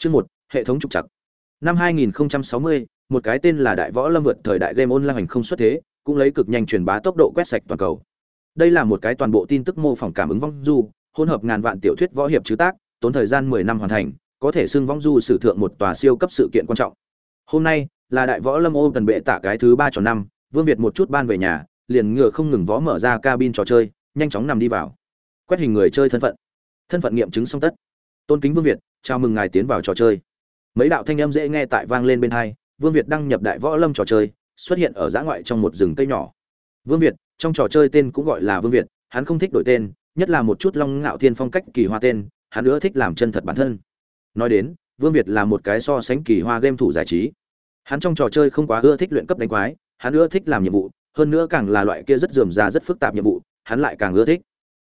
Chương một hệ thống trục trặc. Năm 2060, một cái tên là Đại Võ Lâm vượt thời đại game online hành không xuất thế, cũng lấy cực nhanh truyền bá tốc độ quét sạch toàn cầu. Đây là một cái toàn bộ tin tức mô phỏng cảm ứng vong du, hỗn hợp ngàn vạn tiểu thuyết võ hiệp chứ tác, tốn thời gian 10 năm hoàn thành, có thể xưng vong du sử thượng một tòa siêu cấp sự kiện quan trọng. Hôm nay là Đại Võ Lâm ôm tần bệ tạ cái thứ 3 trò năm, Vương Việt một chút ban về nhà, liền ngựa không ngừng võ mở ra cabin trò chơi, nhanh chóng nằm đi vào. Quét hình người chơi thân phận. Thân phận nghiệm chứng xong tất. Tôn kính Vương Việt, chào mừng ngài tiến vào trò chơi. Mấy đạo thanh âm dễ nghe tại vang lên bên hai vương việt đăng nhập đại võ lâm trò chơi xuất hiện ở giã ngoại trong một rừng cây nhỏ. Vương việt trong trò chơi tên cũng gọi là vương việt hắn không thích đổi tên nhất là một chút long ngạo thiên phong cách kỳ hoa tên hắn ưa thích làm chân thật bản thân. Nói đến vương việt là một cái so sánh kỳ hoa game thủ giải trí. Hắn trong trò chơi không quá ưa thích luyện cấp đánh quái hắn ưa thích làm nhiệm vụ hơn nữa càng là loại kia rất dườm già rất phức tạp nhiệm vụ hắn lại càng ưa thích.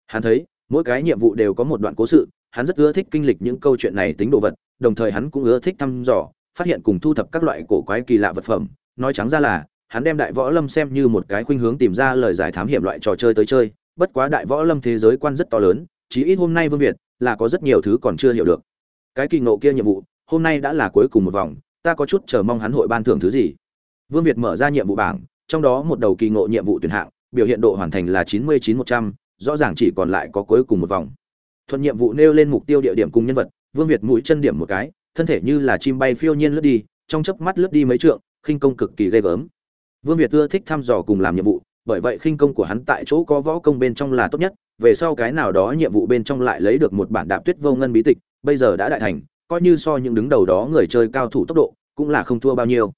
Hắn thấy mỗi cái nhiệm vụ đều có một đoạn cố sự hắn rất ưa thích kinh lịch những câu chuyện này tính đồ vật đồng thời hắn cũng ưa thích thăm dò, phát hiện cùng thu thập các loại cổ quái kỳ lạ vật phẩm, nói trắng ra là, hắn đem đại võ lâm xem như một cái khuynh hướng tìm ra lời giải thám hiểm loại trò chơi tới chơi, bất quá đại võ lâm thế giới quan rất to lớn, chí ít hôm nay Vương Việt là có rất nhiều thứ còn chưa hiểu được. Cái kỳ ngộ kia nhiệm vụ, hôm nay đã là cuối cùng một vòng, ta có chút chờ mong hắn hội ban thưởng thứ gì. Vương Việt mở ra nhiệm vụ bảng, trong đó một đầu kỳ ngộ nhiệm vụ tuyển hạng, biểu hiện độ hoàn thành là chín mươi chín một trăm, rõ ràng chỉ còn lại có cuối cùng một vòng. Thuận nhiệm vụ nêu lên mục tiêu địa điểm cùng nhân vật, Vương Việt mũi chân điểm một cái, thân thể như là chim bay phiêu nhiên lướt đi, trong chớp mắt lướt đi mấy trượng, khinh công cực kỳ ghê gớm. Vương Việt ưa thích thăm dò cùng làm nhiệm vụ, bởi vậy khinh công của hắn tại chỗ có võ công bên trong là tốt nhất, về sau cái nào đó nhiệm vụ bên trong lại lấy được một bản đạp tuyết vô ngân bí tịch, bây giờ đã đại thành, coi như so những đứng đầu đó người chơi cao thủ tốc độ, cũng là không thua bao nhiêu.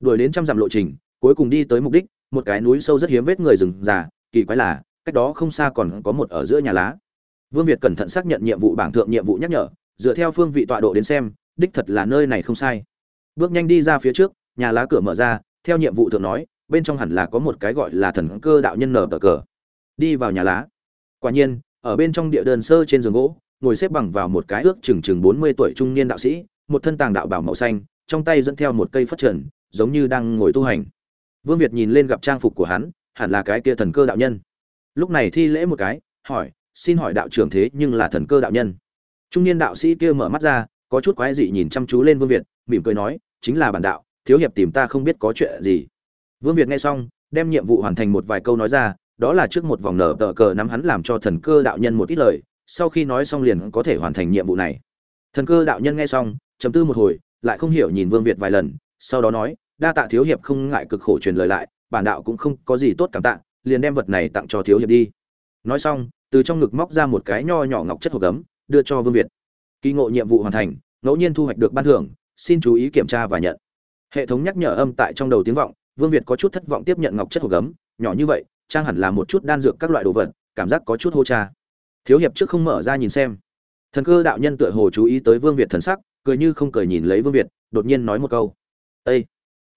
Đuổi đến trăm dặm lộ trình, cuối cùng đi tới mục đích, một cái núi sâu rất hiếm vết người rừng già, kỳ quái là, cách đó không xa còn có một ở giữa nhà lá. Vương Việt cẩn thận xác nhận nhiệm vụ bảng thượng nhiệm vụ nhắc nhở, dựa theo phương vị tọa độ đến xem đích thật là nơi này không sai. Bước nhanh đi ra phía trước nhà lá cửa mở ra theo nhiệm vụ thượng nói bên trong hẳn là có một cái gọi là thần cơ đạo nhân nở tờ cờ. Đi vào nhà lá. Quả nhiên ở bên trong địa đơn sơ trên giường gỗ ngồi xếp bằng vào một cái ước chừng chừng bốn mươi tuổi trung niên đạo sĩ một thân tàng đạo bảo màu xanh trong tay dẫn theo một cây phất trần giống như đang ngồi tu hành. Vương việt nhìn lên gặp trang phục của hắn hẳn là cái kia thần cơ đạo nhân. Lúc này thi lễ một cái hỏi xin hỏi đạo trưởng thế nhưng là thần cơ đạo nhân. Trung niên đạo sĩ kia mở mắt ra, có chút quái dị nhìn chăm chú lên vương việt, mỉm cười nói, chính là bản đạo, thiếu hiệp tìm ta không biết có chuyện gì. Vương việt nghe xong, đem nhiệm vụ hoàn thành một vài câu nói ra, đó là trước một vòng nở tờ cờ nắm hắn làm cho thần cơ đạo nhân một ít lời, sau khi nói xong liền có thể hoàn thành nhiệm vụ này. Thần cơ đạo nhân nghe xong chấm tư một hồi, lại không hiểu nhìn vương việt vài lần, sau đó nói, đa tạ thiếu hiệp không ngại cực khổ truyền lời lại, bản đạo cũng không có gì tốt cảm tạ, liền đem vật này tặng cho thiếu hiệp đi. Nói xong từ trong ngực móc ra một cái nho nhỏ ngọc chất hộp gấm đưa cho Vương Việt. Kỳ ngộ nhiệm vụ hoàn thành, ngẫu nhiên thu hoạch được ban thưởng, xin chú ý kiểm tra và nhận. Hệ thống nhắc nhở âm tại trong đầu tiếng vọng, Vương Việt có chút thất vọng tiếp nhận ngọc chất hộp gấm, nhỏ như vậy, trang hẳn là một chút đan dược các loại đồ vật, cảm giác có chút hô cha. Thiếu hiệp trước không mở ra nhìn xem. Thần cơ đạo nhân tựa hồ chú ý tới Vương Việt thần sắc, cười như không cười nhìn lấy Vương Việt, đột nhiên nói một câu. "Ê."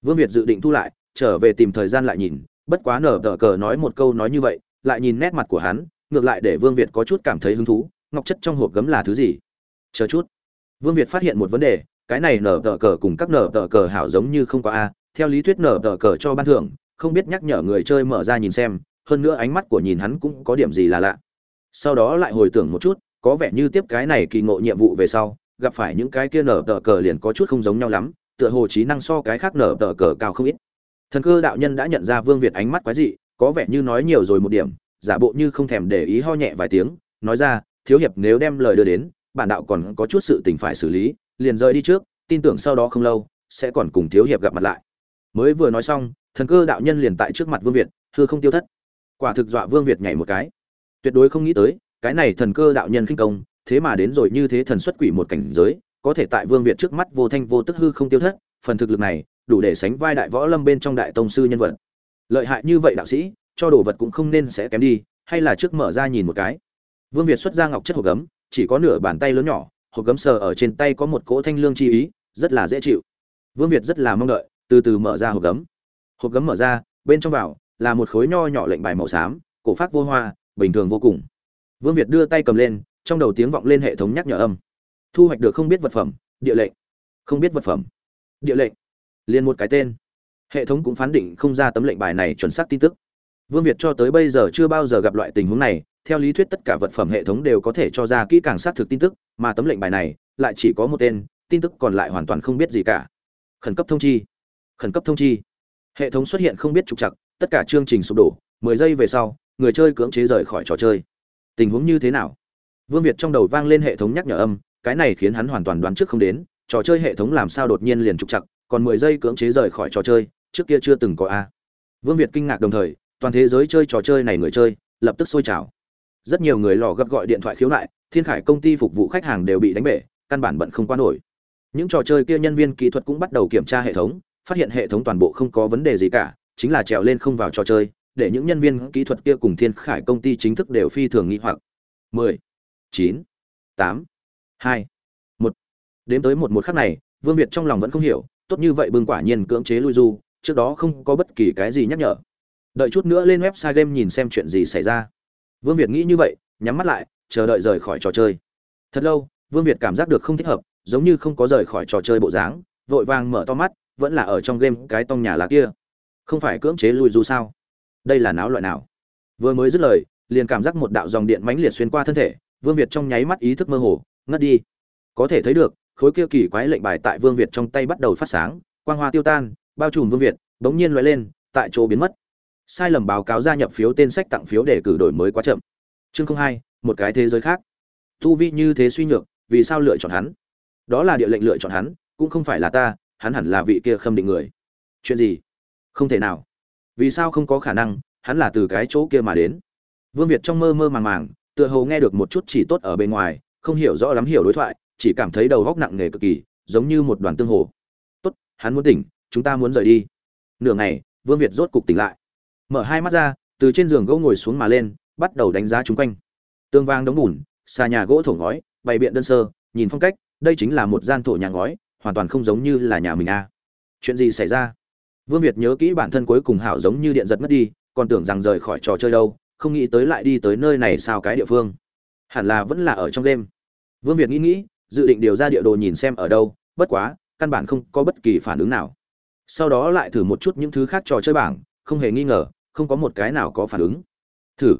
Vương Việt dự định thu lại, trở về tìm thời gian lại nhìn, bất quá nở tờ cờ nói một câu nói như vậy, lại nhìn nét mặt của hắn, ngược lại để Vương Việt có chút cảm thấy hứng thú, ngọc chất trong hộp gấm là thứ gì? Chờ chút. Vương việt phát hiện một vấn đề cái này nở tờ cờ cùng các nở tờ cờ hảo giống như không có a theo lý thuyết nở tờ cờ cho ban thưởng không biết nhắc nhở người chơi mở ra nhìn xem hơn nữa ánh mắt của nhìn hắn cũng có điểm gì là lạ. Sau đó lại hồi tưởng một chút có vẻ như tiếp cái này kỳ ngộ nhiệm vụ về sau gặp phải những cái kia nở tờ cờ liền có chút không giống nhau lắm tựa hồ trí năng so cái khác nở tờ cờ cao không ít. Thần cơ đạo nhân đã nhận ra vương việt ánh mắt quái dị có vẻ như nói nhiều rồi một điểm giả bộ như không thèm để ý ho nhẹ vài tiếng, nói ra, thiếu hiệp nếu đem lời đưa đến, bản đạo còn có chút sự tình phải xử lý, liền rời đi trước, tin tưởng sau đó không lâu, sẽ còn cùng thiếu hiệp gặp mặt lại. Mới vừa nói xong, thần cơ đạo nhân liền tại trước mặt vương việt, hư không tiêu thất. Quả thực dọa vương việt nhảy một cái. Tuyệt đối không nghĩ tới, cái này thần cơ đạo nhân khinh công, thế mà đến rồi như thế thần xuất quỷ một cảnh giới, có thể tại vương việt trước mắt vô thanh vô tức hư không tiêu thất, phần thực lực này, đủ để sánh vai đại võ lâm bên trong đại tông sư nhân vật. Lợi hại như vậy đạo sĩ cho đồ vật cũng không nên sẽ kém đi hay là trước mở ra nhìn một cái Vương Việt xuất ra ngọc chất hộp gấm, chỉ có nửa bàn tay lớn nhỏ, hộp gấm sờ ở trên tay có một cỗ thanh lương chi ý, rất là dễ chịu. Vương Việt rất là mong đợi, từ từ mở ra hộp gấm. Hộp gấm mở ra, bên trong vào là một khối nho nhỏ lệnh bài màu xám, cổ phát vô hoa, bình thường vô cùng. Vương Việt đưa tay cầm lên, trong đầu tiếng vọng lên hệ thống nhắc nhở âm. Thu hoạch được không biết vật phẩm, địa lệnh. Không biết vật phẩm. Địa lệnh. Liên một cái tên. Hệ thống cũng phán định không ra tấm lệnh bài này chuẩn xác tin tức. Vương Việt cho tới bây giờ chưa bao giờ gặp loại tình huống này, theo lý thuyết tất cả vật phẩm hệ thống đều có thể cho ra kỹ càng xác thực tin tức, mà tấm lệnh bài này lại chỉ có một tên, tin tức còn lại hoàn toàn không biết gì cả. Khẩn cấp thông chi. Khẩn cấp thông chi. Hệ thống xuất hiện không biết trục chặt tất cả chương trình sụp đổ mười giây về sau người chơi cưỡng chế rời khỏi trò chơi. Tình huống như thế nào? Vương việt trong đầu vang lên hệ thống nhắc nhở âm cái này khiến hắn hoàn toàn đoán trước không đến trò chơi hệ thống làm sao đột nhiên liền trục chặt còn mười giây cưỡng chế rời khỏi trò chơi trước kia chưa từng có a. Vương việt kinh ngạc đồng thời toàn thế giới chơi trò chơi này người chơi lập tức sôi trào rất nhiều người lò gấp gọi điện thoại khiếu nại thiên khải công ty phục vụ khách hàng đều bị đánh bể căn bản bận không qua nổi những trò chơi kia nhân viên kỹ thuật cũng bắt đầu kiểm tra hệ thống phát hiện hệ thống toàn bộ không có vấn đề gì cả chính là trèo lên không vào trò chơi để những nhân viên kỹ thuật kia cùng thiên khải công ty chính thức đều phi thường nghi hoặc 10, 9, 8, 2, 1. Đếm tới một một khắc này, Vương Việt trong lòng vẫn không hiểu, tốt như vậy bưng quả nhiên cưỡng chế lui du, trước đó không có bất kỳ cái gì nhắc nhở. Đợi chút nữa lên website game nhìn xem chuyện gì xảy ra. Vương Việt nghĩ như vậy, nhắm mắt lại, chờ đợi rời khỏi trò chơi. Thật lâu, Vương Việt cảm giác được không thích hợp, giống như không có rời khỏi trò chơi bộ dáng, vội vàng mở to mắt, vẫn là ở trong game cái tông nhà lá kia. Không phải cưỡng chế lui dù sao? Đây là náo loại nào? Vừa mới dứt lời, liền cảm giác một đạo dòng điện mãnh liệt xuyên qua thân thể, Vương Việt trong nháy mắt ý thức mơ hồ, ngất đi. Có thể thấy được, khối kia kỳ quái lệnh bài tại Vương Việt trong tay bắt đầu phát sáng, quang hoa tiêu tan, bao trùm Vương Việt, bỗng nhiên lóe lên, tại chỗ biến mất. Sai lầm báo cáo gia nhập phiếu tên sách tặng phiếu để cử đổi mới quá chậm. Chương hai, một cái thế giới khác. Tu vi như thế suy nhược, vì sao lựa chọn hắn? Đó là địa lệnh lựa chọn hắn, cũng không phải là ta, hắn hẳn là vị kia khâm định người. Chuyện gì? Không thể nào. Vì sao không có khả năng, hắn là từ cái chỗ kia mà đến? Vương Việt trong mơ mơ màng màng, tựa hồ nghe được một chút chỉ tốt ở bên ngoài, không hiểu rõ lắm hiểu đối thoại, chỉ cảm thấy đầu góc nặng nề cực kỳ, giống như một đoàn tương hồ. "Tốt, hắn muốn tỉnh, chúng ta muốn rời đi." Nửa ngày, Vương Việt rốt cục tỉnh lại. Mở hai mắt ra, từ trên giường gỗ ngồi xuống mà lên, bắt đầu đánh giá chúng quanh. Tương vang đống bùn, xa nhà gỗ thổ ngói, bày biện đơn sơ, nhìn phong cách, đây chính là một gian thổ nhà ngói, hoàn toàn không giống như là nhà mình a. Chuyện gì xảy ra? Vương Việt nhớ kỹ bản thân cuối cùng hảo giống như điện giật mất đi, còn tưởng rằng rời khỏi trò chơi đâu, không nghĩ tới lại đi tới nơi này sao cái địa phương hẳn là vẫn là ở trong đêm vương việt nghĩ nghĩ dự định điều ra địa đồ nhìn xem ở đâu bất quá căn bản không có bất kỳ phản ứng nào sau đó lại thử một chút những thứ khác trò chơi bảng không hề nghi ngờ không có một cái nào có phản ứng. Thử.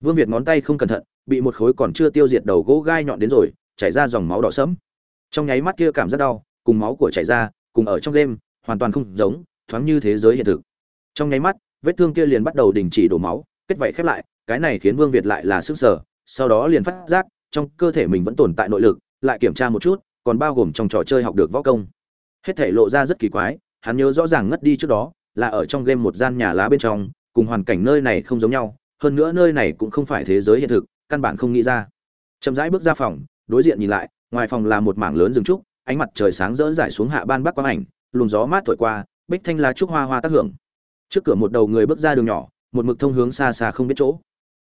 Vương việt ngón tay không cẩn thận, bị một khối còn chưa tiêu diệt đầu gỗ gai nhọn đến rồi, chảy ra dòng máu đỏ sẫm. Trong nháy mắt kia cảm giác đau, cùng máu của chảy ra, cùng ở trong đêm, hoàn toàn không giống, thoáng như thế giới hiện thực. Trong nháy mắt, vết thương kia liền bắt đầu đình chỉ đổ máu, kết vậy khép lại, cái này khiến vương việt lại là sức sở sau đó liền phát giác, trong cơ thể mình vẫn tồn tại nội lực, lại kiểm tra một chút, còn bao gồm trong trò chơi học được võ công. Hết thể lộ ra rất kỳ quái, hắn nhớ rõ ràng ngất đi trước đó, là ở trong game một gian nhà lá bên trong cùng hoàn cảnh nơi này không giống nhau, hơn nữa nơi này cũng không phải thế giới hiện thực, căn bản không nghĩ ra. Chậm rãi bước ra phòng, đối diện nhìn lại, ngoài phòng là một mảng lớn rừng trúc, ánh mặt trời sáng rỡ rải xuống hạ ban bắc quang ảnh, luồng gió mát thổi qua, bích thanh lá trúc hoa hoa tác hưởng. Trước cửa một đầu người bước ra đường nhỏ, một mực thông hướng xa xa không biết chỗ.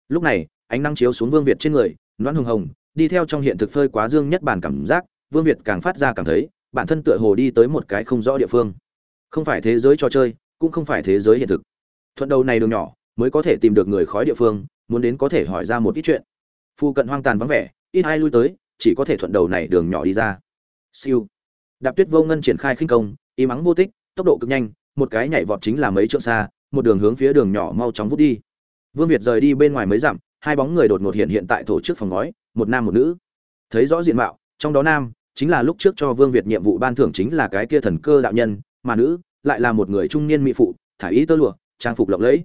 Lúc này, ánh nắng chiếu xuống vương việt trên người nõn hồng hồng, đi theo trong hiện thực phơi quá dương nhất bản cảm giác, vương việt càng phát ra cảm thấy, bản thân tựa hồ đi tới một cái không rõ địa phương. Không phải thế giới trò chơi, cũng không phải thế giới hiện thực thuận đầu này đường nhỏ, mới có thể tìm được người khói địa phương, muốn đến có thể hỏi ra một ít chuyện. Phu cận hoang tàn vắng vẻ, ít ai lui tới, chỉ có thể thuận đầu này đường nhỏ đi ra. Siêu. Đạp tuyết vô ngân triển khai khinh công, y mắng vô tích, tốc độ cực nhanh, một cái nhảy vọt chính là mấy trượng xa, một đường hướng phía đường nhỏ mau chóng vút đi. Vương việt rời đi bên ngoài mấy dặm, hai bóng người đột ngột hiện hiện tại tổ chức phòng ngói, một nam một nữ. Thấy rõ diện mạo, trong đó nam chính là lúc trước cho vương việt nhiệm vụ ban thưởng chính là cái kia thần cơ đạo nhân, mà nữ lại là một người trung niên mỹ phụ, thả ý tơ lụa trang phục lộng lẫy.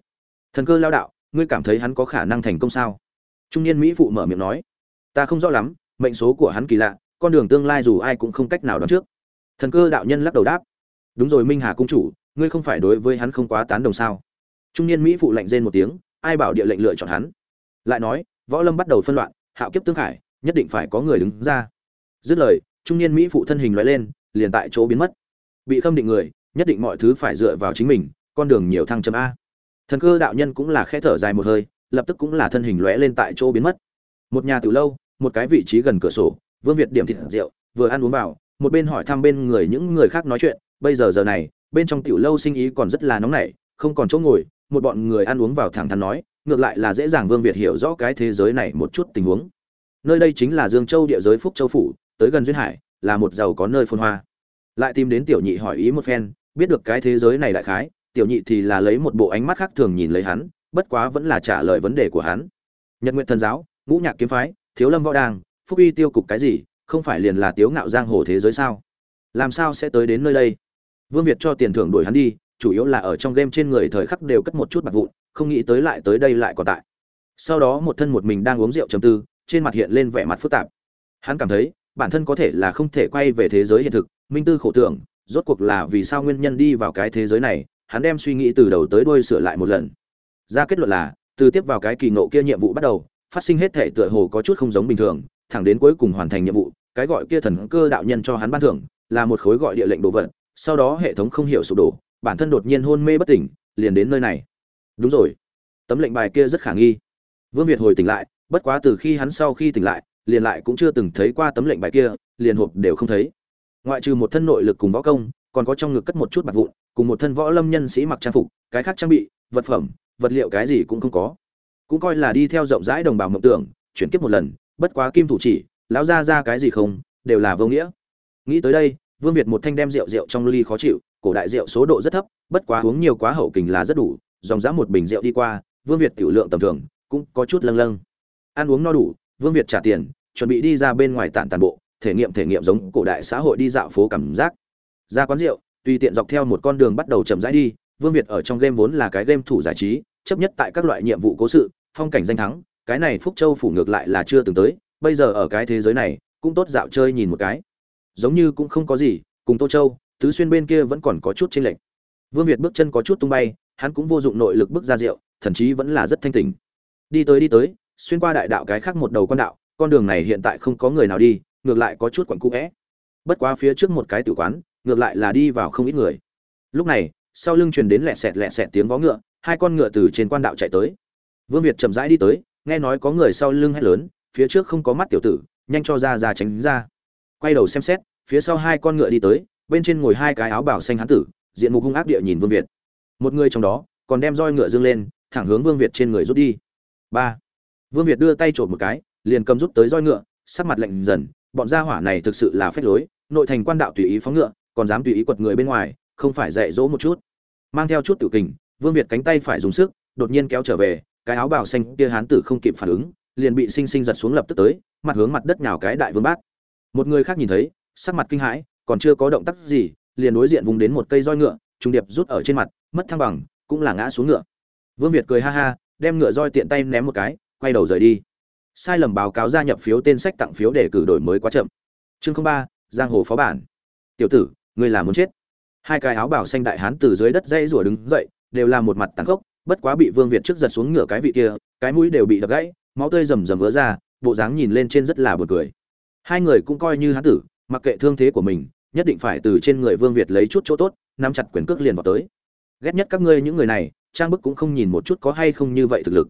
Thần cơ lao đạo, ngươi cảm thấy hắn có khả năng thành công sao? Trung niên mỹ phụ mở miệng nói. Ta không rõ lắm, mệnh số của hắn kỳ lạ, con đường tương lai dù ai cũng không cách nào đoán trước. Thần cơ đạo nhân lắc đầu đáp. Đúng rồi minh hà cung chủ, ngươi không phải đối với hắn không quá tán đồng sao? Trung niên mỹ phụ lạnh rên một tiếng, ai bảo địa lệnh lựa chọn hắn? Lại nói, võ lâm bắt đầu phân loạn, hạo kiếp tương khải, nhất định phải có người đứng ra. Dứt lời, trung niên mỹ phụ thân hình loại lên, liền tại chỗ biến mất. Bị khâm định người, nhất định mọi thứ phải dựa vào chính mình con đường nhiều thăng chấm a thần cơ đạo nhân cũng là khẽ thở dài một hơi lập tức cũng là thân hình lóe lên tại chỗ biến mất một nhà từ lâu một cái vị trí gần cửa sổ vương việt điểm thịt rượu vừa ăn uống vào một bên hỏi thăm bên người những người khác nói chuyện bây giờ giờ này bên trong tiểu lâu sinh ý còn rất là nóng nảy, không còn chỗ ngồi, một bọn người ăn uống vào thẳng thắn nói, ngược lại là dễ dàng Vương Việt hiểu rõ cái thế giới này một chút tình huống. Nơi đây chính là Dương Châu địa giới Phúc Châu phủ, tới gần duyên hải, là một giàu có nơi phồn hoa. Lại tìm đến tiểu nhị hỏi ý một phen, biết được cái thế giới này đại khái, tiểu nhị thì là lấy một bộ ánh mắt khác thường nhìn lấy hắn, bất quá vẫn là trả lời vấn đề của hắn. Nhật Nguyệt thần giáo, Ngũ Nhạc kiếm phái, Thiếu Lâm võ đàng, Phúc uy tiêu cục cái gì, không phải liền là tiếu ngạo giang hồ thế giới sao? làm sao sẽ tới đến nơi đây vương việt cho tiền thưởng đuổi hắn đi chủ yếu là ở trong game trên người thời khắc đều cất một chút bạc vụn không nghĩ tới lại tới đây lại còn tại sau đó một thân một mình đang uống rượu trầm tư trên mặt hiện lên vẻ mặt phức tạp hắn cảm thấy bản thân có thể là không thể quay về thế giới hiện thực minh tư khổ tưởng rốt cuộc là vì sao nguyên nhân đi vào cái thế giới này hắn đem suy nghĩ từ đầu tới đuôi sửa lại một lần. Ra kết luận là, từ tiếp vào cái kỳ ngộ kia nhiệm vụ bắt đầu, phát sinh hết thể tựa hồ có chút không giống bình thường, thẳng đến cuối cùng hoàn thành nhiệm vụ, cái gọi kia thần cơ đạo nhân cho hắn ban thưởng, là một khối gọi địa lệnh đồ vật, sau đó hệ thống không hiểu sụp đổ, bản thân đột nhiên hôn mê bất tỉnh, liền đến nơi này. Đúng rồi. Tấm lệnh bài kia rất khả nghi. Vương việt hồi tỉnh lại, bất quá từ khi hắn sau khi tỉnh lại, liền lại cũng chưa từng thấy qua tấm lệnh bài kia, liền hộp đều không thấy. Ngoại trừ một thân nội lực cùng võ công còn có trong ngực cất một chút bạc vụn, cùng một thân võ lâm nhân sĩ mặc trang phục, cái khác trang bị, vật phẩm, vật liệu cái gì cũng không có. Cũng coi là đi theo rộng rãi đồng bào mộng tưởng, chuyển kiếp một lần, bất quá kim thủ chỉ, lão ra ra cái gì không, đều là vô nghĩa. Nghĩ tới đây, vương việt một thanh đem rượu rượu trong ly khó chịu, cổ đại rượu số độ rất thấp, bất quá uống nhiều quá hậu kình là rất đủ, dòng dã một bình rượu đi qua, vương việt tiểu lượng tầm thường, cũng có chút lâng lâng. Ăn uống no đủ, vương việt trả tiền, chuẩn bị đi ra bên ngoài tản tàn bộ, thể nghiệm thể nghiệm giống cổ đại xã hội đi dạo phố cảm giác ra quán rượu, tùy tiện dọc theo một con đường bắt đầu chậm rãi đi, vương việt ở trong game vốn là cái game thủ giải trí, chấp nhất tại các loại nhiệm vụ cố sự, phong cảnh danh thắng, cái này phúc châu phủ ngược lại là chưa từng tới, bây giờ ở cái thế giới này, cũng tốt dạo chơi nhìn một cái. Giống như cũng không có gì, cùng tô châu, tứ xuyên bên kia vẫn còn có chút chênh lệch. Vương việt bước chân có chút tung bay, hắn cũng vô dụng nội lực bước ra rượu, thậm chí vẫn là rất thanh tình đi tới đi tới, xuyên qua đại đạo cái khác một đầu con đạo, con đường này hiện tại không có người nào đi, ngược lại có chút quặn cũ vẽ bất quá phía trước một cái tử quán ngược lại là đi vào không ít người. Lúc này, sau lưng truyền đến lẹ sẹt lẹ sẹt tiếng vó ngựa, hai con ngựa từ trên quan đạo chạy tới. Vương việt chậm rãi đi tới, nghe nói có người sau lưng hét lớn, phía trước không có mắt tiểu tử, nhanh cho ra ra tránh ra. Quay đầu xem xét, phía sau hai con ngựa đi tới, bên trên ngồi hai cái áo bảo xanh hán tử, diện mục hung ác địa nhìn vương việt. Một người trong đó, còn đem roi ngựa dương lên, thẳng hướng vương việt trên người rút đi. Ba. Vương việt đưa tay trộm một cái, liền cầm rút tới roi ngựa, sắc mặt lạnh dần, bọn gia hỏa này thực sự là phế lối, nội thành quan đạo tùy ý phóng ngựa còn dám tùy ý quật người bên ngoài, không phải dạy dỗ một chút. Mang theo chút tự kình, vương việt cánh tay phải dùng sức, đột nhiên kéo trở về, cái áo bào xanh kia hán tử không kịp phản ứng, liền bị sinh sinh giật xuống lập tức tới, mặt hướng mặt đất nhào cái đại vương bát một người khác nhìn thấy, sắc mặt kinh hãi, còn chưa có động tác gì, liền đối diện vùng đến một cây roi ngựa, trùng điệp rút ở trên mặt, mất thăng bằng, cũng là ngã xuống ngựa. Vương việt cười ha ha, đem ngựa roi tiện tay ném một cái, quay đầu rời đi. Sai lầm báo cáo gia nhập phiếu tên sách tặng phiếu để cử đổi mới quá chậm. Chương ba, giang hồ phó bản. Tiểu tử ngươi là muốn chết. Hai cái áo bảo xanh đại hán từ dưới đất dây rủa đứng dậy, đều là một mặt tàn khốc, bất quá bị vương việt trước giật xuống ngửa cái vị kia, cái mũi đều bị đập gãy, máu tươi rầm rầm vỡ ra, bộ dáng nhìn lên trên rất là buồn cười. Hai người cũng coi như hán tử, mặc kệ thương thế của mình, nhất định phải từ trên người vương việt lấy chút chỗ tốt, nắm chặt quyền cước liền vào tới. Ghét nhất các ngươi những người này, trang bức cũng không nhìn một chút có hay không như vậy thực lực.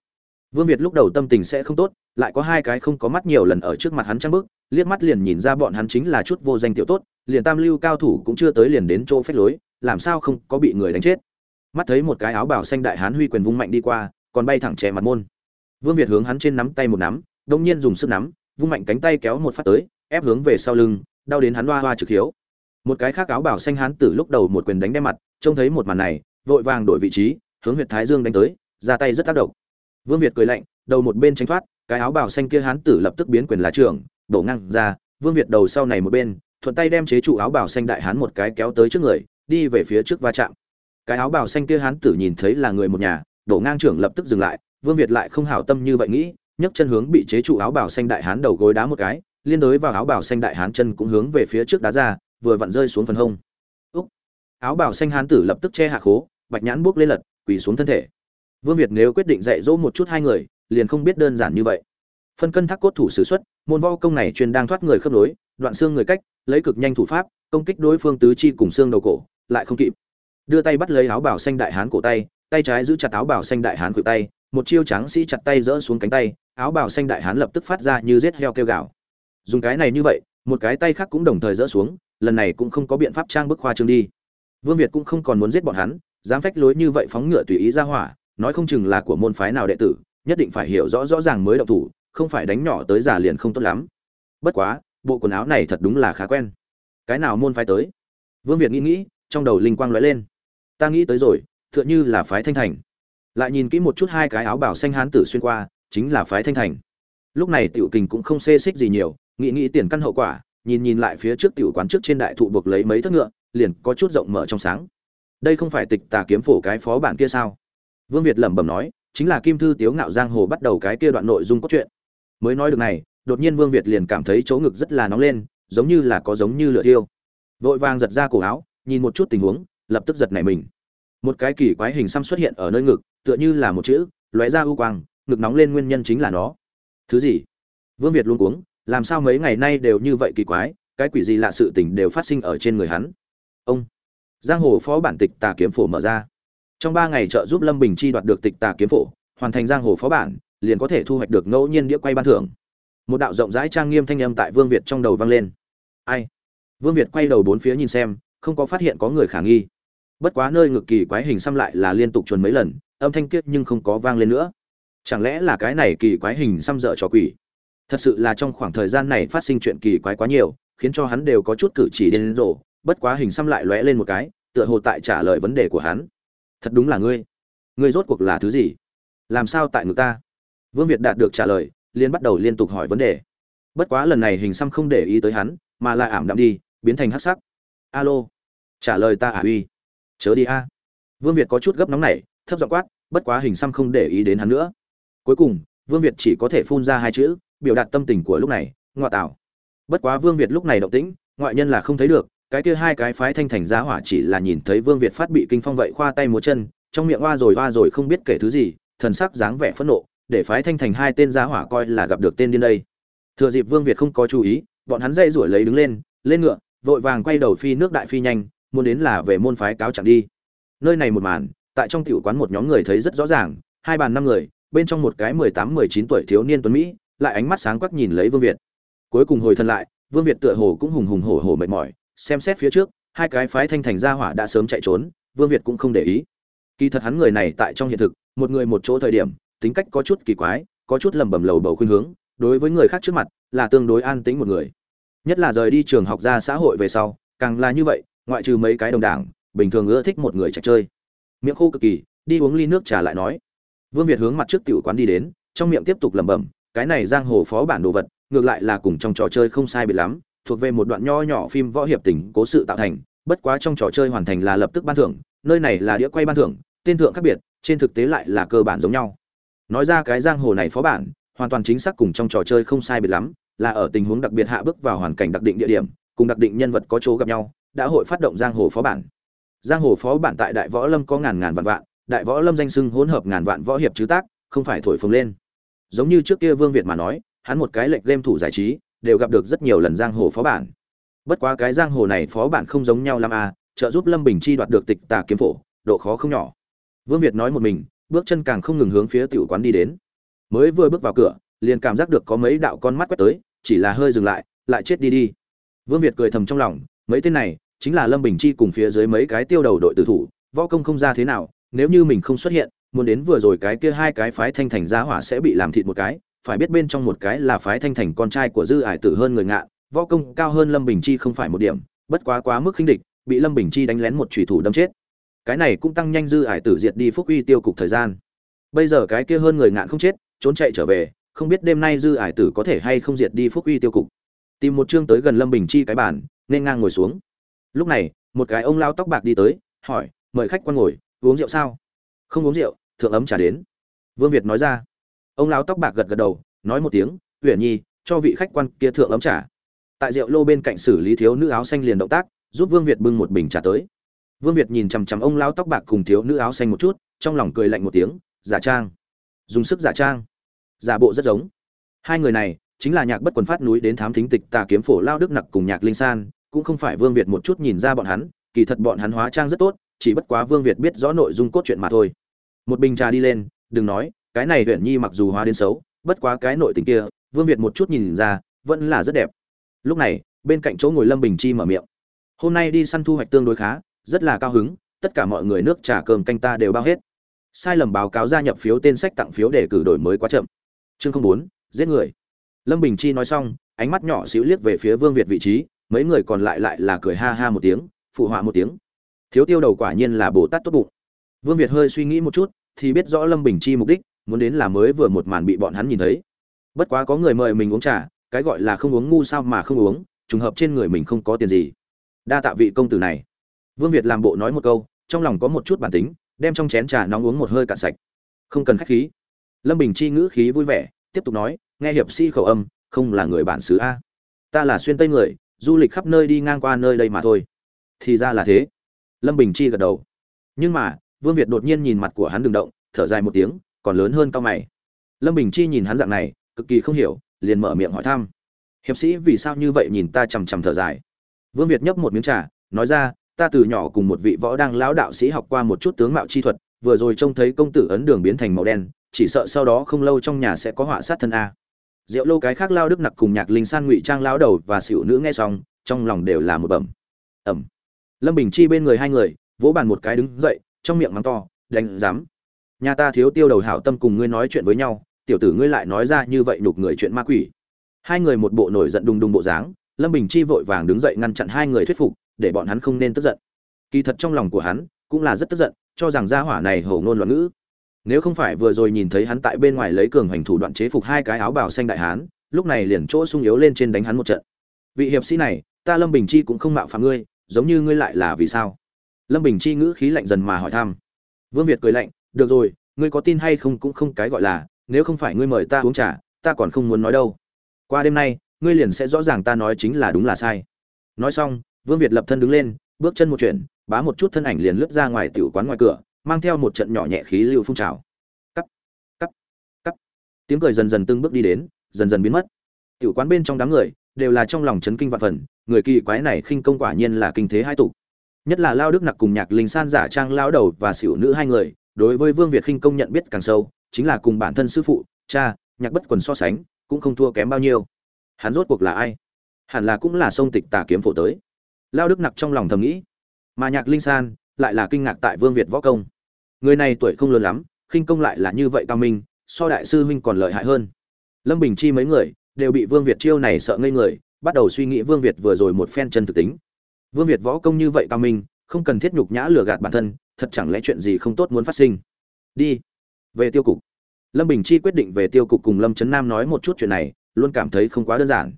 Vương việt lúc đầu tâm tình sẽ không tốt, lại có hai cái không có mắt nhiều lần ở trước mặt hắn trang bức, liếc mắt liền nhìn ra bọn hắn chính là chút vô danh tiểu tốt liền tam lưu cao thủ cũng chưa tới liền đến chỗ phách lối, làm sao không có bị người đánh chết? Mắt thấy một cái áo bảo xanh đại hán huy quyền vung mạnh đi qua, còn bay thẳng chè mặt môn. Vương việt hướng hắn trên nắm tay một nắm, đông nhiên dùng sức nắm, vung mạnh cánh tay kéo một phát tới, ép hướng về sau lưng, đau đến hắn hoa hoa trực hiếu. Một cái khác áo bảo xanh hán tử lúc đầu một quyền đánh đem mặt, trông thấy một màn này, vội vàng đổi vị trí, hướng huyệt thái dương đánh tới, ra tay rất tác động. Vương việt cười lạnh, đầu một bên tránh thoát, cái áo bảo xanh kia hán tử lập tức biến quyền lá trưởng, đổ ngang ra, vương việt đầu sau này một bên thuận tay đem chế trụ áo bào xanh đại hán một cái kéo tới trước người, đi về phía trước va chạm. Cái áo bào xanh kia hán tử nhìn thấy là người một nhà, đổ ngang trưởng lập tức dừng lại, vương việt lại không hảo tâm như vậy nghĩ, nhấc chân hướng bị chế trụ áo bào xanh đại hán đầu gối đá một cái, liên đối vào áo bào xanh đại hán chân cũng hướng về phía trước đá ra, vừa vặn rơi xuống phần hông. Úc! Áo bào xanh hán tử lập tức che hạ khố, bạch nhãn buốc lên lật, quỳ xuống thân thể. Vương việt nếu quyết định dạy dỗ một chút hai người, liền không biết đơn giản như vậy. Phân cân thác cốt thủ sử xuất, môn võ công này chuyên đang thoát người khớp nối, đoạn xương người cách lấy cực nhanh thủ pháp, công kích đối phương tứ chi cùng xương đầu cổ, lại không kịp. Đưa tay bắt lấy áo bảo xanh đại hán cổ tay tay trái giữ chặt áo bảo xanh đại hán khuỷu tay, một chiêu tráng sĩ chặt tay rỡ xuống cánh tay, áo bảo xanh đại hán lập tức phát ra như giết heo kêu gào. Dùng cái này như vậy, một cái tay khác cũng đồng thời rỡ xuống, lần này cũng không có biện pháp trang bức khoa trương đi. Vương việt cũng không còn muốn giết bọn hắn, dám phách lối như vậy phóng ngựa tùy ý ra hỏa, nói không chừng là của môn phái nào đệ tử, nhất định phải hiểu rõ rõ ràng mới động thủ, không phải đánh nhỏ tới già liền không tốt lắm. Bất quá bộ quần áo này thật đúng là khá quen. Cái nào môn phái tới? Vương việt nghĩ nghĩ, trong đầu linh quang lóe lên. Ta nghĩ tới rồi, tựa như là phái thanh thành. Lại nhìn kỹ một chút hai cái áo bảo xanh hán tử xuyên qua, chính là phái thanh thành. Lúc này tiểu kình cũng không xê xích gì nhiều, nghĩ nghĩ tiền căn hậu quả, nhìn nhìn lại phía trước tiểu quán trước trên đại thụ buộc lấy mấy thất ngựa, liền có chút rộng mở trong sáng. Đây không phải tịch tà kiếm phổ cái phó bản kia sao? Vương việt lẩm bẩm nói, chính là kim thư tiếu ngạo giang hồ bắt đầu cái kia đoạn nội dung cốt truyện. Mới nói được này đột nhiên vương việt liền cảm thấy chỗ ngực rất là nóng lên, giống như là có giống như lửa thiêu. Vội vàng giật ra cổ áo, nhìn một chút tình huống, lập tức giật nảy mình. Một cái kỳ quái hình xăm xuất hiện ở nơi ngực, tựa như là một chữ, lóe ra u quang, ngực nóng lên nguyên nhân chính là nó. Thứ gì? Vương việt luôn cuống, làm sao mấy ngày nay đều như vậy kỳ quái, cái quỷ gì lạ sự tình đều phát sinh ở trên người hắn? Ông! Giang hồ phó bản tịch tà kiếm phổ mở ra. Trong ba ngày trợ giúp lâm bình chi đoạt được tịch tà kiếm phổ, hoàn thành giang hồ phó bản, liền có thể thu hoạch được ngẫu nhiên đĩa quay ban thưởng một đạo rộng rãi trang nghiêm thanh âm tại vương việt trong đầu vang lên. Ai? Vương việt quay đầu bốn phía nhìn xem, không có phát hiện có người khả nghi. Bất quá nơi ngực kỳ quái hình xăm lại là liên tục chuồn mấy lần, âm thanh kiết nhưng không có vang lên nữa. Chẳng lẽ là cái này kỳ quái hình xăm dở trò quỷ? Thật sự là trong khoảng thời gian này phát sinh chuyện kỳ quái quá nhiều, khiến cho hắn đều có chút cử chỉ đến rộ bất quá hình xăm lại lóe lên một cái, tựa hồ tại trả lời vấn đề của hắn. Thật đúng là ngươi. Ngươi rốt cuộc là thứ gì? Làm sao tại ngực ta? Vương việt đạt được trả lời liên bắt đầu liên tục hỏi vấn đề. Bất quá lần này hình xăm không để ý tới hắn, mà lại ảm đạm đi, biến thành hắc sắc. Alo. Trả lời ta à uy chớ đi a. Vương việt có chút gấp nóng này thấp giọng quát, bất quá hình xăm không để ý đến hắn nữa. Cuối cùng, vương việt chỉ có thể phun ra hai chữ, biểu đạt tâm tình của lúc này, ngoại tảo. bất quá vương việt lúc này động tĩnh, ngoại nhân là không thấy được, cái kia hai cái phái thanh thành giá hỏa chỉ là nhìn thấy vương việt phát bị kinh phong vậy khoa tay múa chân, trong miệng oa rồi oa rồi không biết kể thứ gì, thần sắc dáng vẻ phẫn nộ để phái thanh thành hai tên giá hỏa coi là gặp được tên điên đây. Thừa dịp vương việt không có chú ý, bọn hắn dây rủi lấy đứng lên lên ngựa, vội vàng quay đầu phi nước đại phi nhanh, muốn đến là về môn phái cáo chẳng đi. Nơi này một màn, tại trong tiểu quán một nhóm người thấy rất rõ ràng, hai bàn năm người, bên trong một cái mười tám, mười chín tuổi thiếu niên tuấn mỹ, lại ánh mắt sáng quắc nhìn lấy vương việt. Cuối cùng hồi thân lại, vương việt tựa hồ cũng hùng hùng hổ hổ mệt mỏi, xem xét phía trước, hai cái phái thanh thành gia hỏa đã sớm chạy trốn, vương việt cũng không để ý. Kỳ thật hắn người này tại trong hiện thực, một người một chỗ thời điểm tính cách có chút kỳ quái, có chút lầm bầm lầu bầu khuyên hướng, đối với người khác trước mặt là tương đối an tĩnh một người. Nhất là rời đi trường học ra xã hội về sau, càng là như vậy, ngoại trừ mấy cái đồng đảng, bình thường ưa thích một người chạy chơi. Miệng khô cực kỳ, đi uống ly nước trà lại nói. Vương việt hướng mặt trước tiểu quán đi đến, trong miệng tiếp tục lẩm bẩm, cái này giang hồ phó bản đồ vật, ngược lại là cùng trong trò chơi không sai biệt lắm, thuộc về một đoạn nho nhỏ phim võ hiệp tình cố sự tạo thành, bất quá trong trò chơi hoàn thành là lập tức ban thưởng, nơi này là đĩa quay ban thưởng, tên thượng khác biệt, trên thực tế lại là cơ bản giống nhau nói ra cái giang hồ này phó bản, hoàn toàn chính xác cùng trong trò chơi không sai biệt lắm, là ở tình huống đặc biệt hạ bước vào hoàn cảnh đặc định địa điểm, cùng đặc định nhân vật có chỗ gặp nhau, đã hội phát động giang hồ phó bản. Giang hồ phó bản tại đại võ lâm có ngàn ngàn vạn vạn, đại võ lâm danh sưng hỗn hợp ngàn vạn võ hiệp chứ tác, không phải thổi phồng lên. Giống như trước kia vương việt mà nói, hắn một cái lệnh game thủ giải trí, đều gặp được rất nhiều lần giang hồ phó bản. Bất quá cái giang hồ này phó bản không giống nhau lắm à trợ giúp lâm bình chi đoạt được tịch tà kiếm phổ, độ khó không nhỏ. Vương việt nói một mình bước chân càng không ngừng hướng phía tiểu quán đi đến. Mới vừa bước vào cửa, liền cảm giác được có mấy đạo con mắt quét tới, chỉ là hơi dừng lại lại chết đi đi. Vương việt cười thầm trong lòng, mấy tên này, chính là lâm bình chi cùng phía dưới mấy cái tiêu đầu đội tử thủ, võ công không ra thế nào, nếu như mình không xuất hiện, muốn đến vừa rồi cái kia hai cái phái thanh thành giá hỏa sẽ bị làm thịt một cái, phải biết bên trong một cái là phái thanh thành con trai của dư ải tử hơn người ngạ, võ công cao hơn lâm bình chi không phải một điểm, bất quá quá mức khinh địch, bị lâm bình chi đánh lén một chủy thủ đâm chết cái này cũng tăng nhanh dư ải tử diệt đi phúc uy tiêu cục thời gian. Bây giờ cái kia hơn người ngạn không chết, trốn chạy trở về, không biết đêm nay dư ải tử có thể hay không diệt đi phúc uy tiêu cục. Tìm một chương tới gần lâm bình chi cái bàn, nên ngang ngồi xuống. Lúc này, một cái ông lao tóc bạc đi tới, hỏi, mời khách quan ngồi, uống rượu sao? Không uống rượu, thượng ấm trả đến. Vương việt nói ra. Ông lão tóc bạc gật gật đầu, nói một tiếng huyện nhi, cho vị khách quan kia thượng ấm trả tại rượu lô bên cạnh xử lý thiếu nữ áo xanh liền động tác, giúp vương việt bưng một bình trà tới vương việt nhìn chằm chằm ông lão tóc bạc cùng thiếu nữ áo xanh một chút, trong lòng cười lạnh một tiếng, giả trang. Dùng sức giả trang. Giả bộ rất giống. Hai người này, chính là nhạc bất quần phát núi đến thám thính tịch tà kiếm phổ lao đức nặc cùng nhạc linh san, cũng không phải vương việt một chút nhìn ra bọn hắn, kỳ thật bọn hắn hóa trang rất tốt, chỉ bất quá vương việt biết rõ nội dung cốt truyện mà thôi. Một bình trà đi lên, đừng nói, cái này Huyền nhi mặc dù hóa đến xấu, bất quá cái nội tình kia, vương việt một chút nhìn ra, vẫn là rất đẹp. Lúc này, bên cạnh chỗ ngồi lâm bình chi mở miệng. Hôm nay đi săn thu hoạch tương đối khá rất là cao hứng, tất cả mọi người nước trà cơm canh ta đều bao hết. Sai lầm báo cáo gia nhập phiếu tên sách tặng phiếu để cử đổi mới quá chậm. Chương không bốn, giết người. Lâm bình chi nói xong, ánh mắt nhỏ xíu liếc về phía vương việt vị trí, mấy người còn lại lại là cười ha ha một tiếng, phụ họa một tiếng. Thiếu tiêu đầu quả nhiên là bồ tát tốt bụng. Vương việt hơi suy nghĩ một chút, thì biết rõ lâm bình chi mục đích, muốn đến là mới vừa một màn bị bọn hắn nhìn thấy. Bất quá có người mời mình uống trà, cái gọi là không uống ngu sao mà không uống, trùng hợp trên người mình không có tiền gì. Đa tạ vị công tử này vương việt làm bộ nói một câu, trong lòng có một chút bản tính, đem trong chén trà nóng uống một hơi cạn sạch. Không cần khách khí. Lâm bình chi ngữ khí vui vẻ, tiếp tục nói, nghe hiệp sĩ khẩu âm, không là người bản xứ a. Ta là xuyên tây người, du lịch khắp nơi đi ngang qua nơi đây mà thôi. Thì ra là thế. Lâm bình chi gật đầu. Nhưng mà, vương việt đột nhiên nhìn mặt của hắn đừng động, thở dài một tiếng, còn lớn hơn cao mày. Lâm bình chi nhìn hắn dạng này, cực kỳ không hiểu, liền mở miệng hỏi thăm. Hiệp sĩ vì sao như vậy nhìn ta chằm chằm thở dài. Vương việt nhấp một miếng trà, nói ra ta từ nhỏ cùng một vị võ đang lão đạo sĩ học qua một chút tướng mạo chi thuật, vừa rồi trông thấy công tử ấn đường biến thành màu đen, chỉ sợ sau đó không lâu trong nhà sẽ có họa sát thân a. Rượu lâu cái khác lao đức nặc cùng nhạc linh san ngụy trang lão đầu và xỉu nữ nghe xong, trong lòng đều là một bẩm. Ẩm. Lâm bình chi bên người hai người, vỗ bàn một cái đứng dậy, trong miệng mắng to, đánh dám nhà ta thiếu tiêu đầu hảo tâm cùng ngươi nói chuyện với nhau, tiểu tử ngươi lại nói ra như vậy nhục người chuyện ma quỷ. Hai người một bộ nổi giận đùng đùng bộ dáng, lâm bình chi vội vàng đứng dậy ngăn chặn hai người thuyết phục để bọn hắn không nên tức giận. Kỳ thật trong lòng của hắn cũng là rất tức giận, cho rằng gia hỏa này hầu ngôn loạn ngữ. Nếu không phải vừa rồi nhìn thấy hắn tại bên ngoài lấy cường hành thủ đoạn chế phục hai cái áo bào xanh đại hán, lúc này liền chỗ sung yếu lên trên đánh hắn một trận. Vị hiệp sĩ này, ta lâm bình chi cũng không mạo phạm ngươi, giống như ngươi lại là vì sao? Lâm bình chi ngữ khí lạnh dần mà hỏi thăm. Vương việt cười lạnh, được rồi, ngươi có tin hay không cũng không cái gọi là, nếu không phải ngươi mời ta uống trà, ta còn không muốn nói đâu. Qua đêm nay, ngươi liền sẽ rõ ràng ta nói chính là đúng là sai. Nói xong vương việt lập thân đứng lên, bước chân một chuyển, bá một chút thân ảnh liền lướt ra ngoài tiểu quán ngoài cửa, mang theo một trận nhỏ nhẹ khí lưu phun trào. Cắt cắt cắt tiếng cười dần dần từng bước đi đến, dần dần biến mất. Tiểu quán bên trong đám người đều là trong lòng chấn kinh vạn phần, người kỳ quái này khinh công quả nhiên là kinh thế hai tục nhất là lao đức nặc cùng nhạc linh san giả trang lao đầu và xỉu nữ hai người, đối với vương việt khinh công nhận biết càng sâu, chính là cùng bản thân sư phụ, cha, nhạc bất quần so sánh, cũng không thua kém bao nhiêu. Hắn rốt cuộc là ai? Hẳn là cũng là sông tịch tà kiếm phổ tới lao đức nặc trong lòng thầm nghĩ, mà nhạc linh san lại là kinh ngạc tại vương việt võ công. Người này tuổi không lớn lắm, khinh công lại là như vậy cao minh, so đại sư huynh còn lợi hại hơn. Lâm bình chi mấy người đều bị vương việt chiêu này sợ ngây người, bắt đầu suy nghĩ vương việt vừa rồi một phen chân thực tính. Vương việt võ công như vậy cao minh, không cần thiết nhục nhã lừa gạt bản thân, thật chẳng lẽ chuyện gì không tốt muốn phát sinh? Đi, về tiêu cục. Lâm bình chi quyết định về tiêu cục cùng lâm trấn nam nói một chút chuyện này, luôn cảm thấy không quá đơn giản.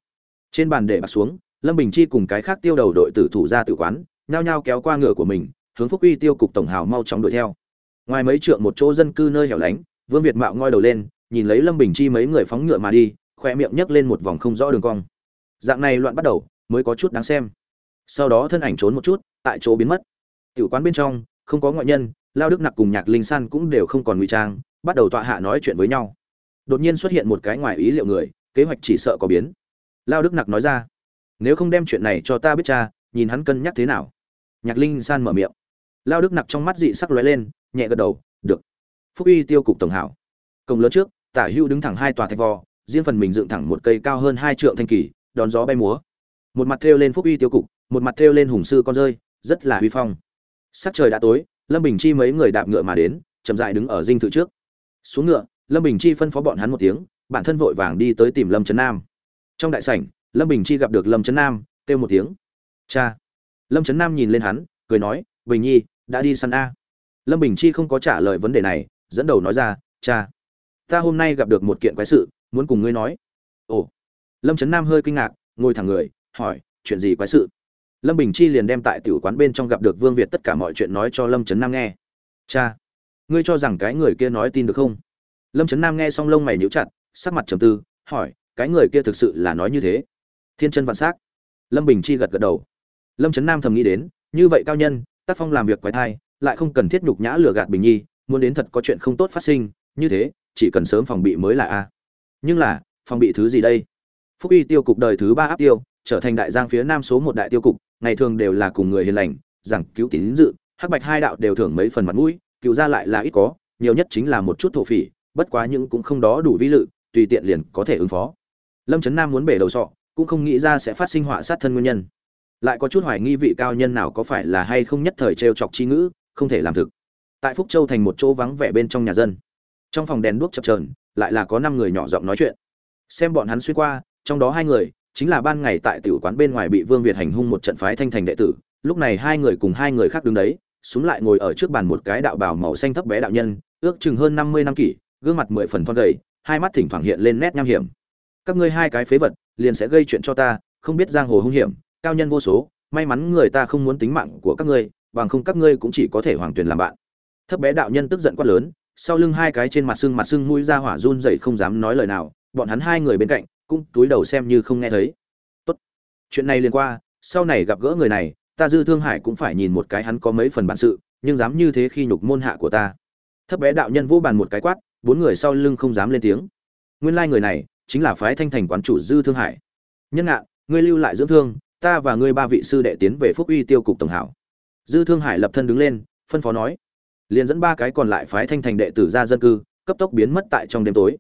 Trên bàn để bạc xuống lâm bình chi cùng cái khác tiêu đầu đội tử thủ ra tự quán, nhao nhao kéo qua ngựa của mình, hướng phúc uy tiêu cục tổng hào mau chóng đuổi theo. Ngoài mấy trượng một chỗ dân cư nơi hẻo lánh, vương việt mạo ngoi đầu lên, nhìn lấy lâm bình chi mấy người phóng ngựa mà đi khoe miệng nhấc lên một vòng không rõ đường cong. Dạng này loạn bắt đầu, mới có chút đáng xem. Sau đó thân ảnh trốn một chút, tại chỗ biến mất. Tiểu quán bên trong, không có ngoại nhân, lao đức nặc cùng nhạc linh san cũng đều không còn ngụy trang, bắt đầu tọa hạ nói chuyện với nhau. Đột nhiên xuất hiện một cái ngoài ý liệu người, kế hoạch chỉ sợ có biến. Lao đức nặc nói ra nếu không đem chuyện này cho ta biết cha, nhìn hắn cân nhắc thế nào. Nhạc linh san mở miệng. Lao đức nặc trong mắt dị sắc lóe lên, nhẹ gật đầu, được. Phúc uy tiêu cục tổng hảo. Cổng lớn trước, tả hữu đứng thẳng hai tòa thạch vò, riêng phần mình dựng thẳng một cây cao hơn hai trượng thanh kỳ, đón gió bay múa. Một mặt thêu lên phúc uy tiêu cục, một mặt thêu lên hùng sư con rơi, rất là huy phong. Sắc trời đã tối, lâm bình chi mấy người đạp ngựa mà đến, chậm dại đứng ở dinh thự trước. Xuống ngựa, lâm bình chi phân phó bọn hắn một tiếng, bản thân vội vàng đi tới tìm lâm trấn nam. Trong đại sảnh lâm bình chi gặp được lâm trấn nam, kêu một tiếng. Cha. Lâm trấn nam nhìn lên hắn, cười nói, bình nhi, đã đi săn a. Lâm bình chi không có trả lời vấn đề này, dẫn đầu nói ra, cha, ta hôm nay gặp được một kiện quái sự, muốn cùng ngươi nói. Ồ. Lâm trấn nam hơi kinh ngạc, ngồi thẳng người, hỏi, chuyện gì quái sự? Lâm bình chi liền đem tại tiểu quán bên trong gặp được vương việt tất cả mọi chuyện nói cho lâm trấn nam nghe. Cha, ngươi cho rằng cái người kia nói tin được không? Lâm trấn nam nghe xong lông mày nhíu chặt, sắc mặt trầm tư, hỏi, cái người kia thực sự là nói như thế? Thiên chân vạn s á c lâm bình chi gật gật đầu. Lâm trấn nam thầm nghĩ đến, như vậy cao nhân, tác phong làm việc quái thai, lại không cần thiết nhục nhã lừa gạt bình nhi, muốn đến thật có chuyện không tốt phát sinh, như thế, chỉ cần sớm phòng bị mới là a. Nhưng là, phòng bị thứ gì đây? Phúc y tiêu cục đời thứ ba áp tiêu, trở thành đại giang phía nam số một đại tiêu cục, ngày thường đều là cùng người hiền lành, giảng cứu tín dự, hắc bạch hai đạo đều thưởng mấy phần mặt mũi cựu ra lại là ít có, nhiều nhất chính là một chút thổ phỉ, bất quá nhưng cũng không đó đủ vi lự, tùy tiện liền có thể ứng phó. Lâm trấn nam muốn bể đầu sọ cũng không nghĩ ra sẽ phát sinh họa sát thân nguyên nhân. Lại có chút hoài nghi vị cao nhân nào có phải là hay không nhất thời trêu chọc chi ngữ, không thể làm thực. Tại phúc châu thành một chỗ vắng vẻ bên trong nhà dân. Trong phòng đèn đuốc chập trờn lại là có năm người nhỏ giọng nói chuyện. Xem bọn hắn xuyên qua, trong đó hai người, chính là ban ngày tại tiểu quán bên ngoài bị vương việt hành hung một trận phái thanh thành đệ tử. Lúc này hai người cùng hai người khác đứng đấy xuống lại ngồi ở trước bàn một cái đạo bào màu xanh thấp bé đạo nhân, ước chừng hơn năm mươi năm kỷ, gương mặt mười phần thon gầy, hai mắt thỉnh thoảng hiện lên nét nham hiểm. Các ngươi hai cái phế vật liền sẽ gây chuyện cho ta, không biết giang hồ hung hiểm, cao nhân vô số, may mắn người ta không muốn tính mạng của các ngươi, bằng không các ngươi cũng chỉ có thể hoàng tuyển làm bạn. Thấp bé đạo nhân tức giận quát lớn, sau lưng hai cái trên mặt sưng mặt sưng mũi ra hỏa run dậy không dám nói lời nào, bọn hắn hai người bên cạnh cũng túi đầu xem như không nghe thấy. Tốt, chuyện này liền qua, sau này gặp gỡ người này, ta dư thương hải cũng phải nhìn một cái hắn có mấy phần bản sự, nhưng dám như thế khi nhục môn hạ của ta. Thấp bé đạo nhân vỗ bàn một cái quát, bốn người sau lưng không dám lên tiếng. Nguyên lai người này chính là phái thanh thành quán chủ dư thương hải. Nhân ngạn, ngươi lưu lại dưỡng thương, ta và ngươi ba vị sư đệ tiến về phúc uy tiêu cục tổng hảo. Dư thương hải lập thân đứng lên, phân phó nói, liền dẫn ba cái còn lại phái thanh thành đệ tử ra dân cư, cấp tốc biến mất tại trong đêm tối.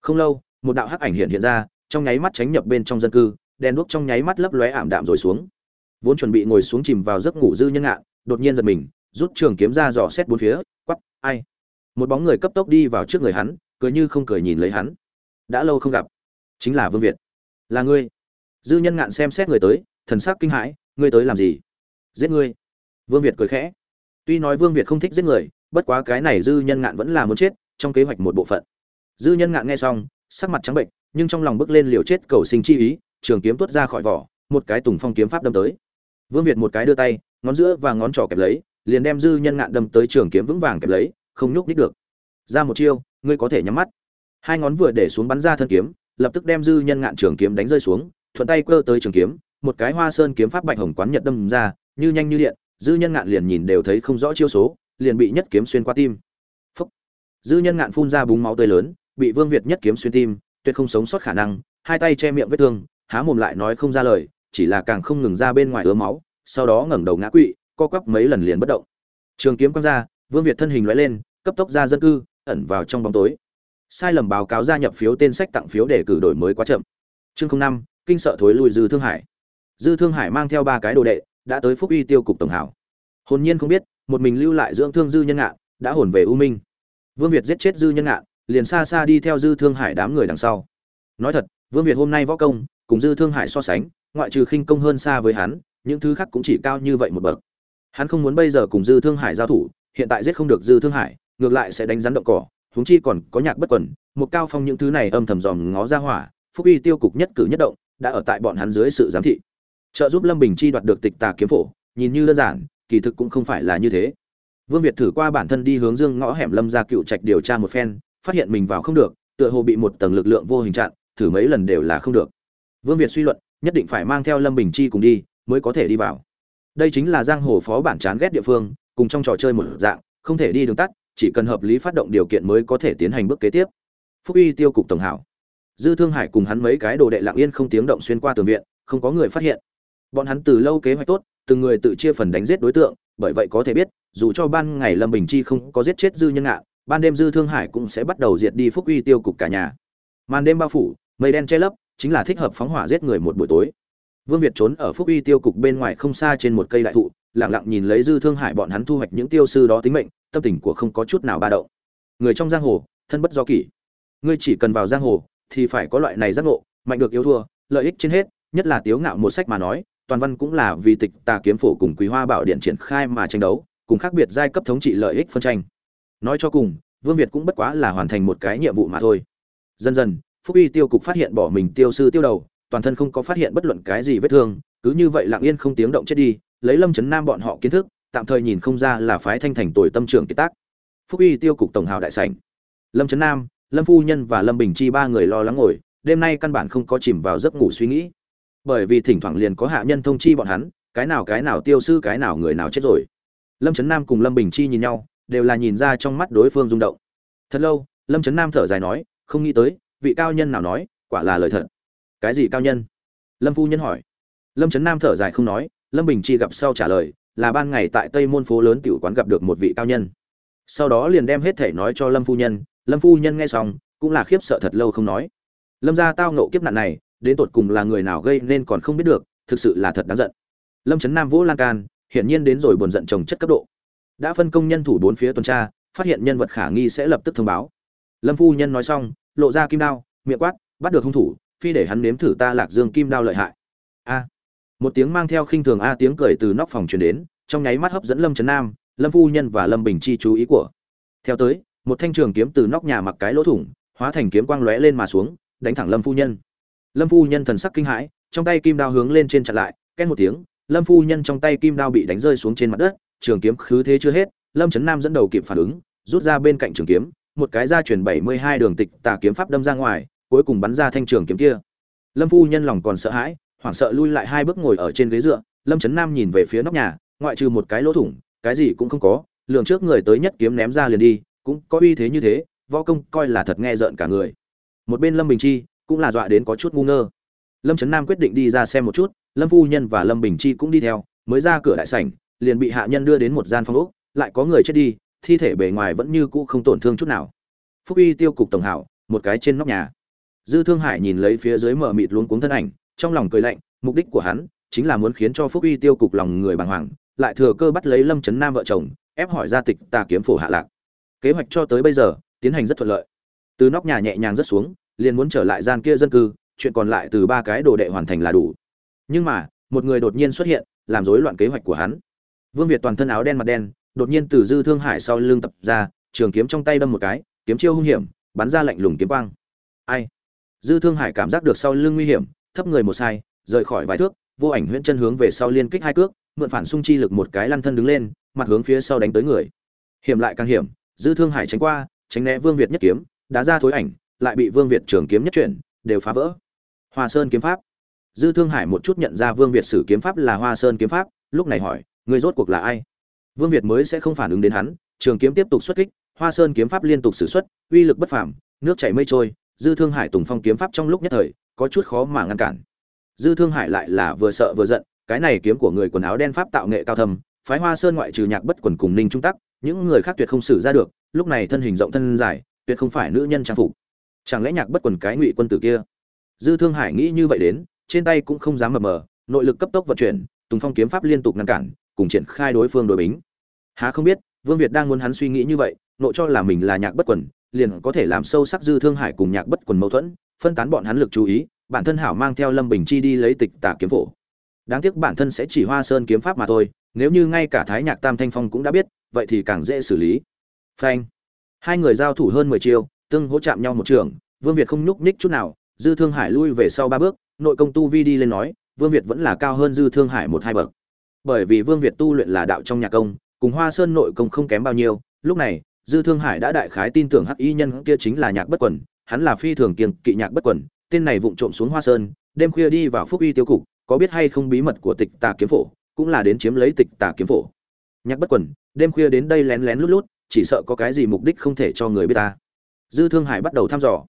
Không lâu, một đạo hắc ảnh hiện hiện ra, trong nháy mắt tránh nhập bên trong dân cư, đèn đuốc trong nháy mắt lấp lóe ảm đạm rồi xuống. Vốn chuẩn bị ngồi xuống chìm vào giấc ngủ dư nhân ngạn, đột nhiên giật mình, rút trường kiếm ra dò xét bốn phía quắp ai? Một bóng người cấp tốc đi vào trước người hắn, cười như không cười nhìn lấy hắn đã lâu không gặp. Chính là vương việt. Là ngươi. Dư nhân ngạn xem xét người tới, thần sắc kinh hãi, ngươi tới làm gì? Giết ngươi. Vương việt cười khẽ. Tuy nói vương việt không thích giết người, bất quá cái này dư nhân ngạn vẫn là muốn chết, trong kế hoạch một bộ phận. Dư nhân ngạn nghe xong, sắc mặt trắng bệnh, nhưng trong lòng bước lên liều chết cầu sinh chi ý, trường kiếm tuốt ra khỏi vỏ, một cái tùng phong kiếm pháp đâm tới. Vương việt một cái đưa tay, ngón giữa và ngón trỏ kẹp lấy, liền đem dư nhân ngạn đâm tới trường kiếm vững vàng kẹp lấy, không nhúc nít được. Ra một chiêu, ngươi có thể nhắm mắt hai ngón vừa để xuống bắn ra thân kiếm, lập tức đem dư nhân ngạn trường kiếm đánh rơi xuống, thuận tay cơ tới trường kiếm, một cái hoa sơn kiếm pháp bạch hồng quán nhật đâm ra, như nhanh như điện, dư nhân ngạn liền nhìn đều thấy không rõ chiêu số, liền bị nhất kiếm xuyên qua tim. Phúc. dư nhân ngạn phun ra búng máu tươi lớn, bị vương việt nhất kiếm xuyên tim, tuyệt không sống sót khả năng, hai tay che miệng vết thương, há mồm lại nói không ra lời, chỉ là càng không ngừng ra bên ngoài ứa máu, sau đó ngẩng đầu ngã quỵ, co quắp mấy lần liền bất động. Trường kiếm quăng ra, vương việt thân hình lóe lên, cấp tốc ra dân cư, ẩn vào trong bóng tối sai lầm báo cáo gia nhập phiếu tên sách tặng phiếu để cử đổi mới quá chậm. Chương năm, kinh sợ thối lui dư thương hải. Dư thương hải mang theo ba cái đồ đệ, đã tới phúc uy tiêu cục tổng hảo. Hồn nhiên không biết, một mình lưu lại dưỡng thương dư nhân ngạn, đã hồn về u minh. Vương việt giết chết dư nhân ngạn, liền xa xa đi theo dư thương hải đám người đằng sau. Nói thật, vương việt hôm nay võ công, cùng dư thương hải so sánh, ngoại trừ khinh công hơn xa với hắn, những thứ khác cũng chỉ cao như vậy một bậc. Hắn không muốn bây giờ cùng dư thương hải giao thủ, hiện tại giết không được dư thương hải, ngược lại sẽ đánh rắn động cỏ huống chi còn có nhạc bất quẩn một cao phong những thứ này âm thầm dòm ngó ra hỏa, phúc uy tiêu cục nhất cử nhất động, đã ở tại bọn hắn dưới sự giám thị. Trợ giúp lâm bình chi đoạt được tịch tà kiếm phổ, nhìn như đơn giản, kỳ thực cũng không phải là như thế. Vương việt thử qua bản thân đi hướng dương ngõ hẻm lâm gia cựu trạch điều tra một phen, phát hiện mình vào không được, tựa hồ bị một tầng lực lượng vô hình chặn, thử mấy lần đều là không được. Vương việt suy luận, nhất định phải mang theo lâm bình chi cùng đi, mới có thể đi vào. Đây chính là giang hồ phó bản chán ghét địa phương, cùng trong trò chơi một dạng, không thể đi đường tắt chỉ cần hợp lý phát động điều kiện mới có thể tiến hành bước kế tiếp. Phúc uy tiêu cục tổng hảo. Dư thương hải cùng hắn mấy cái đồ đệ lặng yên không tiếng động xuyên qua tường viện, không có người phát hiện. Bọn hắn từ lâu kế hoạch tốt, từng người tự chia phần đánh giết đối tượng, bởi vậy có thể biết, dù cho ban ngày lâm bình chi không có giết chết dư nhân ngạn, ban đêm dư thương hải cũng sẽ bắt đầu diệt đi phúc uy tiêu cục cả nhà. Màn đêm bao phủ, mây đen che lấp, chính là thích hợp phóng hỏa giết người một buổi tối. Vương việt trốn ở phúc uy tiêu cục bên ngoài không xa trên một cây đại thụ, lặng lặng nhìn lấy dư thương hải bọn hắn thu hoạch những tiêu sư đó tính mệnh tâm tình của không có chút nào ba động. Người trong giang hồ, thân bất do kỷ. Ngươi chỉ cần vào giang hồ, thì phải có loại này giác ngộ, mạnh được yếu thua, lợi ích trên hết, nhất là tiếu ngạo một sách mà nói, toàn văn cũng là vì tịch tà kiếm phổ cùng quý hoa bảo điện triển khai mà tranh đấu, cùng khác biệt giai cấp thống trị lợi ích phân tranh. Nói cho cùng, vương việt cũng bất quá là hoàn thành một cái nhiệm vụ mà thôi. Dần dần, phúc uy tiêu cục phát hiện bỏ mình tiêu sư tiêu đầu, toàn thân không có phát hiện bất luận cái gì vết thương, cứ như vậy lặng yên không tiếng động chết đi, lấy lâm chấn nam bọn họ kiến thức tạm thời nhìn không ra là phái thanh thành tuổi tâm trưởng kiệt tác. Phúc uy tiêu cục tổng hào đại sảnh. Lâm chấn nam, lâm phu nhân và lâm bình chi ba người lo lắng ngồi, đêm nay căn bản không có chìm vào giấc ngủ suy nghĩ. Bởi vì thỉnh thoảng liền có hạ nhân thông chi bọn hắn, cái nào cái nào tiêu sư cái nào người nào chết rồi. Lâm trấn nam cùng lâm bình chi nhìn nhau, đều là nhìn ra trong mắt đối phương rung động. Thật lâu, lâm trấn nam thở dài nói, không nghĩ tới, vị cao nhân nào nói, quả là lời thật. Cái gì cao nhân? Lâm phu nhân hỏi. Lâm trấn nam thở dài không nói, lâm bình chi gặp sau trả lời là ban ngày tại tây môn phố lớn tiểu quán gặp được một vị cao nhân. Sau đó liền đem hết thể nói cho lâm phu nhân, lâm phu nhân nghe xong, cũng là khiếp sợ thật lâu không nói. Lâm gia tao nộ kiếp nạn này, đến tột cùng là người nào gây nên còn không biết được, thực sự là thật đáng giận. Lâm trấn nam vỗ lan can, hiển nhiên đến rồi buồn giận chồng chất cấp độ. Đã phân công nhân thủ bốn phía tuần tra, phát hiện nhân vật khả nghi sẽ lập tức thông báo. Lâm phu nhân nói xong, lộ ra kim đao, miệng quát, bắt được hung thủ, phi để hắn nếm thử ta lạc dương kim đao lợi hại. A một tiếng mang theo khinh thường a tiếng cười từ nóc phòng truyền đến, trong nháy mắt hấp dẫn lâm trấn nam, lâm phu nhân và lâm bình chi chú ý của. Theo tới, một thanh trường kiếm từ nóc nhà mặc cái lỗ thủng, hóa thành kiếm quang lóe lên mà xuống, đánh thẳng lâm phu nhân. Lâm phu nhân thần sắc kinh hãi, trong tay kim đao hướng lên trên chặn lại, két một tiếng, lâm phu nhân trong tay kim đao bị đánh rơi xuống trên mặt đất, trường kiếm khứ thế chưa hết, lâm trấn nam dẫn đầu kịp phản ứng, rút ra bên cạnh trường kiếm, một cái ra chuyển bảy mươi hai đường tịch tà kiếm pháp đâm ra ngoài, cuối cùng bắn ra thanh trường kiếm kia. Lâm phu nhân lòng còn sợ hãi hoảng sợ lui lại hai bước ngồi ở trên ghế dựa, lâm trấn nam nhìn về phía nóc nhà, ngoại trừ một cái lỗ thủng, cái gì cũng không có, lường trước người tới nhất kiếm ném ra liền đi, cũng có uy thế như thế, võ công coi là thật nghe rợn cả người. Một bên lâm bình chi cũng là dọa đến có chút ngu ngơ. Lâm trấn nam quyết định đi ra xem một chút, lâm phu nhân và lâm bình chi cũng đi theo, mới ra cửa đại sảnh, liền bị hạ nhân đưa đến một gian phòng úc lại có người chết đi, thi thể bề ngoài vẫn như cũ không tổn thương chút nào. Phúc y tiêu cục tổng hảo, một cái trên nóc nhà. Dư thương hải nhìn lấy phía dưới mở mịt luống cuống thân ảnh trong lòng cười lạnh, mục đích của hắn chính là muốn khiến cho phúc uy tiêu cục lòng người bàng hoàng, lại thừa cơ bắt lấy lâm trấn nam vợ chồng, ép hỏi gia tịch tà kiếm phổ hạ lạc. Kế hoạch cho tới bây giờ tiến hành rất thuận lợi. Từ nóc nhà nhẹ nhàng rất xuống, liền muốn trở lại gian kia dân cư, chuyện còn lại từ ba cái đồ đệ hoàn thành là đủ. Nhưng mà, một người đột nhiên xuất hiện, làm rối loạn kế hoạch của hắn. Vương việt toàn thân áo đen mặt đen, đột nhiên từ dư thương hải sau lưng tập ra, trường kiếm trong tay đâm một cái, kiếm chiêu hung hiểm, bắn ra lạnh lùng kiếm quang. Ai? Dư thương hải cảm giác được sau lưng nguy hiểm thấp người một sai, rời khỏi vài thước, vô ảnh huyễn chân hướng về sau liên kích hai cước, mượn phản xung chi lực một cái lăn thân đứng lên, mặt hướng phía sau đánh tới người. Hiểm lại càng hiểm, dư thương hải tránh qua, tránh né vương việt nhất kiếm, đá ra thối ảnh, lại bị vương việt trường kiếm nhất chuyển, đều phá vỡ. Hoa sơn kiếm pháp. Dư thương hải một chút nhận ra vương việt sử kiếm pháp là hoa sơn kiếm pháp, lúc này hỏi người rốt cuộc là ai? Vương việt mới sẽ không phản ứng đến hắn, trường kiếm tiếp tục xuất kích, hoa sơn kiếm pháp liên tục sử xuất, uy lực bất phàm, nước chảy mây trôi, dư thương hải tùng phong kiếm pháp trong lúc nhất thời có chút khó mà ngăn cản. Dư thương hải lại là vừa sợ vừa giận, cái này kiếm của người quần áo đen pháp tạo nghệ cao thầm phái hoa sơn ngoại trừ nhạc bất quần cùng ninh trung tắc, những người khác tuyệt không xử ra được, lúc này thân hình rộng thân dài, tuyệt không phải nữ nhân trang phục. Chẳng lẽ nhạc bất quần cái ngụy quân tử kia? Dư thương hải nghĩ như vậy đến, trên tay cũng không dám mờ mờ, nội lực cấp tốc vận chuyển, tùng phong kiếm pháp liên tục ngăn cản, cùng triển khai đối phương đối bính. Há không biết, vương việt đang muốn hắn suy nghĩ như vậy, nội cho là mình là nhạc bất quần, liền có thể làm sâu sắc dư thương hải cùng nhạc bất quần mâu thuẫn phân tán bọn hắn lực chú ý, bản thân hảo mang theo lâm bình chi đi lấy tịch tả kiếm phổ. Đáng tiếc bản thân sẽ chỉ hoa sơn kiếm pháp mà thôi, nếu như ngay cả thái nhạc tam thanh phong cũng đã biết, vậy thì càng dễ xử lý. Phanh. Hai người giao thủ hơn mười chiêu, tương hỗ chạm nhau một trường, vương việt không nhúc nhích chút nào, dư thương hải lui về sau ba bước, nội công tu vi đi lên nói, vương việt vẫn là cao hơn dư thương hải một hai bậc. Bởi vì vương việt tu luyện là đạo trong nhà công, cùng hoa sơn nội công không kém bao nhiêu, lúc này, dư thương hải đã đại khái tin tưởng hắc y nhân kia chính là nhạc bất quần hắn là phi thường kiêng kỵ nhạc bất quần, tên này vụng trộm xuống hoa sơn, đêm khuya đi vào phúc Uy tiêu cục, có biết hay không bí mật của tịch tà kiếm phổ, cũng là đến chiếm lấy tịch tà kiếm phổ. Nhạc bất quần, đêm khuya đến đây lén lén lút lút, chỉ sợ có cái gì mục đích không thể cho người biết ta. Dư thương hải bắt đầu thăm dò.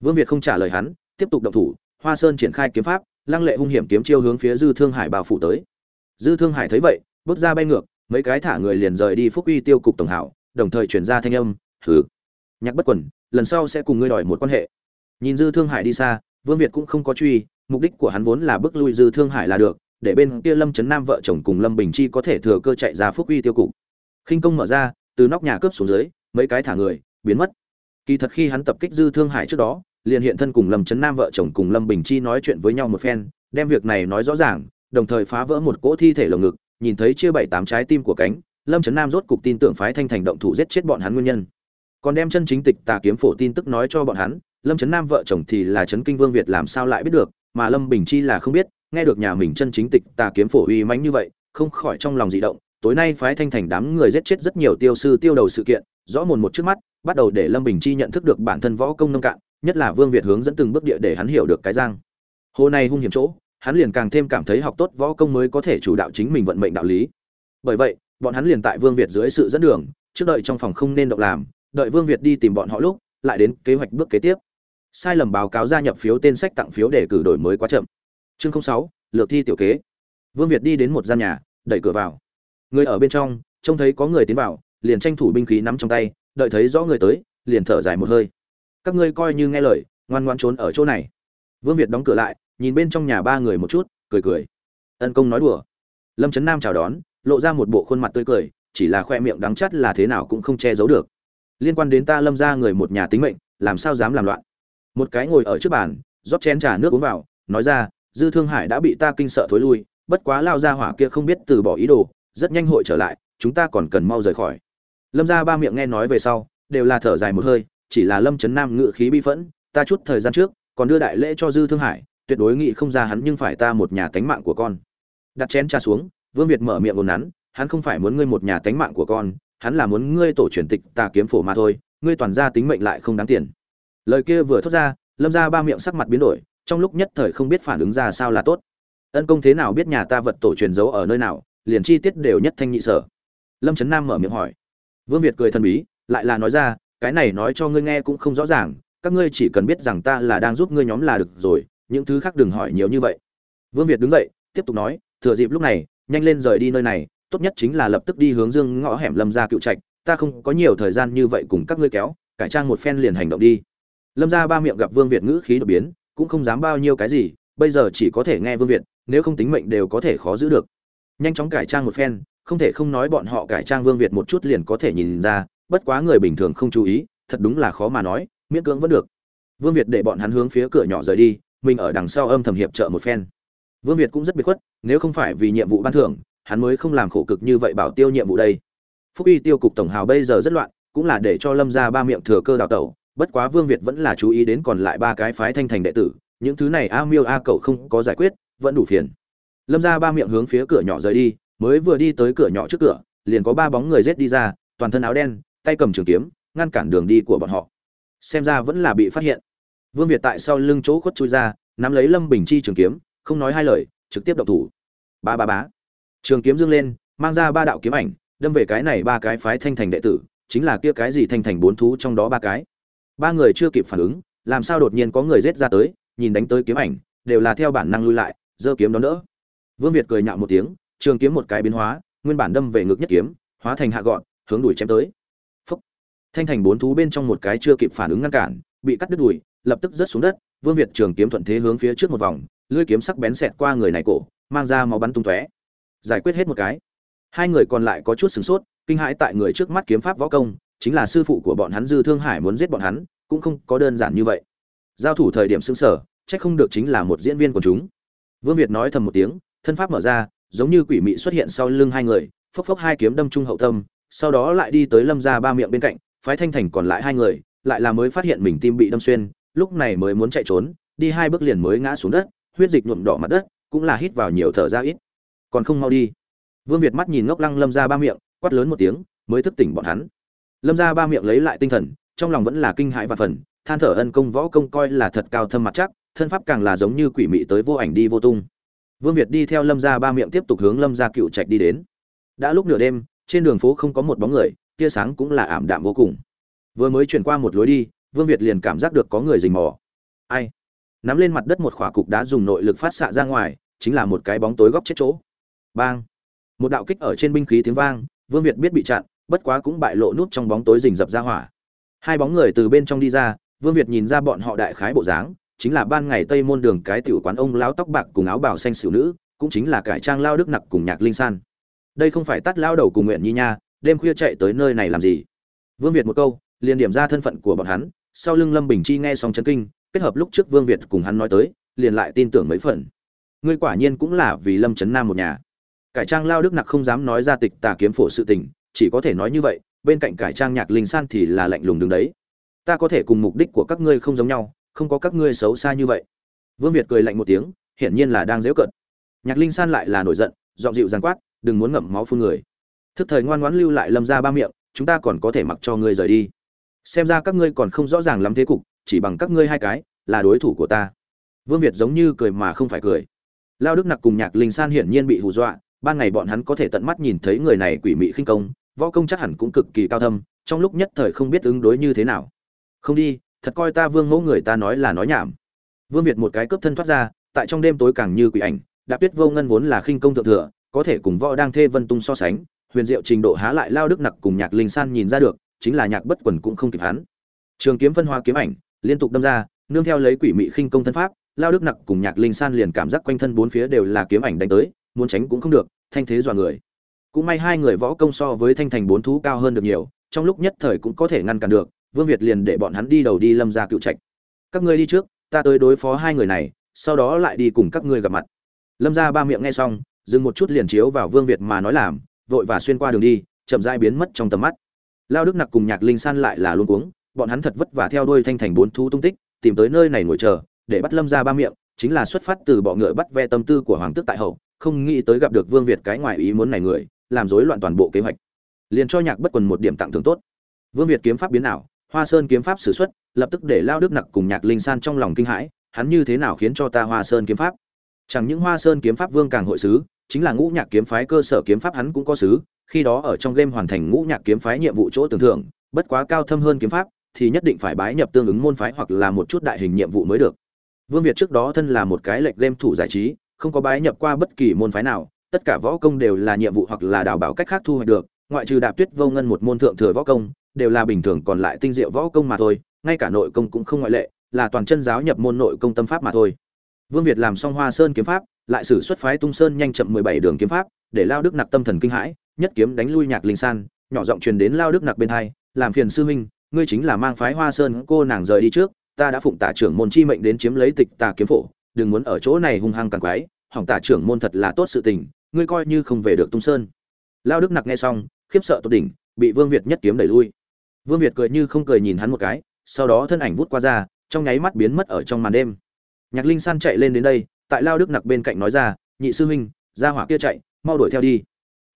Vương việt không trả lời hắn, tiếp tục động thủ, hoa sơn triển khai kiếm pháp, lăng lệ hung hiểm kiếm chiêu hướng phía dư thương hải bao phủ tới. Dư thương hải thấy vậy, bước ra bay ngược, mấy cái thả người liền rời đi phúc uy tiêu cục tổng hảo, đồng thời truyền ra thanh âm, hừ nhạc bất quần, lần sau sẽ cùng ngươi đòi một quan hệ. Nhìn dư thương hải đi xa, vương việt cũng không có truy, mục đích của hắn vốn là bước lui dư thương hải là được, để bên kia lâm trấn nam vợ chồng cùng lâm bình chi có thể thừa cơ chạy ra phúc uy tiêu cục. Khinh công mở ra, từ nóc nhà cướp xuống dưới, mấy cái thả người, biến mất. Kỳ thật khi hắn tập kích dư thương hải trước đó, liền hiện thân cùng lâm trấn nam vợ chồng cùng lâm bình chi nói chuyện với nhau một phen, đem việc này nói rõ ràng, đồng thời phá vỡ một cỗ thi thể lồng ngực, nhìn thấy chia bảy tám trái tim của cánh, lâm trấn nam rốt cục tin tưởng phái thanh thành động thủ giết chết bọn hắn nguyên nhân còn đem chân chính tịch tà kiếm phổ tin tức nói cho bọn hắn, lâm trấn nam vợ chồng thì là trấn kinh vương việt làm sao lại biết được, mà lâm bình chi là không biết, nghe được nhà mình chân chính tịch tà kiếm phổ uy mãnh như vậy, không khỏi trong lòng dị động, tối nay phái thanh thành đám người giết chết rất nhiều tiêu sư tiêu đầu sự kiện, rõ mồn một trước mắt, bắt đầu để lâm bình chi nhận thức được bản thân võ công nông cạn, nhất là vương việt hướng dẫn từng bước địa để hắn hiểu được cái giang hồ này hung hiểm chỗ, hắn liền càng thêm cảm thấy học tốt võ công mới có thể chủ đạo chính mình vận mệnh đạo lý. Bởi vậy, bọn hắn liền tại vương việt dưới sự dẫn đường, trước đợi trong phòng không nên động làm đợi vương việt đi tìm bọn họ lúc, lại đến kế hoạch bước kế tiếp. Sai lầm báo cáo gia nhập phiếu tên sách tặng phiếu để cử đổi mới quá chậm. Chương 06 lược thi tiểu kế. Vương việt đi đến một gian nhà, đẩy cửa vào. Người ở bên trong, trông thấy có người tiến vào, liền tranh thủ binh khí nắm trong tay, đợi thấy rõ người tới, liền thở dài một hơi. Các ngươi coi như nghe lời, ngoan ngoãn trốn ở chỗ này. Vương việt đóng cửa lại, nhìn bên trong nhà ba người một chút, cười cười. Ân công nói đùa. Lâm trấn nam chào đón, lộ ra một bộ khuôn mặt tươi cười, chỉ là khoe miệng đắng chắt là thế nào cũng không che giấu được liên quan đến ta lâm ra người một nhà tính mệnh, làm sao dám làm loạn? Một cái ngồi ở trước bàn, rót chén trà nước uống vào, nói ra, dư thương hải đã bị ta kinh sợ thối lui, bất quá lao ra hỏa kia không biết từ bỏ ý đồ, rất nhanh hội trở lại, chúng ta còn cần mau rời khỏi. Lâm ra ba miệng nghe nói về sau, đều là thở dài một hơi, chỉ là lâm trấn nam ngự khí bi phẫn, ta chút thời gian trước, còn đưa đại lễ cho dư thương hải, tuyệt đối nghị không ra hắn nhưng phải ta một nhà tánh mạng của con. Đặt chén trà xuống, vương việt mở miệng ồn nắn hắn không phải muốn ngươi một nhà tánh mạng của con hắn là muốn ngươi tổ truyền tịch tà kiếm phổ mà thôi, ngươi toàn ra tính mệnh lại không đáng tiền. Lời kia vừa thốt ra, lâm ra ba miệng sắc mặt biến đổi, trong lúc nhất thời không biết phản ứng ra sao là tốt. Ân công thế nào biết nhà ta vật tổ truyền giấu ở nơi nào, liền chi tiết đều nhất thanh nhị sở. Lâm trấn nam mở miệng hỏi. Vương việt cười thần bí, lại là nói ra, cái này nói cho ngươi nghe cũng không rõ ràng, các ngươi chỉ cần biết rằng ta là đang giúp ngươi nhóm là được rồi, những thứ khác đừng hỏi nhiều như vậy. Vương việt đứng dậy, tiếp tục nói, thừa dịp lúc này, nhanh lên rời đi nơi này tốt nhất chính là lập tức đi hướng dương ngõ hẻm lâm ra cựu trạch, ta không có nhiều thời gian như vậy cùng các ngươi kéo, cải trang một phen liền hành động đi. Lâm ra ba miệng gặp vương việt ngữ khí đột biến, cũng không dám bao nhiêu cái gì, bây giờ chỉ có thể nghe vương việt, nếu không tính mệnh đều có thể khó giữ được. Nhanh chóng cải trang một phen, không thể không nói bọn họ cải trang vương việt một chút liền có thể nhìn ra, bất quá người bình thường không chú ý, thật đúng là khó mà nói, miễn cưỡng vẫn được. Vương việt để bọn hắn hướng phía cửa nhỏ rời đi, mình ở đằng sau âm thầm hiệp trợ một phen. Vương việt cũng rất biệt khuất, nếu không phải vì nhiệm vụ ban thưởng hắn mới không làm khổ cực như vậy bảo tiêu nhiệm vụ đây. Phúc y tiêu cục tổng hào bây giờ rất loạn, cũng là để cho lâm ra ba miệng thừa cơ đào tẩu, bất quá vương việt vẫn là chú ý đến còn lại ba cái phái thanh thành đệ tử, những thứ này a miêu a cậu không có giải quyết, vẫn đủ phiền. Lâm ra ba miệng hướng phía cửa nhỏ rời đi, mới vừa đi tới cửa nhỏ trước cửa, liền có ba bóng người rết đi ra, toàn thân áo đen, tay cầm trường kiếm, ngăn cản đường đi của bọn họ. Xem ra vẫn là bị phát hiện. Vương việt tại sau lưng chỗ khuất chui ra, nắm lấy lâm bình chi trường kiếm, không nói hai lời, trực tiếp động thủ. Ba ba bá trường kiếm dương lên, mang ra ba đạo kiếm ảnh, đâm về cái này ba cái phái thanh thành đệ tử, chính là kia cái gì thanh thành bốn thú trong đó ba cái. Ba người chưa kịp phản ứng, làm sao đột nhiên có người rết ra tới, nhìn đánh tới kiếm ảnh, đều là theo bản năng lui lại, giơ kiếm đón đỡ. Vương việt cười nhạo một tiếng, trường kiếm một cái biến hóa, nguyên bản đâm về ngực nhất kiếm, hóa thành hạ gọn, hướng đuổi chém tới. Phúc. thanh thành bốn thú bên trong một cái chưa kịp phản ứng ngăn cản, bị cắt đứt đùi, lập tức rớt xuống đất, vương việt trường kiếm thuận thế hướng phía trước một vòng, lưỡi kiếm sắc bén xẹt qua người này cổ, mang ra máu bắn tung tóe giải quyết hết một cái. Hai người còn lại có chút sửng sốt, kinh hãi tại người trước mắt kiếm pháp võ công, chính là sư phụ của bọn hắn dư thương hải muốn giết bọn hắn, cũng không có đơn giản như vậy. Giao thủ thời điểm xứng sở trách không được chính là một diễn viên của chúng. Vương việt nói thầm một tiếng, thân pháp mở ra, giống như quỷ mị xuất hiện sau lưng hai người, phốc phốc hai kiếm đâm trung hậu tâm, sau đó lại đi tới lâm ra ba miệng bên cạnh, phái thanh thành còn lại hai người, lại là mới phát hiện mình tim bị đâm xuyên, lúc này mới muốn chạy trốn, đi hai bước liền mới ngã xuống đất, huyết dịch nhuộm đỏ mặt đất, cũng là hít vào nhiều thở ra ít còn không mau đi. Vương việt mắt nhìn ngốc lăng lâm ra ba miệng, quát lớn một tiếng, mới thức tỉnh bọn hắn. Lâm ra ba miệng lấy lại tinh thần, trong lòng vẫn là kinh hãi và phần than thở ân công võ công coi là thật cao thâm mặt chắc, thân pháp càng là giống như quỷ mị tới vô ảnh đi vô tung. Vương việt đi theo lâm ra ba miệng tiếp tục hướng lâm ra cựu trạch đi đến. Đã lúc nửa đêm, trên đường phố không có một bóng người, tia sáng cũng là ảm đạm vô cùng. Vừa mới chuyển qua một lối đi, vương việt liền cảm giác được có người rình mò. Ai? Nắm lên mặt đất một khỏa cục đá dùng nội lực phát xạ ra ngoài, chính là một cái bóng tối góc chết chỗ bang. Một đạo kích ở trên binh khí tiếng vang, vương việt biết bị chặn, bất quá cũng bại lộ nút trong bóng tối rình rập ra hỏa. Hai bóng người từ bên trong đi ra, vương việt nhìn ra bọn họ đại khái bộ dáng, chính là ban ngày tây môn đường cái tiểu quán ông lão tóc bạc cùng áo bào xanh xỉu nữ, cũng chính là cải trang lao đức nặc cùng nhạc linh san. Đây không phải tắt lao đầu cùng nguyện nhi nha, đêm khuya chạy tới nơi này làm gì? Vương việt một câu, liền điểm ra thân phận của bọn hắn, sau lưng lâm bình chi nghe xong chấn kinh, kết hợp lúc trước vương việt cùng hắn nói tới, liền lại tin tưởng mấy phần. Ngươi quả nhiên cũng là vì lâm trấn nam một nhà cải trang lao đức nặc không dám nói ra tịch tà kiếm phổ sự tình, chỉ có thể nói như vậy, bên cạnh cải trang nhạc linh san thì là lạnh lùng đứng đấy. Ta có thể cùng mục đích của các ngươi không giống nhau, không có các ngươi xấu xa như vậy. Vương việt cười lạnh một tiếng, hiển nhiên là đang dễu cận nhạc linh san lại là nổi giận dọn dịu giàn quát, đừng muốn ngậm máu phun người. Thức thời ngoan ngoãn lưu lại lâm ra ba miệng, chúng ta còn có thể mặc cho ngươi rời đi. Xem ra các ngươi còn không rõ ràng lắm thế cục, chỉ bằng các ngươi hai cái, là đối thủ của ta. Vương việt giống như cười mà không phải cười. Lao đức nặc cùng nhạc linh san hiển nhiên bị hù dọa ban ngày bọn hắn có thể tận mắt nhìn thấy người này quỷ mị khinh công, võ công chắc hẳn cũng cực kỳ cao thâm, trong lúc nhất thời không biết ứng đối như thế nào. Không đi, thật coi ta vương mẫu người ta nói là nói nhảm. Vương việt một cái cướp thân thoát ra, tại trong đêm tối càng như quỷ ảnh đã biết vô ngân vốn là khinh công thượng thừa, có thể cùng võ đang thê vân tung so sánh, huyền diệu trình độ há lại lao đức nặc cùng nhạc linh san nhìn ra được, chính là nhạc bất quần cũng không kịp hắn. Trường kiếm phân hoa kiếm ảnh, liên tục đâm ra, nương theo lấy quỷ mị khinh công thân pháp, lao đức nặc cùng nhạc linh san liền cảm giác quanh thân bốn phía đều là kiếm ảnh đánh tới muốn tránh cũng không được, thanh thế dọa người. Cũng may hai người võ công so với thanh thành bốn thú cao hơn được nhiều, trong lúc nhất thời cũng có thể ngăn cản được, vương việt liền để bọn hắn đi đầu đi lâm ra cựu trạch. Các ngươi đi trước, ta tới đối phó hai người này, sau đó lại đi cùng các ngươi gặp mặt. Lâm ra ba miệng nghe xong, dừng một chút liền chiếu vào vương việt mà nói làm, vội và xuyên qua đường đi, chậm dai biến mất trong tầm mắt. Lao đức nặc cùng nhạc linh san lại là luôn cuống, bọn hắn thật vất vả theo đuôi thanh thành bốn thú tung tích, tìm tới nơi này ngồi chờ, để bắt lâm ra ba miệng, chính là xuất phát từ bọ ngựa bắt ve tâm tư của hoàng tước tại hậu không nghĩ tới gặp được vương việt cái ngoài ý muốn này người, làm rối loạn toàn bộ kế hoạch. Liền cho nhạc bất quần một điểm tặng thưởng tốt. Vương việt kiếm pháp biến ảo, hoa sơn kiếm pháp sử xuất, lập tức để lao đức nặc cùng nhạc linh san trong lòng kinh hãi, hắn như thế nào khiến cho ta hoa sơn kiếm pháp? Chẳng những hoa sơn kiếm pháp vương càng hội sứ, chính là ngũ nhạc kiếm phái cơ sở kiếm pháp hắn cũng có sứ, khi đó ở trong game hoàn thành ngũ nhạc kiếm phái nhiệm vụ chỗ tưởng thưởng, bất quá cao thâm hơn kiếm pháp, thì nhất định phải bái nhập tương ứng môn phái hoặc là một chút đại hình nhiệm vụ mới được. Vương việt trước đó thân là một cái lệch game thủ giải trí không có bái nhập qua bất kỳ môn phái nào tất cả võ công đều là nhiệm vụ hoặc là đào bảo cách khác thu hoạch được ngoại trừ đạp tuyết vô ngân một môn thượng thừa võ công đều là bình thường còn lại tinh diệu võ công mà thôi ngay cả nội công cũng không ngoại lệ là toàn chân giáo nhập môn nội công tâm pháp mà thôi. Vương việt làm xong hoa sơn kiếm pháp lại sử xuất phái tung sơn nhanh chậm mười bảy đường kiếm pháp để lao đức nặc tâm thần kinh hãi nhất kiếm đánh lui nhạc linh san nhỏ giọng truyền đến lao đức nặc bên tai, làm phiền sư huynh ngươi chính là mang phái hoa sơn cô nàng rời đi trước ta đã phụng tả trưởng môn chi mệnh đến chiếm lấy tịch tà kiếm phổ đừng muốn ở chỗ này hung hăng càng quái, hỏng tả trưởng môn thật là tốt sự tình, ngươi coi như không về được tung sơn. Lao đức nặc nghe xong, khiếp sợ tột đỉnh, bị vương việt nhất kiếm đẩy lui. Vương việt cười như không cười nhìn hắn một cái, sau đó thân ảnh vút qua ra, trong nháy mắt biến mất ở trong màn đêm. Nhạc linh san chạy lên đến đây, tại lao đức nặc bên cạnh nói ra, nhị sư huynh, ra hỏa kia chạy, mau đuổi theo đi.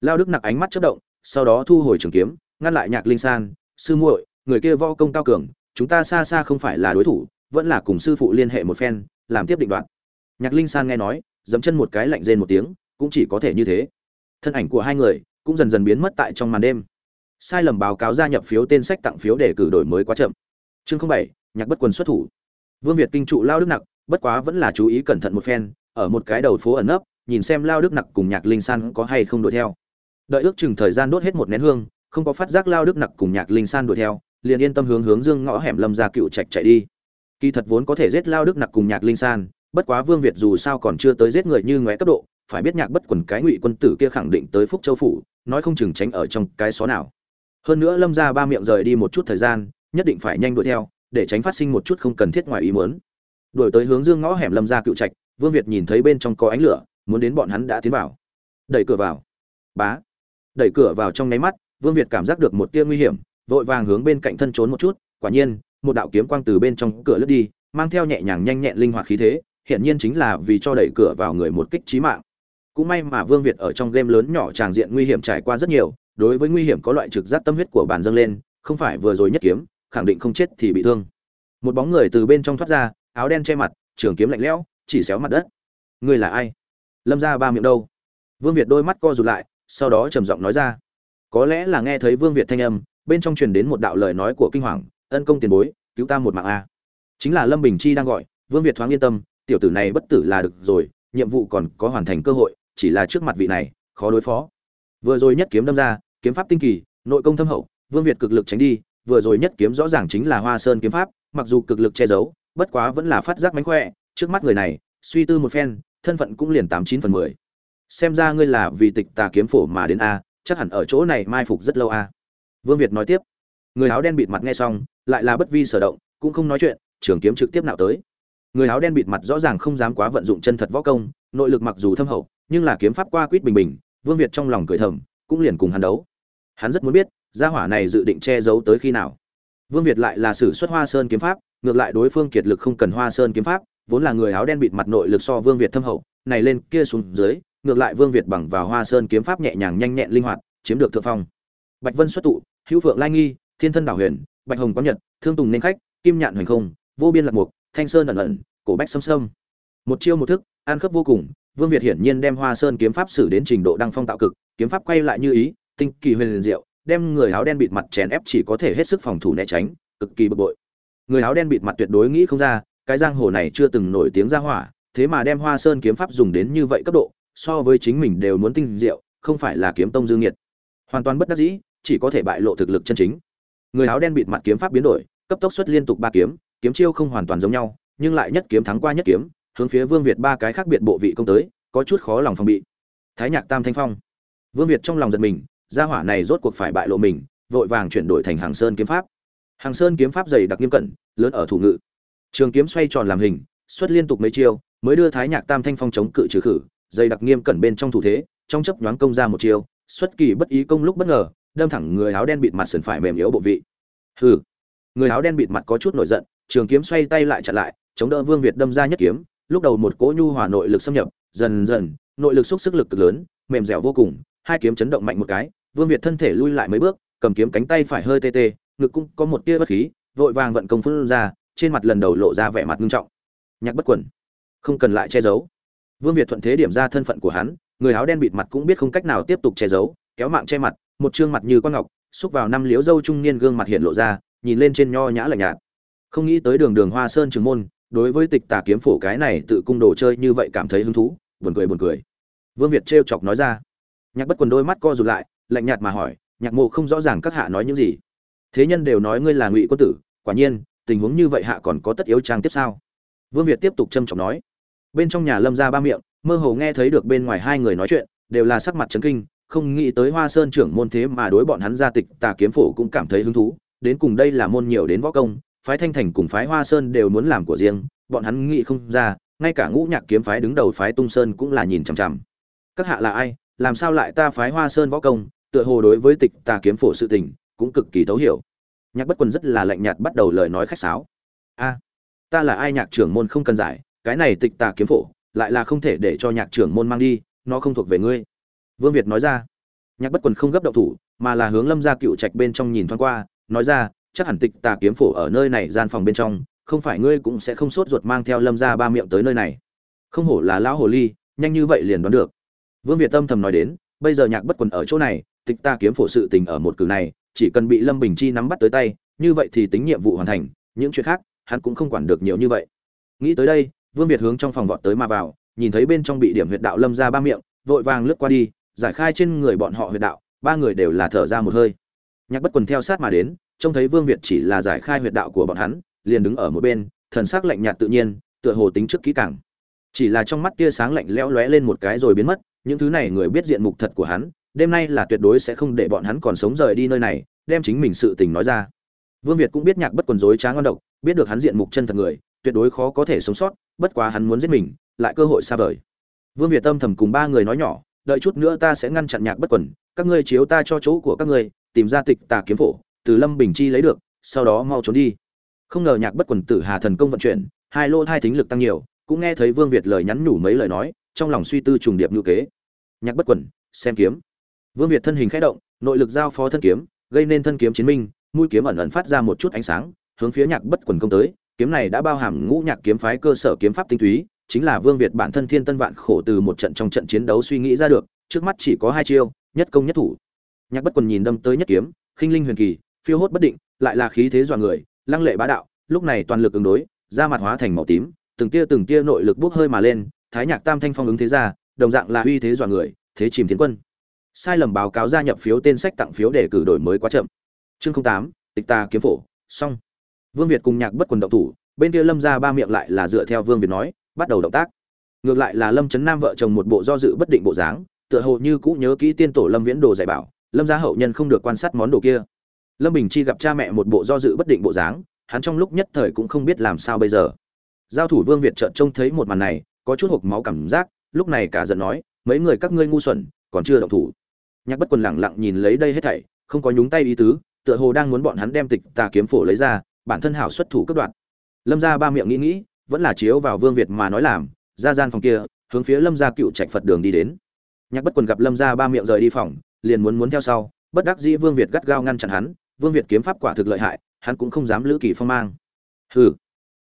Lao đức nặc ánh mắt chất động, sau đó thu hồi trường kiếm, ngăn lại nhạc linh san, sư muội, người kia võ công cao cường, chúng ta xa xa không phải là đối thủ vẫn là cùng sư phụ liên hệ một phen, làm tiếp định đoạn. Nhạc linh san nghe nói, dẫm chân một cái lạnh rên một tiếng, cũng chỉ có thể như thế. Thân ảnh của hai người cũng dần dần biến mất tại trong màn đêm. Sai lầm báo cáo gia nhập phiếu tên sách tặng phiếu để cử đổi mới quá chậm. Chương bảy, nhạc bất quần xuất thủ. Vương việt kinh trụ lao đức nặc, bất quá vẫn là chú ý cẩn thận một phen, ở một cái đầu phố ẩn nấp, nhìn xem lao đức nặc cùng nhạc linh san có hay không đuổi theo. Đợi ước chừng thời gian đốt hết một nén hương, không có phát giác lao đức nặc cùng nhạc linh san đuổi theo, liền yên tâm hướng hướng dương ngõ hẻm lâm ra cựu trạch chạy đi kỳ thật vốn có thể giết lao đức nặc cùng nhạc linh san, bất quá vương việt dù sao còn chưa tới giết người như ngoé cấp độ, phải biết nhạc bất quần cái ngụy quân tử kia khẳng định tới phúc châu phủ, nói không chừng tránh ở trong cái xó nào. Hơn nữa lâm ra ba miệng rời đi một chút thời gian, nhất định phải nhanh đuổi theo, để tránh phát sinh một chút không cần thiết ngoài ý muốn. Đuổi tới hướng dương ngõ hẻm lâm ra cựu trạch, vương việt nhìn thấy bên trong có ánh lửa, muốn đến bọn hắn đã tiến vào. Đẩy cửa vào. Bá. Đẩy cửa vào trong nháy mắt, vương việt cảm giác được một tia nguy hiểm, vội vàng hướng bên cạnh thân trốn một chút, quả nhiên một đạo kiếm quang từ bên trong cửa lướt đi, mang theo nhẹ nhàng nhanh nhẹn linh hoạt khí thế hiện nhiên chính là vì cho đẩy cửa vào người một kích chí mạng. Cũng may mà vương việt ở trong game lớn nhỏ tràng diện nguy hiểm trải qua rất nhiều, đối với nguy hiểm có loại trực giác tâm huyết của bản dâng lên, không phải vừa rồi nhất kiếm, khẳng định không chết thì bị thương. Một bóng người từ bên trong thoát ra, áo đen che mặt, trường kiếm lạnh lẽo, chỉ xéo mặt đất. Ngươi là ai? Lâm ra ba miệng đâu? Vương việt đôi mắt co rụt lại, sau đó trầm giọng nói ra. Có lẽ là nghe thấy vương việt thanh âm, bên trong truyền đến một đạo lời nói của kinh hoàng ân công tiền bối, cứu ta một mạng a. Chính là lâm bình chi đang gọi, vương việt thoáng yên tâm, tiểu tử này bất tử là được rồi, nhiệm vụ còn có hoàn thành cơ hội, chỉ là trước mặt vị này, khó đối phó. Vừa rồi nhất kiếm đâm ra, kiếm pháp tinh kỳ, nội công thâm hậu, vương việt cực lực tránh đi, vừa rồi nhất kiếm rõ ràng chính là hoa sơn kiếm pháp, mặc dù cực lực che giấu, bất quá vẫn là phát giác mánh khỏe, trước mắt người này, suy tư một phen, thân phận cũng liền tám chín phần mười. Xem ra ngươi là vì tịch tà kiếm phổ mà đến a, chắc hẳn ở chỗ này mai phục rất lâu a. Vương việt nói tiếp. Người áo đen bịt mặt nghe xong lại là bất vi sở động, cũng không nói chuyện, trường kiếm trực tiếp nào tới. Người áo đen bịt mặt rõ ràng không dám quá vận dụng chân thật võ công, nội lực mặc dù thâm hậu, nhưng là kiếm pháp qua quýt bình bình, vương việt trong lòng cười thầm, cũng liền cùng hắn đấu. Hắn rất muốn biết, gia hỏa này dự định che giấu tới khi nào. Vương việt lại là sử xuất hoa sơn kiếm pháp, ngược lại đối phương kiệt lực không cần hoa sơn kiếm pháp, vốn là người áo đen bịt mặt nội lực so vương việt thâm hậu, này lên kia xuống dưới, ngược lại vương việt bằng vào hoa sơn kiếm pháp nhẹ nhàng nhanh nhẹn linh hoạt, chiếm được thượng phong. Bạch vân xuất tụ, hữu phượng lai nghi, thiên thân đảo huyền bạch hồng có nhật, thương tùng nên khách, kim nhạn hoành không, vô biên lạc mục, thanh sơn ẩn ẩn, cổ bách xâm xâm một chiêu một thức, an khớp vô cùng, vương việt hiển nhiên đem hoa sơn kiếm pháp xử đến trình độ đăng phong tạo cực, kiếm pháp quay lại như ý, tinh kỳ huyền liền diệu, đem người áo đen bịt mặt chèn ép chỉ có thể hết sức phòng thủ né tránh, cực kỳ bực bội. Người áo đen bịt mặt tuyệt đối nghĩ không ra, cái giang hồ này chưa từng nổi tiếng ra hỏa, thế mà đem hoa sơn kiếm pháp dùng đến như vậy cấp độ, so với chính mình đều muốn tinh diệu, không phải là kiếm tông dương nhiệt. Hoàn toàn bất đắc dĩ, chỉ có thể bại lộ thực lực chân chính người áo đen bịt mặt kiếm pháp biến đổi, cấp tốc xuất liên tục ba kiếm kiếm chiêu không hoàn toàn giống nhau, nhưng lại nhất kiếm thắng qua nhất kiếm, hướng phía vương việt ba cái khác biệt bộ vị công tới, có chút khó lòng phòng bị. Thái nhạc tam thanh phong. Vương việt trong lòng giật mình, gia hỏa này rốt cuộc phải bại lộ mình, vội vàng chuyển đổi thành hàng sơn kiếm pháp. Hàng sơn kiếm pháp dày đặc nghiêm cẩn, lớn ở thủ ngự. Trường kiếm xoay tròn làm hình, xuất liên tục mấy chiêu, mới đưa thái nhạc tam thanh phong chống cự trừ khử, dày đặc nghiêm cẩn bên trong thủ thế, trong chấp nhoáng công ra một chiêu, xuất kỳ bất ý công lúc bất ngờ đâm thẳng người áo đen bịt mặt sườn phải mềm yếu bộ vị. Hừ. Người áo đen bịt mặt có chút nổi giận, trường kiếm xoay tay lại chặn lại, chống đỡ vương việt đâm ra nhất kiếm, lúc đầu một cỗ nhu hòa nội lực xâm nhập, dần dần, nội lực xúc sức lực cực lớn, mềm dẻo vô cùng, hai kiếm chấn động mạnh một cái, vương việt thân thể lui lại mấy bước, cầm kiếm cánh tay phải hơi tê tê, ngực cũng có một tia bất khí, vội vàng vận công phun ra, trên mặt lần đầu lộ ra vẻ mặt nghiêm trọng. Nhạc bất quần. Không cần lại che giấu. Vương việt thuận thế điểm ra thân phận của hắn, người áo đen bịt mặt cũng biết không cách nào tiếp tục che giấu, kéo mạng che mặt một trương mặt như quan ngọc, xúc vào năm liếu dâu trung niên gương mặt hiện lộ ra, nhìn lên trên nho nhã lạnh nhạt. Không nghĩ tới đường đường hoa sơn trường môn, đối với tịch tà kiếm phổ cái này tự cung đồ chơi như vậy cảm thấy hứng thú, buồn cười buồn cười. Vương việt trêu chọc nói ra. Nhạc bất quần đôi mắt co rụt lại, lạnh nhạt mà hỏi, nhạc mộ không rõ ràng các hạ nói những gì? Thế nhân đều nói ngươi là ngụy quân tử, quả nhiên, tình huống như vậy hạ còn có tất yếu trang tiếp sao? Vương việt tiếp tục trâm trọng nói. Bên trong nhà lâm ra ba miệng, mơ hồ nghe thấy được bên ngoài hai người nói chuyện, đều là sắc mặt chấn kinh không nghĩ tới hoa sơn trưởng môn thế mà đối bọn hắn gia tịch tà kiếm phổ cũng cảm thấy hứng thú, đến cùng đây là môn nhiều đến võ công, phái thanh thành cùng phái hoa sơn đều muốn làm của riêng, bọn hắn nghĩ không ra, ngay cả ngũ nhạc kiếm phái đứng đầu phái tung sơn cũng là nhìn chằm chằm. Các hạ là ai, làm sao lại ta phái hoa sơn võ công, tựa hồ đối với tịch tà kiếm phổ sự tình cũng cực kỳ thấu hiểu. Nhạc bất quân rất là lạnh nhạt bắt đầu lời nói khách sáo. A, ta là ai nhạc trưởng môn không cần giải, cái này tịch tà kiếm phổ lại là không thể để cho nhạc trưởng môn mang đi, nó không thuộc về ngươi vương việt nói ra. Nhạc bất quần không gấp động thủ, mà là hướng lâm ra cựu trạch bên trong nhìn thoáng qua, nói ra, chắc hẳn tịch tà kiếm phổ ở nơi này gian phòng bên trong, không phải ngươi cũng sẽ không sốt ruột mang theo lâm ra ba miệng tới nơi này. Không hổ là lão hồ ly, nhanh như vậy liền đoán được. Vương việt tâm thầm nói đến, bây giờ nhạc bất quần ở chỗ này, tịch tà kiếm phổ sự tình ở một cử này, chỉ cần bị lâm bình chi nắm bắt tới tay, như vậy thì tính nhiệm vụ hoàn thành, những chuyện khác, hắn cũng không quản được nhiều như vậy. Nghĩ tới đây, vương việt hướng trong phòng vọt tới mà vào, nhìn thấy bên trong bị điểm huyệt đạo lâm ra ba miệng, vội vàng lướt qua đi giải khai trên người bọn họ huyệt đạo, ba người đều là thở ra một hơi. Nhạc bất quần theo sát mà đến, trông thấy vương việt chỉ là giải khai huyệt đạo của bọn hắn, liền đứng ở một bên, thần sắc lạnh nhạt tự nhiên, tựa hồ tính trước kỹ càng. Chỉ là trong mắt tia sáng lạnh lẽo lóe lên một cái rồi biến mất, những thứ này người biết diện mục thật của hắn, đêm nay là tuyệt đối sẽ không để bọn hắn còn sống rời đi nơi này, đem chính mình sự tình nói ra. Vương việt cũng biết nhạc bất quần dối trá ngon độc, biết được hắn diện mục chân thật người, tuyệt đối khó có thể sống sót, bất quá hắn muốn giết mình, lại cơ hội xa vời. Vương việt tâm thầm cùng ba người nói nhỏ đợi chút nữa ta sẽ ngăn chặn nhạc bất quần, các ngươi chiếu ta cho chỗ của các ngươi, tìm ra tịch tà kiếm phổ, từ lâm bình chi lấy được, sau đó mau trốn đi. Không ngờ nhạc bất quần tử hà thần công vận chuyển, hai lô thai thính lực tăng nhiều, cũng nghe thấy vương việt lời nhắn nhủ mấy lời nói, trong lòng suy tư trùng điệp ngữ kế. Nhạc bất quần, xem kiếm. Vương việt thân hình khẽ động, nội lực giao phó thân kiếm, gây nên thân kiếm chiến minh, mũi kiếm ẩn ẩn phát ra một chút ánh sáng, hướng phía nhạc bất quần công tới, kiếm này đã bao hàm ngũ nhạc kiếm phái cơ sở kiếm pháp tinh túy chính là vương việt bản thân thiên tân vạn khổ từ một trận trong trận chiến đấu suy nghĩ ra được, trước mắt chỉ có hai chiêu, nhất công nhất thủ. Nhạc bất quần nhìn đâm tới nhất kiếm, khinh linh huyền kỳ, phiêu hốt bất định, lại là khí thế dọa người, lăng lệ bá đạo, lúc này toàn lực ứng đối, da mặt hóa thành màu tím, từng tia từng tia nội lực bốc hơi mà lên, thái nhạc tam thanh phong ứng thế ra, đồng dạng là uy thế dọa người, thế chìm thiên quân. Sai lầm báo cáo gia nhập phiếu tên sách tặng phiếu để cử đổi mới quá chậm. Chương tám, tịch ta kiếm phổ, xong. Vương việt cùng nhạc bất quần động thủ, bên kia lâm gia ba miệng lại là dựa theo vương việt nói bắt đầu động tác. Ngược lại là lâm trấn nam vợ chồng một bộ do dự bất định bộ dáng, tựa hồ như cũ nhớ kỹ tiên tổ lâm viễn đồ dạy bảo, lâm gia hậu nhân không được quan sát món đồ kia. Lâm bình chi gặp cha mẹ một bộ do dự bất định bộ dáng, hắn trong lúc nhất thời cũng không biết làm sao bây giờ. Giao thủ vương việt trợn trông thấy một màn này, có chút hộp máu cảm giác, lúc này cả giận nói, mấy người các ngươi ngu xuẩn, còn chưa động thủ. Nhạc bất quần lẳng lặng nhìn lấy đây hết thảy, không có nhúng tay ý tứ, tựa hồ đang muốn bọn hắn đem tịch tà kiếm phổ lấy ra, bản thân hảo xuất thủ cướp đoạt. Lâm ra ba miệng nghĩ nghĩ vẫn là chiếu vào vương việt mà nói làm, ra gian phòng kia, hướng phía lâm gia cựu trạch phật đường đi đến. Nhạc bất quần gặp lâm gia ba miệng rời đi phòng, liền muốn muốn theo sau, bất đắc dĩ vương việt gắt gao ngăn chặn hắn, vương việt kiếm pháp quả thực lợi hại, hắn cũng không dám lữ kỳ phong mang. Hừ.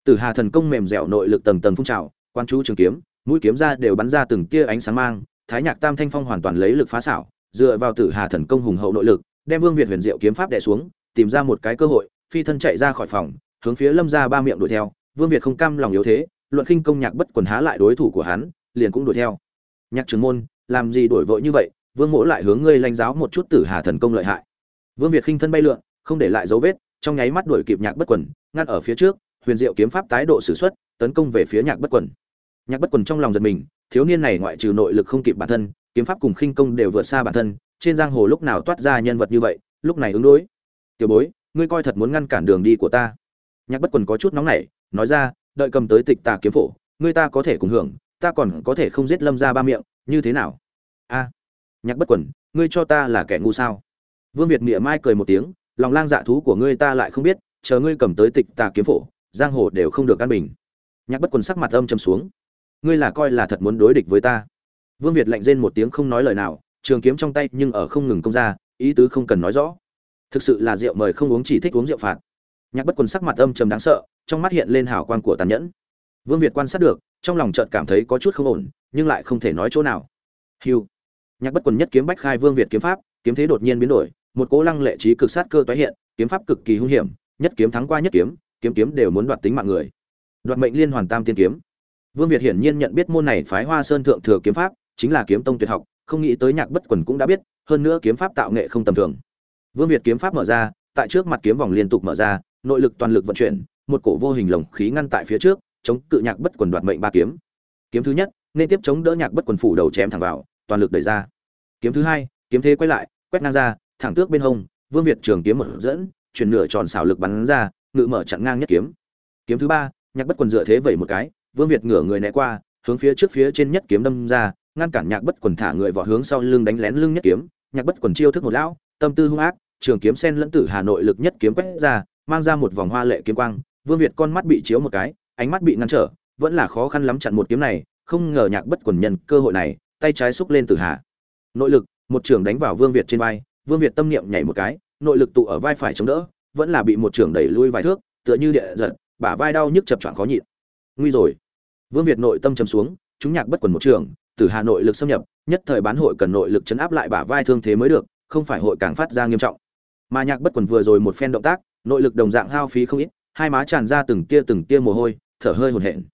Tử hà thần công mềm dẻo nội lực tầng tầng phun trào quan chú trường kiếm, mũi kiếm ra đều bắn ra từng tia ánh sáng mang, thái nhạc tam thanh phong hoàn toàn lấy lực phá xảo, dựa vào tử hà thần công hùng hậu nội lực, đem vương việt huyền diệu kiếm pháp đè xuống, tìm ra một cái cơ hội, phi thân chạy ra khỏi phòng, hướng phía lâm gia ba miệng đuổi theo vương việt không cam lòng yếu thế, luận khinh công nhạc bất quần há lại đối thủ của hắn, liền cũng đuổi theo. Nhạc trưởng môn, làm gì đổi vội như vậy, vương mỗ lại hướng ngươi lãnh giáo một chút tử hà thần công lợi hại. Vương việt khinh thân bay lượn, không để lại dấu vết, trong nháy mắt đuổi kịp nhạc bất quần, ngăn ở phía trước, huyền diệu kiếm pháp tái độ sử xuất, tấn công về phía nhạc bất quần. Nhạc bất quần trong lòng giật mình, thiếu niên này ngoại trừ nội lực không kịp bản thân, kiếm pháp cùng khinh công đều vượt xa bản thân, trên giang hồ lúc nào toát ra nhân vật như vậy, lúc này ứng đối. Tiểu bối, ngươi coi thật muốn ngăn cản đường đi của ta. Nhạc bất quần có chút nóng nảy nói ra, đợi cầm tới tịch tà kiếm phổ, ngươi ta có thể cùng hưởng, ta còn có thể không giết lâm ra ba miệng, như thế nào? A, nhạc bất quần ngươi cho ta là kẻ ngu sao? Vương việt mỉa mai cười một tiếng, lòng lang dạ thú của ngươi ta lại không biết, chờ ngươi cầm tới tịch tà kiếm phổ, giang hồ đều không được căn bình. Nhạc bất quần sắc mặt âm trầm xuống. Ngươi là coi là thật muốn đối địch với ta. Vương việt lạnh rên một tiếng không nói lời nào, trường kiếm trong tay nhưng ở không ngừng công ra, ý tứ không cần nói rõ. Thực sự là rượu mời không uống chỉ thích uống rượu phạt nhạc bất quần sắc mặt âm trầm đáng sợ, trong mắt hiện lên hào quang của tàn nhẫn. Vương việt quan sát được, trong lòng chợt cảm thấy có chút không ổn, nhưng lại không thể nói chỗ nào. Hiu nhạc bất quần nhất kiếm bách khai vương việt kiếm pháp, kiếm thế đột nhiên biến đổi, một cố lăng lệ trí cực sát cơ tái hiện, kiếm pháp cực kỳ hung hiểm, nhất kiếm thắng qua nhất kiếm kiếm kiếm đều muốn đoạt tính mạng người. Đoạt mệnh liên hoàn tam tiên kiếm. Vương việt hiển nhiên nhận biết môn này phái hoa sơn thượng thừa kiếm pháp, chính là kiếm tông tuyệt học, không nghĩ tới nhạc bất quần cũng đã biết, hơn nữa kiếm pháp tạo nghệ không tầm thường. Vương việt kiếm pháp mở ra, tại trước mặt kiếm vòng liên tục mở ra nội lực toàn lực vận chuyển, một cổ vô hình lồng khí ngăn tại phía trước, chống cự nhạc bất quần đoạt mệnh ba kiếm. Kiếm thứ nhất, nên tiếp chống đỡ nhạc bất quần phủ đầu chém thẳng vào, toàn lực đẩy ra. Kiếm thứ hai, kiếm thế quay lại, quét ngang ra, thẳng tước bên hông, vương việt trường kiếm mở dẫn, chuyển nửa tròn xảo lực bắn ra, ngự mở chặn ngang nhất kiếm. Kiếm thứ ba, nhạc bất quần dựa thế vẩy một cái, vương việt ngửa người né qua, hướng phía trước phía trên nhất kiếm đâm ra, ngăn cản nhạc bất quần thả người vọt hướng sau lưng đánh lén lưng nhất kiếm. Nhạc bất quần chiêu thức một lão, tâm tư hung ác, trường kiếm sen lẫn tử hà nội lực nhất kiếm quét ra mang ra một vòng hoa lệ kiếm quang, vương việt con mắt bị chiếu một cái, ánh mắt bị ngăn trở, vẫn là khó khăn lắm chặn một kiếm này, không ngờ nhạc bất quần nhân cơ hội này, tay trái xúc lên từ hạ. Nội lực, một trường đánh vào vương việt trên vai, vương việt tâm niệm nhảy một cái, nội lực tụ ở vai phải chống đỡ, vẫn là bị một trường đẩy lui vài thước, tựa như địa giật, bả vai đau nhức chập choạng khó nhịn. Nguy rồi. Vương việt nội tâm trầm xuống, chúng nhạc bất quần một trường từ hà nội lực xâm nhập, nhất thời bán hội cần nội lực chấn áp lại bả vai thương thế mới được, không phải hội càng phát ra nghiêm trọng. Mà nhạc bất quần vừa rồi một phen động tác nội lực đồng dạng hao phí không ít, hai má tràn ra từng tia từng tia mồ hôi, thở hơi hồn hển.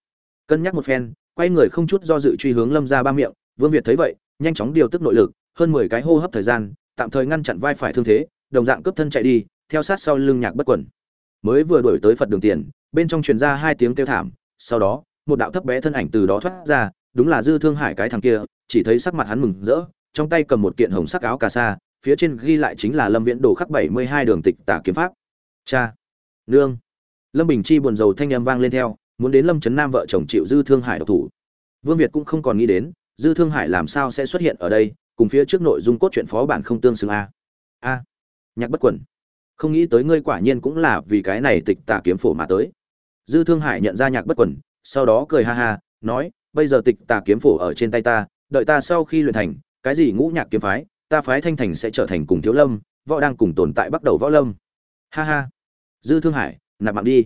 Cân nhắc một phen, quay người không chút do dự truy hướng lâm ra ba miệng, vương việt thấy vậy, nhanh chóng điều tức nội lực, hơn mười cái hô hấp thời gian, tạm thời ngăn chặn vai phải thương thế, đồng dạng cướp thân chạy đi, theo sát sau lưng nhạc bất quẩn. Mới vừa đuổi tới phật đường tiền, bên trong truyền ra hai tiếng kêu thảm, sau đó, một đạo thấp bé thân ảnh từ đó thoát ra, đúng là dư thương hải cái thằng kia, chỉ thấy sắc mặt hắn mừng rỡ, trong tay cầm một kiện hồng sắc áo cà sa, phía trên ghi lại chính là lâm viễn đồ khắc bảy mươi hai đường tịch tả kiếm pháp cha. Nương. Lâm bình chi buồn rầu thanh âm vang lên theo, muốn đến lâm trấn nam vợ chồng chịu dư thương hải độc thủ. Vương việt cũng không còn nghĩ đến, dư thương hải làm sao sẽ xuất hiện ở đây, cùng phía trước nội dung cốt truyện phó bản không tương xứng a. A. Nhạc bất quẩn. Không nghĩ tới ngươi quả nhiên cũng là vì cái này tịch tả kiếm phổ mà tới. Dư thương hải nhận ra nhạc bất quẩn, sau đó cười ha ha, nói, bây giờ tịch tà kiếm phổ ở trên tay ta, đợi ta sau khi luyện thành, cái gì ngũ nhạc kiếm phái, ta phái thanh thành sẽ trở thành cùng thiếu lâm, võ đang cùng tồn tại bắt đầu võ lâm ha ha. Dư thương hải, nạp mạng đi.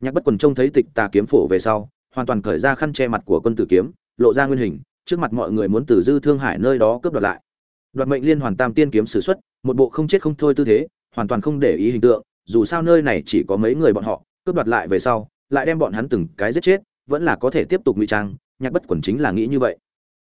Nhạc bất quần trông thấy tịch tà kiếm phổ về sau, hoàn toàn cởi ra khăn che mặt của quân tử kiếm, lộ ra nguyên hình, trước mặt mọi người muốn từ dư thương hải nơi đó cướp đoạt lại. Đoạt mệnh liên hoàn tam tiên kiếm sử xuất, một bộ không chết không thôi tư thế, hoàn toàn không để ý hình tượng, dù sao nơi này chỉ có mấy người bọn họ, cướp đoạt lại về sau, lại đem bọn hắn từng cái giết chết, vẫn là có thể tiếp tục ngụy trang, nhạc bất quần chính là nghĩ như vậy.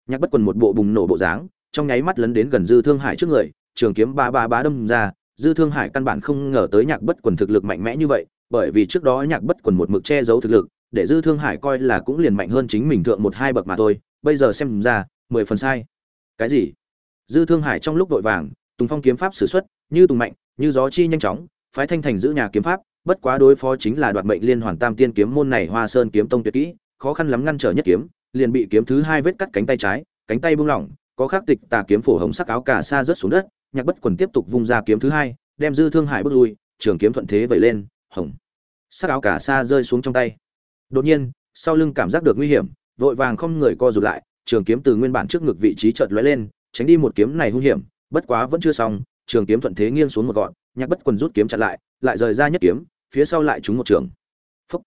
Nhạc bất quần một bộ bùng nổ bộ dáng, trong nháy mắt lấn đến gần dư thương hải trước người, trường kiếm ba ba bá đâm ra dư thương hải căn bản không ngờ tới nhạc bất quần thực lực mạnh mẽ như vậy, bởi vì trước đó nhạc bất quần một mực che giấu thực lực, để dư thương hải coi là cũng liền mạnh hơn chính mình thượng một hai bậc mà thôi, bây giờ xem ra, mười phần sai. Cái gì? Dư thương hải trong lúc vội vàng, tùng phong kiếm pháp s ử x u ấ t như tùng mạnh, như gió chi nhanh chóng, phái thanh thành giữ nhà kiếm pháp, bất quá đối phó chính là đoạt mệnh liên hoàn tam tiên kiếm môn này hoa sơn kiếm tông tuyệt kỹ, khó khăn lắm ngăn trở nhất kiếm, liền bị kiếm thứ hai vết cắt cánh tay trái, cánh tay buông lỏng, có khắc tịch tà kiếm phổ hồng sắc áo cả xa rớt xuống đất nhạc bất quần tiếp tục vung ra kiếm thứ hai, đem dư thương hải bước lui, trường kiếm thuận thế vẩy lên, hồng. Sắc áo cả xa rơi xuống trong tay. Đột nhiên, sau lưng cảm giác được nguy hiểm, vội vàng không người co rụt lại, trường kiếm từ nguyên bản trước ngực vị trí chợt lóe lên, tránh đi một kiếm này hung hiểm, bất quá vẫn chưa xong, trường kiếm thuận thế nghiêng xuống một gọn, nhạc bất quần rút kiếm chặn lại lại rời ra nhất kiếm, phía sau lại trúng một trường. Phúc.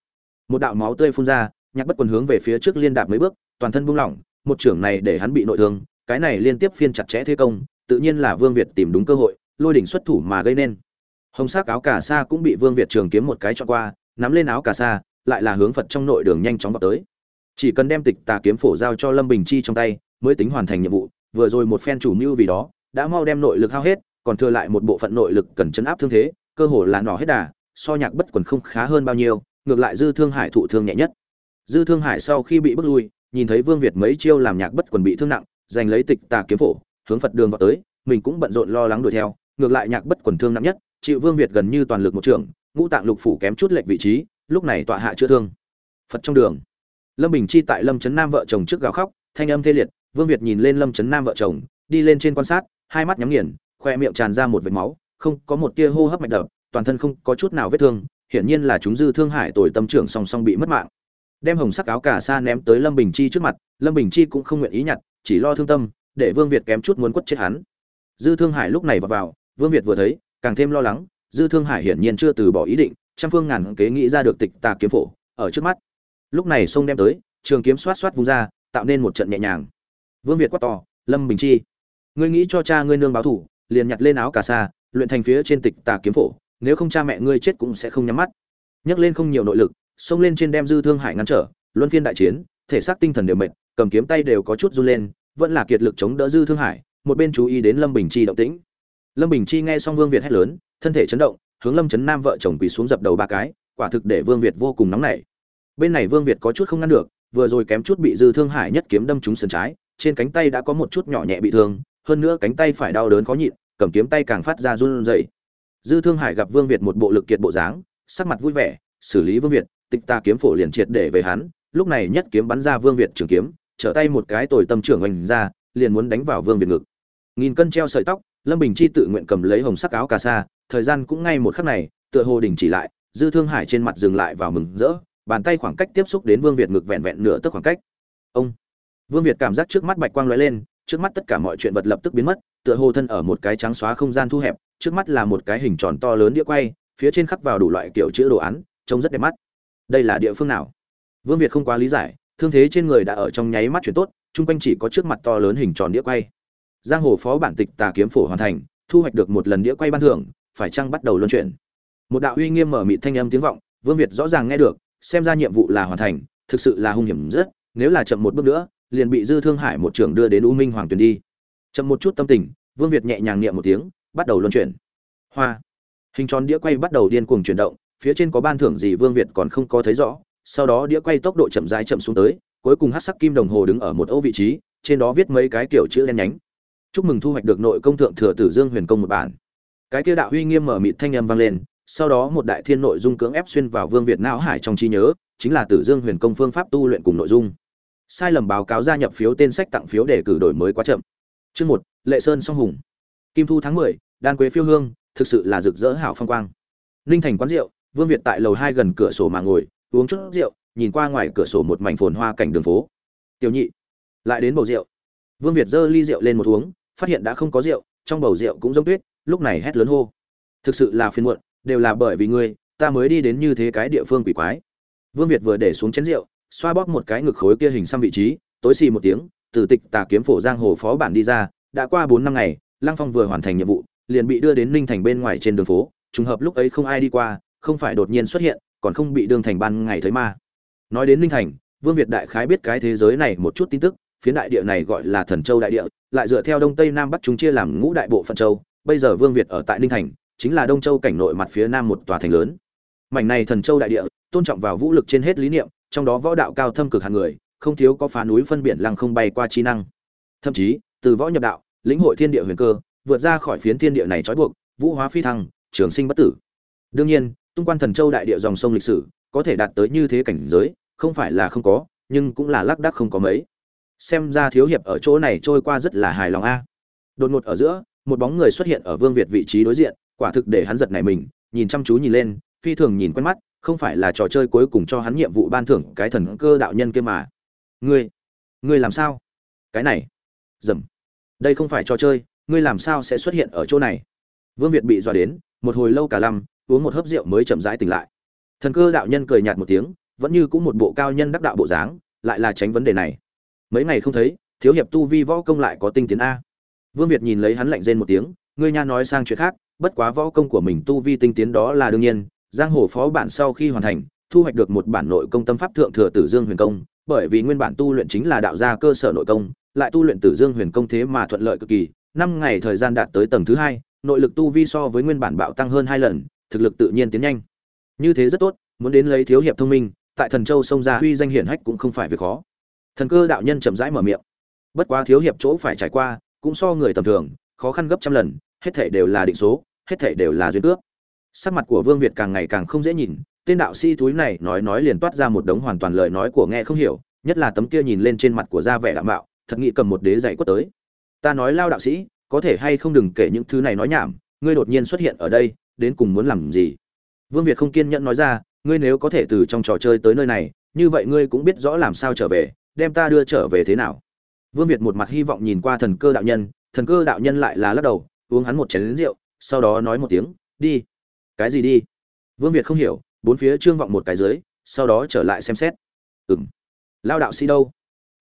một đạo máu tươi phun ra, nhạc bất quần hướng về phía trước liên đạp mấy bước, toàn thân buông lỏng, một trưởng này để hắn bị nội thương, cái này liên tiếp phiên chặt chẽ thế công tự nhiên là vương việt tìm đúng cơ hội, lôi đỉnh xuất thủ mà gây nên. Hồng sắc áo cà sa cũng bị vương việt trường kiếm một cái cho qua, nắm lên áo cà sa, lại là hướng phật trong nội đường nhanh chóng vào tới. Chỉ cần đem tịch tà kiếm phổ giao cho lâm bình chi trong tay, mới tính hoàn thành nhiệm vụ, vừa rồi một phen chủ mưu vì đó, đã mau đem nội lực hao hết, còn thừa lại một bộ phận nội lực cần chấn áp thương thế, cơ hồ là nỏ hết đà, so nhạc bất quần không khá hơn bao nhiêu, ngược lại dư thương hải thụ thương nhẹ nhất. Dư thương hải sau khi bị bức lui, nhìn thấy vương việt mấy chiêu làm nhạc bất quần bị thương nặng, giành lấy tịch tà kiếm phổ hướng phật đường vào tới, mình cũng bận rộn lo lắng đuổi theo, ngược lại nhạc bất quần thương nặng nhất, chịu vương việt gần như toàn lực một trường, ngũ tạng lục phủ kém chút lệch vị trí, lúc này tọa hạ chữa thương. Phật trong đường. Lâm bình chi tại lâm trấn nam vợ chồng trước gào khóc, thanh âm thê liệt, vương việt nhìn lên lâm trấn nam vợ chồng, đi lên trên quan sát, hai mắt nhắm nghiền, khoe miệng tràn ra một vệt máu, không có một tia hô hấp mạch đập, toàn thân không có chút nào vết thương, hiển nhiên là chúng dư thương hải tồi tâm trưởng song song bị mất mạng. Đem hồng sắc áo cà sa ném tới lâm bình chi trước mặt, lâm bình chi cũng không nguyện ý nhặt, chỉ lo thương tâm để vương việt kém chút muốn quất chết hắn. Dư thương hải lúc này vào, vào vương việt vừa thấy càng thêm lo lắng dư thương hải hiển nhiên chưa từ bỏ ý định trăm phương ngàn kế nghĩ ra được tịch tà kiếm phổ ở trước mắt. Lúc này sông đem tới trường kiếm xoát xoát vung ra tạo nên một trận nhẹ nhàng. Vương việt quát to lâm bình chi ngươi nghĩ cho cha ngươi nương báo thủ liền nhặt lên áo cà sa luyện thành phía trên tịch tà kiếm phổ nếu không cha mẹ ngươi chết cũng sẽ không nhắm mắt. Nhấc lên không nhiều nội lực xông lên trên đem dư thương hải ngăn trở luân phiên đại chiến thể xác tinh thần đều mệt cầm kiếm tay đều có chút run lên vẫn là kiệt lực chống đỡ dư thương hải, một bên chú ý đến lâm bình chi động tĩnh. Lâm bình chi nghe xong vương việt hét lớn, thân thể chấn động, hướng lâm chấn nam vợ chồng quỳ xuống dập đầu ba cái, quả thực để vương việt vô cùng nóng nảy. Bên này vương việt có chút không ngăn được, vừa rồi kém chút bị dư thương hải nhất kiếm đâm trúng sườn trái, trên cánh tay đã có một chút nhỏ nhẹ bị thương, hơn nữa cánh tay phải đau đớn khó nhịn, cầm kiếm tay càng phát ra run rẩy. Dư thương hải gặp vương việt một bộ lực kiệt bộ dáng, sắc mặt vui vẻ, xử lý vương việt, tịch ta kiếm phổ liền triệt để về hắn, lúc này nhất kiếm bắn ra vương việt trường kiếm trở tay một cái tồi tâm trưởng oanh ra, liền muốn đánh vào vương việt ngực. Nghìn cân treo sợi tóc, lâm bình chi tự nguyện cầm lấy hồng sắc áo cà sa, thời gian cũng ngay một khắc này, tựa hồ đình chỉ lại, dư thương hải trên mặt dừng lại vào mừng rỡ, bàn tay khoảng cách tiếp xúc đến vương việt ngực vẹn vẹn nửa tức khoảng cách. Ông! Vương việt cảm giác trước mắt bạch quang lóe lên, trước mắt tất cả mọi chuyện vật lập tức biến mất, tựa hồ thân ở một cái trắng xóa không gian thu hẹp, trước mắt là một cái hình tròn to lớn đĩa quay, phía trên khắc vào đủ loại kiểu chữ đồ án, trông rất đẹp mắt. Đây là địa phương nào? Vương việt không quá lý giải thương thế trên người đã ở trong nháy mắt chuyển tốt, chung quanh chỉ có trước mặt to lớn hình tròn đĩa quay. Giang hồ phó bản tịch tà kiếm phổ hoàn thành, thu hoạch được một lần đĩa quay ban thưởng, phải chăng bắt đầu luân chuyển? Một đạo uy nghiêm mở mịt thanh âm tiếng vọng, vương việt rõ ràng nghe được, xem ra nhiệm vụ là hoàn thành, thực sự là hung hiểm rất, nếu là chậm một bước nữa, liền bị dư thương hải một trưởng đưa đến u minh hoàng tuyền đi. Chậm một chút tâm tình, vương việt nhẹ nhàng niệm một tiếng, bắt đầu luân chuyển. Hoa! Hình tròn đĩa quay bắt đầu điên cuồng chuyển động, phía trên có ban thưởng gì vương việt còn không có thấy rõ sau đó đĩa quay tốc độ chậm rãi chậm xuống tới, cuối cùng hắc sắc kim đồng hồ đứng ở một ô vị trí, trên đó viết mấy cái kiểu chữ đen nhánh. Chúc mừng thu hoạch được nội công thượng thừa tử dương huyền công một bản. Cái kia đạo uy nghiêm mở mịt thanh âm vang lên, sau đó một đại thiên nội dung cưỡng ép xuyên vào vương việt não hải trong trí nhớ, chính là tử dương huyền công phương pháp tu luyện cùng nội dung. Sai lầm báo cáo gia nhập phiếu tên sách tặng phiếu để cử đổi mới quá chậm. Chương một, lệ sơn song hùng. Kim thu tháng mười, đan quế phiêu hương, thực sự là rực rỡ hảo phong quang. Ninh thành quán rượu, vương việt tại lầu hai gần cửa sổ mà ngồi uống chút rượu, nhìn qua ngoài cửa sổ một mảnh phồn hoa cảnh đường phố. Tiểu nhị, lại đến bầu rượu. Vương việt giơ ly rượu lên một uống, phát hiện đã không có rượu, trong bầu rượu cũng giống tuyết, lúc này hét lớn hô. Thực sự là phiền muộn, đều là bởi vì ngươi, ta mới đi đến như thế cái địa phương quỷ quái. Vương việt vừa để xuống chén rượu, xoa bóp một cái ngực khối kia hình xăm vị trí, tối xì một tiếng, từ tịch tà kiếm phổ giang hồ phó bản đi ra, đã qua bốn năm ngày, lăng phong vừa hoàn thành nhiệm vụ, liền bị đưa đến ninh thành bên ngoài trên đường phố, trùng hợp lúc ấy không ai đi qua không phải đột nhiên xuất hiện, còn không bị đương thành ban ngày thấy ma. Nói đến ninh thành, vương việt đại khái biết cái thế giới này một chút tin tức, phiến đại địa này gọi là thần châu đại địa, lại dựa theo đông tây nam bắc chúng chia làm ngũ đại bộ phận châu. Bây giờ vương việt ở tại ninh thành, chính là đông châu cảnh nội mặt phía nam một tòa thành lớn. Mảnh này thần châu đại địa, tôn trọng vào vũ lực trên hết lý niệm, trong đó võ đạo cao thâm cực hàng người, không thiếu có phá núi phân biển lăng không bay qua chi năng. Thậm chí, từ võ nhập đạo, lĩnh hội thiên địa huyền cơ, vượt ra khỏi phiến thiên địa này trói buộc, vũ hóa phi thăng, trường sinh bất tử. Đương nhiên tung quan thần châu đại địa dòng sông lịch sử, có thể đạt tới như thế cảnh giới, không phải là không có, nhưng cũng là lác đác không có mấy. Xem ra thiếu hiệp ở chỗ này trôi qua rất là hài lòng a. Đột ngột ở giữa, một bóng người xuất hiện ở vương việt vị trí đối diện, quả thực để hắn giật này mình, nhìn chăm chú nhìn lên, phi thường nhìn quen mắt, không phải là trò chơi cuối cùng cho hắn nhiệm vụ ban thưởng cái thần cơ đạo nhân kia mà. Ngươi ngươi làm sao? Cái này, dầm. Đây không phải trò chơi, ngươi làm sao sẽ xuất hiện ở chỗ này? Vương việt bị dọa đến, một hồi lâu cả lăm uống một hớp rượu mới chậm rãi tỉnh lại. Thần cơ đạo nhân cười nhạt một tiếng, vẫn như cũng một bộ cao nhân đắc đạo bộ dáng, lại là tránh vấn đề này. Mấy ngày không thấy, thiếu hiệp tu vi võ công lại có tinh tiến a. Vương việt nhìn lấy hắn lạnh rên một tiếng, ngươi nha nói sang chuyện khác, bất quá võ công của mình tu vi tinh tiến đó là đương nhiên, giang hồ phó bản sau khi hoàn thành, thu hoạch được một bản nội công tâm pháp thượng thừa tử dương huyền công, bởi vì nguyên bản tu luyện chính là đạo gia cơ sở nội công, lại tu luyện tử dương huyền công thế mà thuận lợi cực kỳ, năm ngày thời gian đạt tới tầng thứ hai, nội lực tu vi so với nguyên bản bạo tăng hơn hai lần thực lực tự nhiên tiến nhanh. Như thế rất tốt, muốn đến lấy thiếu hiệp thông minh, tại thần châu sông ra huy danh hiển hách cũng không phải việc khó. Thần cơ đạo nhân chậm rãi mở miệng. Bất quá thiếu hiệp chỗ phải trải qua, cũng so người tầm thường, khó khăn gấp trăm lần, hết thể đều là định số, hết thể đều là duyên cước sắc mặt của vương việt càng ngày càng không dễ nhìn, tên đạo sĩ túi này nói nói liền toát ra một đống hoàn toàn lời nói của nghe không hiểu, nhất là tấm kia nhìn lên trên mặt của da vẻ đạo mạo, thật nghĩ cầm một đế dạy quất tới. Ta nói lao đạo sĩ, có thể hay không đừng kể những thứ này nói nhảm, ngươi đột nhiên xuất hiện ở đây đến cùng muốn làm gì? Vương việt không kiên nhẫn nói ra, ngươi nếu có thể từ trong trò chơi tới nơi này, như vậy ngươi cũng biết rõ làm sao trở về, đem ta đưa trở về thế nào. Vương việt một mặt hy vọng nhìn qua thần cơ đạo nhân, thần cơ đạo nhân lại là lắc đầu, uống hắn một chén lính rượu, sau đó nói một tiếng, đi. Cái gì đi? Vương việt không hiểu, bốn phía trương vọng một cái dưới, sau đó trở lại xem xét. Ừng lao đạo sĩ đâu?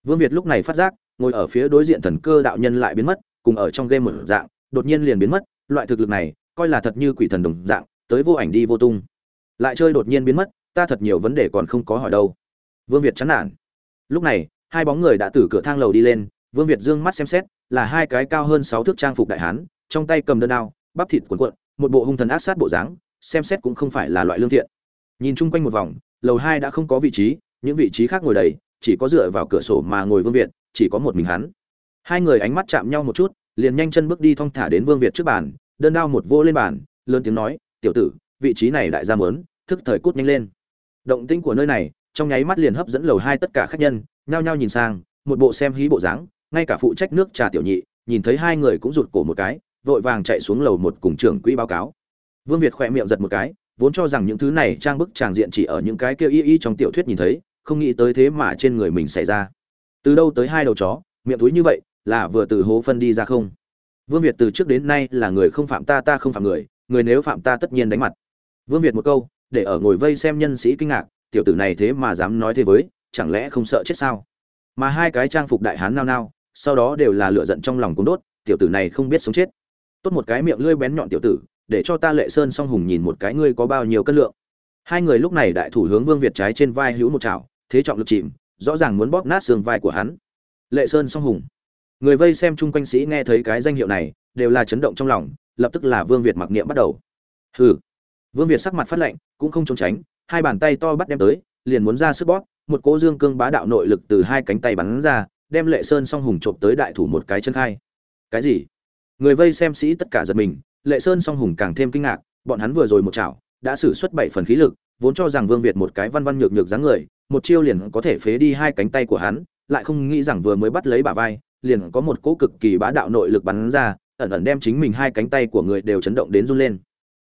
Vương việt lúc này phát giác, ngồi ở phía đối diện thần cơ đạo nhân lại biến mất, cùng ở trong game một dạng, đột nhiên liền biến mất, loại thực lực này coi là thật như quỷ thần đồng dạng, tới vô ảnh đi vô tung. Lại chơi đột nhiên biến mất, ta thật nhiều vấn đề còn không có hỏi đâu. Vương việt chán nản. Lúc này, hai bóng người đã từ cửa thang lầu đi lên, vương việt dương mắt xem xét, là hai cái cao hơn sáu thước trang phục đại hán, trong tay cầm đơn đao, bắp thịt cuộn cuộn, một bộ hung thần ác sát bộ dáng, xem xét cũng không phải là loại lương thiện. Nhìn chung quanh một vòng, lầu hai đã không có vị trí, những vị trí khác ngồi đầy, chỉ có dựa vào cửa sổ mà ngồi vương việt, chỉ có một mình hắn. Hai người ánh mắt chạm nhau một chút, liền nhanh chân bước đi thong thả đến vương việt trước bàn đơn đao một vô lên bàn, lớn tiếng nói, tiểu tử, vị trí này đại gia mớn, thức thời cút nhanh lên. Động tĩnh của nơi này, trong nháy mắt liền hấp dẫn lầu hai tất cả khách nhân, nhao nhao nhìn sang, một bộ xem hí bộ dáng, ngay cả phụ trách nước trà tiểu nhị, nhìn thấy hai người cũng rụt cổ một cái, vội vàng chạy xuống lầu một cùng trưởng quỹ báo cáo. Vương việt khỏe miệng giật một cái, vốn cho rằng những thứ này trang bức tràng diện chỉ ở những cái kia y y trong tiểu thuyết nhìn thấy, không nghĩ tới thế mà trên người mình xảy ra. Từ đâu tới hai đầu chó, miệng túi như vậy, là vừa từ hố phân đi ra không? Vương việt từ trước đến nay là người không phạm ta ta không phạm người người nếu phạm ta tất nhiên đánh mặt. Vương việt một câu, để ở ngồi vây xem nhân sĩ kinh ngạc, tiểu tử này thế mà dám nói thế với, chẳng lẽ không sợ chết sao? Mà hai cái trang phục đại hán nao nao, sau đó đều là lựa giận trong lòng cũng đốt, tiểu tử này không biết sống chết. Tốt một cái miệng lưỡi bén nhọn tiểu tử, để cho ta lệ sơn song hùng nhìn một cái ngươi có bao nhiêu cân lượng. Hai người lúc này đại thủ hướng vương việt trái trên vai hữu một chảo, thế trọng lực chìm, rõ ràng muốn bóp nát xương vai của hắn. Lệ sơn song hùng người vây xem chung quanh sĩ nghe thấy cái danh hiệu này, đều là chấn động trong lòng, lập tức là vương việt mặc niệm bắt đầu. Hừ. Vương việt sắc mặt phát lạnh, cũng không trốn tránh, hai bàn tay to bắt đem tới, liền muốn ra sức bóp, một cỗ dương cương bá đạo nội lực từ hai cánh tay bắn ra, đem lệ sơn song hùng chộp tới đại thủ một cái chân khai. Cái gì? Người vây xem sĩ tất cả giật mình, lệ sơn song hùng càng thêm kinh ngạc, bọn hắn vừa rồi một chảo, đã xử suất bảy phần khí lực, vốn cho rằng vương việt một cái văn văn nhược nhược dáng người, một chiêu liền có thể phế đi hai cánh tay của hắn, lại không nghĩ rằng vừa mới bắt lấy bả vai liền có một cỗ cực kỳ bá đạo nội lực bắn ra ẩn ẩn đem chính mình hai cánh tay của người đều chấn động đến run lên.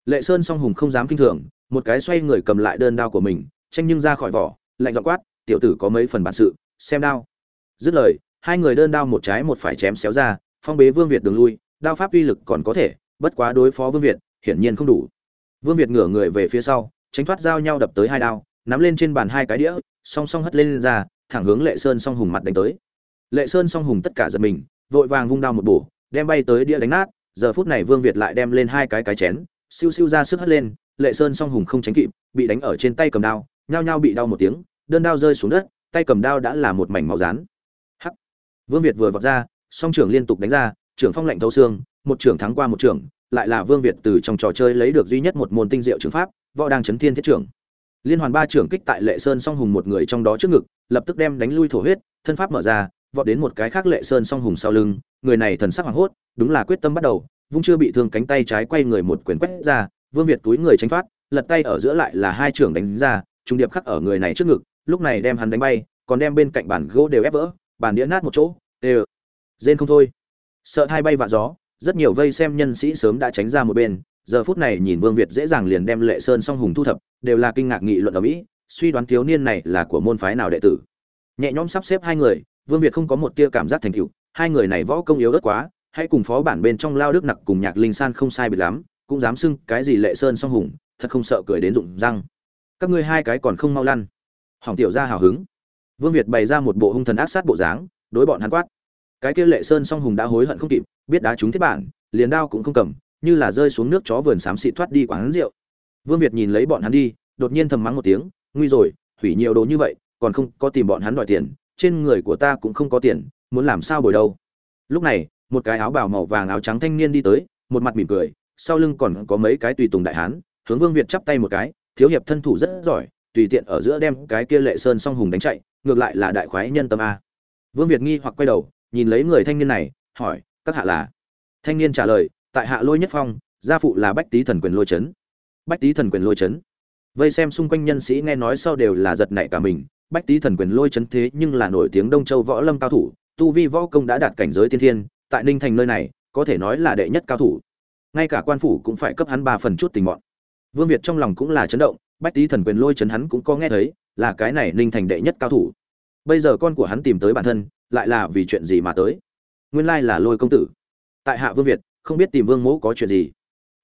Lệ sơn song hùng không dám kinh thường một cái xoay người cầm lại đơn đao của mình tranh nhưng ra khỏi vỏ lạnh giọng quát tiểu tử có mấy phần bản sự xem đao. Dứt lời hai người đơn đao một trái một phải chém xéo ra phong bế vương việt đường lui đao pháp uy lực còn có thể bất quá đối phó vương việt hiển nhiên không đủ. Vương việt ngửa người về phía sau tránh thoát giao nhau đập tới hai đao nắm lên trên bàn hai cái đĩa song song hất lên, lên ra thẳng hướng lệ sơn song hùng mặt đánh tới lệ sơn song hùng tất cả giật mình, vội vàng vung đao một bổ, đem bay tới đĩa đánh nát, giờ phút này vương việt lại đem lên hai cái cái chén, siêu siêu ra sức hất lên, lệ sơn song hùng không tránh kịp, bị đánh ở trên tay cầm đao, nhao nhao bị đau một tiếng, đơn đao rơi xuống đất, tay cầm đao đã là một mảnh máu rán. Hắc. Vương việt vừa vọt ra, song trưởng liên tục đánh ra, trưởng phong lạnh thấu xương, một trưởng thắng qua một trưởng, lại là vương việt từ trong trò chơi lấy được duy nhất một môn tinh diệu trường pháp, võ đang chấn thiên thiết trưởng. Liên hoàn ba trưởng kích tại lệ sơn song hùng một người trong đó trước ngực, lập tức đem đánh lui thổ huyết, thân pháp mở ra vọt đến một cái khác lệ sơn song hùng sau lưng, người này thần sắc hoảng hốt, đúng là quyết tâm bắt đầu, vung chưa bị thương cánh tay trái quay người một quyền quét ra, vương việt túi người tránh thoát, lật tay ở giữa lại là hai trưởng đánh ra, trung điệp khắc ở người này trước ngực, lúc này đem hắn đánh bay, còn đem bên cạnh bàn gỗ đều ép vỡ, bàn đĩa nát một chỗ đều rên không thôi. Sợ hai bay vạ gió, rất nhiều vây xem nhân sĩ sớm đã tránh ra một bên, giờ phút này nhìn vương việt dễ dàng liền đem lệ sơn song hùng thu thập, đều là kinh ngạc nghị luận ở mỹ, suy đoán thiếu niên này là của môn phái nào đệ tử. Nhẹ nhõm sắp xếp hai người vương việt không có một tia cảm giác thành tựu, hai người này võ công yếu ớt quá, hãy cùng phó bản bên trong lao đức nặc cùng nhạc linh san không sai biệt lắm, cũng dám xưng cái gì lệ sơn song hùng, thật không sợ cười đến rụng răng. Các ngươi hai cái còn không mau lăn. Hỏng tiểu ra hào hứng. Vương việt bày ra một bộ hung thần ác sát bộ dáng, đối bọn hắn quát. Cái kia lệ sơn song hùng đã hối hận không kịp, biết đá trúng thiết bản, liền đao cũng không cầm, như là rơi xuống nước chó vườn xám xị thoát đi quán rượu. Vương việt nhìn lấy bọn hắn đi, đột nhiên thầm mắng một tiếng, nguy rồi, hủy nhiều đồ như vậy, còn không có tìm bọn hắn đòi tiền trên người của ta cũng không có tiền, muốn làm sao bồi đâu. Lúc này, một cái áo bào màu vàng áo trắng thanh niên đi tới, một mặt mỉm cười, sau lưng còn có mấy cái tùy tùng đại hán, hướng vương việt chắp tay một cái, thiếu hiệp thân thủ rất giỏi, tùy tiện ở giữa đem cái kia lệ sơn song hùng đánh chạy, ngược lại là đại khoái nhân tâm a. Vương việt nghi hoặc quay đầu, nhìn lấy người thanh niên này, hỏi, các hạ là? Thanh niên trả lời, tại hạ lôi nhất phong, gia phụ là bách tý thần quyền lôi chấn. Bách tý thần quyền lôi chấn? Vây xem xung quanh nhân sĩ nghe nói sau đều là giật nảy cả mình bách tý thần quyền lôi chấn thế nhưng là nổi tiếng đông châu võ lâm cao thủ, tu vi võ công đã đạt cảnh giới tiên thiên, tại ninh thành nơi này, có thể nói là đệ nhất cao thủ. Ngay cả quan phủ cũng phải cấp hắn ba phần chút tình bọn. Vương việt trong lòng cũng là chấn động, bách tý thần quyền lôi chấn hắn cũng có nghe thấy, là cái này ninh thành đệ nhất cao thủ. Bây giờ con của hắn tìm tới bản thân, lại là vì chuyện gì mà tới? Nguyên lai là lôi công tử. Tại hạ vương việt, không biết tìm vương mẫu có chuyện gì.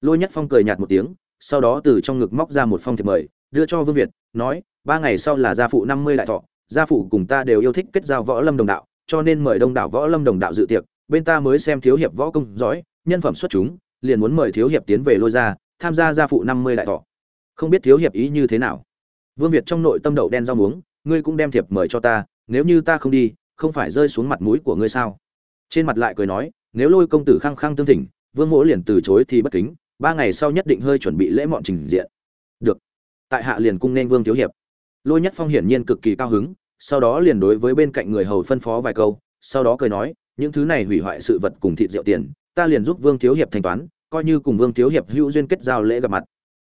Lôi nhất phong cười nhạt một tiếng, sau đó từ trong ngực móc ra một phong thiệp mời đưa cho vương việt, nói, ba ngày sau là gia phụ năm mươi đại thọ, gia phụ cùng ta đều yêu thích kết giao võ lâm đồng đạo, cho nên mời đông đảo võ lâm đồng đạo dự tiệc, bên ta mới xem thiếu hiệp võ công giỏi, nhân phẩm xuất chúng, liền muốn mời thiếu hiệp tiến về lôi ra tham gia gia phụ năm mươi đại thọ. Không biết thiếu hiệp ý như thế nào. Vương việt trong nội tâm đậu đen rau muống, ngươi cũng đem thiệp mời cho ta, nếu như ta không đi, không phải rơi xuống mặt mũi của ngươi sao? Trên mặt lại cười nói, nếu lôi công tử khăng khăng tương thỉnh, vương mỗ liền từ chối thì bất kính, ba ngày sau nhất định hơi chuẩn bị lễ mọn trình diện. Được tại hạ liền cung nên vương thiếu hiệp. Lôi nhất phong hiển nhiên cực kỳ cao hứng, sau đó liền đối với bên cạnh người hầu phân phó vài câu, sau đó cười nói, những thứ này hủy hoại sự vật cùng thịt rượu tiền, ta liền giúp vương thiếu hiệp thanh toán, coi như cùng vương thiếu hiệp hữu duyên kết giao lễ gặp mặt.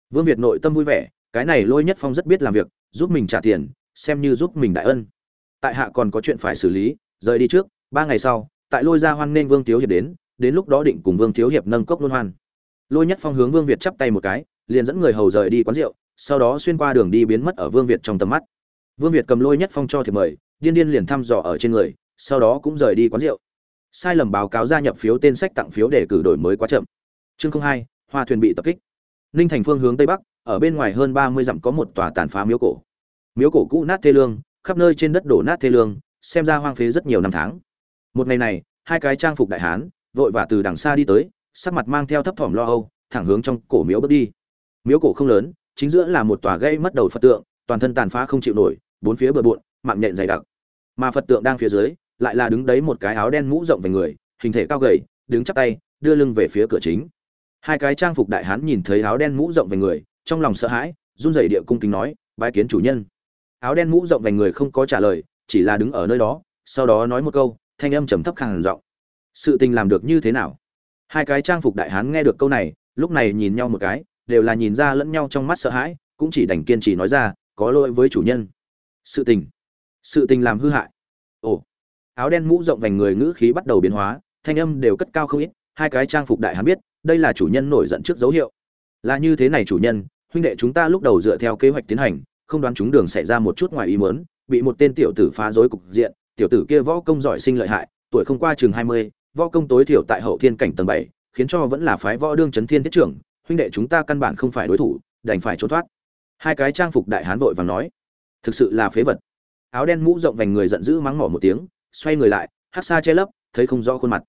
Vương việt nội tâm vui vẻ, cái này lôi nhất phong rất biết làm việc, giúp mình trả tiền, xem như giúp mình đại ân. Tại hạ còn có chuyện phải xử lý, rời đi trước, ba ngày sau, tại lôi ra hoan nên vương thiếu hiệp đến đến lúc đó định cùng vương thiếu hiệp nâng cốc luôn hoan. Lôi nhất phong hướng vương việt chắp tay một cái, liền dẫn người hầu rời đi quán rượu sau đó xuyên qua đường đi biến mất ở vương việt trong tầm mắt. Vương việt cầm lôi nhất phong cho thiệp mời, điên điên liền thăm dò ở trên người, sau đó cũng rời đi quán rượu. Sai lầm báo cáo gia nhập phiếu tên sách tặng phiếu để cử đổi mới quá chậm. Chương hai, hoa thuyền bị tập kích. Ninh thành phương hướng tây bắc, ở bên ngoài hơn ba mươi dặm có một tòa tàn phá miếu cổ. Miếu cổ cũ nát thê lương, khắp nơi trên đất đổ nát thê lương, xem ra hoang phế rất nhiều năm tháng. Một ngày này, hai cái trang phục đại hán, vội vã từ đằng xa đi tới, sắc mặt mang theo thấp thỏm lo âu, thẳng hướng trong cổ miếu bước đi. Miếu cổ không lớn chính giữa là một tòa gây mất đầu phật tượng, toàn thân tàn phá không chịu nổi, bốn phía bừa bộn, mạng nhện dày đặc. Mà phật tượng đang phía dưới, lại là đứng đấy một cái áo đen mũ rộng về người, hình thể cao gầy, đứng chắp tay, đưa lưng về phía cửa chính. Hai cái trang phục đại hán nhìn thấy áo đen mũ rộng về người, trong lòng sợ hãi, run rẩy địa cung kính nói, bái kiến chủ nhân. Áo đen mũ rộng về người không có trả lời, chỉ là đứng ở nơi đó, sau đó nói một câu, thanh âm trầm thấp khàn giọng, sự tình làm được như thế nào? Hai cái trang phục đại hán nghe được câu này, lúc này nhìn nhau một cái đều là nhìn ra lẫn nhau trong mắt sợ hãi, cũng chỉ đành kiên trì nói ra, có lỗi với chủ nhân. Sự tình. Sự tình làm hư hại. Ồ. Áo đen mũ rộng vành người ngữ khí bắt đầu biến hóa, thanh âm đều cất cao không ít, hai cái trang phục đại hán biết, đây là chủ nhân nổi giận trước dấu hiệu. Là như thế này chủ nhân, huynh đệ chúng ta lúc đầu dựa theo kế hoạch tiến hành, không đoán chúng đường xảy ra một chút ngoài ý muốn, bị một tên tiểu tử phá rối cục diện, tiểu tử kia võ công giỏi sinh lợi hại, tuổi không qua chừng hai mươi, võ công tối thiểu tại hậu thiên cảnh tầng bảy, khiến cho vẫn là phái võ đương chấn thiên thiết trưởng huynh đệ chúng ta căn bản không phải đối thủ, đành phải trốn thoát. Hai cái trang phục đại hán vội vàng nói, thực sự là phế vật. Áo đen mũ rộng vành người giận dữ mắng mỏ một tiếng, xoay người lại, hát xa che lấp, thấy không rõ khuôn mặt.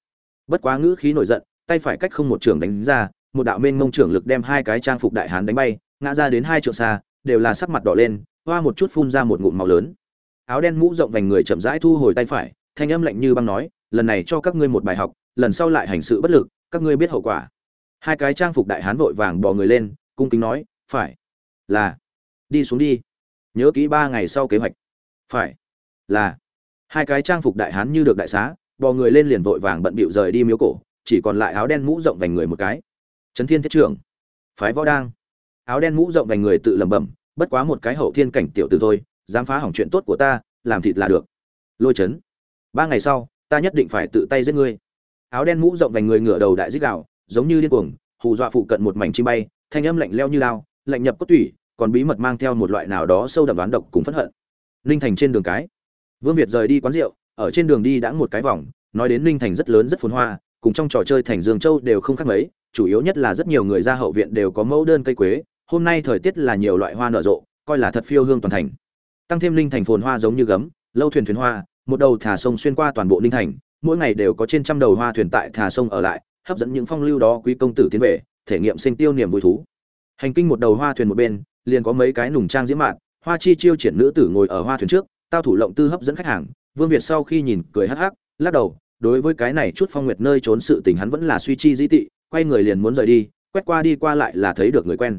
Bất quá ngữ khí nổi giận, tay phải cách không một trường đánh ra, một đạo mênh mông trưởng lực đem hai cái trang phục đại hán đánh bay, ngã ra đến hai trượng xa, đều là sắc mặt đỏ lên, hoa một chút phun ra một ngụm màu lớn. Áo đen mũ rộng vành người chậm rãi thu hồi tay phải, thanh âm lạnh như băng nói, lần này cho các ngươi một bài học, lần sau lại hành sự bất lực, các ngươi biết hậu quả hai cái trang phục đại hán vội vàng bò người lên, cung kính nói, phải. Là. Đi xuống đi. Nhớ kỹ ba ngày sau kế hoạch. Phải. Là. Hai cái trang phục đại hán như được đại xá bò người lên liền vội vàng bận bịu rời đi miếu cổ, chỉ còn lại áo đen mũ rộng vành người một cái. Trấn thiên thiết trưởng. Phái võ đang. Áo đen mũ rộng vành người tự lẩm bẩm, bất quá một cái hậu thiên cảnh tiểu tử thôi, dám phá hỏng chuyện tốt của ta, làm thịt là được. Lôi chấn ba ngày sau, ta nhất định phải tự tay giết ngươi. Áo đen mũ rộng vành người ngửa đầu đại dích đạo giống như điên cuồng, hù dọa phụ cận một mảnh chim bay, thanh âm lạnh leo như lao lạnh nhập cốt tủy, còn bí mật mang theo một loại nào đó sâu đậm đoán độc cùng phẫn hận. Ninh thành trên đường cái. Vương việt rời đi quán rượu, ở trên đường đi đã một cái vòng, nói đến ninh thành rất lớn rất phồn hoa, cùng trong trò chơi thành dương châu đều không khác mấy, chủ yếu nhất là rất nhiều người ra hậu viện đều có mẫu đơn cây quế, hôm nay thời tiết là nhiều loại hoa nở rộ, coi là thật phiêu hương toàn thành. Tăng thêm ninh thành phồn hoa giống như gấm, lâu thuyền thuyền hoa, một đầu thả sông xuyên qua toàn bộ ninh thành, mỗi ngày đều có trên trăm đầu hoa thuyền tại thả sông ở lại hấp dẫn những phong lưu đó quý công tử tiến về, thể nghiệm sinh tiêu niềm vui thú. Hành kinh một đầu hoa thuyền một bên, liền có mấy cái nùng trang diễm mạn, hoa chi chiêu triển nữ tử ngồi ở hoa thuyền trước, tao thủ lộng tư hấp dẫn khách hàng, vương việt sau khi nhìn cười hắc hắc, lắc đầu, đối với cái này chút phong nguyệt nơi trốn sự tình hắn vẫn là suy chi dĩ tị, quay người liền muốn rời đi, quét qua đi qua lại là thấy được người quen.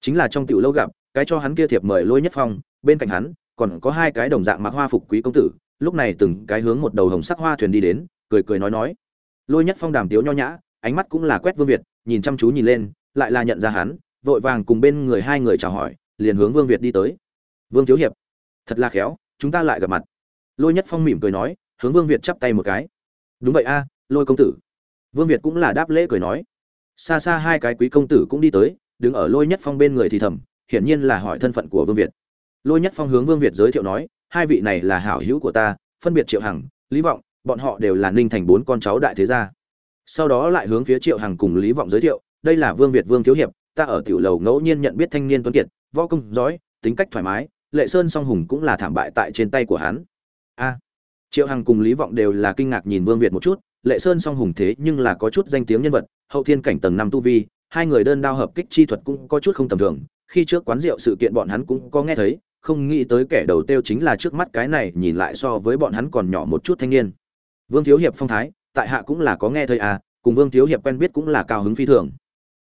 Chính là trong tiểu lâu gặp, cái cho hắn kia thiệp mời lôi nhất phong, bên cạnh hắn, còn có hai cái đồng dạng mặc hoa phục quý công tử, lúc này từng cái hướng một đầu hồng sắc hoa thuyền đi đến, cười cười nói nói. Lôi nhất phong đàm tiếu nho nhã ánh mắt cũng là quét vương việt, nhìn chăm chú nhìn lên, lại là nhận ra hắn, vội vàng cùng bên người hai người chào hỏi, liền hướng vương việt đi tới. Vương thiếu hiệp, thật là khéo, chúng ta lại gặp mặt. Lôi nhất phong mỉm cười nói, hướng vương việt chắp tay một cái. Đúng vậy a, lôi công tử. Vương việt cũng là đáp lễ cười nói. Xa xa hai cái quý công tử cũng đi tới, đứng ở lôi nhất phong bên người thì thầm, hiển nhiên là hỏi thân phận của vương việt. Lôi nhất phong hướng vương việt giới thiệu nói, hai vị này là hảo hữu của ta, phân biệt triệu hằng, lý vọng, bọn họ đều là ninh thành bốn con cháu đại thế gia sau đó lại hướng phía triệu hằng cùng lý vọng giới thiệu, đây là vương việt vương thiếu hiệp, ta ở tiểu lầu ngẫu nhiên nhận biết thanh niên tuấn kiệt, võ công giỏi, tính cách thoải mái, lệ sơn song hùng cũng là thảm bại tại trên tay của hắn. A. Triệu hằng cùng lý vọng đều là kinh ngạc nhìn vương việt một chút, lệ sơn song hùng thế nhưng là có chút danh tiếng nhân vật, hậu thiên cảnh tầng năm tu vi, hai người đơn đao hợp kích chi thuật cũng có chút không tầm thường, khi trước quán rượu sự kiện bọn hắn cũng có nghe thấy, không nghĩ tới kẻ đầu tiêu chính là trước mắt cái này, nhìn lại so với bọn hắn còn nhỏ một chút thanh niên. Vương thiếu hiệp phong thái tại hạ cũng là có nghe thấy à cùng vương thiếu hiệp quen biết cũng là cao hứng phi thường.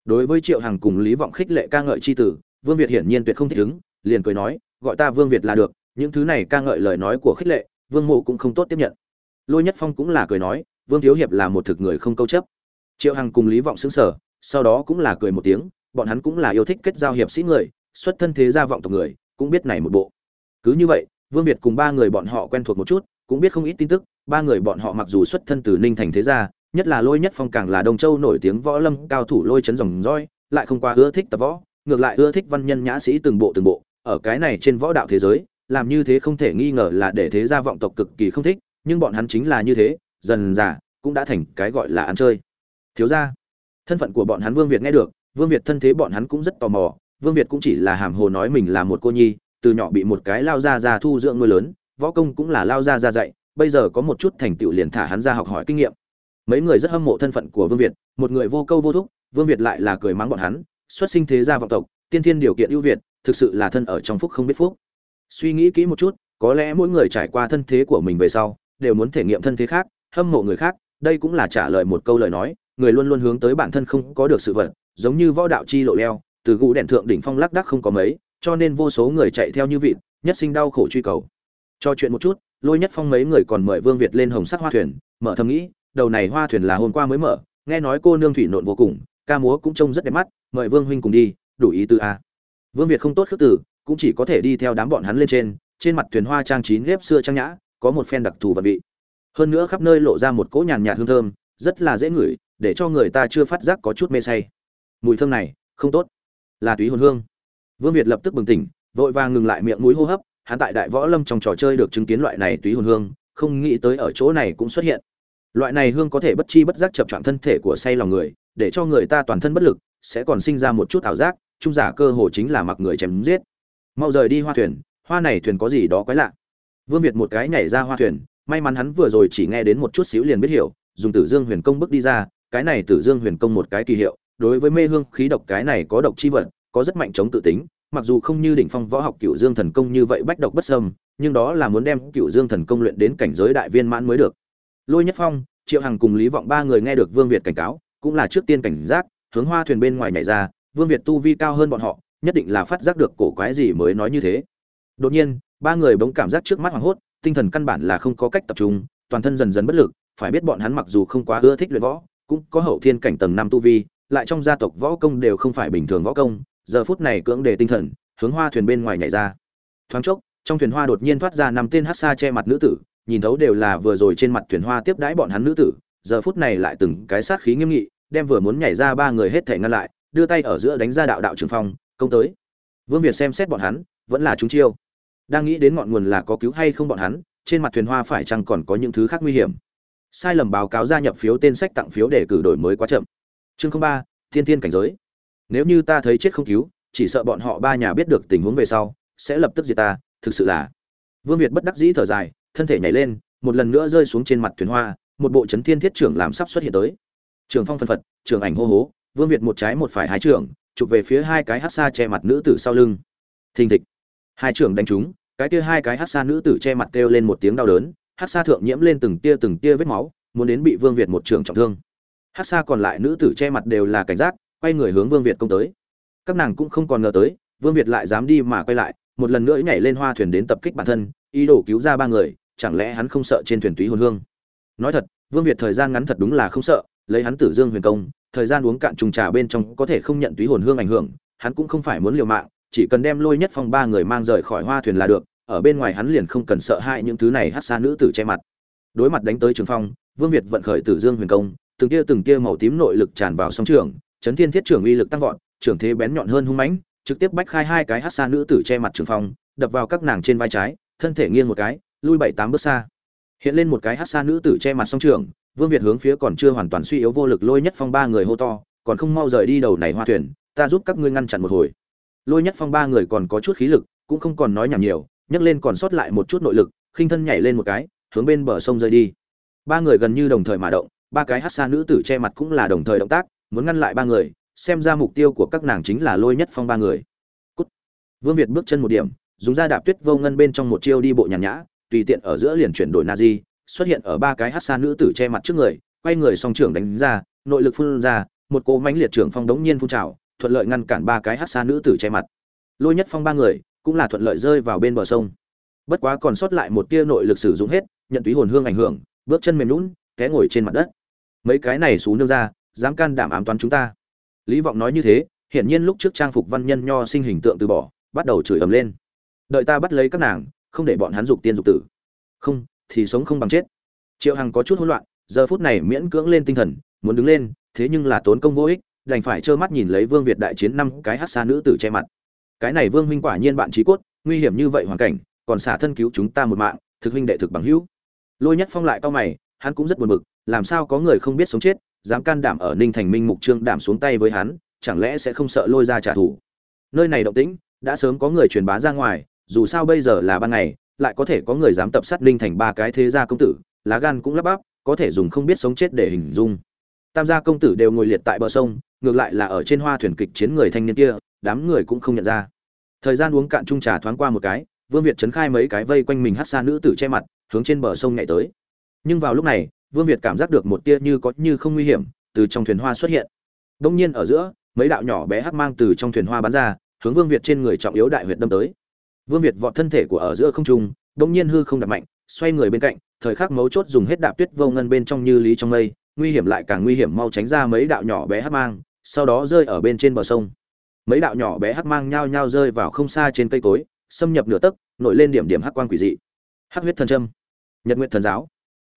Đối với triệu hằng cùng lý vọng khích lệ ca ngợi c h i tử, vương việt hiển nhiên tuyệt không thích ứng, liền cười nói, gọi ta vương việt là được, những thứ này ca ngợi lời nói của khích lệ, vương mộ cũng không tốt tiếp nhận. Lôi nhất phong cũng là cười nói, vương thiếu hiệp là một thực người không câu chấp. Triệu hằng cùng lý vọng xứng sở sau đó cũng là cười một tiếng, bọn hắn cũng là yêu thích kết giao hiệp sĩ người, xuất thân thế gia vọng tộc người, cũng biết này một bộ. Cứ như vậy, vương việt cùng ba người bọn họ quen thuộc một chút, cũng biết không ít tin tức ba người bọn họ mặc dù xuất thân từ ninh thành thế gia, nhất là lôi nhất phong càng là đông châu nổi tiếng võ lâm cao thủ lôi chấn dòng roi lại không qua ưa thích tập võ, ngược lại ưa thích văn nhân nhã sĩ từng bộ từng bộ. Ở cái này trên võ đạo thế giới, làm như thế không thể nghi ngờ là để thế gia vọng tộc cực kỳ không thích, nhưng bọn hắn chính là như thế, dần dà cũng đã thành cái gọi là ăn chơi. Thiếu gia, thân phận của bọn hắn vương việt nghe được, vương việt thân thế bọn hắn cũng rất tò mò, vương việt cũng chỉ là hàm hồ nói mình là một cô nhi, từ nhỏ bị một cái lao ra ra thu dưỡng nuôi lớn, võ công cũng là lao ra ra dạy bây giờ có một chút thành tựu liền thả hắn ra học hỏi kinh nghiệm. Mấy người rất hâm mộ thân phận của vương việt, một người vô câu vô thúc, vương việt lại là cười mắng bọn hắn, xuất sinh thế gia vọng tộc, tiên thiên điều kiện ưu việt, thực sự là thân ở trong phúc không biết phúc. Suy nghĩ kỹ một chút, có lẽ mỗi người trải qua thân thế của mình về sau, đều muốn thể nghiệm thân thế khác, hâm mộ người khác, đây cũng là trả lời một câu lời nói, người luôn luôn hướng tới bản thân không có được sự vật, giống như võ đạo chi lộ leo, từ gũ đèn thượng đỉnh phong lắc đắc không có mấy, cho nên vô số người chạy theo như vịt, nhất sinh đau khổ truy cầu. Cho chuyện một chút lôi nhất phong mấy người còn mời vương việt lên hồng sắc hoa thuyền, mở thầm nghĩ, đầu này hoa thuyền là hôm qua mới mở, nghe nói cô nương thủy nộn vô cùng, ca múa cũng trông rất đẹp mắt, mời vương huynh cùng đi, đủ ý tư a. Vương việt không tốt khước tử cũng chỉ có thể đi theo đám bọn hắn lên trên trên mặt thuyền hoa trang trí nếp xưa trang nhã, có một phen đặc thù và vị. Hơn nữa khắp nơi lộ ra một cỗ nhàn nhạt hương thơm, rất là dễ ngửi, để cho người ta chưa phát giác có chút mê say. Mùi thơm này, không tốt. Là túy hồn hương. Vương việt lập tức bừng tỉnh, vội vàng ngừng lại miệng mũi hô hấp hắn tại đại võ lâm trong trò chơi được chứng kiến loại này túy hồn hương, không nghĩ tới ở chỗ này cũng xuất hiện. Loại này hương có thể bất chi bất giác chập choạng thân thể của say lòng người, để cho người ta toàn thân bất lực, sẽ còn sinh ra một chút ảo giác, trung giả cơ hồ chính là mặc người chém giết. Mau rời đi hoa thuyền, hoa này thuyền có gì đó quái lạ. Vương việt một cái nhảy ra hoa thuyền, may mắn hắn vừa rồi chỉ nghe đến một chút xíu liền biết hiểu, dùng tử dương huyền công bước đi ra, cái này tử dương huyền công một cái kỳ hiệu, đối với mê hương khí độc cái này có độc chi vật, có rất mạnh chống tự tính mặc dù không như đỉnh phong võ học cựu dương thần công như vậy bách độc bất sâm nhưng đó là muốn đem cựu dương thần công luyện đến cảnh giới đại viên mãn mới được. Lôi nhất phong, triệu hằng cùng lý vọng ba người nghe được vương việt cảnh cáo, cũng là trước tiên cảnh giác, hướng hoa thuyền bên ngoài nhảy ra, vương việt tu vi cao hơn bọn họ, nhất định là phát giác được cổ quái gì mới nói như thế. Đột nhiên, ba người bỗng cảm giác trước mắt hoảng hốt, tinh thần căn bản là không có cách tập trung, toàn thân dần dần bất lực, phải biết bọn hắn mặc dù không quá ưa thích luyện võ, cũng có hậu thiên cảnh tầng năm tu vi, lại trong gia tộc võ công đều không phải bình thường võ công giờ phút này cưỡng đề tinh thần, hướng hoa thuyền bên ngoài nhảy ra. Thoáng chốc, trong thuyền hoa đột nhiên thoát ra năm tên hát xa che mặt nữ tử, nhìn thấu đều là vừa rồi trên mặt thuyền hoa tiếp đãi bọn hắn nữ tử, giờ phút này lại từng cái sát khí nghiêm nghị, đem vừa muốn nhảy ra ba người hết thể ngăn lại, đưa tay ở giữa đánh ra đạo đạo trường phong, công tới. Vương việt xem xét bọn hắn, vẫn là chúng chiêu. Đang nghĩ đến ngọn nguồn là có cứu hay không bọn hắn, trên mặt thuyền hoa phải chăng còn có những thứ khác nguy hiểm. Sai lầm báo cáo gia nhập phiếu tên sách tặng phiếu để cử đổi mới quá chậm. Chương ba, thiên thiên cảnh giới nếu như ta thấy chết không cứu, chỉ sợ bọn họ ba nhà biết được tình huống về sau, sẽ lập tức diệt ta, thực sự là. Vương việt bất đắc dĩ thở dài, thân thể nhảy lên, một lần nữa rơi xuống trên mặt thuyền hoa, một bộ chấn thiên thiết trưởng làm sắp xuất hiện tới. Trường phong phân phật, trường ảnh hô hố, vương việt một trái một phải hai trưởng, chụp về phía hai cái hát xa che mặt nữ tử sau lưng. Thình thịch. Hai trưởng đánh trúng, cái kia hai cái hát xa nữ tử che mặt kêu lên một tiếng đau đớn, hát xa thượng nhiễm lên từng tia từng tia vết máu, muốn đến bị vương việt một trưởng trọng thương. Hát xa còn lại nữ tử che mặt đều là cảnh giác quay người hướng vương việt công tới. Các nàng cũng không còn ngờ tới, vương việt lại dám đi mà quay lại, một lần nữa nhảy lên hoa thuyền đến tập kích bản thân, ý đồ cứu ra ba người, chẳng lẽ hắn không sợ trên thuyền túy hồn hương? Nói thật, vương việt thời gian ngắn thật đúng là không sợ, lấy hắn tử dương huyền công, thời gian uống cạn trùng trà bên trong có thể không nhận túy hồn hương ảnh hưởng, hắn cũng không phải muốn liều mạng, chỉ cần đem lôi nhất phong ba người mang rời khỏi hoa thuyền là được, ở bên ngoài hắn liền không cần sợ hãi những thứ này hắc xa nữ tử che mặt. Đối mặt đánh tới trường phong, vương việt vận khởi tử dương huyền công, từng tia từng tia màu tím nội lực tràn vào sóng trường chấn thiên thiết trưởng uy lực tăng vọt, trưởng thế bén nhọn hơn hung mãnh, trực tiếp bách khai hai cái hát xa nữ tử che mặt trường phong, đập vào các nàng trên vai trái, thân thể nghiêng một cái, lui bảy tám bước xa. Hiện lên một cái hát xa nữ tử che mặt song trường, vương việt hướng phía còn chưa hoàn toàn suy yếu vô lực lôi nhất phong ba người hô to, còn không mau rời đi đầu này hoa thuyền, ta giúp các ngươi ngăn chặn một hồi. Lôi nhất phong ba người còn có chút khí lực, cũng không còn nói nhảm nhiều, nhấc lên còn sót lại một chút nội lực, khinh thân nhảy lên một cái, hướng bên bờ sông rơi đi. Ba người gần như đồng thời mà động, ba cái hát xa nữ tử che mặt cũng là đồng thời động tác muốn ngăn lại ba người, xem ra mục tiêu của các nàng chính là lôi nhất phong ba người. Cút. vương việt bước chân một điểm, dùng da đạp tuyết vô ngân bên trong một chiêu đi bộ nhàn nhã, tùy tiện ở giữa liền chuyển đổi na di xuất hiện ở ba cái hát xa nữ tử che mặt trước người, quay người song trưởng đánh ra, nội lực phun ra, một cỗ mánh liệt trưởng phong đống nhiên phun trào, thuận lợi ngăn cản ba cái hát xa nữ tử che mặt. Lôi nhất phong ba người, cũng là thuận lợi rơi vào bên bờ sông. Bất quá còn sót lại một tia nội lực sử dụng hết, nhận túy hồn hương ảnh hưởng, bước chân mềm lún té ngồi trên mặt đất. Mấy cái này xú nương ra dám can đảm ám toán chúng ta. Lý vọng nói như thế, hiển nhiên lúc trước trang phục văn nhân nho sinh hình tượng từ bỏ, bắt đầu chửi ầm lên. Đợi ta bắt lấy các nàng, không để bọn hắn dục tiên dục tử. Không, thì sống không bằng chết. Triệu hằng có chút hỗn loạn, giờ phút này miễn cưỡng lên tinh thần, muốn đứng lên, thế nhưng là tốn công vô ích, đành phải trơ mắt nhìn lấy vương việt đại chiến năm cái hát xa nữ tử che mặt. Cái này vương huynh quả nhiên bạn trí cốt, nguy hiểm như vậy hoàn cảnh, còn xả thân cứu chúng ta một mạng, thực huynh đệ thực bằng hữu. Lôi nhất phong lại cao mày, hắn cũng rất buồn bực, làm sao có người không biết sống chết dám can đảm ở ninh thành minh mục trương đảm xuống tay với hắn, chẳng lẽ sẽ không sợ lôi ra trả thù? Nơi này động tĩnh, đã sớm có người truyền bá ra ngoài, dù sao bây giờ là ban ngày, lại có thể có người dám tập sát ninh thành ba cái thế gia công tử, lá gan cũng lắp bắp, có thể dùng không biết sống chết để hình dung. Tam gia công tử đều ngồi liệt tại bờ sông, ngược lại là ở trên hoa thuyền kịch chiến người thanh niên kia, đám người cũng không nhận ra. Thời gian uống cạn chung trà thoáng qua một cái, vương việt trấn khai mấy cái vây quanh mình hát xa nữ tử che mặt, hướng trên bờ sông nhảy tới. Nhưng vào lúc này vương việt cảm giác được một tia như có như không nguy hiểm từ trong thuyền hoa xuất hiện. Đông nhiên ở giữa, mấy đạo nhỏ bé hắc mang từ trong thuyền hoa bắn ra, hướng vương việt trên người trọng yếu đại huyệt đâm tới. Vương việt vọt thân thể của ở giữa không trung, đông nhiên hư không đập mạnh, xoay người bên cạnh, thời khắc mấu chốt dùng hết đạp tuyết vô ngân bên trong như lý trong mây, nguy hiểm lại càng nguy hiểm mau tránh ra mấy đạo nhỏ bé hắc mang, sau đó rơi ở bên trên bờ sông. Mấy đạo nhỏ bé hắc mang nhao nhao rơi vào không xa trên cây cối, xâm nhập nửa tấc, nổi lên điểm điểm hắc quang quỷ dị. Hắc huyết thần trâm nhật nguyện thần giáo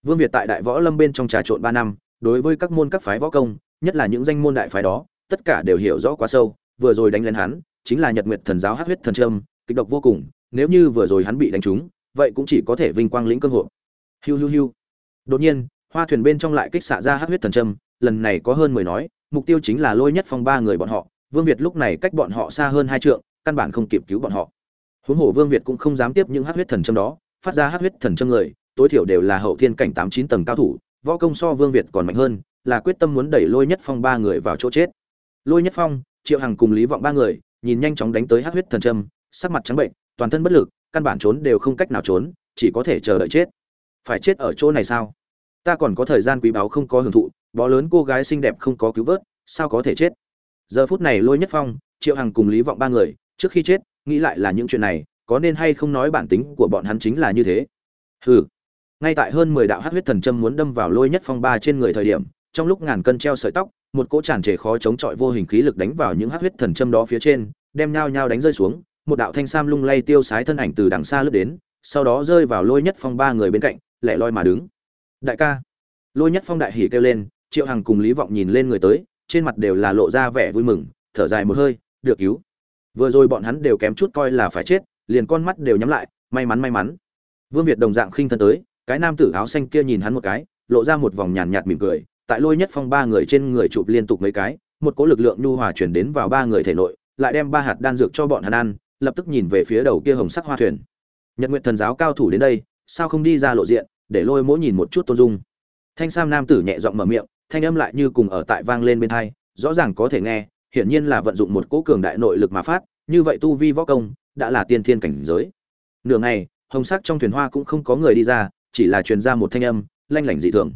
vương việt tại đại võ lâm bên trong trà trộn ba năm, đối với các môn các phái võ công, nhất là những danh môn đại phái đó, tất cả đều hiểu rõ quá sâu, vừa rồi đánh lên hắn, chính là nhật nguyệt thần giáo hắc huyết thần trâm, kịch độc vô cùng, nếu như vừa rồi hắn bị đánh trúng, vậy cũng chỉ có thể vinh quang lĩnh cơ hội. Hiu hiu hiu. Đột nhiên, hoa thuyền bên trong lại kích xạ ra hắc huyết thần trâm, lần này có hơn mười nói, mục tiêu chính là lôi nhất phong ba người bọn họ, vương việt lúc này cách bọn họ xa hơn hai trượng, căn bản không kịp cứu bọn họ. Huống hồ vương việt cũng không dám tiếp những hắc huyết thần trâm đó, phát ra hắc huyết thần trâm người tối thiểu đều là hậu thiên cảnh tám chín tầng cao thủ, võ công so vương việt còn mạnh hơn, là quyết tâm muốn đẩy lôi nhất phong ba người vào chỗ chết. Lôi nhất phong, triệu hằng cùng lý vọng ba người, nhìn nhanh chóng đánh tới hát huyết thần trâm sắc mặt trắng bệnh, toàn thân bất lực, căn bản trốn đều không cách nào trốn, chỉ có thể chờ đợi chết. Phải chết ở chỗ này sao? Ta còn có thời gian quý báu không có hưởng thụ, bó lớn cô gái xinh đẹp không có cứu vớt, sao có thể chết? Giờ phút này lôi nhất phong, triệu hằng cùng lý vọng ba người, trước khi chết, nghĩ lại là những chuyện này, có nên hay không nói bản tính của bọn hắn chính là như thế? Hừ ngay tại hơn mười đạo hát huyết thần châm muốn đâm vào lôi nhất phong ba trên người thời điểm, trong lúc ngàn cân treo sợi tóc, một cỗ tràn trề khó chống chọi vô hình khí lực đánh vào những hát huyết thần châm đó phía trên, đem nhao nhao đánh rơi xuống, một đạo thanh sam lung lay tiêu sái thân ảnh từ đằng xa lướt đến, sau đó rơi vào lôi nhất phong ba người bên cạnh, lẻ loi mà đứng. Đại ca. Lôi nhất phong đại hỉ kêu lên, triệu hằng cùng lý vọng nhìn lên người tới, trên mặt đều là lộ ra vẻ vui mừng, thở dài một hơi, được cứu. Vừa rồi bọn hắn đều kém chút coi là phải chết, liền con mắt đều nhắm lại, may mắn may mắn. Vương việt đồng dạng khinh thân tới cái nam tử áo xanh kia nhìn hắn một cái, lộ ra một vòng nhàn nhạt mỉm cười, tại lôi nhất phong ba người trên người chụp liên tục mấy cái, một cỗ lực lượng nhu hòa chuyển đến vào ba người thể nội, lại đem ba hạt đan dược cho bọn hắn ăn, lập tức nhìn về phía đầu kia hồng sắc hoa thuyền. Nhật nguyện thần giáo cao thủ đến đây, sao không đi ra lộ diện, để lôi mỗi nhìn một chút tôn dung. Thanh sam nam tử nhẹ giọng mở miệng, thanh âm lại như cùng ở tại vang lên bên thai rõ ràng có thể nghe, hiển nhiên là vận dụng một cỗ cường đại nội lực mà phát, như vậy tu vi võ công, đã là tiên thiên cảnh giới. Nửa ngày, hồng sắc trong thuyền hoa cũng không có người đi ra chỉ là truyền ra một thanh âm, lanh lảnh dị thường.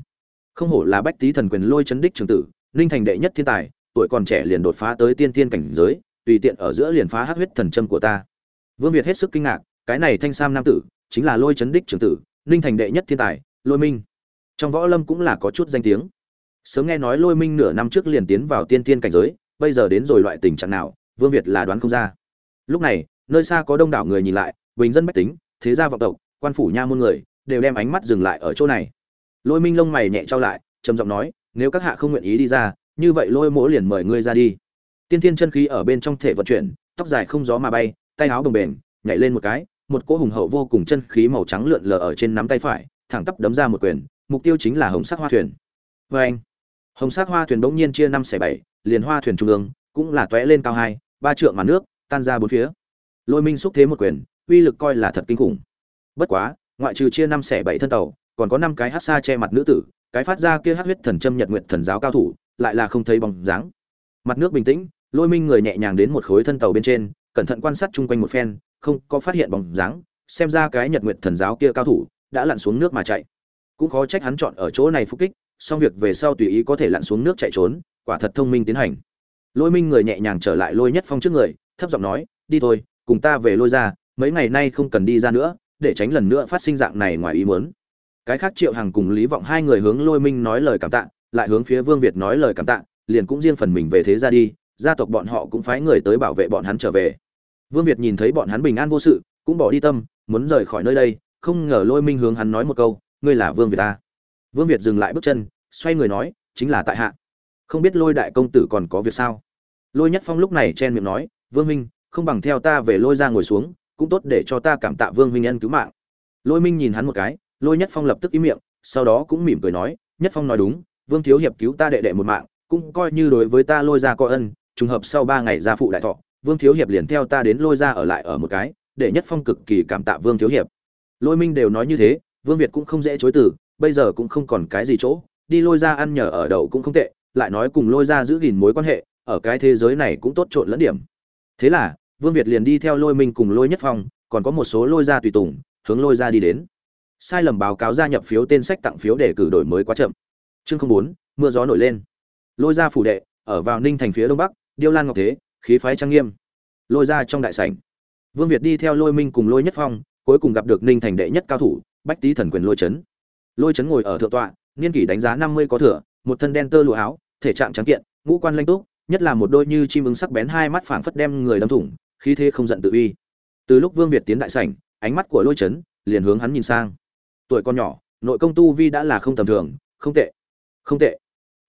Không hổ là bách tý thần quyền lôi chấn đích trường tử linh thành đệ nhất thiên tài, tuổi còn trẻ liền đột phá tới tiên tiên cảnh giới, tùy tiện ở giữa liền phá hắc huyết thần châm của ta. Vương việt hết sức kinh ngạc, cái này thanh sam nam tử, chính là lôi chấn đích trường tử linh thành đệ nhất thiên tài, lôi minh. Trong võ lâm cũng là có chút danh tiếng. Sớm nghe nói lôi minh nửa năm trước liền tiến vào tiên tiên cảnh giới, bây giờ đến rồi loại tình trạng nào, vương việt là đoán không ra. Lúc này, nơi xa có đông đảo người nhìn lại, bình dân bách tính, thế gia vọng tộc, quan phủ nha môn người đều đem ánh mắt dừng lại ở chỗ này. Lôi minh lông mày nhẹ trao lại trầm giọng nói nếu các hạ không nguyện ý đi ra như vậy lôi mỗ liền mời ngươi ra đi. Tiên thiên chân khí ở bên trong thể vận chuyển tóc dài không gió mà bay tay áo bồng bềnh, nhảy lên một cái một cỗ hùng hậu vô cùng chân khí màu trắng lượn lờ ở trên nắm tay phải thẳng tắp đấm ra một quyền mục tiêu chính là hồng sắc hoa thuyền. Vê anh hồng sắc hoa thuyền bỗng nhiên chia năm xẻ bảy liền hoa thuyền trung ương cũng là tóe lên cao hai ba trượng màn nước tan ra bốn phía. Lôi minh xúc thế một quyền uy lực coi là thật kinh khủng. Bất quá ngoại trừ chia năm xẻ bảy thân tàu, còn có năm cái hát xa che mặt nữ tử, cái phát ra kia hát huyết thần châm nhật nguyện thần giáo cao thủ, lại là không thấy bóng dáng. Mặt nước bình tĩnh, lôi minh người nhẹ nhàng đến một khối thân tàu bên trên, cẩn thận quan sát chung quanh một phen, không có phát hiện bóng dáng, xem ra cái nhật nguyện thần giáo kia cao thủ đã lặn xuống nước mà chạy. Cũng khó trách hắn chọn ở chỗ này phục kích, xong việc về sau tùy ý có thể lặn xuống nước chạy trốn, quả thật thông minh tiến hành. Lôi minh người nhẹ nhàng trở lại lôi nhất phong trước người, thấp giọng nói, đi thôi, cùng ta về lôi ra, mấy ngày nay không cần đi ra nữa để tránh lần nữa phát sinh dạng này ngoài ý muốn. Cái khác triệu hằng cùng lý vọng hai người hướng lôi minh nói lời cảm tạ, lại hướng phía vương việt nói lời cảm tạ, liền cũng riêng phần mình về thế ra đi, gia tộc bọn họ cũng phái người tới bảo vệ bọn hắn trở về. Vương việt nhìn thấy bọn hắn bình an vô sự, cũng bỏ đi tâm, muốn rời khỏi nơi đây, không ngờ lôi minh hướng hắn nói một câu, ngươi là vương việt ta. Vương việt dừng lại bước chân, xoay người nói, chính là tại hạ. Không biết lôi đại công tử còn có việc sao? Lôi nhất phong lúc này chen miệng nói, vương minh không bằng theo ta về lôi ra ngồi xuống cũng tốt để cho ta cảm tạ vương minh nhân cứu mạng. Lôi minh nhìn hắn một cái, lôi nhất phong lập tức im miệng, sau đó cũng mỉm cười nói, nhất phong nói đúng, vương thiếu hiệp cứu ta đệ đệ một mạng, cũng coi như đối với ta lôi ra có ân, trùng hợp sau ba ngày ra phụ đại thọ, vương thiếu hiệp liền theo ta đến lôi ra ở lại ở một cái, để nhất phong cực kỳ cảm tạ vương thiếu hiệp. Lôi minh đều nói như thế, vương việt cũng không dễ chối từ, bây giờ cũng không còn cái gì chỗ, đi lôi ra ăn nhờ ở đậu cũng không tệ, lại nói cùng lôi ra giữ gìn mối quan hệ, ở cái thế giới này cũng tốt trộn lẫn điểm. Thế là vương việt liền đi theo lôi minh cùng lôi nhất phong, còn có một số lôi ra tùy tùng, hướng lôi ra đi đến. Sai lầm báo cáo gia nhập phiếu tên sách tặng phiếu để cử đổi mới quá chậm. Chương không bốn, mưa gió nổi lên. Lôi ra phủ đệ, ở vào ninh thành phía đông bắc, điêu lan ngọc thế, khí phái trang nghiêm. Lôi ra trong đại sảnh. Vương việt đi theo lôi minh cùng lôi nhất phong, cuối cùng gặp được ninh thành đệ nhất cao thủ, bách tý thần quyền lôi chấn. Lôi chấn ngồi ở thượng tọa, niên kỷ đánh giá năm mươi có thừa, một thân đen tơ lụa áo, thể trạng trắng kiện, ngũ quan lanh túc, nhất là một đôi như chim ứng sắc bén hai mắt phảng phất đem người đâm thủng khí thế không giận tự uy. Từ lúc vương việt tiến đại sảnh, ánh mắt của lôi chấn liền hướng hắn nhìn sang. Tuổi con nhỏ, nội công tu vi đã là không tầm thường, không tệ không tệ.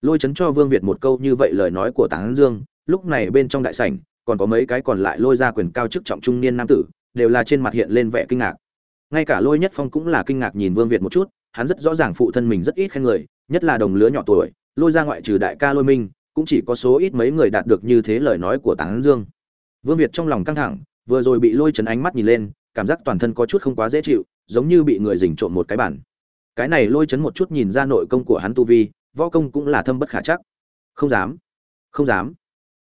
Lôi chấn cho vương việt một câu như vậy lời nói của Táng dương, lúc này bên trong đại sảnh, còn có mấy cái còn lại lôi ra quyền cao chức trọng trung niên nam tử, đều là trên mặt hiện lên vẻ kinh ngạc. Ngay cả lôi nhất phong cũng là kinh ngạc nhìn vương việt một chút, hắn rất rõ ràng phụ thân mình rất ít khen người, nhất là đồng lứa nhỏ tuổi, lôi ra ngoại trừ đại ca lôi minh, cũng chỉ có số ít mấy người đạt được như thế lời nói của Táng dương vương việt trong lòng căng thẳng, vừa rồi bị lôi chấn ánh mắt nhìn lên, cảm giác toàn thân có chút không quá dễ chịu, giống như bị người rình trộm một cái bản cái này lôi chấn một chút nhìn ra nội công của hắn tu vi, võ công cũng là thâm bất khả chắc. Không dám. Không dám.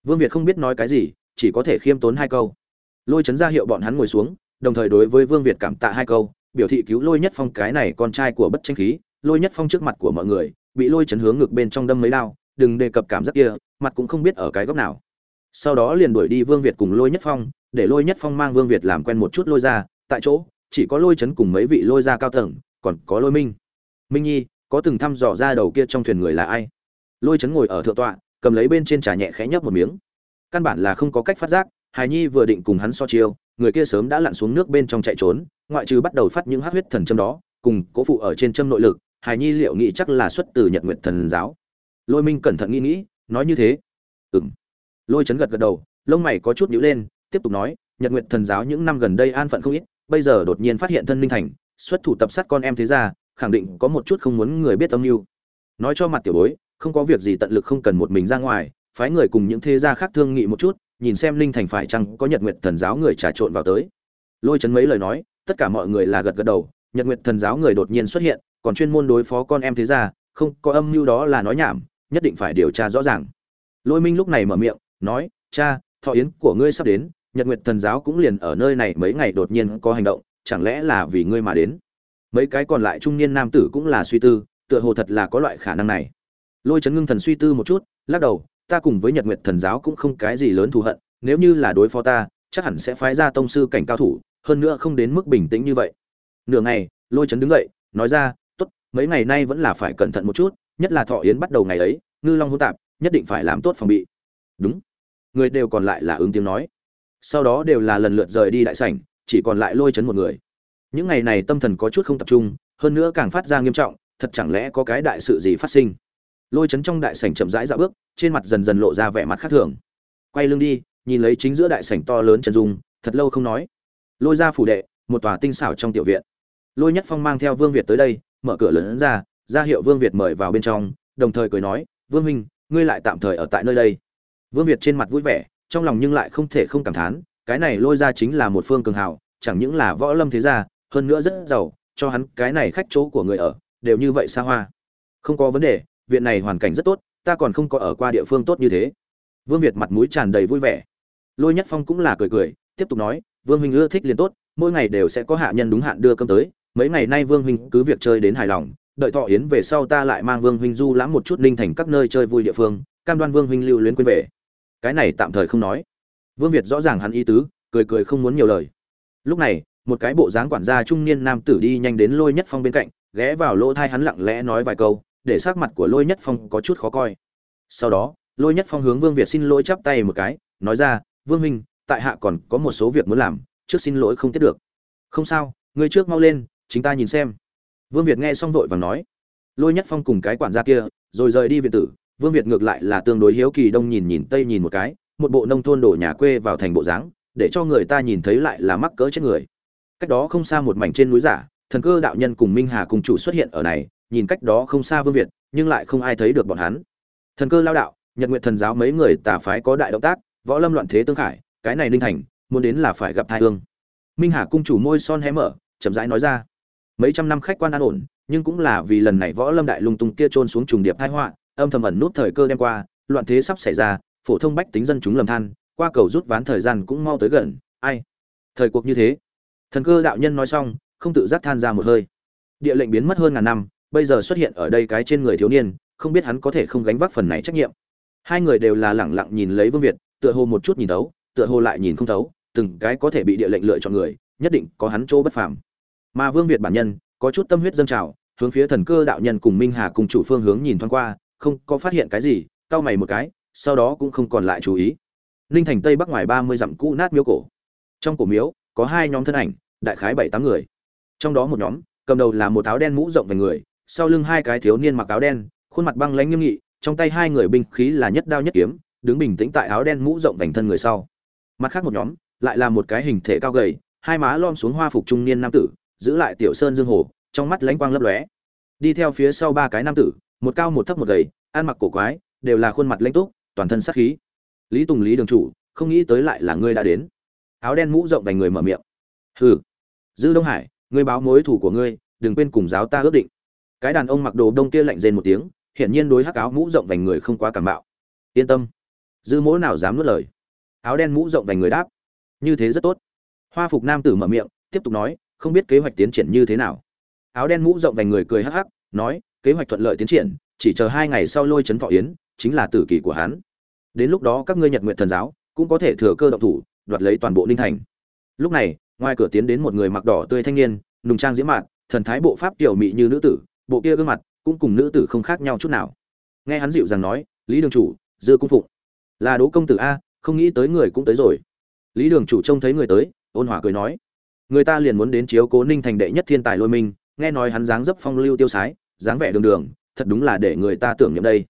Vương việt không biết nói cái gì, chỉ có thể khiêm tốn hai câu. Lôi chấn ra hiệu bọn hắn ngồi xuống, đồng thời đối với vương việt cảm tạ hai câu, biểu thị cứu lôi nhất phong cái này con trai của bất tranh khí, lôi nhất phong trước mặt của mọi người, bị lôi chấn hướng ngược bên trong đâm mấy đao, đừng đề cập cảm giác kia, mặt cũng không biết ở cái góc nào sau đó liền đuổi đi vương việt cùng lôi nhất phong, để lôi nhất phong mang vương việt làm quen một chút lôi ra, tại chỗ, chỉ có lôi chấn cùng mấy vị lôi ra cao tầng, còn có lôi minh. Minh nhi, có từng thăm dò ra đầu kia trong thuyền người là ai? Lôi chấn ngồi ở thượng tọa, cầm lấy bên trên trà nhẹ khẽ nhấp một miếng. Căn bản là không có cách phát giác hài nhi vừa định cùng hắn so chiêu, người kia sớm đã lặn xuống nước bên trong chạy trốn, ngoại trừ bắt đầu phát những hát huyết thần châm đó, cùng cố phụ ở trên châm nội lực hài nhi liệu nghĩ chắc là xuất từ nhật nguyện thần giáo. Lôi minh cẩn thận nghĩ nghĩ, nói như thế. Ừng lôi chấn gật gật đầu, lông mày có chút nhíu lên, tiếp tục nói, nhật nguyện thần giáo những năm gần đây an phận không ít, bây giờ đột nhiên phát hiện thân linh thành, xuất thủ tập sát con em thế ra khẳng định có một chút không muốn người biết âm mưu. Nói cho mặt tiểu bối, không có việc gì tận lực không cần một mình ra ngoài, phái người cùng những thế gia khác thương nghị một chút, nhìn xem linh thành phải chăng có nhật nguyệt thần giáo người trà trộn vào tới. Lôi chấn mấy lời nói, tất cả mọi người là gật gật đầu, nhật nguyệt thần giáo người đột nhiên xuất hiện, còn chuyên môn đối phó con em thế gia, không có âm mưu đó là nói nhảm, nhất định phải điều tra rõ ràng. Lôi minh lúc này mở miệng nói, cha, thọ yến của ngươi sắp đến, nhật nguyệt thần giáo cũng liền ở nơi này mấy ngày đột nhiên có hành động, chẳng lẽ là vì ngươi mà đến? Mấy cái còn lại trung niên nam tử cũng là suy tư, tựa hồ thật là có loại khả năng này. Lôi chấn ngưng thần suy tư một chút, lắc đầu, ta cùng với nhật nguyệt thần giáo cũng không cái gì lớn thù hận, nếu như là đối phó ta, chắc hẳn sẽ phái ra tông sư cảnh cao thủ, hơn nữa không đến mức bình tĩnh như vậy. Nửa ngày, lôi chấn đứng dậy, nói ra, tốt, mấy ngày nay vẫn là phải cẩn thận một chút, nhất là thọ yến bắt đầu ngày ấy, ngư long hỗn tạp, nhất định phải làm tốt phòng bị. Đúng người đều còn lại là ứng tiếng nói. Sau đó đều là lần lượt rời đi đại sảnh, chỉ còn lại lôi chấn một người. Những ngày này tâm thần có chút không tập trung, hơn nữa càng phát ra nghiêm trọng, thật chẳng lẽ có cái đại sự gì phát sinh? Lôi chấn trong đại sảnh chậm rãi dạo bước, trên mặt dần dần lộ ra vẻ mặt khác thường. Quay lưng đi, nhìn lấy chính giữa đại sảnh to lớn chân dung, thật lâu không nói. Lôi ra phủ đệ, một tòa tinh xảo trong tiểu viện. Lôi nhất phong mang theo vương việt tới đây, mở cửa lớn ra ra hiệu vương việt mời vào bên trong, đồng thời cười nói, vương minh ngươi lại tạm thời ở tại nơi đây vương việt trên mặt vui vẻ, trong lòng nhưng lại không thể không cảm thán, cái này lôi ra chính là một phương cường hào, chẳng những là võ lâm thế gia, hơn nữa rất giàu, cho hắn cái này khách chỗ của người ở, đều như vậy xa hoa. Không có vấn đề, viện này hoàn cảnh rất tốt, ta còn không có ở qua địa phương tốt như thế. Vương việt mặt mũi tràn đầy vui vẻ. Lôi nhất phong cũng là cười cười, tiếp tục nói, vương huynh ưa thích liền tốt, mỗi ngày đều sẽ có hạ nhân đúng hạn đưa cơm tới, mấy ngày nay vương huynh cứ việc chơi đến hài lòng, đợi thọ yến về sau ta lại mang vương huynh du lãm một chút linh thành các nơi chơi vui địa phương, cam đoan vương huynh lưu luyến quên về cái này tạm thời không nói. Vương việt rõ ràng hắn ý tứ, cười cười không muốn nhiều lời. Lúc này, một cái bộ dáng quản gia trung niên nam tử đi nhanh đến lôi nhất phong bên cạnh, ghé vào lỗ thai hắn lặng lẽ nói vài câu, để sắc mặt của lôi nhất phong có chút khó coi. Sau đó, lôi nhất phong hướng vương việt xin lỗi chắp tay một cái, nói ra, vương minh tại hạ còn có một số việc muốn làm, trước xin lỗi không tiếp được. Không sao người trước mau lên, chính ta nhìn xem. Vương việt nghe xong vội vàng nói. Lôi nhất phong cùng cái quản gia kia, rồi rời đi viện tử vương việt ngược lại là tương đối hiếu kỳ đông nhìn nhìn tây nhìn một cái, một bộ nông thôn đổ nhà quê vào thành bộ dáng, để cho người ta nhìn thấy lại là mắc cỡ chết người. Cách đó không xa một mảnh trên núi giả, thần cơ đạo nhân cùng minh hà cùng chủ xuất hiện ở này, nhìn cách đó không xa vương việt, nhưng lại không ai thấy được bọn hắn. Thần cơ lao đạo, nhật nguyện thần giáo mấy người tà phái có đại động tác, võ lâm loạn thế tương khải, cái này linh thành, muốn đến là phải gặp thai hương. Minh hà cung chủ môi son hé mở, chậm rãi nói ra. Mấy trăm năm khách quan an ổn, nhưng cũng là vì lần này võ lâm đại lung tung kia trôn xuống trùng điệp tai họa âm thầm ẩn nút thời cơ đem qua, loạn thế sắp xảy ra, phổ thông bách tính dân chúng lầm than, qua cầu rút ván thời gian cũng mau tới gần, ai? Thời cuộc như thế. Thần cơ đạo nhân nói xong, không tự giác than ra một hơi. Địa lệnh biến mất hơn ngàn năm, bây giờ xuất hiện ở đây cái trên người thiếu niên, không biết hắn có thể không gánh vác phần này trách nhiệm. Hai người đều là lẳng lặng nhìn lấy vương việt, tựa hồ một chút nhìn thấu, tựa hồ lại nhìn không thấu, từng cái có thể bị địa lệnh lựa chọn người, nhất định có hắn chỗ bất phàm. Mà vương việt bản nhân, có chút tâm huyết dâng trào, hướng phía thần cơ đạo nhân cùng minh hà cùng chủ phương hướng nhìn thoáng qua không có phát hiện cái gì, cau mày một cái, sau đó cũng không còn lại chú ý. Ninh thành tây bắc ngoài ba mươi dặm cũ nát miếu cổ. Trong cổ miếu, có hai nhóm thân ảnh, đại khái bảy tám người. Trong đó một nhóm, cầm đầu là một áo đen mũ rộng về người, sau lưng hai cái thiếu niên mặc áo đen, khuôn mặt băng lãnh nghiêm nghị, trong tay hai người binh khí là nhất đao nhất kiếm, đứng bình tĩnh tại áo đen mũ rộng vành thân người sau. Mặt khác một nhóm, lại là một cái hình thể cao gầy, hai má lom xuống hoa phục trung niên nam tử, giữ lại tiểu sơn dương hồ, trong mắt lãnh quang lấp lóe. Đi theo phía sau ba cái nam tử một cao một thấp một gầy, ăn mặc cổ quái, đều là khuôn mặt lãnh túc, toàn thân sát khí. Lý tùng lý đường chủ, không nghĩ tới lại là ngươi đã đến. Áo đen mũ rộng vành người mở miệng. Hừ. Dư đông hải, ngươi báo mối thủ của ngươi, đừng quên cùng giáo ta ước định. Cái đàn ông mặc đồ đông kia lạnh rên một tiếng, hiển nhiên đối hắc áo mũ rộng vành người không quá cảm bạo yên tâm. Dư mỗ nào dám nuốt lời. Áo đen mũ rộng vành người đáp. Như thế rất tốt. Hoa phục nam tử mở miệng, tiếp tục nói, không biết kế hoạch tiến triển như thế nào. Áo đen mũ rộng vành người cười hắc hắc, nói kế hoạch thuận lợi tiến triển, chỉ chờ hai ngày sau lôi chấn thọ yến, chính là tử kỳ của hắn. Đến lúc đó các ngươi nhật nguyện thần giáo cũng có thể thừa cơ động thủ, đoạt lấy toàn bộ ninh thành. Lúc này, ngoài cửa tiến đến một người mặc đỏ tươi thanh niên, nùng trang diễm mạn thần thái bộ pháp tiểu mị như nữ tử, bộ kia gương mặt cũng cùng nữ tử không khác nhau chút nào. Nghe hắn dịu dàng nói, lý đường chủ, dư cung phụng. Là đỗ công tử a, không nghĩ tới người cũng tới rồi. Lý đường chủ trông thấy người tới, ôn hòa cười nói, người ta liền muốn đến chiếu cố ninh thành đệ nhất thiên tài lôi minh, nghe nói hắn dáng dấp phong lưu tiêu sái dáng vẻ đường đường, thật đúng là để người ta tưởng nhầm đây.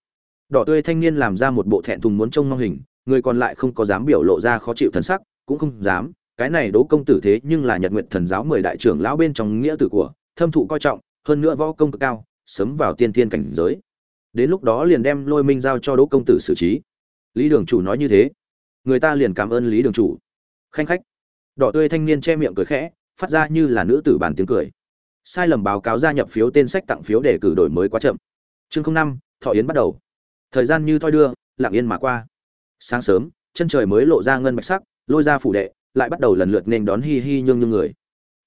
Đỏ tươi thanh niên làm ra một bộ thẹn thùng muốn trông mong hình, người còn lại không có dám biểu lộ ra khó chịu thần sắc, cũng không dám. Cái này đỗ công tử thế nhưng là nhật nguyện thần giáo mười đại trưởng lão bên trong nghĩa tử của, thâm thụ coi trọng, hơn nữa võ công cực cao, sớm vào tiên thiên cảnh giới. Đến lúc đó liền đem lôi minh giao cho đỗ công tử xử trí. Lý đường chủ nói như thế. Người ta liền cảm ơn lý đường chủ. Khanh khách. Đỏ tươi thanh niên che miệng cười khẽ, phát ra như là nữ tử bàn tiếng cười sai lầm báo cáo gia nhập phiếu tên sách tặng phiếu để cử đổi mới quá chậm. Chương năm, thọ yến bắt đầu. Thời gian như thoi đưa, lặng yên mà qua. Sáng sớm, chân trời mới lộ ra ngân bạch sắc, lôi ra phủ đệ, lại bắt đầu lần lượt nên đón hi hi nhương nhương người.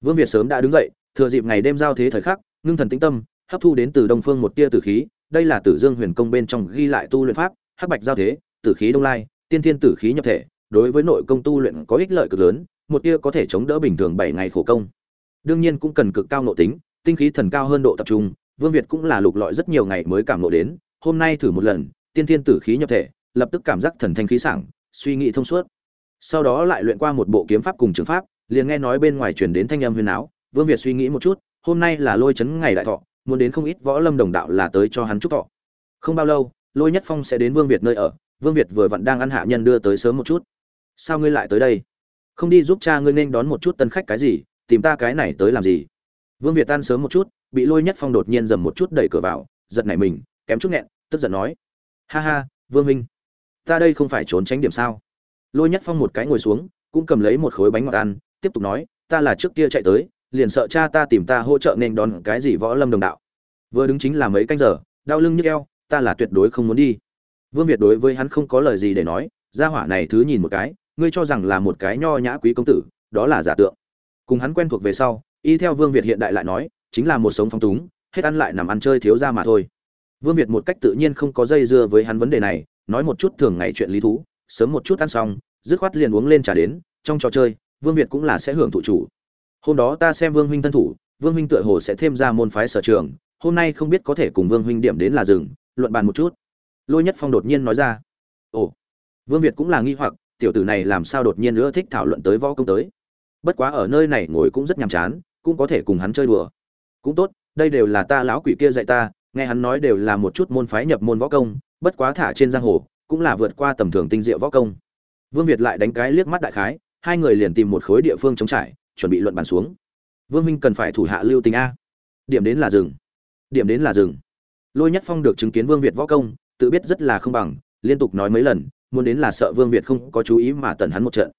Vương việt sớm đã đứng dậy, thừa dịp ngày đêm giao thế thời khắc, ngưng thần tĩnh tâm, hấp thu đến từ đông phương một tia tử khí, đây là tử dương huyền công bên trong ghi lại tu luyện pháp, hắc bạch giao thế, tử khí đông lai, tiên thiên tử khí nhập thể, đối với nội công tu luyện có ích lợi cực lớn, một tia có thể chống đỡ bình thường bảy ngày khổ công đương nhiên cũng cần cực cao nội tính, tinh khí thần cao hơn độ tập trung, vương việt cũng là lục lọi rất nhiều ngày mới cảm nộ đến, hôm nay thử một lần, tiên thiên tử khí nhập thể, lập tức cảm giác thần thanh khí sảng, suy nghĩ thông suốt. Sau đó lại luyện qua một bộ kiếm pháp cùng trường pháp, liền nghe nói bên ngoài truyền đến thanh âm huyền áo, vương việt suy nghĩ một chút, hôm nay là lôi chấn ngày đại thọ, muốn đến không ít võ lâm đồng đạo là tới cho hắn chúc thọ. Không bao lâu, lôi nhất phong sẽ đến vương việt nơi ở, vương việt vừa vặn đang ăn hạ nhân đưa tới sớm một chút. Sao ngươi lại tới đây? Không đi giúp cha ngươi nên đón một chút tân khách cái gì tìm ta cái này tới làm gì? Vương việt tan sớm một chút, bị lôi nhất phong đột nhiên dầm một chút đẩy cửa vào, giật nảy mình, kém chút nghẹn, tức giận nói. Ha ha, vương minh, ta đây không phải trốn tránh điểm sao? Lôi nhất phong một cái ngồi xuống, cũng cầm lấy một khối bánh ngọt ăn, tiếp tục nói, ta là trước kia chạy tới, liền sợ cha ta tìm ta hỗ trợ nên đón cái gì võ lâm đồng đạo. Vừa đứng chính là mấy canh giờ, đau lưng nhức eo, ta là tuyệt đối không muốn đi. Vương việt đối với hắn không có lời gì để nói, gia hỏa này thứ nhìn một cái, ngươi cho rằng là một cái nho nhã quý công tử, đó là giả tượng cùng hắn quen thuộc về sau, y theo vương việt hiện đại lại nói, chính là một sống phong túng, hết ăn lại nằm ăn chơi thiếu ra mà thôi. Vương việt một cách tự nhiên không có dây dưa với hắn vấn đề này, nói một chút thường ngày chuyện lý thú, sớm một chút ăn xong, dứt khoát liền uống lên trà đến, trong trò chơi, vương việt cũng là sẽ hưởng thụ chủ. Hôm đó ta xem vương huynh thân thủ, vương huynh tựa hồ sẽ thêm ra môn phái sở trường, hôm nay không biết có thể cùng vương huynh điểm đến là rừng luận bàn một chút. Lôi nhất phong đột nhiên nói ra, ồ. Vương việt cũng là nghi hoặc, tiểu tử này làm sao đột nhiên nữa thích thảo luận tới võ công tới bất quá ở nơi này ngồi cũng rất nhàm chán, cũng có thể cùng hắn chơi đùa. Cũng tốt, đây đều là ta lão quỷ kia dạy ta, nghe hắn nói đều là một chút môn phái nhập môn võ công, bất quá thả trên giang hồ, cũng là vượt qua tầm thường tinh diệu võ công. Vương việt lại đánh cái liếc mắt đại khái, hai người liền tìm một khối địa phương chống trải, chuẩn bị luận bàn xuống. Vương minh cần phải thủ hạ lưu tình a. Điểm đến là rừng điểm đến là rừng lôi nhất phong được chứng kiến vương việt võ công, tự biết rất là không bằng, liên tục nói mấy lần, muốn đến là sợ vương việt không có chú ý mà tần hắn một trận.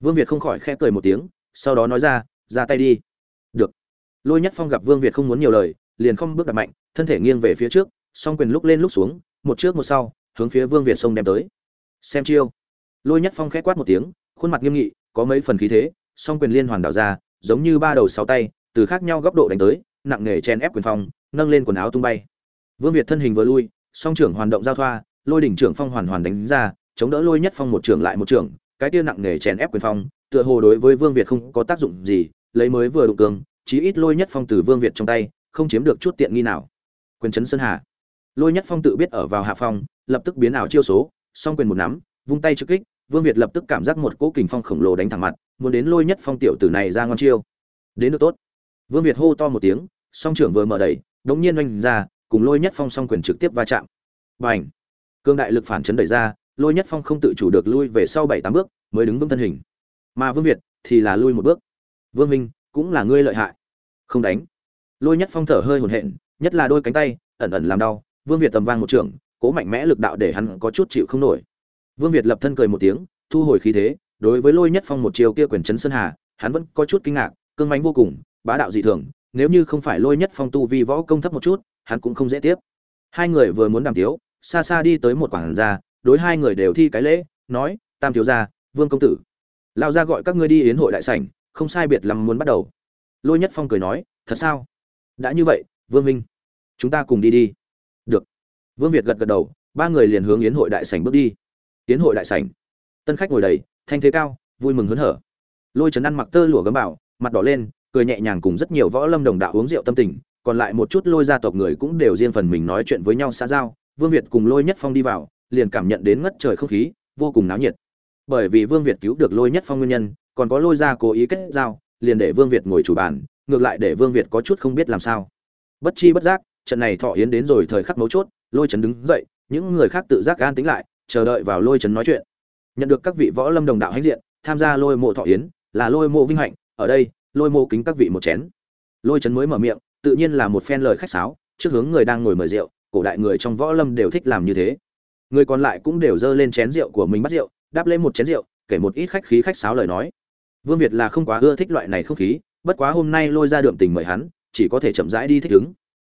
Vương việt không khỏi khẽ cười một tiếng sau đó nói ra ra tay đi. Được. Lôi nhất phong gặp vương việt không muốn nhiều lời, liền không bước đặt mạnh, thân thể nghiêng về phía trước, song quyền lúc lên lúc xuống, một trước một sau, hướng phía vương việt sông đem tới. Xem chiêu. Lôi nhất phong khẽ quát một tiếng, khuôn mặt nghiêm nghị, có mấy phần khí thế, song quyền liên hoàn đảo ra, giống như ba đầu sáu tay, từ khác nhau góc độ đánh tới, nặng nề chen ép quyền phong, nâng lên quần áo tung bay. Vương việt thân hình vừa lui, song trưởng hoàn động giao thoa, lôi đỉnh trưởng phong hoàn hoàn đánh ra, chống đỡ lôi nhất phong một trưởng lại một trưởng, cái kia nặng nề chèn ép quyền phong tựa hồ đối với vương việt không có tác dụng gì, lấy mới vừa đụng cường, chí ít lôi nhất phong từ vương việt trong tay, không chiếm được chút tiện nghi nào. Quyền chấn sơn hà. Lôi nhất phong tự biết ở vào hạ phong, lập tức biến ảo chiêu số, song quyền một nắm, vung tay trực kích, vương việt lập tức cảm giác một cỗ kình phong khổng lồ đánh thẳng mặt, muốn đến lôi nhất phong tiểu tử này ra ngon chiêu. Đến được tốt. Vương việt hô to một tiếng, song trưởng vừa mở đẩy, đống nhiên oanh ra, cùng lôi nhất phong song quyền trực tiếp va chạm. Bành! Cương đại lực phản chấn đẩy ra, lôi nhất phong không tự chủ được lui về sau bảy tám bước, mới đứng vững thân hình mà vương việt thì là lui một bước. Vương minh cũng là ngươi lợi hại. Không đánh. Lôi nhất phong thở hơi hồn hện nhất là đôi cánh tay, ẩn ẩn làm đau, vương việt tầm vang một trường, cố mạnh mẽ lực đạo để hắn có chút chịu không nổi. Vương việt lập thân cười một tiếng, thu hồi khí thế, đối với lôi nhất phong một chiều kia quyền chấn sơn hà, hắn vẫn có chút kinh ngạc, cương mánh vô cùng, bá đạo dị thường, nếu như không phải lôi nhất phong tu vi võ công thấp một chút, hắn cũng không dễ tiếp. Hai người vừa muốn đàm tiếu, xa xa đi tới một quảng gia, đối hai người đều thi cái lễ, nói, tam thiếu gia, vương công tử lao ra gọi các ngươi đi yến hội đại sảnh, không sai biệt lắm muốn bắt đầu. Lôi nhất phong cười nói, thật sao? Đã như vậy, vương minh, chúng ta cùng đi đi. Được. Vương việt gật gật đầu, ba người liền hướng yến hội đại sảnh bước đi. Yến hội đại sảnh. Tân khách ngồi đầy, thanh thế cao, vui mừng hớn hở. Lôi trấn ăn mặc tơ lụa gấm bảo, mặt đỏ lên, cười nhẹ nhàng cùng rất nhiều võ lâm đồng đạo uống rượu tâm tình, còn lại một chút lôi gia tộc người cũng đều riêng phần mình nói chuyện với nhau xã giao. Vương việt cùng lôi nhất phong đi vào, liền cảm nhận đến ngất trời không khí, vô cùng náo nhiệt bởi vì vương việt cứu được lôi nhất phong nguyên nhân, còn có lôi gia cố ý kết giao, liền để vương việt ngồi chủ bàn, ngược lại để vương việt có chút không biết làm sao. Bất chi bất giác, trận này thọ yến đến rồi thời khắc mấu chốt, lôi trấn đứng dậy, những người khác tự giác gan tính lại, chờ đợi vào lôi trấn nói chuyện. Nhận được các vị võ lâm đồng đạo hãnh diện, tham gia lôi mộ thọ yến, là lôi mộ vinh hạnh, ở đây, lôi mộ kính các vị một chén. Lôi trấn mới mở miệng, tự nhiên là một phen lời khách sáo, trước hướng người đang ngồi mời rượu, cổ đại người trong võ lâm đều thích làm như thế. Người còn lại cũng đều dơ lên chén rượu của mình bắt rượu đáp lên một chén rượu, kể một ít khách khí khách sáo lời nói. Vương việt là không quá ưa thích loại này không khí, bất quá hôm nay lôi ra đượm tình mời hắn, chỉ có thể chậm rãi đi thích ứng.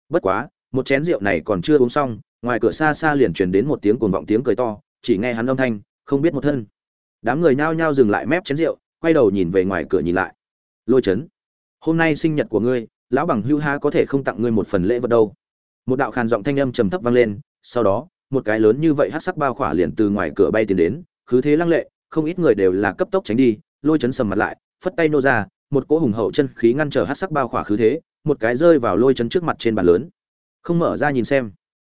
Bất quá, một chén rượu này còn chưa uống xong, ngoài cửa xa xa liền truyền đến một tiếng cuồng vọng tiếng cười to, chỉ nghe hắn âm thanh, không biết một thân. Đám người nhao nhao dừng lại mép chén rượu, quay đầu nhìn về ngoài cửa nhìn lại. Lôi chấn hôm nay sinh nhật của ngươi, lão bằng hưu ha có thể không tặng ngươi một phần lễ vật đâu? Một đạo khàn giọng thanh âm trầm thấp vang lên, sau đó, một cái lớn như vậy hát sắc bao khỏa liền từ ngoài cửa bay tiến đến khứ thế lăng lệ, không ít người đều là cấp tốc tránh đi, lôi chấn sầm mặt lại, phất tay nô ra, một cỗ hùng hậu chân khí ngăn trở hát sắc bao khỏa khứ thế, một cái rơi vào lôi chấn trước mặt trên bàn lớn. Không mở ra nhìn xem.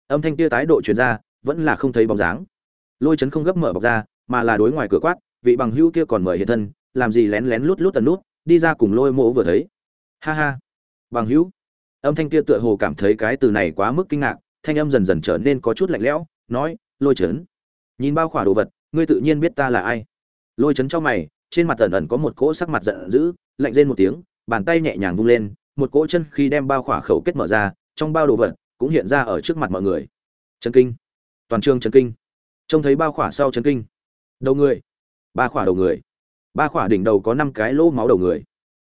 Âm thanh kia tái độ truyền ra, vẫn là không thấy bóng dáng. Lôi chấn không gấp mở bọc ra, mà là đối ngoài cửa quát, vị bằng hữu kia còn mời hiện thân, làm gì lén lén lút lút tần nút, đi ra cùng lôi mộ vừa thấy. Ha ha. Bằng hữu. Âm thanh kia tựa hồ cảm thấy cái từ này quá mức kinh ngạc, thanh âm dần dần trở nên có chút lạnh lẽo, nói, lôi chấn. Nhìn bao khỏa đồ vật ngươi tự nhiên biết ta là ai. Lôi chấn cho mày, trên mặt ẩn ẩn có một cỗ sắc mặt giận dữ, lạnh rên một tiếng, bàn tay nhẹ nhàng vung lên, một cỗ chân khi đem bao khỏa khẩu kết mở ra, trong bao đồ vật cũng hiện ra ở trước mặt mọi người. Chân kinh. Toàn trường chân kinh. Trông thấy bao khỏa sau chân kinh. Đầu người. Ba khỏa đầu người. Ba khỏa đỉnh đầu có năm cái lỗ máu đầu người.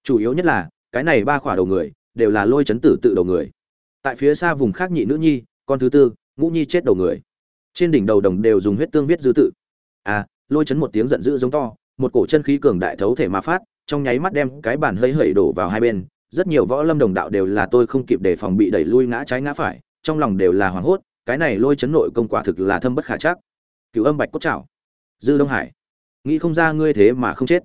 Chủ yếu nhất là, cái này ba khỏa đầu người đều là lôi chấn tử tự đầu người. Tại phía xa vùng khác nhị nữ nhi, con thứ tư, ngũ nhi chết đầu người. Trên đỉnh đầu đồng đều dùng huyết tương viết dư tự à lôi chấn một tiếng giận dữ giống to, một cổ chân khí cường đại thấu thể mà phát, trong nháy mắt đem cái bàn hơi hẩy đổ vào hai bên. Rất nhiều võ lâm đồng đạo đều là tôi không kịp để phòng bị đẩy lui ngã trái ngã phải, trong lòng đều là hoảng hốt, cái này lôi chấn nội công quả thực là thâm bất khả chắc. Cựu âm bạch cốt trảo. Dư đông hải. Nghĩ không ra ngươi thế mà không chết.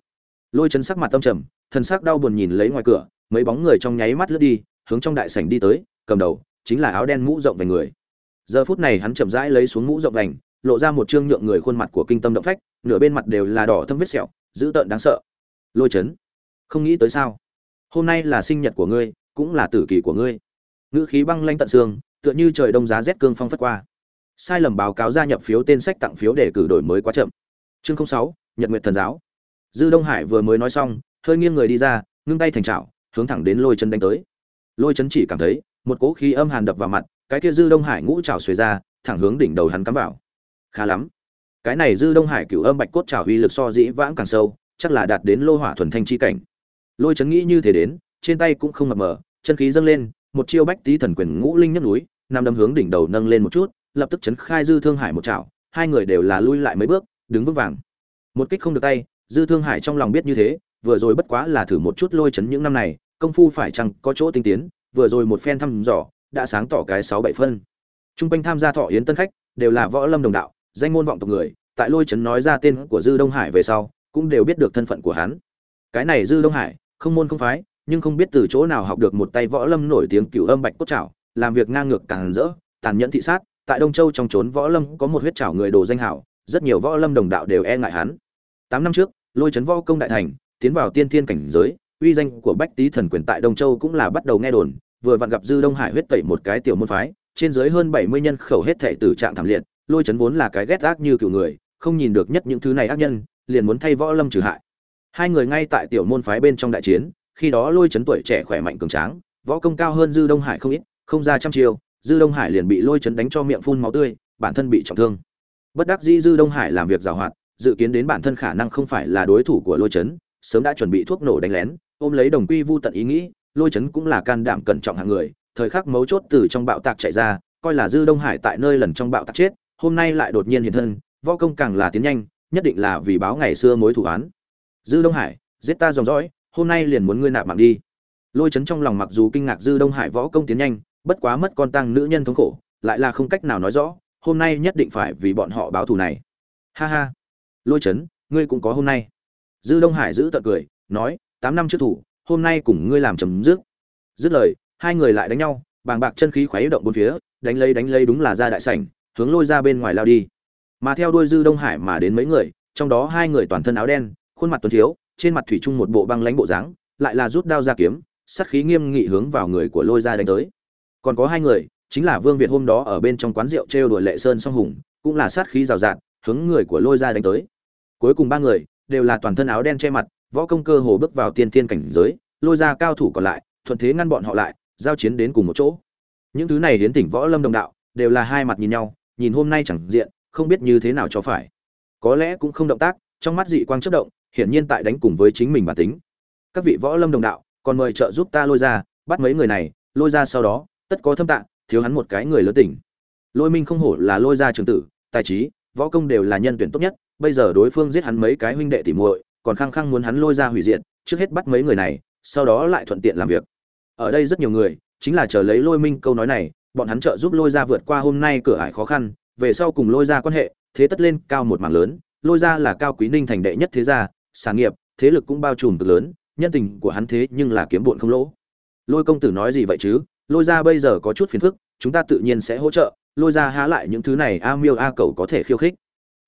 Lôi chấn sắc mặt tâm trầm, thần sắc đau buồn nhìn lấy ngoài cửa, mấy bóng người trong nháy mắt lướt đi, hướng trong đại sảnh đi tới, cầm đầu chính là áo đen mũ rộng vành người. Giờ phút này hắn chậm rãi lấy xuống mũ rộng vành lộ ra một trương nhượng người khuôn mặt của kinh tâm động phách, nửa bên mặt đều là đỏ thâm vết sẹo, dữ tợn đáng sợ. Lôi chấn. Không nghĩ tới sao? Hôm nay là sinh nhật của ngươi, cũng là tử kỳ của ngươi. Ngữ khí băng lanh tận xương, tựa như trời đông giá rét cương phong phất qua. Sai lầm báo cáo gia nhập phiếu tên sách tặng phiếu để cử đổi mới quá chậm. Chương sáu, nhật nguyệt thần giáo. Dư đông hải vừa mới nói xong, hơi nghiêng người đi ra, ngưng tay thành trào hướng thẳng đến lôi chân đánh tới. Lôi chân chỉ cảm thấy, một cỗ khí âm hàn đập vào mặt, cái kia dư đông hải ngũ trào xuề ra, thẳng hướng đỉnh đầu hắn cắm vào khá lắm. Cái này dư đông hải cửu âm bạch cốt trào uy lực so dĩ vãng càng sâu, chắc là đạt đến lô hỏa thuần thanh chi cảnh. Lôi chấn nghĩ như thế đến, trên tay cũng không mập mờ, chân khí dâng lên, một chiêu bách tý thần quyền ngũ linh nhất núi nằm đâm hướng đỉnh đầu nâng lên một chút, lập tức chấn khai dư thương hải một chảo hai người đều là lui lại mấy bước, đứng vững vàng. Một kích không được tay, dư thương hải trong lòng biết như thế, vừa rồi bất quá là thử một chút lôi chấn những năm này, công phu phải chăng có chỗ tinh tiến, vừa rồi một phen thăm dò, đã sáng tỏ cái sáu bảy phân. Trung quanh tham gia thọ yến tân khách, đều là võ lâm đồng đạo danh môn vọng tộc người, tại lôi chấn nói ra tên của dư đông hải về sau, cũng đều biết được thân phận của hắn. Cái này dư đông hải, không môn không phái, nhưng không biết từ chỗ nào học được một tay võ lâm nổi tiếng cửu âm bạch cốt trảo, làm việc ngang ngược càng rỡ, tàn nhẫn thị sát, tại đông châu trong trốn võ lâm có một huyết trảo người đồ danh hảo, rất nhiều võ lâm đồng đạo đều e ngại hắn. Tám năm trước, lôi chấn võ công đại thành, tiến vào tiên thiên cảnh giới, uy danh của bách tý thần quyền tại đông châu cũng là bắt đầu nghe đồn, vừa vặn gặp dư đông hải huyết tẩy một cái tiểu môn phái, trên dưới hơn bảy mươi nhân khẩu hết thảy tử trạng thảm liệt lôi chấn vốn là cái ghét ác như cựu người, không nhìn được nhất những thứ này ác nhân, liền muốn thay võ lâm trừ hại. Hai người ngay tại tiểu môn phái bên trong đại chiến, khi đó lôi chấn tuổi trẻ khỏe mạnh cường tráng, võ công cao hơn dư đông hải không ít, không ra trăm chiêu, dư đông hải liền bị lôi chấn đánh cho miệng phun máu tươi, bản thân bị trọng thương. Bất đắc dĩ dư đông hải làm việc giàu hoạt dự kiến đến bản thân khả năng không phải là đối thủ của lôi chấn, sớm đã chuẩn bị thuốc nổ đánh lén, ôm lấy đồng quy vu tận ý nghĩ, lôi chấn cũng là can đảm cẩn trọng hạng người, thời khắc mấu chốt từ trong bạo tạc chạy ra, coi là dư đông hải tại nơi lần trong bạo tạc chết hôm nay lại đột nhiên hiện thân, võ công càng là tiến nhanh, nhất định là vì báo ngày xưa mối thủ án. Dư đông hải, giết ta dòng dõi, hôm nay liền muốn ngươi nạp mạng đi. Lôi chấn trong lòng mặc dù kinh ngạc dư đông hải võ công tiến nhanh, bất quá mất con tăng nữ nhân thống khổ, lại là không cách nào nói rõ, hôm nay nhất định phải vì bọn họ báo thù này. Ha ha. Lôi chấn, ngươi cũng có hôm nay. Dư đông hải giữ tận cười, nói, tám năm trước thủ, hôm nay cùng ngươi làm chấm dứt. Dứt lời, hai người lại đánh nhau, bàng bạc chân khí khuấy động bốn phía, đánh lấy đánh lấy đúng là ra đại sảnh hướng lôi ra bên ngoài lao đi. Mà theo đôi dư đông hải mà đến mấy người, trong đó hai người toàn thân áo đen, khuôn mặt tuấn thiếu, trên mặt thủy chung một bộ băng lãnh bộ dáng, lại là rút đao ra kiếm, sát khí nghiêm nghị hướng vào người của lôi ra đánh tới. Còn có hai người, chính là vương việt hôm đó ở bên trong quán rượu trêu đuổi lệ sơn song hùng, cũng là sát khí rào rạt, hướng người của lôi ra đánh tới. Cuối cùng ba người, đều là toàn thân áo đen che mặt, võ công cơ hồ bước vào tiên tiên cảnh giới, lôi ra cao thủ còn lại, thuận thế ngăn bọn họ lại, giao chiến đến cùng một chỗ. Những thứ này đến tỉnh võ lâm đồng đạo, đều là hai mặt nhìn nhau nhìn hôm nay chẳng diện, không biết như thế nào cho phải. Có lẽ cũng không động tác, trong mắt dị quang chớp động, hiển nhiên tại đánh cùng với chính mình bản tính. Các vị võ lâm đồng đạo, còn mời trợ giúp ta lôi ra, bắt mấy người này, lôi ra sau đó, tất có thâm tạng, thiếu hắn một cái người lớn tỉnh. Lôi minh không hổ là lôi ra trường tử, tài trí, võ công đều là nhân tuyển tốt nhất, bây giờ đối phương giết hắn mấy cái huynh đệ tỉ muội, còn khăng khăng muốn hắn lôi ra hủy diệt, trước hết bắt mấy người này, sau đó lại thuận tiện làm việc. Ở đây rất nhiều người, chính là chờ lấy lôi minh câu nói này bọn hắn trợ giúp lôi ra vượt qua hôm nay cửa ải khó khăn, về sau cùng lôi ra quan hệ, thế tất lên cao một mảng lớn, lôi ra là cao quý ninh thành đệ nhất thế gia, sản nghiệp, thế lực cũng bao trùm cực lớn, nhân tình của hắn thế nhưng là kiếm bụn không lỗ. Lôi công tử nói gì vậy chứ? Lôi ra bây giờ có chút phiền phức, chúng ta tự nhiên sẽ hỗ trợ, lôi ra há lại những thứ này a miêu a cầu có thể khiêu khích.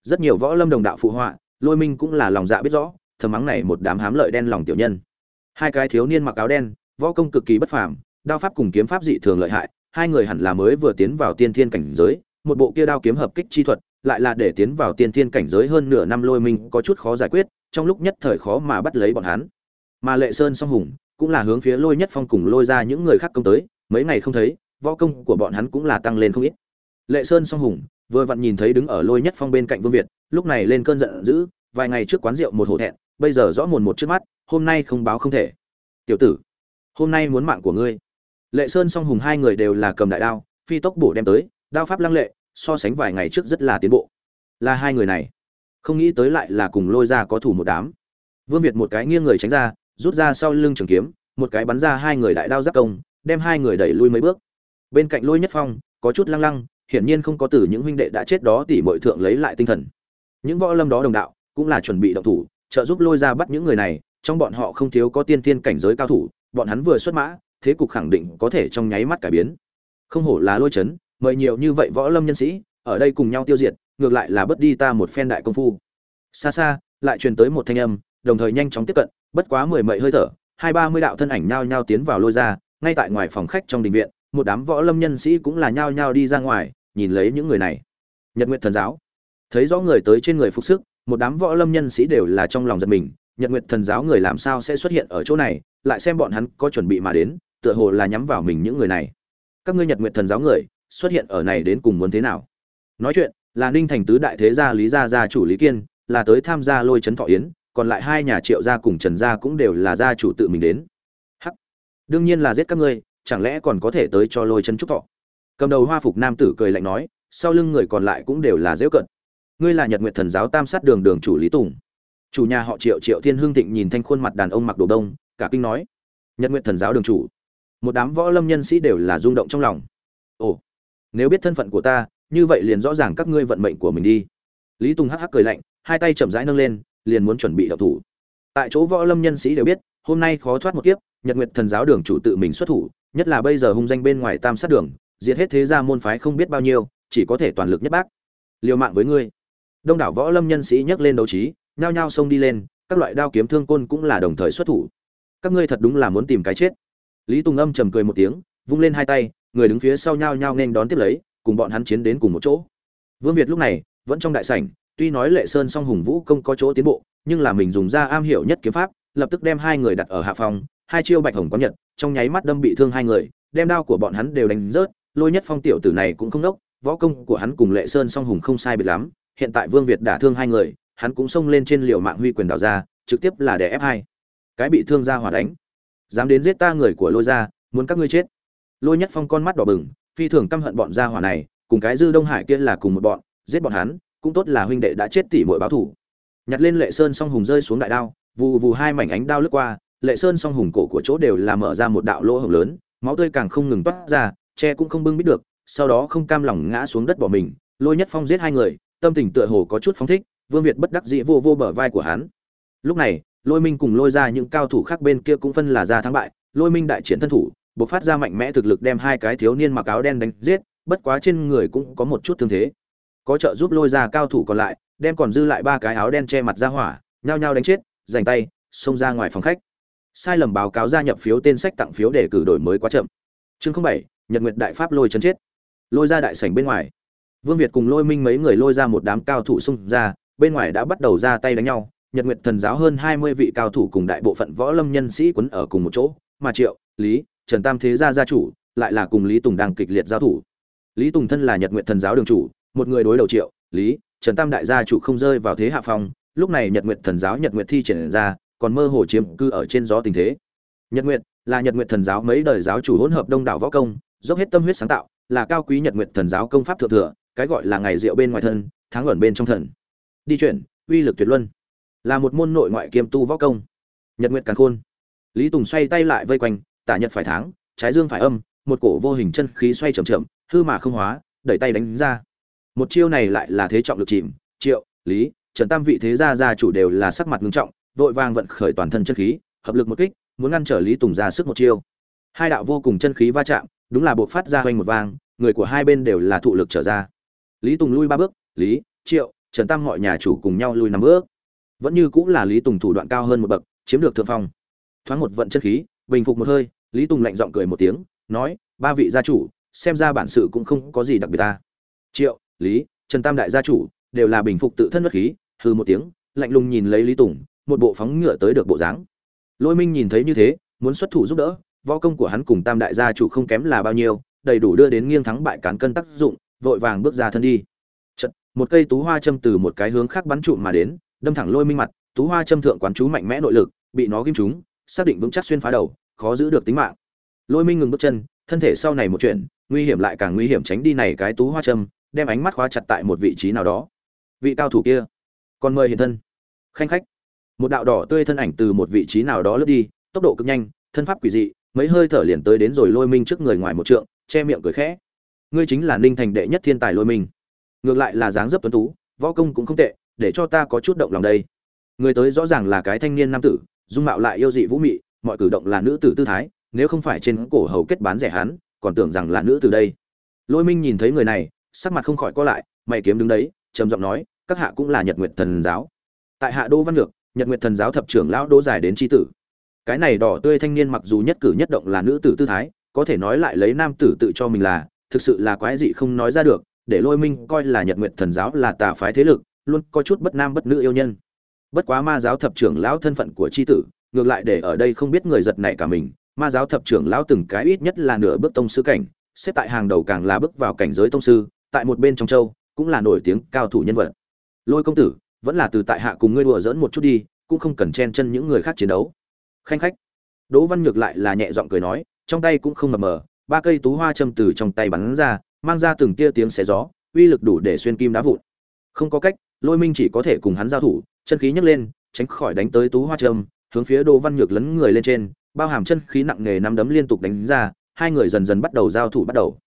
Rất nhiều võ lâm đồng đạo phụ họa, lôi minh cũng là lòng dạ biết rõ, thầm mắng này một đám hám lợi đen lòng tiểu nhân. Hai cái thiếu niên mặc áo đen, võ công cực kỳ bất phàm, đao pháp cùng kiếm pháp dị thường lợi hại hai người hẳn là mới vừa tiến vào tiên thiên cảnh giới, một bộ kia đao kiếm hợp kích chi thuật, lại là để tiến vào tiên thiên cảnh giới hơn nửa năm lôi mình có chút khó giải quyết, trong lúc nhất thời khó mà bắt lấy bọn hắn. Mà lệ sơn song hùng, cũng là hướng phía lôi nhất phong cùng lôi ra những người khác công tới, mấy ngày không thấy, võ công của bọn hắn cũng là tăng lên không ít. Lệ sơn song hùng, vừa vặn nhìn thấy đứng ở lôi nhất phong bên cạnh vương việt, lúc này lên cơn giận dữ, vài ngày trước quán rượu một hổ thẹn, bây giờ rõ mồn một trước mắt, hôm nay không báo không thể. Tiểu tử, hôm nay muốn mạng của ngươi lệ sơn song hùng hai người đều là cầm đại đao, phi tốc bổ đem tới, đao pháp lăng lệ, so sánh vài ngày trước rất là tiến bộ. Là hai người này, không nghĩ tới lại là cùng lôi ra có thủ một đám. Vương việt một cái nghiêng người tránh ra, rút ra sau lưng trường kiếm, một cái bắn ra hai người đại đao giáp công, đem hai người đẩy lui mấy bước. Bên cạnh lôi nhất phong, có chút lăng lăng, hiển nhiên không có từ những huynh đệ đã chết đó tỉ mọi thượng lấy lại tinh thần. Những võ lâm đó đồng đạo, cũng là chuẩn bị động thủ, trợ giúp lôi ra bắt những người này, trong bọn họ không thiếu có tiên tiên cảnh giới cao thủ, bọn hắn vừa xuất mã thế cục khẳng định có thể trong nháy mắt cải biến. Không hổ là lôi chấn, mời nhiều như vậy võ lâm nhân sĩ, ở đây cùng nhau tiêu diệt, ngược lại là bất đi ta một phen đại công phu. Xa xa, lại truyền tới một thanh âm, đồng thời nhanh chóng tiếp cận, bất quá mười mậy hơi thở, hai ba mươi đạo thân ảnh nhao nhao tiến vào lôi ra, ngay tại ngoài phòng khách trong đình viện, một đám võ lâm nhân sĩ cũng là nhao nhao đi ra ngoài, nhìn lấy những người này. Nhật nguyện thần giáo. Thấy rõ người tới trên người phục sức, một đám võ lâm nhân sĩ đều là trong lòng giật mình, nhật nguyện thần giáo người làm sao sẽ xuất hiện ở chỗ này, lại xem bọn hắn có chuẩn bị mà đến tựa hồ là nhắm vào mình những người này. Các ngươi nhật nguyện thần giáo người, xuất hiện ở này đến cùng muốn thế nào? Nói chuyện, là ninh thành tứ đại thế gia lý gia gia chủ lý kiên, là tới tham gia lôi trấn thọ yến, còn lại hai nhà triệu gia cùng trần gia cũng đều là gia chủ tự mình đến. Hắc! Đương nhiên là giết các ngươi, chẳng lẽ còn có thể tới cho lôi chân trúc thọ? Cầm đầu hoa phục nam tử cười lạnh nói, sau lưng người còn lại cũng đều là dễ cận. Ngươi là nhật nguyệt thần giáo tam sát đường đường chủ lý tùng. Chủ nhà họ triệu triệu thiên hương thịnh nhìn thanh khuôn mặt đàn ông mặc đồ đông, cả kinh nói, nhật nguyệt thần giáo đường chủ một đám võ lâm nhân sĩ đều là rung động trong lòng. Ồ, nếu biết thân phận của ta, như vậy liền rõ ràng các ngươi vận mệnh của mình đi. Lý tùng hắc hắc cười lạnh, hai tay chậm rãi nâng lên, liền muốn chuẩn bị đậu thủ. Tại chỗ võ lâm nhân sĩ đều biết, hôm nay khó thoát một kiếp, nhật nguyệt thần giáo đường chủ tự mình xuất thủ, nhất là bây giờ hung danh bên ngoài tam sát đường, diệt hết thế gia môn phái không biết bao nhiêu, chỉ có thể toàn lực nhất bác. Liều mạng với ngươi. Đông đảo võ lâm nhân sĩ nhấc lên đấu trí, nhao nhao xông đi lên, các loại đao kiếm thương côn cũng là đồng thời xuất thủ. Các ngươi thật đúng là muốn tìm cái chết lý tùng âm trầm cười một tiếng, vung lên hai tay, người đứng phía sau nhao nhao nên đón tiếp lấy, cùng bọn hắn chiến đến cùng một chỗ. Vương việt lúc này, vẫn trong đại sảnh, tuy nói lệ sơn song hùng vũ công có chỗ tiến bộ, nhưng là mình dùng ra am hiểu nhất kiếm pháp, lập tức đem hai người đặt ở hạ phòng, hai chiêu bạch hồng có nhật, trong nháy mắt đâm bị thương hai người, đem đao của bọn hắn đều đánh rớt, lôi nhất phong tiểu tử này cũng không nốc võ công của hắn cùng lệ sơn song hùng không sai biệt lắm, hiện tại vương việt đả thương hai người, hắn cũng xông lên trên liều mạng huy quyền đảo ra, trực tiếp là để ép hai. Cái bị thương ra hỏa đánh dám đến giết ta người của lôi ra muốn các ngươi chết. Lôi nhất phong con mắt đỏ bừng, phi thường căm hận bọn gia hỏa này, cùng cái dư đông hải kia là cùng một bọn, giết bọn hắn, cũng tốt là huynh đệ đã chết tỷ muội báo thủ nhặt lên lệ sơn song hùng rơi xuống đại đao, vù vù hai mảnh ánh đao lướt qua, lệ sơn song hùng cổ của chỗ đều là mở ra một đạo lỗ hổng lớn, máu tươi càng không ngừng toát ra, che cũng không bưng biết được, sau đó không cam lòng ngã xuống đất bỏ mình, lôi nhất phong giết hai người, tâm tình tựa hồ có chút phóng thích, vương việt bất đắc dĩ vô vô bờ vai của hắn. Lúc này lôi minh cùng lôi ra những cao thủ khác bên kia cũng phân là ra thắng bại. Lôi minh đại triển thân thủ, bộc phát ra mạnh mẽ thực lực đem hai cái thiếu niên mặc áo đen đánh giết, bất quá trên người cũng có một chút thương thế. Có trợ giúp lôi ra cao thủ còn lại, đem còn dư lại ba cái áo đen che mặt ra hỏa, nhao nhao đánh chết, giành tay, xông ra ngoài phòng khách. Sai lầm báo cáo gia nhập phiếu tên sách tặng phiếu để cử đổi mới quá chậm. Chương bảy, nhật nguyệt đại pháp lôi chấn chết. Lôi ra đại sảnh bên ngoài. Vương việt cùng lôi minh mấy người lôi ra một đám cao thủ xung ra, bên ngoài đã bắt đầu ra tay đánh nhau nhật nguyệt thần giáo hơn hai mươi vị cao thủ cùng đại bộ phận võ lâm nhân sĩ quấn ở cùng một chỗ, mà triệu, lý, trần tam thế gia gia chủ lại là cùng lý tùng đang kịch liệt giao thủ. Lý tùng thân là nhật nguyệt thần giáo đường chủ, một người đối đầu triệu, lý, trần tam đại gia chủ không rơi vào thế hạ phong, lúc này nhật nguyệt thần giáo nhật nguyệt thi triển ra, còn mơ hồ chiếm cư ở trên gió tình thế. Nhật nguyệt là nhật nguyệt thần giáo mấy đời giáo chủ hỗn hợp đông đảo võ công, dốc hết tâm huyết sáng tạo, là cao quý nhật nguyệt thần giáo công pháp thượng thừa, cái gọi là ngày rượu bên ngoài thân tháng ẩn bên trong thần. Đi chuyển, uy lực tuyệt luân là một môn nội ngoại kiêm tu võ công. Nhật nguyệt càn khôn. Lý tùng xoay tay lại vây quanh, tả nhật phải tháng trái dương phải âm, một cổ vô hình chân khí xoay chậm chậm, hư mà không hóa, đẩy tay đánh ra. Một chiêu này lại là thế trọng lực chìm, triệu, lý, trần tam vị thế gia gia chủ đều là sắc mặt ngưng trọng, vội vàng vận khởi toàn thân chân khí, hợp lực một kích, muốn ngăn trở lý tùng ra sức một chiêu. Hai đạo vô cùng chân khí va chạm, đúng là buộc phát ra hoành một vang, người của hai bên đều là thụ lực trở ra. Lý tùng lui ba bước, lý, triệu, trần tam mọi nhà chủ cùng nhau lui năm bước vẫn như cũng là lý tùng thủ đoạn cao hơn một bậc chiếm được thượng phong. Thoáng một vận chất khí bình phục một hơi lý tùng lạnh giọng cười một tiếng nói ba vị gia chủ xem ra bản sự cũng không có gì đặc biệt ta. Triệu lý trần tam đại gia chủ đều là bình phục tự thân bất khí. Hư một tiếng lạnh lùng nhìn lấy lý tùng một bộ phóng ngựa tới được bộ dáng. Lôi minh nhìn thấy như thế muốn xuất thủ giúp đỡ võ công của hắn cùng tam đại gia chủ không kém là bao nhiêu đầy đủ đưa đến nghiêng thắng bại cán cân tác dụng vội vàng bước ra thân đi. Chật, một cây tú hoa châm từ một cái hướng khác bắn trụm mà đến đâm thẳng lôi minh mặt, tú hoa châm thượng quán chú mạnh mẽ nội lực, bị nó ghim trúng, xác định vững chắc xuyên phá đầu, khó giữ được tính mạng. Lôi minh ngừng bước chân, thân thể sau này một chuyện nguy hiểm lại càng nguy hiểm tránh đi này cái tú hoa châm, đem ánh mắt khóa chặt tại một vị trí nào đó. Vị cao thủ kia còn mời hiện thân. Khanh khách, một đạo đỏ tươi thân ảnh từ một vị trí nào đó lướt đi, tốc độ cực nhanh, thân pháp quỷ dị, mấy hơi thở liền tới đến rồi lôi minh trước người ngoài một trượng, che miệng cười khẽ. Ngươi chính là ninh thành đệ nhất thiên tài lôi minh. Ngược lại là dáng dấp tuấn tú, võ công cũng không tệ để cho ta có chút động lòng đây. Người tới rõ ràng là cái thanh niên nam tử, dung mạo lại yêu dị vũ mị, mọi cử động là nữ tử tư thái, nếu không phải trên cổ hầu kết bán rẻ hắn, còn tưởng rằng là nữ tử đây. Lôi minh nhìn thấy người này, sắc mặt không khỏi co lại, mày kiếm đứng đấy, trầm giọng nói, các hạ cũng là nhật nguyệt thần giáo. Tại hạ đô văn lược, nhật nguyệt thần giáo thập trưởng lão đỗ dài đến tri tử. Cái này đỏ tươi thanh niên mặc dù nhất cử nhất động là nữ tử tư thái, có thể nói lại lấy nam tử tự cho mình là, thực sự là quái dị không nói ra được, để lôi minh coi là nhật nguyệt thần giáo là tà phái thế lực luôn có chút bất nam bất nữ yêu nhân. Bất quá ma giáo thập trưởng lão thân phận của chi tử, ngược lại để ở đây không biết người giật này cả mình. Ma giáo thập trưởng lão từng cái ít nhất là nửa bước tông sư cảnh, xếp tại hàng đầu càng là bước vào cảnh giới tông sư, tại một bên trong châu, cũng là nổi tiếng cao thủ nhân vật. Lôi công tử, vẫn là từ tại hạ cùng ngươi đùa dỡn một chút đi, cũng không cần chen chân những người khác chiến đấu. Khanh khách. Đỗ văn ngược lại là nhẹ giọng cười nói, trong tay cũng không mập mờ, ba cây tú hoa châm từ trong tay bắn ra, mang ra từng tia tiếng xé gió, uy lực đủ để xuyên kim đá vụn. Không có cách lôi minh chỉ có thể cùng hắn giao thủ chân khí nhấc lên tránh khỏi đánh tới tú hoa trâm, hướng phía đỗ văn nhược lấn người lên trên bao hàm chân khí nặng nề năm đấm liên tục đánh ra hai người dần dần bắt đầu giao thủ bắt đầu.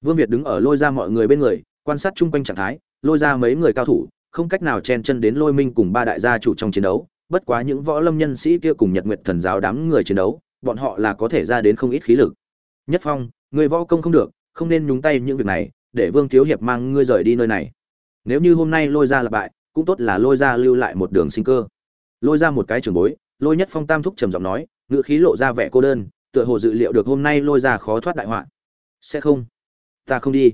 Vương việt đứng ở lôi ra mọi người bên người quan sát chung quanh trạng thái lôi ra mấy người cao thủ không cách nào chen chân đến lôi minh cùng ba đại gia chủ trong chiến đấu bất quá những võ lâm nhân sĩ kia cùng nhật nguyệt thần giáo đám người chiến đấu bọn họ là có thể ra đến không ít khí lực. Nhất phong người võ công không được không nên nhúng tay những việc này để vương thiếu hiệp mang ngươi rời đi nơi này nếu như hôm nay lôi ra là bại, cũng tốt là lôi ra lưu lại một đường sinh cơ. Lôi ra một cái trường bối, lôi nhất phong tam thúc trầm giọng nói, ngữ khí lộ ra vẻ cô đơn, tựa hồ dự liệu được hôm nay lôi ra khó thoát đại họa. Sẽ không. Ta không đi.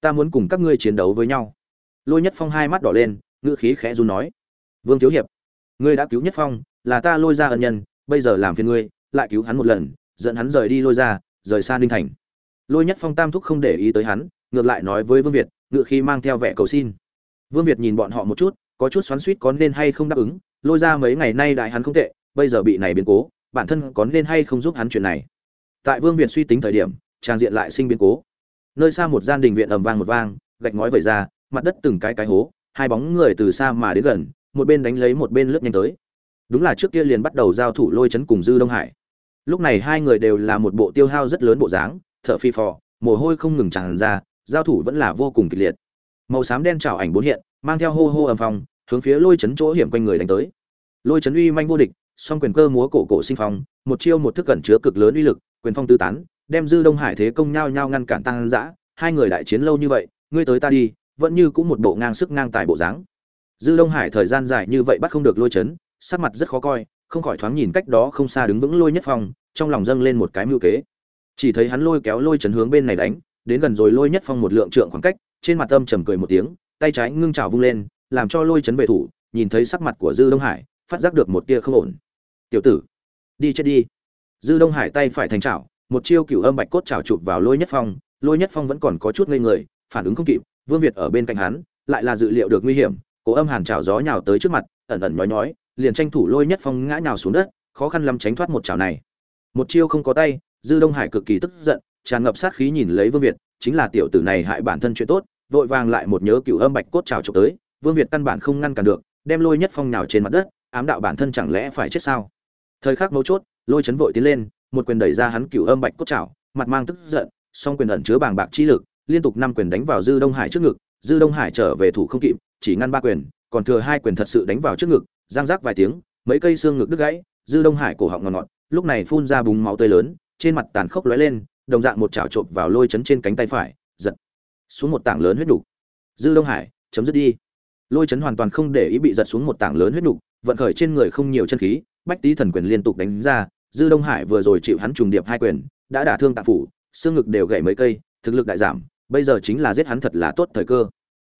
Ta muốn cùng các ngươi chiến đấu với nhau. Lôi nhất phong hai mắt đỏ lên, ngữ khí khẽ run nói. Vương thiếu hiệp, ngươi đã cứu nhất phong, là ta lôi ra ân nhân, bây giờ làm phiền ngươi, lại cứu hắn một lần, dẫn hắn rời đi lôi ra, rời xa ninh thành. Lôi nhất phong tam thúc không để ý tới hắn, ngược lại nói với vương việt ngự khi mang theo vẻ cầu xin vương việt nhìn bọn họ một chút có chút xoắn xuýt, có nên hay không đáp ứng lôi ra mấy ngày nay đại hắn không tệ bây giờ bị này biến cố bản thân có nên hay không giúp hắn chuyện này. Tại vương việt suy tính thời điểm trang diện lại sinh biến cố. Nơi xa một gian đình viện ầm vang một vang gạch ngói vẩy ra mặt đất từng cái cái hố hai bóng người từ xa mà đến gần một bên đánh lấy một bên lướt nhanh tới. Đúng là trước kia liền bắt đầu giao thủ lôi chấn cùng dư đông hải. Lúc này hai người đều là một bộ tiêu hao rất lớn bộ dáng thở phi phò mồ hôi không ngừng tràn ra giao thủ vẫn là vô cùng kịch liệt màu xám đen trảo ảnh bốn hiện, mang theo hô hô âm phong, hướng phía lôi chấn chỗ hiểm quanh người đánh tới. Lôi chấn uy manh vô địch, song quyền cơ múa cổ cổ sinh phong, một chiêu một thức cẩn chứa cực lớn uy lực, quyền phong tứ tán, đem dư đông hải thế công nhau nhau ngăn cản tăng dã, hai người đại chiến lâu như vậy, ngươi tới ta đi, vẫn như cũng một bộ ngang sức ngang tài bộ dáng. Dư đông hải thời gian dài như vậy bắt không được lôi chấn, sắc mặt rất khó coi, không khỏi thoáng nhìn cách đó không xa đứng vững lôi nhất phong, trong lòng dâng lên một cái mưu kế. Chỉ thấy hắn lôi kéo lôi chấn hướng bên này đánh, đến gần rồi lôi nhất phong một lượng trượng khoảng cách trên mặt âm trầm cười một tiếng, tay trái ngưng trào vung lên, làm cho lôi chấn về thủ, nhìn thấy sắc mặt của dư đông hải, phát giác được một tia không ổn. Tiểu tử, đi chết đi. Dư đông hải tay phải thành trào một chiêu cửu âm bạch cốt trào chụp vào lôi nhất phong, lôi nhất phong vẫn còn có chút ngây người, phản ứng không kịp, vương việt ở bên cạnh hắn, lại là dự liệu được nguy hiểm cố âm hàn trào gió nhào tới trước mặt, ẩn ẩn nhói nhói, liền tranh thủ lôi nhất phong ngã nhào xuống đất, khó khăn lắm tránh thoát một chảo này. Một chiêu không có tay, dư đông hải cực kỳ tức giận, tràn ngập sát khí nhìn lấy vương việt, chính là tiểu tử này hại bản thân chuyện tốt vội vàng lại một nhớ cựu âm bạch cốt trào trộm tới, vương việt căn bản không ngăn cản được, đem lôi nhất phong nhào trên mặt đất, ám đạo bản thân chẳng lẽ phải chết sao? Thời khắc mấu chốt, lôi chấn vội tiến lên, một quyền đẩy ra hắn cựu âm bạch cốt trào, mặt mang tức giận, song quyền ẩn chứa bàng bạc chi lực, liên tục năm quyền đánh vào dư đông hải trước ngực, dư đông hải trở về thủ không kịp, chỉ ngăn ba quyền, còn thừa hai quyền thật sự đánh vào trước ngực, giang rác vài tiếng, mấy cây xương ngực đứt gãy, dư đông hải cổ họng ngọt ngọt, lúc này phun ra búng máu tươi lớn, trên mặt tàn khốc lóe lên, đồng dạng một chảo trộm vào lôi chấn trên cánh tay phải xuống một tảng lớn huyết đủ. dư đông hải chấm dứt đi lôi chấn hoàn toàn không để ý bị giật xuống một tảng lớn huyết đủ, vận khởi trên người không nhiều chân khí bách tý thần quyền liên tục đánh ra dư đông hải vừa rồi chịu hắn trùng điệp hai quyền đã đả thương tạng phủ xương ngực đều gãy mấy cây thực lực đại giảm bây giờ chính là giết hắn thật là tốt thời cơ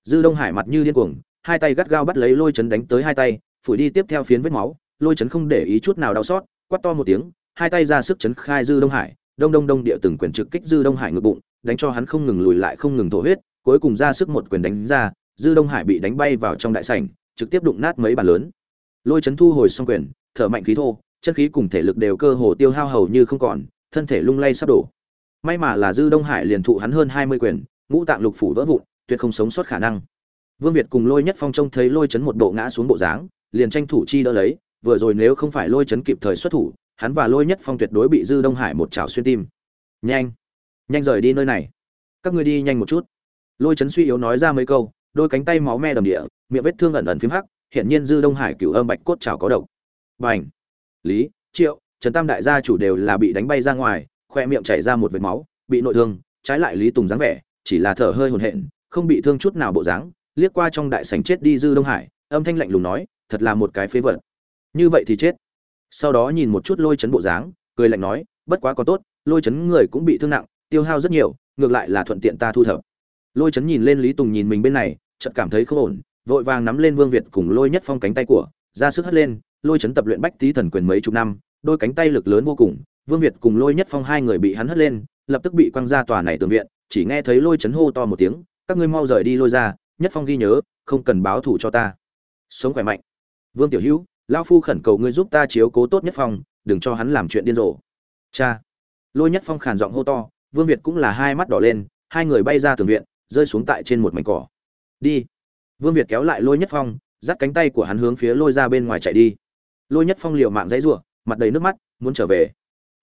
dư đông hải mặt như điên cuồng hai tay gắt gao bắt lấy lôi chấn đánh tới hai tay phủi đi tiếp theo phiến vết máu lôi chấn không để ý chút nào đau xót quát to một tiếng hai tay ra sức chấn khai dư đông hải đông đông đông địa từng quyền trực kích dư đông hải ngực bụng, đánh cho hắn không ngừng lùi lại không ngừng thổ huyết, cuối cùng ra sức một quyền đánh ra, dư đông hải bị đánh bay vào trong đại sảnh, trực tiếp đụng nát mấy bàn lớn. Lôi chấn thu hồi xong quyền, thở mạnh khí thô, chân khí cùng thể lực đều cơ hồ tiêu hao hầu như không còn, thân thể lung lay sắp đổ. May mà là dư đông hải liền thụ hắn hơn hai mươi quyền, ngũ tạng lục phủ vỡ vụn, tuyệt không sống sót khả năng. Vương việt cùng lôi nhất phong trông thấy lôi chấn một bộ ngã xuống bộ dáng, liền tranh thủ chi đỡ lấy, vừa rồi nếu không phải lôi chấn kịp thời xuất thủ hắn và lôi nhất phong tuyệt đối bị dư đông hải một chảo xuyên tim. Nhanh nhanh rời đi nơi này. Các ngươi đi nhanh một chút. Lôi chấn suy yếu nói ra mấy câu, đôi cánh tay máu me đầm địa, miệng vết thương ẩn ẩn phím hắc, hiện nhiên dư đông hải cửu âm bạch cốt chảo có độc. Bành! Lý, triệu, trần tam đại gia chủ đều là bị đánh bay ra ngoài, khoe miệng chảy ra một vệt máu, bị nội thương, trái lại lý tùng dáng vẻ, chỉ là thở hơi hồn hện không bị thương chút nào bộ dáng, liếc qua trong đại sảnh chết đi dư đông hải, âm thanh lạnh lùng nói, thật là một cái phế vật. Như vậy thì chết sau đó nhìn một chút lôi chấn bộ dáng, cười lạnh nói, bất quá có tốt, lôi chấn người cũng bị thương nặng, tiêu hao rất nhiều, ngược lại là thuận tiện ta thu thập. Lôi chấn nhìn lên lý tùng nhìn mình bên này, chợt cảm thấy không ổn, vội vàng nắm lên vương việt cùng lôi nhất phong cánh tay của, ra sức hất lên, lôi chấn tập luyện bách tý thần quyền mấy chục năm, đôi cánh tay lực lớn vô cùng, vương việt cùng lôi nhất phong hai người bị hắn hất lên, lập tức bị quăng ra tòa này tường viện, chỉ nghe thấy lôi chấn hô to một tiếng, các ngươi mau rời đi lôi ra, nhất phong ghi nhớ, không cần báo thủ cho ta. Sống khỏe mạnh. Vương tiểu hữu lão phu khẩn cầu ngươi giúp ta chiếu cố tốt nhất phong, đừng cho hắn làm chuyện điên rồ. Cha. Lôi nhất phong khàn giọng hô to, vương việt cũng là hai mắt đỏ lên, hai người bay ra tường viện, rơi xuống tại trên một mảnh cỏ. Đi. Vương việt kéo lại lôi nhất phong, dắt cánh tay của hắn hướng phía lôi ra bên ngoài chạy đi. Lôi nhất phong liều mạng dãy rủa, mặt đầy nước mắt, muốn trở về.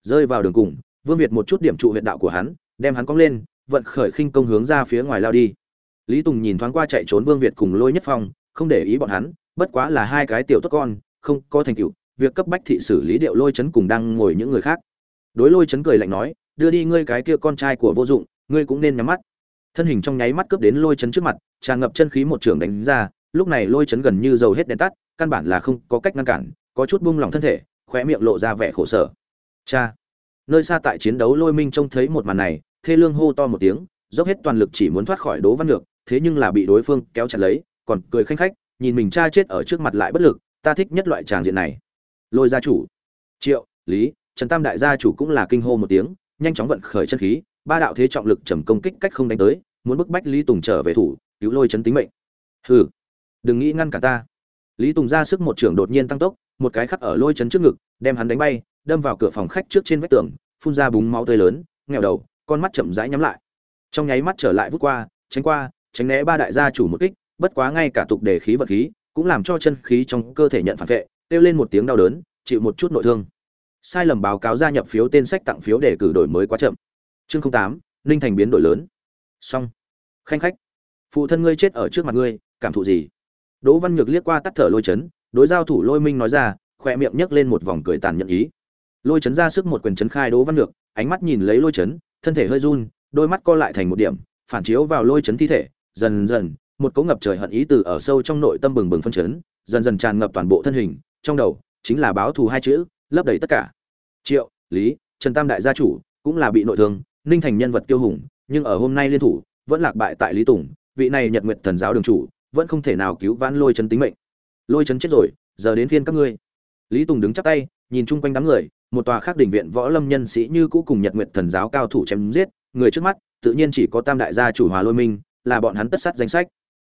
Rơi vào đường cùng, vương việt một chút điểm trụ huyện đạo của hắn, đem hắn cong lên, vận khởi khinh công hướng ra phía ngoài lao đi. Lý tùng nhìn thoáng qua chạy trốn vương việt cùng lôi nhất phong, không để ý bọn hắn, bất quá là hai cái tiểu tốt con không có thành tựu, việc cấp bách thị xử lý điệu lôi chấn cùng đang ngồi những người khác. Đối lôi chấn cười lạnh nói, đưa đi ngươi cái kia con trai của vô dụng, ngươi cũng nên nhắm mắt. Thân hình trong nháy mắt cướp đến lôi chấn trước mặt, tràn ngập chân khí một trường đánh ra, lúc này lôi chấn gần như dầu hết đèn tắt, căn bản là không có cách ngăn cản, có chút buông lỏng thân thể, khóe miệng lộ ra vẻ khổ sở. Cha! Nơi xa tại chiến đấu lôi minh trông thấy một màn này, thê lương hô to một tiếng, dốc hết toàn lực chỉ muốn thoát khỏi đố văn lược thế nhưng là bị đối phương kéo chặt lấy, còn cười khanh khách, nhìn mình cha chết ở trước mặt lại bất lực ta thích nhất loại tràng diện này. Lôi gia chủ. Triệu, lý, trần tam đại gia chủ cũng là kinh hô một tiếng, nhanh chóng vận khởi chân khí, ba đạo thế trọng lực trầm công kích cách không đánh tới, muốn bức bách lý tùng trở về thủ, cứu lôi chấn tính mệnh. Hừ, đừng nghĩ ngăn cả ta. Lý tùng ra sức một trưởng đột nhiên tăng tốc, một cái khắc ở lôi chấn trước ngực, đem hắn đánh bay, đâm vào cửa phòng khách trước trên vách tường, phun ra búng máu tươi lớn nghèo đầu, con mắt chậm rãi nhắm lại. Trong nháy mắt trở lại vút qua, tránh qua, tránh né ba đại gia chủ một kích, bất quá ngay cả tục đề khí vật khí cũng làm cho chân khí trong cơ thể nhận phản vệ, kêu lên một tiếng đau đớn, chịu một chút nội thương. Sai lầm báo cáo gia nhập phiếu tên sách tặng phiếu để cử đổi mới quá chậm. Chương tám, ninh thành biến đổi lớn. Xong. Khanh khách. Phụ thân ngươi chết ở trước mặt ngươi, cảm thụ gì? Đỗ văn nhược liếc qua tắt thở lôi chấn, đối giao thủ lôi minh nói ra, khỏe miệng nhấc lên một vòng cười tàn nhẫn ý. Lôi chấn ra sức một quyền chấn khai đỗ văn nhược, ánh mắt nhìn lấy lôi chấn, thân thể hơi run, đôi mắt co lại thành một điểm, phản chiếu vào lôi chấn thi thể, dần dần một cỗ ngập trời hận ý từ ở sâu trong nội tâm bừng bừng phân chấn, dần dần tràn ngập toàn bộ thân hình, trong đầu chính là báo thù hai chữ, lấp đầy tất cả. Triệu, lý, trần tam đại gia chủ cũng là bị nội thương, ninh thành nhân vật tiêu hùng, nhưng ở hôm nay liên thủ, vẫn lạc bại tại lý tùng, vị này nhật nguyệt thần giáo đường chủ, vẫn không thể nào cứu vãn lôi chấn tính mệnh. Lôi chấn chết rồi, giờ đến phiên các ngươi. Lý tùng đứng chắp tay, nhìn chung quanh đám người, một tòa khác đỉnh viện võ lâm nhân sĩ như cũ cùng nhật nguyệt thần giáo cao thủ chém giết, người trước mắt, tự nhiên chỉ có tam đại gia chủ hòa lôi minh, là bọn hắn tất sát danh sách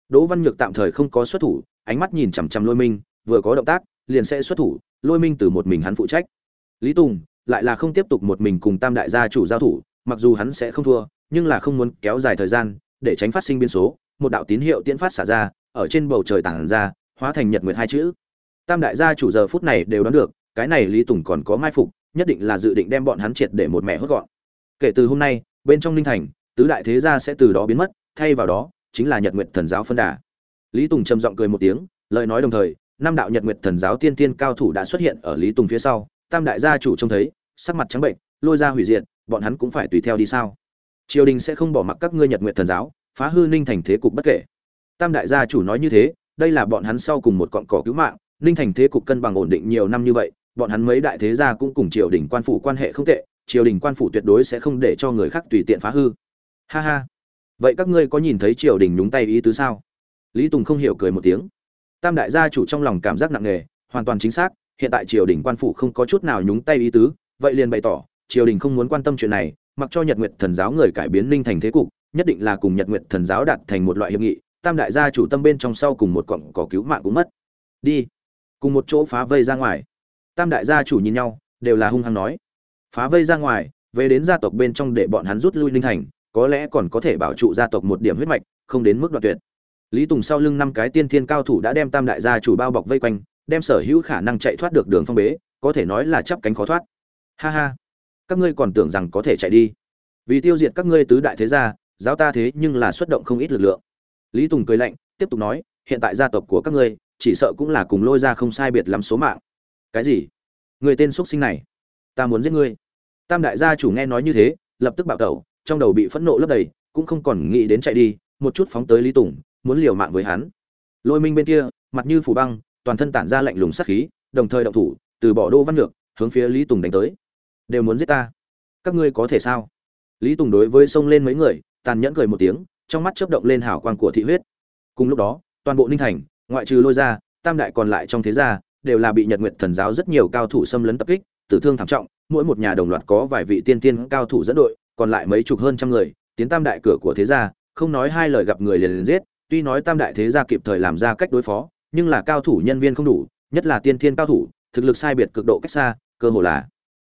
đỗ văn nhược tạm thời không có xuất thủ, ánh mắt nhìn chằm chằm lôi minh, vừa có động tác, liền sẽ xuất thủ, lôi minh từ một mình hắn phụ trách. Lý tùng lại là không tiếp tục một mình cùng tam đại gia chủ giao thủ, mặc dù hắn sẽ không thua, nhưng là không muốn kéo dài thời gian, để tránh phát sinh biến số, một đạo tín hiệu tiễn phát xả ra, ở trên bầu trời tản ra, hóa thành nhật nguyệt hai chữ. Tam đại gia chủ giờ phút này đều đoán được, cái này lý tùng còn có mai phục, nhất định là dự định đem bọn hắn triệt để một mẹ hốt gọn. Kể từ hôm nay, bên trong ninh thành, tứ đại thế gia sẽ từ đó biến mất, thay vào đó chính là nhật nguyệt thần giáo phân đà. Lý tùng trầm giọng cười một tiếng, lời nói đồng thời, năm đạo nhật nguyệt thần giáo tiên tiên cao thủ đã xuất hiện ở lý tùng phía sau, tam đại gia chủ trông thấy, sắc mặt trắng bệnh, lôi ra hủy diệt, bọn hắn cũng phải tùy theo đi sao? Triều đình sẽ không bỏ mặc các ngươi nhật nguyệt thần giáo, phá hư ninh thành thế cục bất kể. Tam đại gia chủ nói như thế, đây là bọn hắn sau cùng một cọn cỏ cứu mạng, ninh thành thế cục cân bằng ổn định nhiều năm như vậy, bọn hắn mấy đại thế gia cũng cùng triều đình quan phủ quan hệ không tệ, triều đình quan phủ tuyệt đối sẽ không để cho người khác tùy tiện phá hư. Ha ha vậy các ngươi có nhìn thấy triều đình nhúng tay ý tứ sao? Lý tùng không hiểu cười một tiếng. Tam đại gia chủ trong lòng cảm giác nặng nề, hoàn toàn chính xác, hiện tại triều đình quan phủ không có chút nào nhúng tay ý tứ, vậy liền bày tỏ, triều đình không muốn quan tâm chuyện này, mặc cho nhật nguyện thần giáo người cải biến ninh thành thế cục, nhất định là cùng nhật nguyện thần giáo đạt thành một loại hiệp nghị, tam đại gia chủ tâm bên trong sau cùng một cọng cỏ cứu mạng cũng mất. Đi, cùng một chỗ phá vây ra ngoài. Tam đại gia chủ nhìn nhau, đều là hung hăng nói. Phá vây ra ngoài, về đến gia tộc bên trong để bọn hắn rút lui linh thành có lẽ còn có thể bảo trụ gia tộc một điểm huyết mạch, không đến mức đoạn tuyệt. Lý tùng sau lưng năm cái tiên thiên cao thủ đã đem tam đại gia chủ bao bọc vây quanh, đem sở hữu khả năng chạy thoát được đường phong bế, có thể nói là chắp cánh khó thoát. Ha ha, các ngươi còn tưởng rằng có thể chạy đi. Vì tiêu diệt các ngươi tứ đại thế gia, giáo ta thế nhưng là xuất động không ít lực lượng. Lý tùng cười lạnh, tiếp tục nói, hiện tại gia tộc của các ngươi, chỉ sợ cũng là cùng lôi ra không sai biệt lắm số mạng. Cái gì? Người tên xuất sinh này, ta muốn giết ngươi. Tam đại gia chủ nghe nói như thế, lập tức bạo tẩu trong đầu bị phẫn nộ lấp đầy, cũng không còn nghĩ đến chạy đi, một chút phóng tới lý tùng, muốn liều mạng với hắn. Lôi minh bên kia, mặt như phủ băng, toàn thân tản ra lạnh lùng sát khí, đồng thời động thủ, từ bỏ đô văn Nhược hướng phía lý tùng đánh tới. Đều muốn giết ta. Các ngươi có thể sao? Lý tùng đối với xông lên mấy người, tàn nhẫn cười một tiếng, trong mắt chớp động lên hào quang của thị huyết. Cùng lúc đó, toàn bộ ninh thành, ngoại trừ lôi ra tam đại còn lại trong thế gia, đều là bị nhật nguyệt thần giáo rất nhiều cao thủ xâm lấn tập kích, tử thương thảm trọng, mỗi một nhà đồng loạt có vài vị tiên tiên cao thủ dẫn đội còn lại mấy chục hơn trăm người, tiến tam đại cửa của thế gia, không nói hai lời gặp người liền liền giết, tuy nói tam đại thế gia kịp thời làm ra cách đối phó, nhưng là cao thủ nhân viên không đủ, nhất là tiên thiên cao thủ, thực lực sai biệt cực độ cách xa, cơ hồ là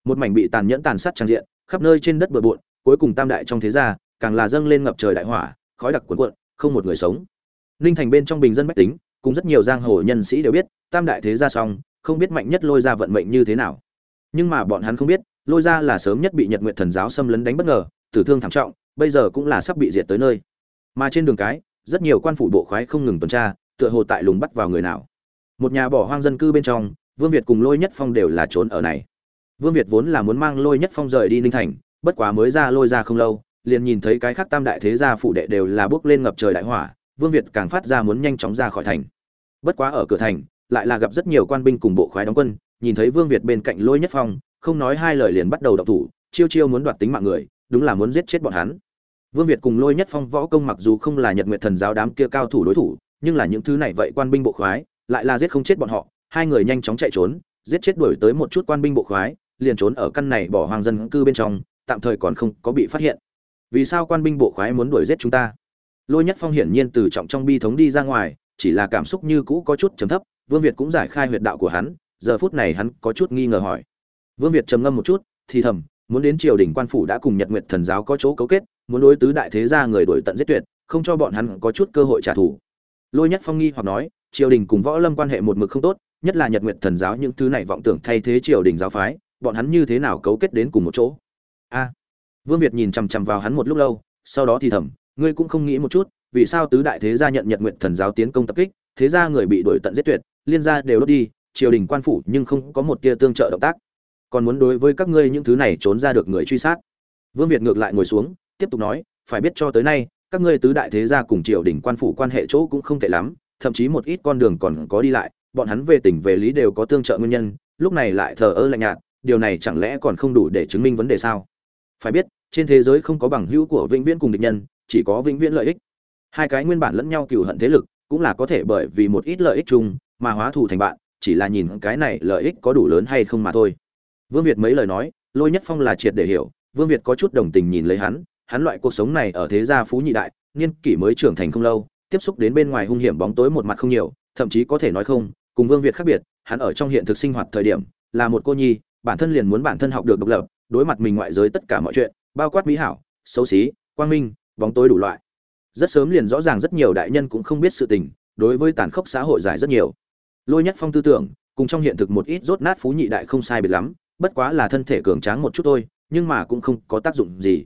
một mảnh bị tàn nhẫn tàn sát trang diện, khắp nơi trên đất bừa bộn, cuối cùng tam đại trong thế gia, càng là dâng lên ngập trời đại hỏa, khói đặc cuồn cuộn, không một người sống. Ninh thành bên trong bình dân bách tính cũng rất nhiều giang hồ nhân sĩ đều biết, tam đại thế gia xong, không biết mạnh nhất lôi ra vận mệnh như thế nào. Nhưng mà bọn hắn không biết lôi ra là sớm nhất bị nhật nguyện thần giáo xâm lấn đánh bất ngờ, tử thương thảm trọng, bây giờ cũng là sắp bị diệt tới nơi. Mà trên đường cái, rất nhiều quan phủ bộ khoái không ngừng tuần tra, tựa hồ tại lùng bắt vào người nào. Một nhà bỏ hoang dân cư bên trong, vương việt cùng lôi nhất phong đều là trốn ở này. Vương việt vốn là muốn mang lôi nhất phong rời đi ninh thành, bất quá mới ra lôi ra không lâu, liền nhìn thấy cái khác tam đại thế gia phụ đệ đều là bước lên ngập trời đại hỏa, vương việt càng phát ra muốn nhanh chóng ra khỏi thành. Bất quá ở cửa thành, lại là gặp rất nhiều quan binh cùng bộ khoái đóng quân, nhìn thấy vương việt bên cạnh lôi nhất phong không nói hai lời liền bắt đầu động thủ, chiêu chiêu muốn đoạt tính mạng người, đúng là muốn giết chết bọn hắn. Vương việt cùng lôi nhất phong võ công mặc dù không là nhật nguyện thần giáo đám kia cao thủ đối thủ, nhưng là những thứ này vậy quan binh bộ khoái, lại là giết không chết bọn họ. Hai người nhanh chóng chạy trốn, giết chết đuổi tới một chút quan binh bộ khoái, liền trốn ở căn này bỏ hoang dân cư bên trong, tạm thời còn không có bị phát hiện. Vì sao quan binh bộ khoái muốn đuổi giết chúng ta? Lôi nhất phong hiển nhiên từ trọng trong bi thống đi ra ngoài, chỉ là cảm xúc như cũ có chút trầm thấp, vương việt cũng giải khai huyệt đạo của hắn, giờ phút này hắn có chút nghi ngờ hỏi vương việt trầm ngâm một chút, thì thầm, muốn đến triều đình quan phủ đã cùng nhật nguyệt thần giáo có chỗ cấu kết, muốn đối tứ đại thế gia người đổi tận giết tuyệt, không cho bọn hắn có chút cơ hội trả thù. Lôi nhất phong nghi hoặc nói, triều đình cùng võ lâm quan hệ một mực không tốt, nhất là nhật nguyệt thần giáo những thứ này vọng tưởng thay thế triều đình giáo phái, bọn hắn như thế nào cấu kết đến cùng một chỗ? A. Vương việt nhìn chằm chằm vào hắn một lúc lâu, sau đó thì thầm, ngươi cũng không nghĩ một chút, vì sao tứ đại thế gia nhận nhật nguyệt thần giáo tiến công tập kích, thế gia người bị đuổi tận giết tuyệt, liên gia đều đốt đi, triều đình quan phủ nhưng không có một tia tương trợ động tác còn muốn đối với các ngươi những thứ này trốn ra được người truy sát. Vương việt ngược lại ngồi xuống, tiếp tục nói, phải biết cho tới nay, các ngươi tứ đại thế gia cùng triều đình quan phủ quan hệ chỗ cũng không tệ lắm, thậm chí một ít con đường còn có đi lại, bọn hắn về tỉnh về lý đều có tương trợ nguyên nhân, lúc này lại thờ ơ lạnh nhạt, điều này chẳng lẽ còn không đủ để chứng minh vấn đề sao? Phải biết, trên thế giới không có bằng hữu của vĩnh viễn cùng địch nhân, chỉ có vĩnh viễn lợi ích. Hai cái nguyên bản lẫn nhau cừu hận thế lực, cũng là có thể bởi vì một ít lợi ích chung, mà hóa thù thành bạn, chỉ là nhìn cái này lợi ích có đủ lớn hay không mà thôi vương việt mấy lời nói, lôi nhất phong là triệt để hiểu, vương việt có chút đồng tình nhìn lấy hắn hắn loại cuộc sống này ở thế gia phú nhị đại, niên kỷ mới trưởng thành không lâu, tiếp xúc đến bên ngoài hung hiểm bóng tối một mặt không nhiều, thậm chí có thể nói không, cùng vương việt khác biệt, hắn ở trong hiện thực sinh hoạt thời điểm, là một cô nhi, bản thân liền muốn bản thân học được độc lập, đối mặt mình ngoại giới tất cả mọi chuyện, bao quát mỹ hảo, xấu xí, quang minh, bóng tối đủ loại. Rất sớm liền rõ ràng rất nhiều đại nhân cũng không biết sự tình, đối với tàn khốc xã hội giải rất nhiều. Lôi nhất phong tư tưởng, cùng trong hiện thực một ít rốt nát phú nhị đại không sai biệt lắm bất quá là thân thể cường tráng một chút thôi, nhưng mà cũng không có tác dụng gì.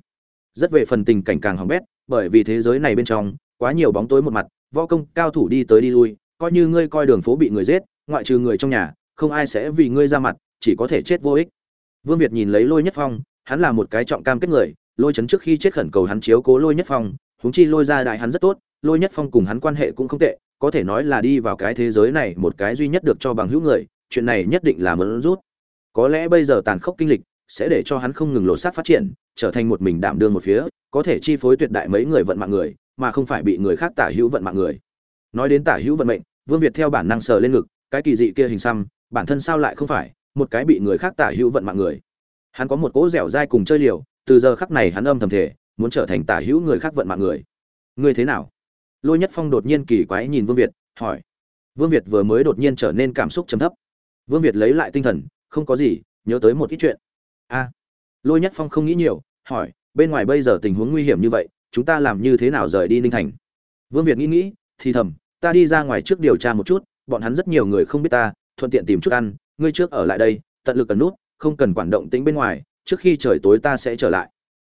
Rất về phần tình cảnh càng hỏng bét, bởi vì thế giới này bên trong, quá nhiều bóng tối một mặt, võ công cao thủ đi tới đi lui, coi như ngươi coi đường phố bị người giết, ngoại trừ người trong nhà, không ai sẽ vì ngươi ra mặt, chỉ có thể chết vô ích. Vương việt nhìn lấy lôi nhất phong, hắn là một cái trọng cam kết người, lôi chấn trước khi chết khẩn cầu hắn chiếu cố lôi nhất phong, huống chi lôi ra đại hắn rất tốt, lôi nhất phong cùng hắn quan hệ cũng không tệ, có thể nói là đi vào cái thế giới này một cái duy nhất được cho bằng hữu người, chuyện này nhất định là mớn rút có lẽ bây giờ tàn khốc kinh lịch sẽ để cho hắn không ngừng lột xác phát triển, trở thành một mình đảm đương một phía, có thể chi phối tuyệt đại mấy người vận mạng người, mà không phải bị người khác tả hữu vận mạng người. Nói đến tả hữu vận mệnh, vương việt theo bản năng sờ lên ngực, cái kỳ dị kia hình xăm, bản thân sao lại không phải một cái bị người khác tả hữu vận mạng người? Hắn có một cỗ dẻo dai cùng chơi liều, từ giờ khắc này hắn âm thầm thể muốn trở thành tả hữu người khác vận mạng người. Ngươi thế nào? Lôi nhất phong đột nhiên kỳ quái nhìn vương việt, hỏi. Vương việt vừa mới đột nhiên trở nên cảm xúc trầm thấp. Vương việt lấy lại tinh thần không có gì, nhớ tới một ít chuyện. A. Lôi nhất phong không nghĩ nhiều, hỏi, bên ngoài bây giờ tình huống nguy hiểm như vậy, chúng ta làm như thế nào rời đi ninh thành? Vương việt nghĩ nghĩ, thì thầm, ta đi ra ngoài trước điều tra một chút, bọn hắn rất nhiều người không biết ta, thuận tiện tìm chút ăn, ngươi trước ở lại đây, tận lực cần nút, không cần quản động tính bên ngoài, trước khi trời tối ta sẽ trở lại.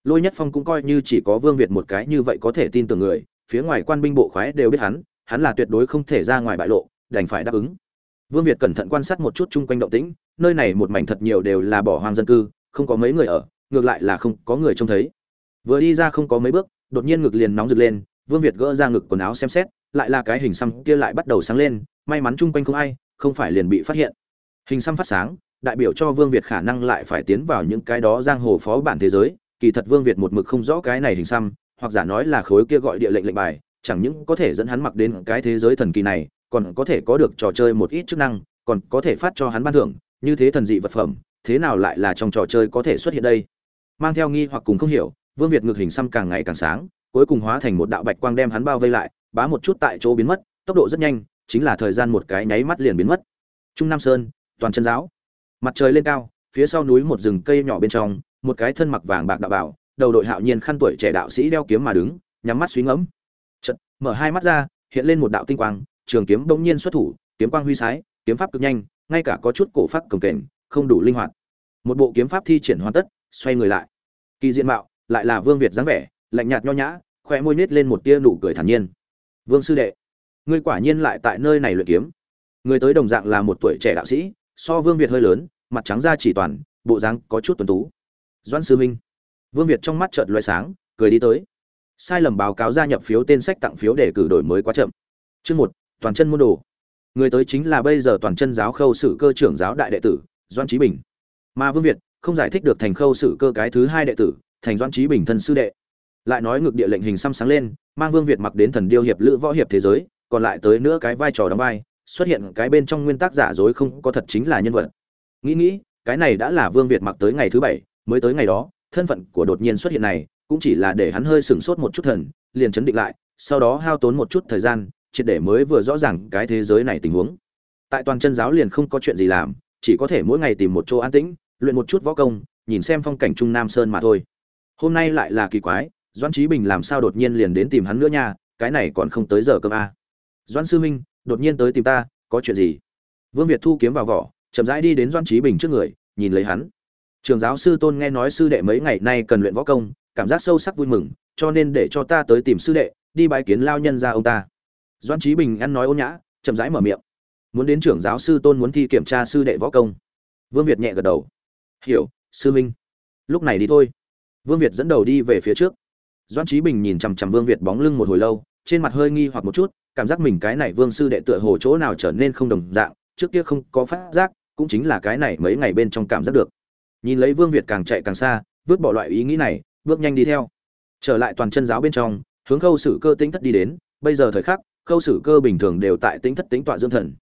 Lôi nhất phong cũng coi như chỉ có vương việt một cái như vậy có thể tin tưởng người, phía ngoài quan binh bộ khoái đều biết hắn hắn là tuyệt đối không thể ra ngoài bại lộ, đành phải đáp ứng vương việt cẩn thận quan sát một chút chung quanh động tĩnh, nơi này một mảnh thật nhiều đều là bỏ hoang dân cư, không có mấy người ở, ngược lại là không có người trông thấy. Vừa đi ra không có mấy bước, đột nhiên ngực liền nóng rực lên, vương việt gỡ ra ngực quần áo xem xét, lại là cái hình xăm kia lại bắt đầu sáng lên, may mắn chung quanh không ai, không phải liền bị phát hiện. Hình xăm phát sáng, đại biểu cho vương việt khả năng lại phải tiến vào những cái đó giang hồ phó bản thế giới, kỳ thật vương việt một mực không rõ cái này hình xăm, hoặc giả nói là khối kia gọi địa lệnh lệnh bài, chẳng những có thể dẫn hắn mặc đến cái thế giới thần kỳ này còn có thể có được trò chơi một ít chức năng, còn có thể phát cho hắn ban thưởng, như thế thần dị vật phẩm, thế nào lại là trong trò chơi có thể xuất hiện đây? Mang theo nghi hoặc cùng không hiểu, vương việt ngược hình xăm càng ngày càng sáng, cuối cùng hóa thành một đạo bạch quang đem hắn bao vây lại, bá một chút tại chỗ biến mất, tốc độ rất nhanh, chính là thời gian một cái nháy mắt liền biến mất. Trung nam sơn, toàn chân giáo. Mặt trời lên cao, phía sau núi một rừng cây nhỏ bên trong, một cái thân mặc vàng bạc đạo bảo, đầu đội hạo nhiên khăn tuổi trẻ đạo sĩ đeo kiếm mà đứng, nhắm mắt suy ngẫm. Chật mở hai mắt ra, hiện lên một đạo tinh quang trường kiếm bỗng nhiên xuất thủ, kiếm quang huy sái, kiếm pháp cực nhanh, ngay cả có chút cổ pháp cồng kềnh, không đủ linh hoạt. Một bộ kiếm pháp thi triển hoàn tất, xoay người lại. Kỳ diện mạo, lại là vương việt dáng vẻ, lạnh nhạt nho nhã khoe môi nhếch lên một tia nụ cười thản nhiên. Vương sư đệ, ngươi quả nhiên lại tại nơi này luyện kiếm. Người tới đồng dạng là một tuổi trẻ đạo sĩ, so vương việt hơi lớn, mặt trắng da chỉ toàn, bộ dáng có chút tuấn tú. Doãn sư huynh. Vương việt trong mắt chợt lóe sáng, cười đi tới. Sai lầm báo cáo gia nhập phiếu tên sách tặng phiếu để cử đổi mới quá chậm. Chương một toàn chân môn đồ. Người tới chính là bây giờ toàn chân giáo khâu sử cơ trưởng giáo đại đệ tử doan trí bình. Mà vương việt không giải thích được thành khâu sử cơ cái thứ hai đệ tử, thành doan trí bình thân sư đệ. Lại nói ngược địa lệnh hình xăm sáng lên, mang vương việt mặc đến thần điêu hiệp lữ võ hiệp thế giới, còn lại tới nữa cái vai trò đóng vai, xuất hiện cái bên trong nguyên tắc giả dối không có thật chính là nhân vật. Nghĩ nghĩ, cái này đã là vương việt mặc tới ngày thứ bảy, mới tới ngày đó, thân phận của đột nhiên xuất hiện này, cũng chỉ là để hắn hơi sửng sốt một chút thần, liền chấn định lại, sau đó hao tốn một chút thời gian triệt để mới vừa rõ ràng cái thế giới này tình huống. Tại toàn chân giáo liền không có chuyện gì làm, chỉ có thể mỗi ngày tìm một chỗ an tĩnh, luyện một chút võ công, nhìn xem phong cảnh trung nam sơn mà thôi. Hôm nay lại là kỳ quái, doãn trí bình làm sao đột nhiên liền đến tìm hắn nữa nha, cái này còn không tới giờ cơm a. À. doãn sư minh, đột nhiên tới tìm ta, có chuyện gì? Vương việt thu kiếm vào vỏ, chậm rãi đi đến doãn trí bình trước người, nhìn lấy hắn. Trường giáo sư tôn nghe nói sư đệ mấy ngày nay cần luyện võ công, cảm giác sâu sắc vui mừng, cho nên để cho ta tới tìm sư đệ, đi bái kiến lao nhân ra ông ta doãn trí bình ăn nói ôn nhã, chậm rãi mở miệng. Muốn đến trưởng giáo sư tôn muốn thi kiểm tra sư đệ võ công. Vương việt nhẹ gật đầu. Hiểu, sư minh. Lúc này đi thôi. Vương việt dẫn đầu đi về phía trước. Doãn trí bình nhìn chằm chằm vương việt bóng lưng một hồi lâu, trên mặt hơi nghi hoặc một chút, cảm giác mình cái này vương sư đệ tựa hồ chỗ nào trở nên không đồng dạng, trước kia không có phát giác, cũng chính là cái này mấy ngày bên trong cảm giác được. Nhìn lấy vương việt càng chạy càng xa, vứt bỏ loại ý nghĩ này, bước nhanh đi theo. Trở lại toàn chân giáo bên trong, hướng khâu sử cơ tính thất đi đến, bây giờ thời khắc khâu sử cơ bình thường đều tại tính thất tính tọa dương thần.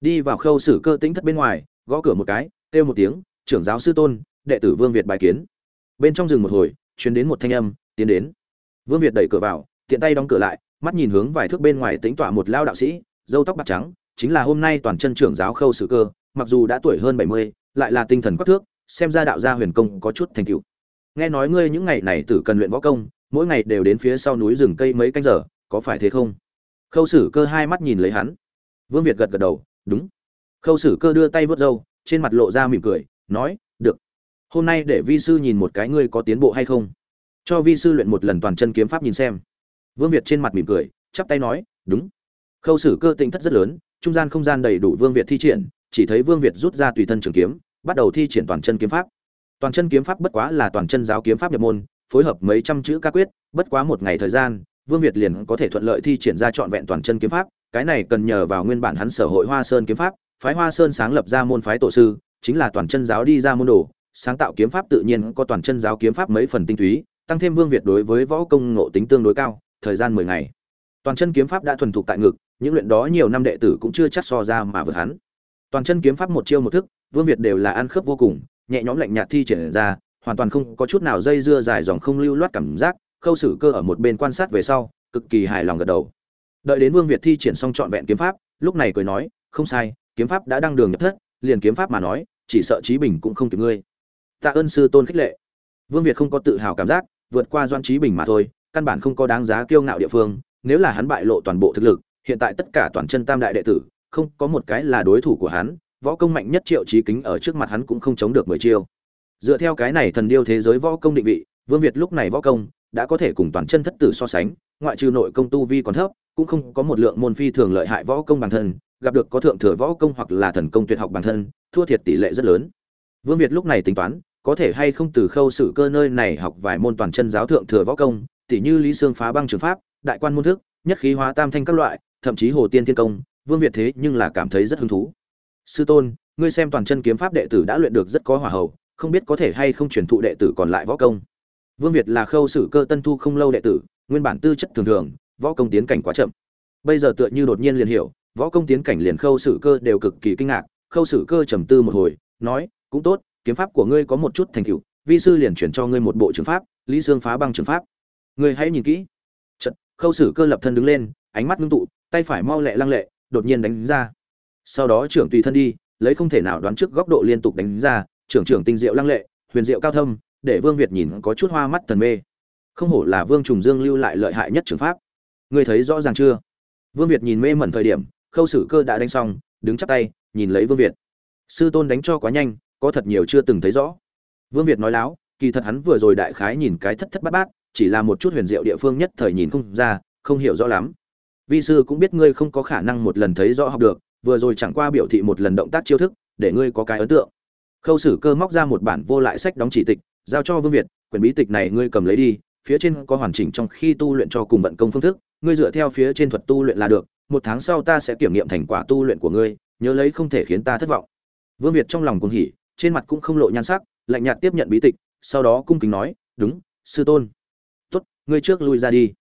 Đi vào khâu sử cơ tính thất bên ngoài, gõ cửa một cái, kêu một tiếng, trưởng giáo sư tôn, đệ tử vương việt bài kiến. Bên trong rừng một hồi chuyến đến một thanh âm, tiến đến. Vương việt đẩy cửa vào, tiện tay đóng cửa lại, mắt nhìn hướng vài thước bên ngoài tính tọa một lao đạo sĩ dâu tóc bạc trắng, chính là hôm nay toàn chân trưởng giáo khâu sử cơ, mặc dù đã tuổi hơn bảy mươi, lại là tinh thần quắc thước, xem ra đạo gia huyền công có chút thành tựu. Nghe nói ngươi những ngày này tử cần luyện võ công, mỗi ngày đều đến phía sau núi rừng cây mấy canh giờ, có phải thế không? Khâu sử cơ hai mắt nhìn lấy hắn. Vương việt gật gật đầu, đúng. Khâu sử cơ đưa tay vớt râu, trên mặt lộ ra mỉm cười, nói, được. Hôm nay để vi sư nhìn một cái ngươi có tiến bộ hay không? Cho vi sư luyện một lần toàn chân kiếm pháp nhìn xem. Vương việt trên mặt mỉm cười, chắp tay nói, đúng. Khâu sử cơ tinh thất rất lớn, trung gian không gian đầy đủ vương việt thi triển, chỉ thấy vương việt rút ra tùy thân trường kiếm, bắt đầu thi triển toàn chân kiếm pháp. Toàn chân kiếm pháp bất quá là toàn chân giáo kiếm pháp nhập môn, phối hợp mấy trăm chữ ca quyết, bất quá một ngày thời gian vương việt liền có thể thuận lợi thi triển ra trọn vẹn toàn chân kiếm pháp, cái này cần nhờ vào nguyên bản hắn sở hội hoa sơn kiếm pháp, phái hoa sơn sáng lập ra môn phái tổ sư, chính là toàn chân giáo đi ra môn đồ, sáng tạo kiếm pháp tự nhiên có toàn chân giáo kiếm pháp mấy phần tinh túy, tăng thêm vương việt đối với võ công ngộ tính tương đối cao, thời gian mười ngày. Toàn chân kiếm pháp đã thuần thục tại ngực, những luyện đó nhiều năm đệ tử cũng chưa chắc so ra mà vượt hắn. Toàn chân kiếm pháp một chiêu một thức, vương việt đều là ăn khớp vô cùng, nhẹ nhõm lạnh nhạt thi triển ra, hoàn toàn không có chút nào dây dưa dài dòng không lưu loát cảm giác khâu sử cơ ở một bên quan sát về sau, cực kỳ hài lòng gật đầu. Đợi đến vương việt thi triển xong trọn vẹn kiếm pháp, lúc này cười nói, không sai, kiếm pháp đã đăng đường nhập thất, liền kiếm pháp mà nói, chỉ sợ trí bình cũng không kịp ngươi. Tạ ơn sư tôn khích lệ. Vương việt không có tự hào cảm giác, vượt qua doan trí bình mà thôi, căn bản không có đáng giá kiêu ngạo địa phương, nếu là hắn bại lộ toàn bộ thực lực, hiện tại tất cả toàn chân tam đại đệ tử, không có một cái là đối thủ của hắn, võ công mạnh nhất triệu trí kính ở trước mặt hắn cũng không chống được mười chiêu. Dựa theo cái này thần điêu thế giới võ công định vị, vương việt lúc này võ công đã có thể cùng toàn chân thất tử so sánh, ngoại trừ nội công tu vi còn thấp, cũng không có một lượng môn phi thường lợi hại võ công bản thân, gặp được có thượng thừa võ công hoặc là thần công tuyệt học bản thân, thua thiệt tỷ lệ rất lớn. Vương việt lúc này tính toán, có thể hay không từ khâu sự cơ nơi này học vài môn toàn chân giáo thượng thừa võ công tỷ như lý sương phá băng trường pháp, đại quan môn thức, nhất khí hóa tam thanh các loại, thậm chí hồ tiên thiên công, vương việt thế nhưng là cảm thấy rất hứng thú. Sư tôn, ngươi xem toàn chân kiếm pháp đệ tử đã luyện được rất có hỏa hậu, không biết có thể hay không truyền thụ đệ tử còn lại võ công? Vương việt là khâu sử cơ tân thu không lâu đệ tử nguyên bản tư chất thường thường võ công tiến cảnh quá chậm. Bây giờ tựa như đột nhiên liền hiểu võ công tiến cảnh liền khâu sử cơ đều cực kỳ kinh ngạc khâu sử cơ trầm tư một hồi nói cũng tốt kiếm pháp của ngươi có một chút thành tựu vi sư liền chuyển cho ngươi một bộ trường pháp lý Dương phá băng trường pháp. Ngươi hãy nhìn kỹ. Chợt, khâu sử cơ lập thân đứng lên ánh mắt ngưng tụ tay phải mau lẹ lăng lệ đột nhiên đánh ra. Sau đó trưởng tùy thân đi lấy không thể nào đoán trước góc độ liên tục đánh ra trưởng trưởng tinh diệu lăng lệ huyền diệu cao thâm để vương việt nhìn có chút hoa mắt thần mê. Không hổ là vương trùng dương lưu lại lợi hại nhất trường pháp. Ngươi thấy rõ ràng chưa? Vương việt nhìn mê mẩn thời điểm, khâu sử cơ đã đánh xong, đứng chắp tay, nhìn lấy vương việt. Sư tôn đánh cho quá nhanh, có thật nhiều chưa từng thấy rõ. Vương việt nói láo, kỳ thật hắn vừa rồi đại khái nhìn cái thất thất bát bát, chỉ là một chút huyền diệu địa phương nhất thời nhìn không ra, không hiểu rõ lắm. Vi sư cũng biết ngươi không có khả năng một lần thấy rõ học được, vừa rồi chẳng qua biểu thị một lần động tác chiêu thức, để ngươi có cái ấn tượng. Khâu sử cơ móc ra một bản vô lại sách đóng chỉ tịch giao cho vương việt, quyển bí tịch này ngươi cầm lấy đi, phía trên có hoàn chỉnh trong khi tu luyện cho cùng vận công phương thức, ngươi dựa theo phía trên thuật tu luyện là được, một tháng sau ta sẽ kiểm nghiệm thành quả tu luyện của ngươi, nhớ lấy không thể khiến ta thất vọng. Vương việt trong lòng cuồng hỉ, trên mặt cũng không lộ nhan sắc, lạnh nhạt tiếp nhận bí tịch, sau đó cung kính nói, đúng, sư tôn. Tốt, ngươi trước lui ra đi.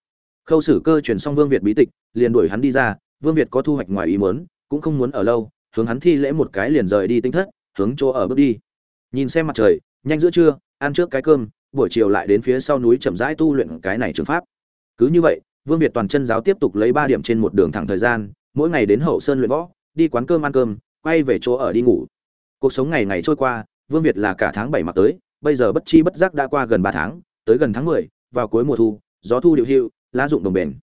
Khâu sử cơ chuyển xong vương việt bí tịch, liền đuổi hắn đi ra, vương việt có thu hoạch ngoài ý muốn, cũng không muốn ở lâu, hướng hắn thi lễ một cái liền rời đi tinh thất, hướng chỗ ở bước đi. Nhìn xem mặt trời, nhanh giữa trưa ăn trước cái cơm, buổi chiều lại đến phía sau núi chậm rãi tu luyện cái này trường pháp. Cứ như vậy, vương việt toàn chân giáo tiếp tục lấy ba điểm trên một đường thẳng thời gian, mỗi ngày đến hậu sơn luyện võ, đi quán cơm ăn cơm, quay về chỗ ở đi ngủ. Cuộc sống ngày ngày trôi qua, vương việt là cả tháng bảy mặc tới, bây giờ bất chi bất giác đã qua gần ba tháng, tới gần tháng mười, vào cuối mùa thu, gió thu điệu hưu lá dụng đồng bền.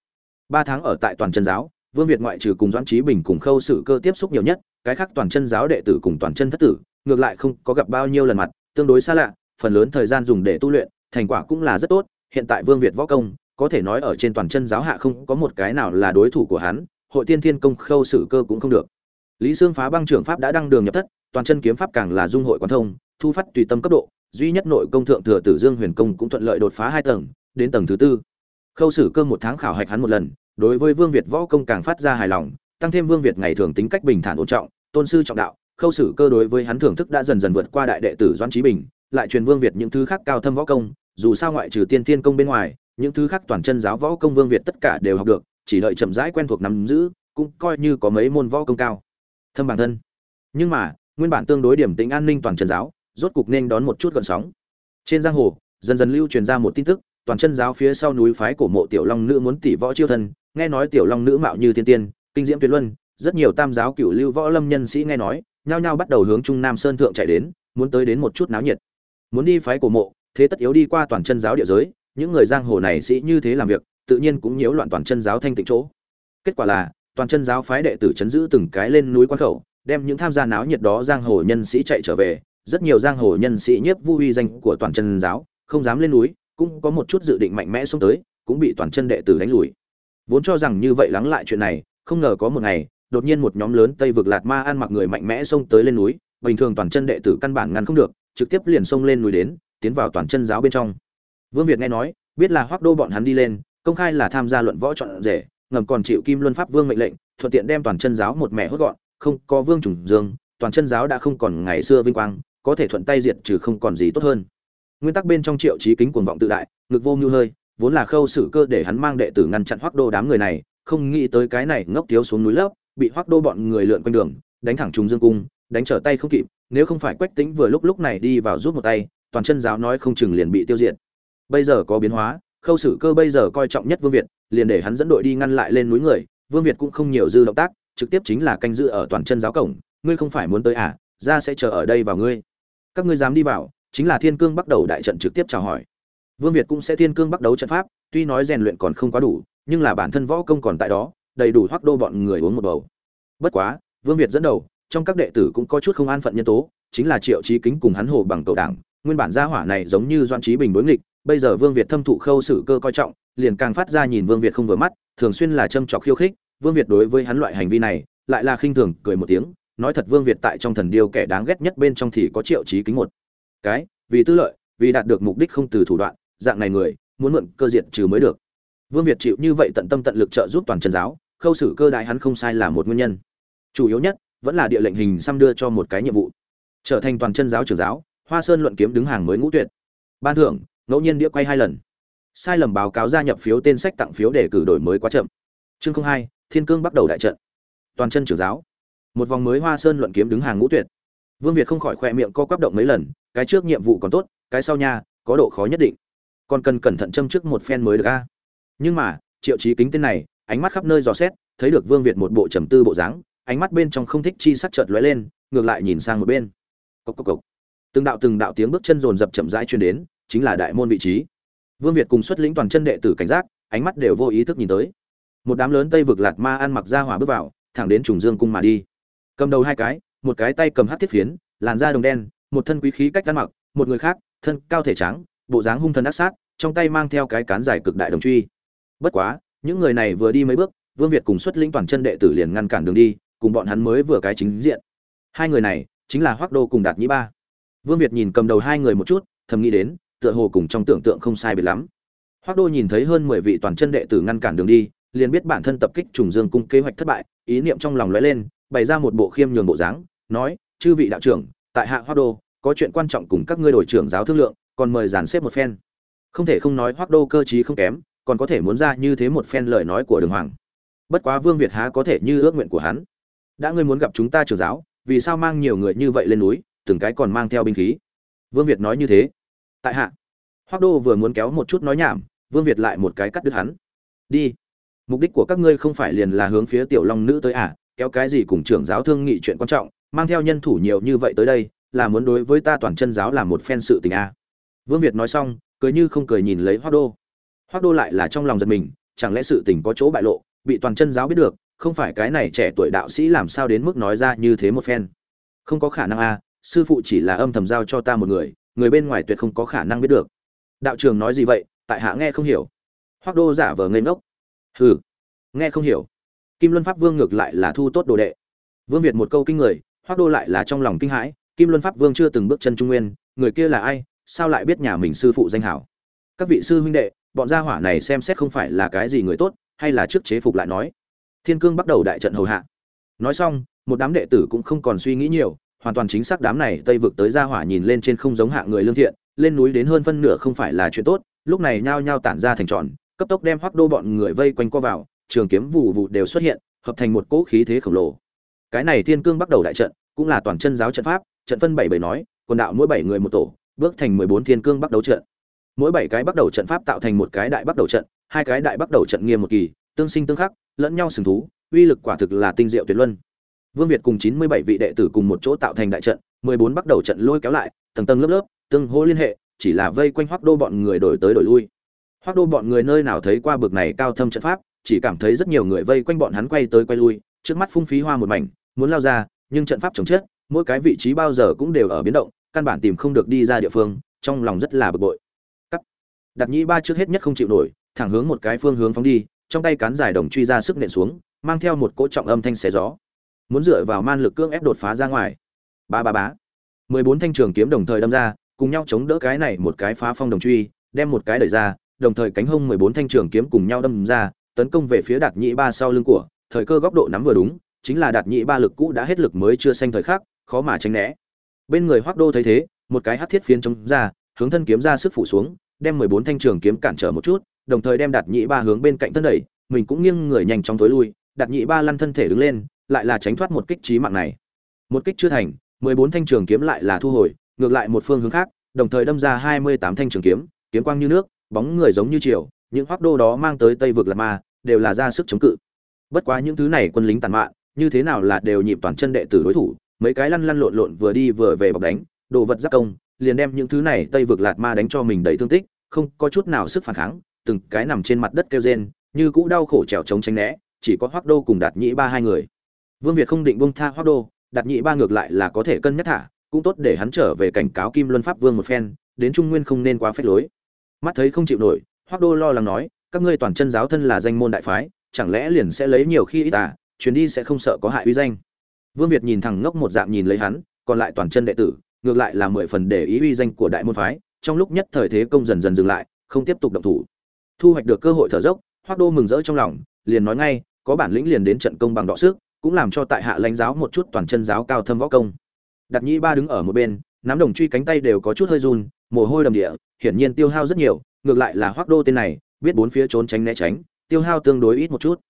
Ba tháng ở tại toàn chân giáo, vương việt ngoại trừ cùng doãn trí bình cùng khâu sự cơ tiếp xúc nhiều nhất, cái khác toàn chân giáo đệ tử cùng toàn chân thất tử, ngược lại không có gặp bao nhiêu lần mặt, tương đối xa lạ phần lớn thời gian dùng để tu luyện, thành quả cũng là rất tốt. Hiện tại vương việt võ công, có thể nói ở trên toàn chân giáo hạ không có một cái nào là đối thủ của hắn, hội tiên thiên công khâu sử cơ cũng không được. Lý xương phá băng trưởng pháp đã đăng đường nhập thất, toàn chân kiếm pháp càng là dung hội quán thông, thu phát tùy tâm cấp độ, duy nhất nội công thượng thừa tử dương huyền công cũng thuận lợi đột phá hai tầng, đến tầng thứ tư. Khâu sử cơ một tháng khảo hạch hắn một lần, đối với vương việt võ công càng phát ra hài lòng, tăng thêm vương việt ngày thường tính cách bình thản ổn trọng, tôn sư trọng đạo, khâu sử cơ đối với hắn thưởng thức đã dần dần vượt qua đại đệ tử doãn trí bình lại truyền vương việt những thứ khác cao thâm võ công, dù sao ngoại trừ tiên thiên công bên ngoài, những thứ khác toàn chân giáo võ công vương việt tất cả đều học được, chỉ đợi chậm rãi quen thuộc nắm giữ, cũng coi như có mấy môn võ công cao. Thâm bản thân. Nhưng mà, nguyên bản tương đối điểm tính an ninh toàn chân giáo, rốt cục nên đón một chút gợn sóng. Trên giang hồ, dần dần lưu truyền ra một tin tức, toàn chân giáo phía sau núi phái cổ mộ tiểu long nữ muốn tỷ võ chiêu thân, nghe nói tiểu long nữ mạo như tiên tiên, kinh diễm tuyệt luân, rất nhiều tam giáo cửu lưu võ lâm nhân sĩ nghe nói, nhao nhao bắt đầu hướng trung nam sơn thượng chạy đến, muốn tới đến một chút náo nhiệt muốn đi phái cổ mộ, thế tất yếu đi qua toàn chân giáo địa giới, những người giang hồ này sĩ như thế làm việc, tự nhiên cũng nhiễu loạn toàn chân giáo thanh tịnh chỗ. Kết quả là, toàn chân giáo phái đệ tử chấn giữ từng cái lên núi quan khẩu, đem những tham gia náo nhiệt đó giang hồ nhân sĩ chạy trở về, rất nhiều giang hồ nhân sĩ nhiếp vu uy danh của toàn chân giáo, không dám lên núi, cũng có một chút dự định mạnh mẽ xuống tới, cũng bị toàn chân đệ tử đánh lùi. Vốn cho rằng như vậy lắng lại chuyện này, không ngờ có một ngày, đột nhiên một nhóm lớn tây vực lạt ma ăn mặc người mạnh mẽ xông tới lên núi, bình thường toàn chân đệ tử căn bản ngăn không được trực tiếp liền xông lên núi đến tiến vào toàn chân giáo bên trong. Vương việt nghe nói biết là hoác đô bọn hắn đi lên công khai là tham gia luận võ chọn rể ngầm còn chịu kim luân pháp vương mệnh lệnh thuận tiện đem toàn chân giáo một mẹ hốt gọn không có vương trùng dương toàn chân giáo đã không còn ngày xưa vinh quang có thể thuận tay diệt trừ không còn gì tốt hơn. Nguyên tắc bên trong triệu trí kính cuồng vọng tự đại ngực vô mưu hơi vốn là khâu xử cơ để hắn mang đệ tử ngăn chặn hoác đô đám người này không nghĩ tới cái này ngốc thiếu xuống núi lấp, bị hoác đô bọn người lượn quanh đường đánh thẳng trùng dương cung đánh trở tay không kịp, nếu không phải quách tính vừa lúc lúc này đi vào giúp một tay, toàn chân giáo nói không chừng liền bị tiêu diệt. Bây giờ có biến hóa, khâu sử cơ bây giờ coi trọng nhất vương việt, liền để hắn dẫn đội đi ngăn lại lên núi người, vương việt cũng không nhiều dư động tác, trực tiếp chính là canh giữ ở toàn chân giáo cổng, ngươi không phải muốn tới à ra sẽ chờ ở đây vào ngươi. Các ngươi dám đi vào, chính là thiên cương bắt đầu đại trận trực tiếp chào hỏi. Vương việt cũng sẽ thiên cương bắt đầu trận pháp, tuy nói rèn luyện còn không quá đủ, nhưng là bản thân võ công còn tại đó, đầy đủ hoác đô bọn người uống một bầu. Bất quá, vương việt dẫn đầu trong các đệ tử cũng có chút không an phận nhân tố, chính là triệu trí kính cùng hắn hồ bằng cầu đảng, nguyên bản gia hỏa này giống như doan trí bình đối nghịch, bây giờ vương việt thâm thụ khâu xử cơ coi trọng, liền càng phát ra nhìn vương việt không vừa mắt, thường xuyên là châm trọc khiêu khích, vương việt đối với hắn loại hành vi này, lại là khinh thường, cười một tiếng, nói thật vương việt tại trong thần điêu kẻ đáng ghét nhất bên trong thì có triệu trí kính một. Cái, vì tư lợi, vì đạt được mục đích không từ thủ đoạn, dạng này người, muốn mượn cơ diện trừ mới được. Vương việt chịu như vậy tận tâm tận lực trợ giúp toàn trần giáo, khâu xử cơ đại hắn không sai là một nguyên nhân. Chủ yếu nhất vẫn là địa lệnh hình xăm đưa cho một cái nhiệm vụ. Trở thành toàn chân giáo trưởng giáo, hoa sơn luận kiếm đứng hàng mới ngũ tuyệt. Ban thưởng, ngẫu nhiên đĩa quay hai lần. Sai lầm báo cáo gia nhập phiếu tên sách tặng phiếu để cử đổi mới quá chậm. Chương hai, thiên cương bắt đầu đại trận. Toàn chân trưởng giáo. Một vòng mới hoa sơn luận kiếm đứng hàng ngũ tuyệt. Vương việt không khỏi khoe miệng co quắp động mấy lần, cái trước nhiệm vụ còn tốt, cái sau nha, có độ khó nhất định. Còn cần cẩn thận châm trước một phen mới được a. Nhưng mà, triệu chí kính tên này, ánh mắt khắp nơi dò xét, thấy được vương việt một bộ trầm tư bộ dáng ánh mắt bên trong không thích chi sắc chợt lóe lên, ngược lại nhìn sang một bên. Cốc cốc cốc. từng đạo từng đạo tiếng bước chân rồn rập chậm rãi truyền đến, chính là đại môn vị trí. Vương việt cùng xuất lĩnh toàn chân đệ tử cảnh giác, ánh mắt đều vô ý thức nhìn tới. Một đám lớn tây vực lạt ma ăn mặc ra hỏa bước vào, thẳng đến trùng dương cung mà đi. Cầm đầu hai cái, một cái tay cầm hắc thiết phiến, làn da đồng đen, một thân quý khí cách ăn mặc, một người khác, thân cao thể trắng, bộ dáng hung thần ác sát, trong tay mang theo cái cán dài cực đại đồng truy. Bất quá, những người này vừa đi mấy bước, vương việt cùng xuất lĩnh toàn chân đệ tử liền ngăn cản đường đi cùng bọn hắn mới vừa cái chính diện. Hai người này, chính là hoác đô cùng đạt nhĩ ba. Vương việt nhìn cầm đầu hai người một chút, thầm nghĩ đến, tựa hồ cùng trong tưởng tượng không sai biệt lắm. Hoác đô nhìn thấy hơn mười vị toàn chân đệ tử ngăn cản đường đi, liền biết bản thân tập kích trùng dương cung kế hoạch thất bại, ý niệm trong lòng lóe lên, bày ra một bộ khiêm nhường bộ dáng, nói, chư vị đạo trưởng, tại hạ hoác đô, có chuyện quan trọng cùng các ngươi đổi trưởng giáo thương lượng, còn mời giàn xếp một phen. Không thể không nói hoác đô cơ chí không kém, còn có thể muốn ra như thế một phen lời nói của đường hoàng. Bất quá vương việt há có thể như ước nguyện của hắn đã ngươi muốn gặp chúng ta trưởng giáo, vì sao mang nhiều người như vậy lên núi, từng cái còn mang theo binh khí? Vương việt nói như thế. Tại hạ. Hoác đô vừa muốn kéo một chút nói nhảm, vương việt lại một cái cắt đứt hắn. Đi. Mục đích của các ngươi không phải liền là hướng phía tiểu long nữ tới à? Kéo cái gì cùng trưởng giáo thương nghị chuyện quan trọng, mang theo nhân thủ nhiều như vậy tới đây, là muốn đối với ta toàn chân giáo làm một phen sự tình à. vương việt nói xong, cười như không cười nhìn lấy hoác đô. Hoác đô lại là trong lòng giật mình, chẳng lẽ sự tình có chỗ bại lộ, bị toàn chân giáo biết được không phải cái này trẻ tuổi đạo sĩ làm sao đến mức nói ra như thế một phen. Không có khả năng a sư phụ chỉ là âm thầm giao cho ta một người người bên ngoài tuyệt không có khả năng biết được. Đạo trường nói gì vậy, tại hạ nghe không hiểu. Hoác đô giả vờ ngây ngốc. Hừ, nghe không hiểu. Kim luân pháp vương ngược lại là thu tốt đồ đệ. Vương việt một câu kinh người hoác đô lại là trong lòng kinh hãi, kim luân pháp vương chưa từng bước chân trung nguyên, người kia là ai, sao lại biết nhà mình sư phụ danh hảo? Các vị sư huynh đệ, bọn gia hỏa này xem xét không phải là cái gì người tốt, hay là trước chế phục lại nói thiên cương bắt đầu đại trận hầu hạ. Nói xong, một đám đệ tử cũng không còn suy nghĩ nhiều, hoàn toàn chính xác đám này tây vực tới gia hỏa nhìn lên trên không giống hạ người lương thiện, lên núi đến hơn phân nửa không phải là chuyện tốt, lúc này nhao nhao tản ra thành tròn, cấp tốc đem hoác đô bọn người vây quanh co vào, trường kiếm vụ vụ đều xuất hiện, hợp thành một cỗ khí thế khổng lồ. Cái này thiên cương bắt đầu đại trận, cũng là toàn chân giáo trận pháp, trận phân bảy bảy nói, quần đạo mỗi bảy người một tổ, bước thành mười bốn thiên cương bắt đầu trận. Mỗi bảy cái bắt đầu trận pháp tạo thành một cái đại bắt đầu trận, hai cái đại bắt đầu trận nghiêm một kỳ, tương sinh tương khắc lẫn nhau sừng thú, uy lực quả thực là tinh diệu tuyệt luân. Vương việt cùng chín mươi bảy vị đệ tử cùng một chỗ tạo thành đại trận, mười bốn bắt đầu trận lôi kéo lại, tầng tầng lớp lớp, tương hô liên hệ, chỉ là vây quanh hoác đô bọn người đổi tới đổi lui. Hoác đô bọn người nơi nào thấy qua bực này cao thâm trận pháp, chỉ cảm thấy rất nhiều người vây quanh bọn hắn quay tới quay lui, trước mắt phung phí hoa một mảnh, muốn lao ra, nhưng trận pháp chống chết mỗi cái vị trí bao giờ cũng đều ở biến động, căn bản tìm không được đi ra địa phương, trong lòng rất là bực bội. Cắt. Đặt nhĩ ba trước hết nhất không chịu nổi, thẳng hướng một cái phương hướng phóng đi trong tay cán dài đồng truy ra sức nện xuống, mang theo một cỗ trọng âm thanh xé gió. Muốn dựa vào man lực cưỡng ép đột phá ra ngoài. Ba ba bá mười bốn thanh trường kiếm đồng thời đâm ra, cùng nhau chống đỡ cái này một cái phá phong đồng truy, đem một cái đẩy ra, đồng thời cánh hông mười bốn thanh trường kiếm cùng nhau đâm ra, tấn công về phía đạt nhị ba sau lưng của, thời cơ góc độ nắm vừa đúng, chính là đạt nhị ba lực cũ đã hết lực mới chưa xanh thời khắc, khó mà tránh né. Bên người hoác đô thấy thế, một cái hắc thiết phiến chống ra, hướng thân kiếm ra sức phủ xuống, đem mười bốn thanh trường kiếm cản trở một chút đồng thời đem đạt nhị ba hướng bên cạnh thân đẩy, mình cũng nghiêng người nhanh chóng tối lui, đạt nhị ba lăn thân thể đứng lên, lại là tránh thoát một kích trí mạng này. Một kích chưa thành, mười bốn thanh trường kiếm lại là thu hồi, ngược lại một phương hướng khác, đồng thời đâm ra hai mươi tám thanh trường kiếm kiếm quang như nước, bóng người giống như chiều những hoác đô đó mang tới tây vực lạt ma, đều là ra sức chống cự. Bất quá những thứ này quân lính tàn mạn, như thế nào là đều nhịp toàn chân đệ tử đối thủ, mấy cái lăn lăn lộn lộn vừa đi vừa về bọc đánh, đồ vật giác công, liền đem những thứ này tây vực lạt ma đánh cho mình đầy thương tích, không có chút nào sức phản kháng từng cái nằm trên mặt đất kêu rên, như cũ đau khổ trèo chống tránh né, chỉ có Hoắc đô cùng đạt nhĩ ba hai người. Vương việt không định buông tha Hoắc đô, đạt nhĩ ba ngược lại là có thể cân nhắc thả, cũng tốt để hắn trở về cảnh cáo kim luân pháp vương một phen, đến trung nguyên không nên quá phép lối. Mắt thấy không chịu nổi, Hoắc đô lo lắng nói, các ngươi toàn chân giáo thân là danh môn đại phái, chẳng lẽ liền sẽ lấy nhiều khi ít à chuyến đi sẽ không sợ có hại uy danh? Vương việt nhìn thẳng ngốc một dạng nhìn lấy hắn, còn lại toàn chân đệ tử, ngược lại là mười phần để ý uy danh của đại môn phái, trong lúc nhất thời thế công dần dần dừng lại, không tiếp tục động thủ thu hoạch được cơ hội thở dốc hoác đô mừng rỡ trong lòng, liền nói ngay, có bản lĩnh liền đến trận công bằng đọ sức, cũng làm cho tại hạ lãnh giáo một chút toàn chân giáo cao thâm võ công. Đặt nhĩ ba đứng ở một bên, nắm đồng truy cánh tay đều có chút hơi run, mồ hôi đầm địa, hiển nhiên tiêu hao rất nhiều, ngược lại là hoác đô tên này, biết bốn phía trốn tránh né tránh, tiêu hao tương đối ít một chút.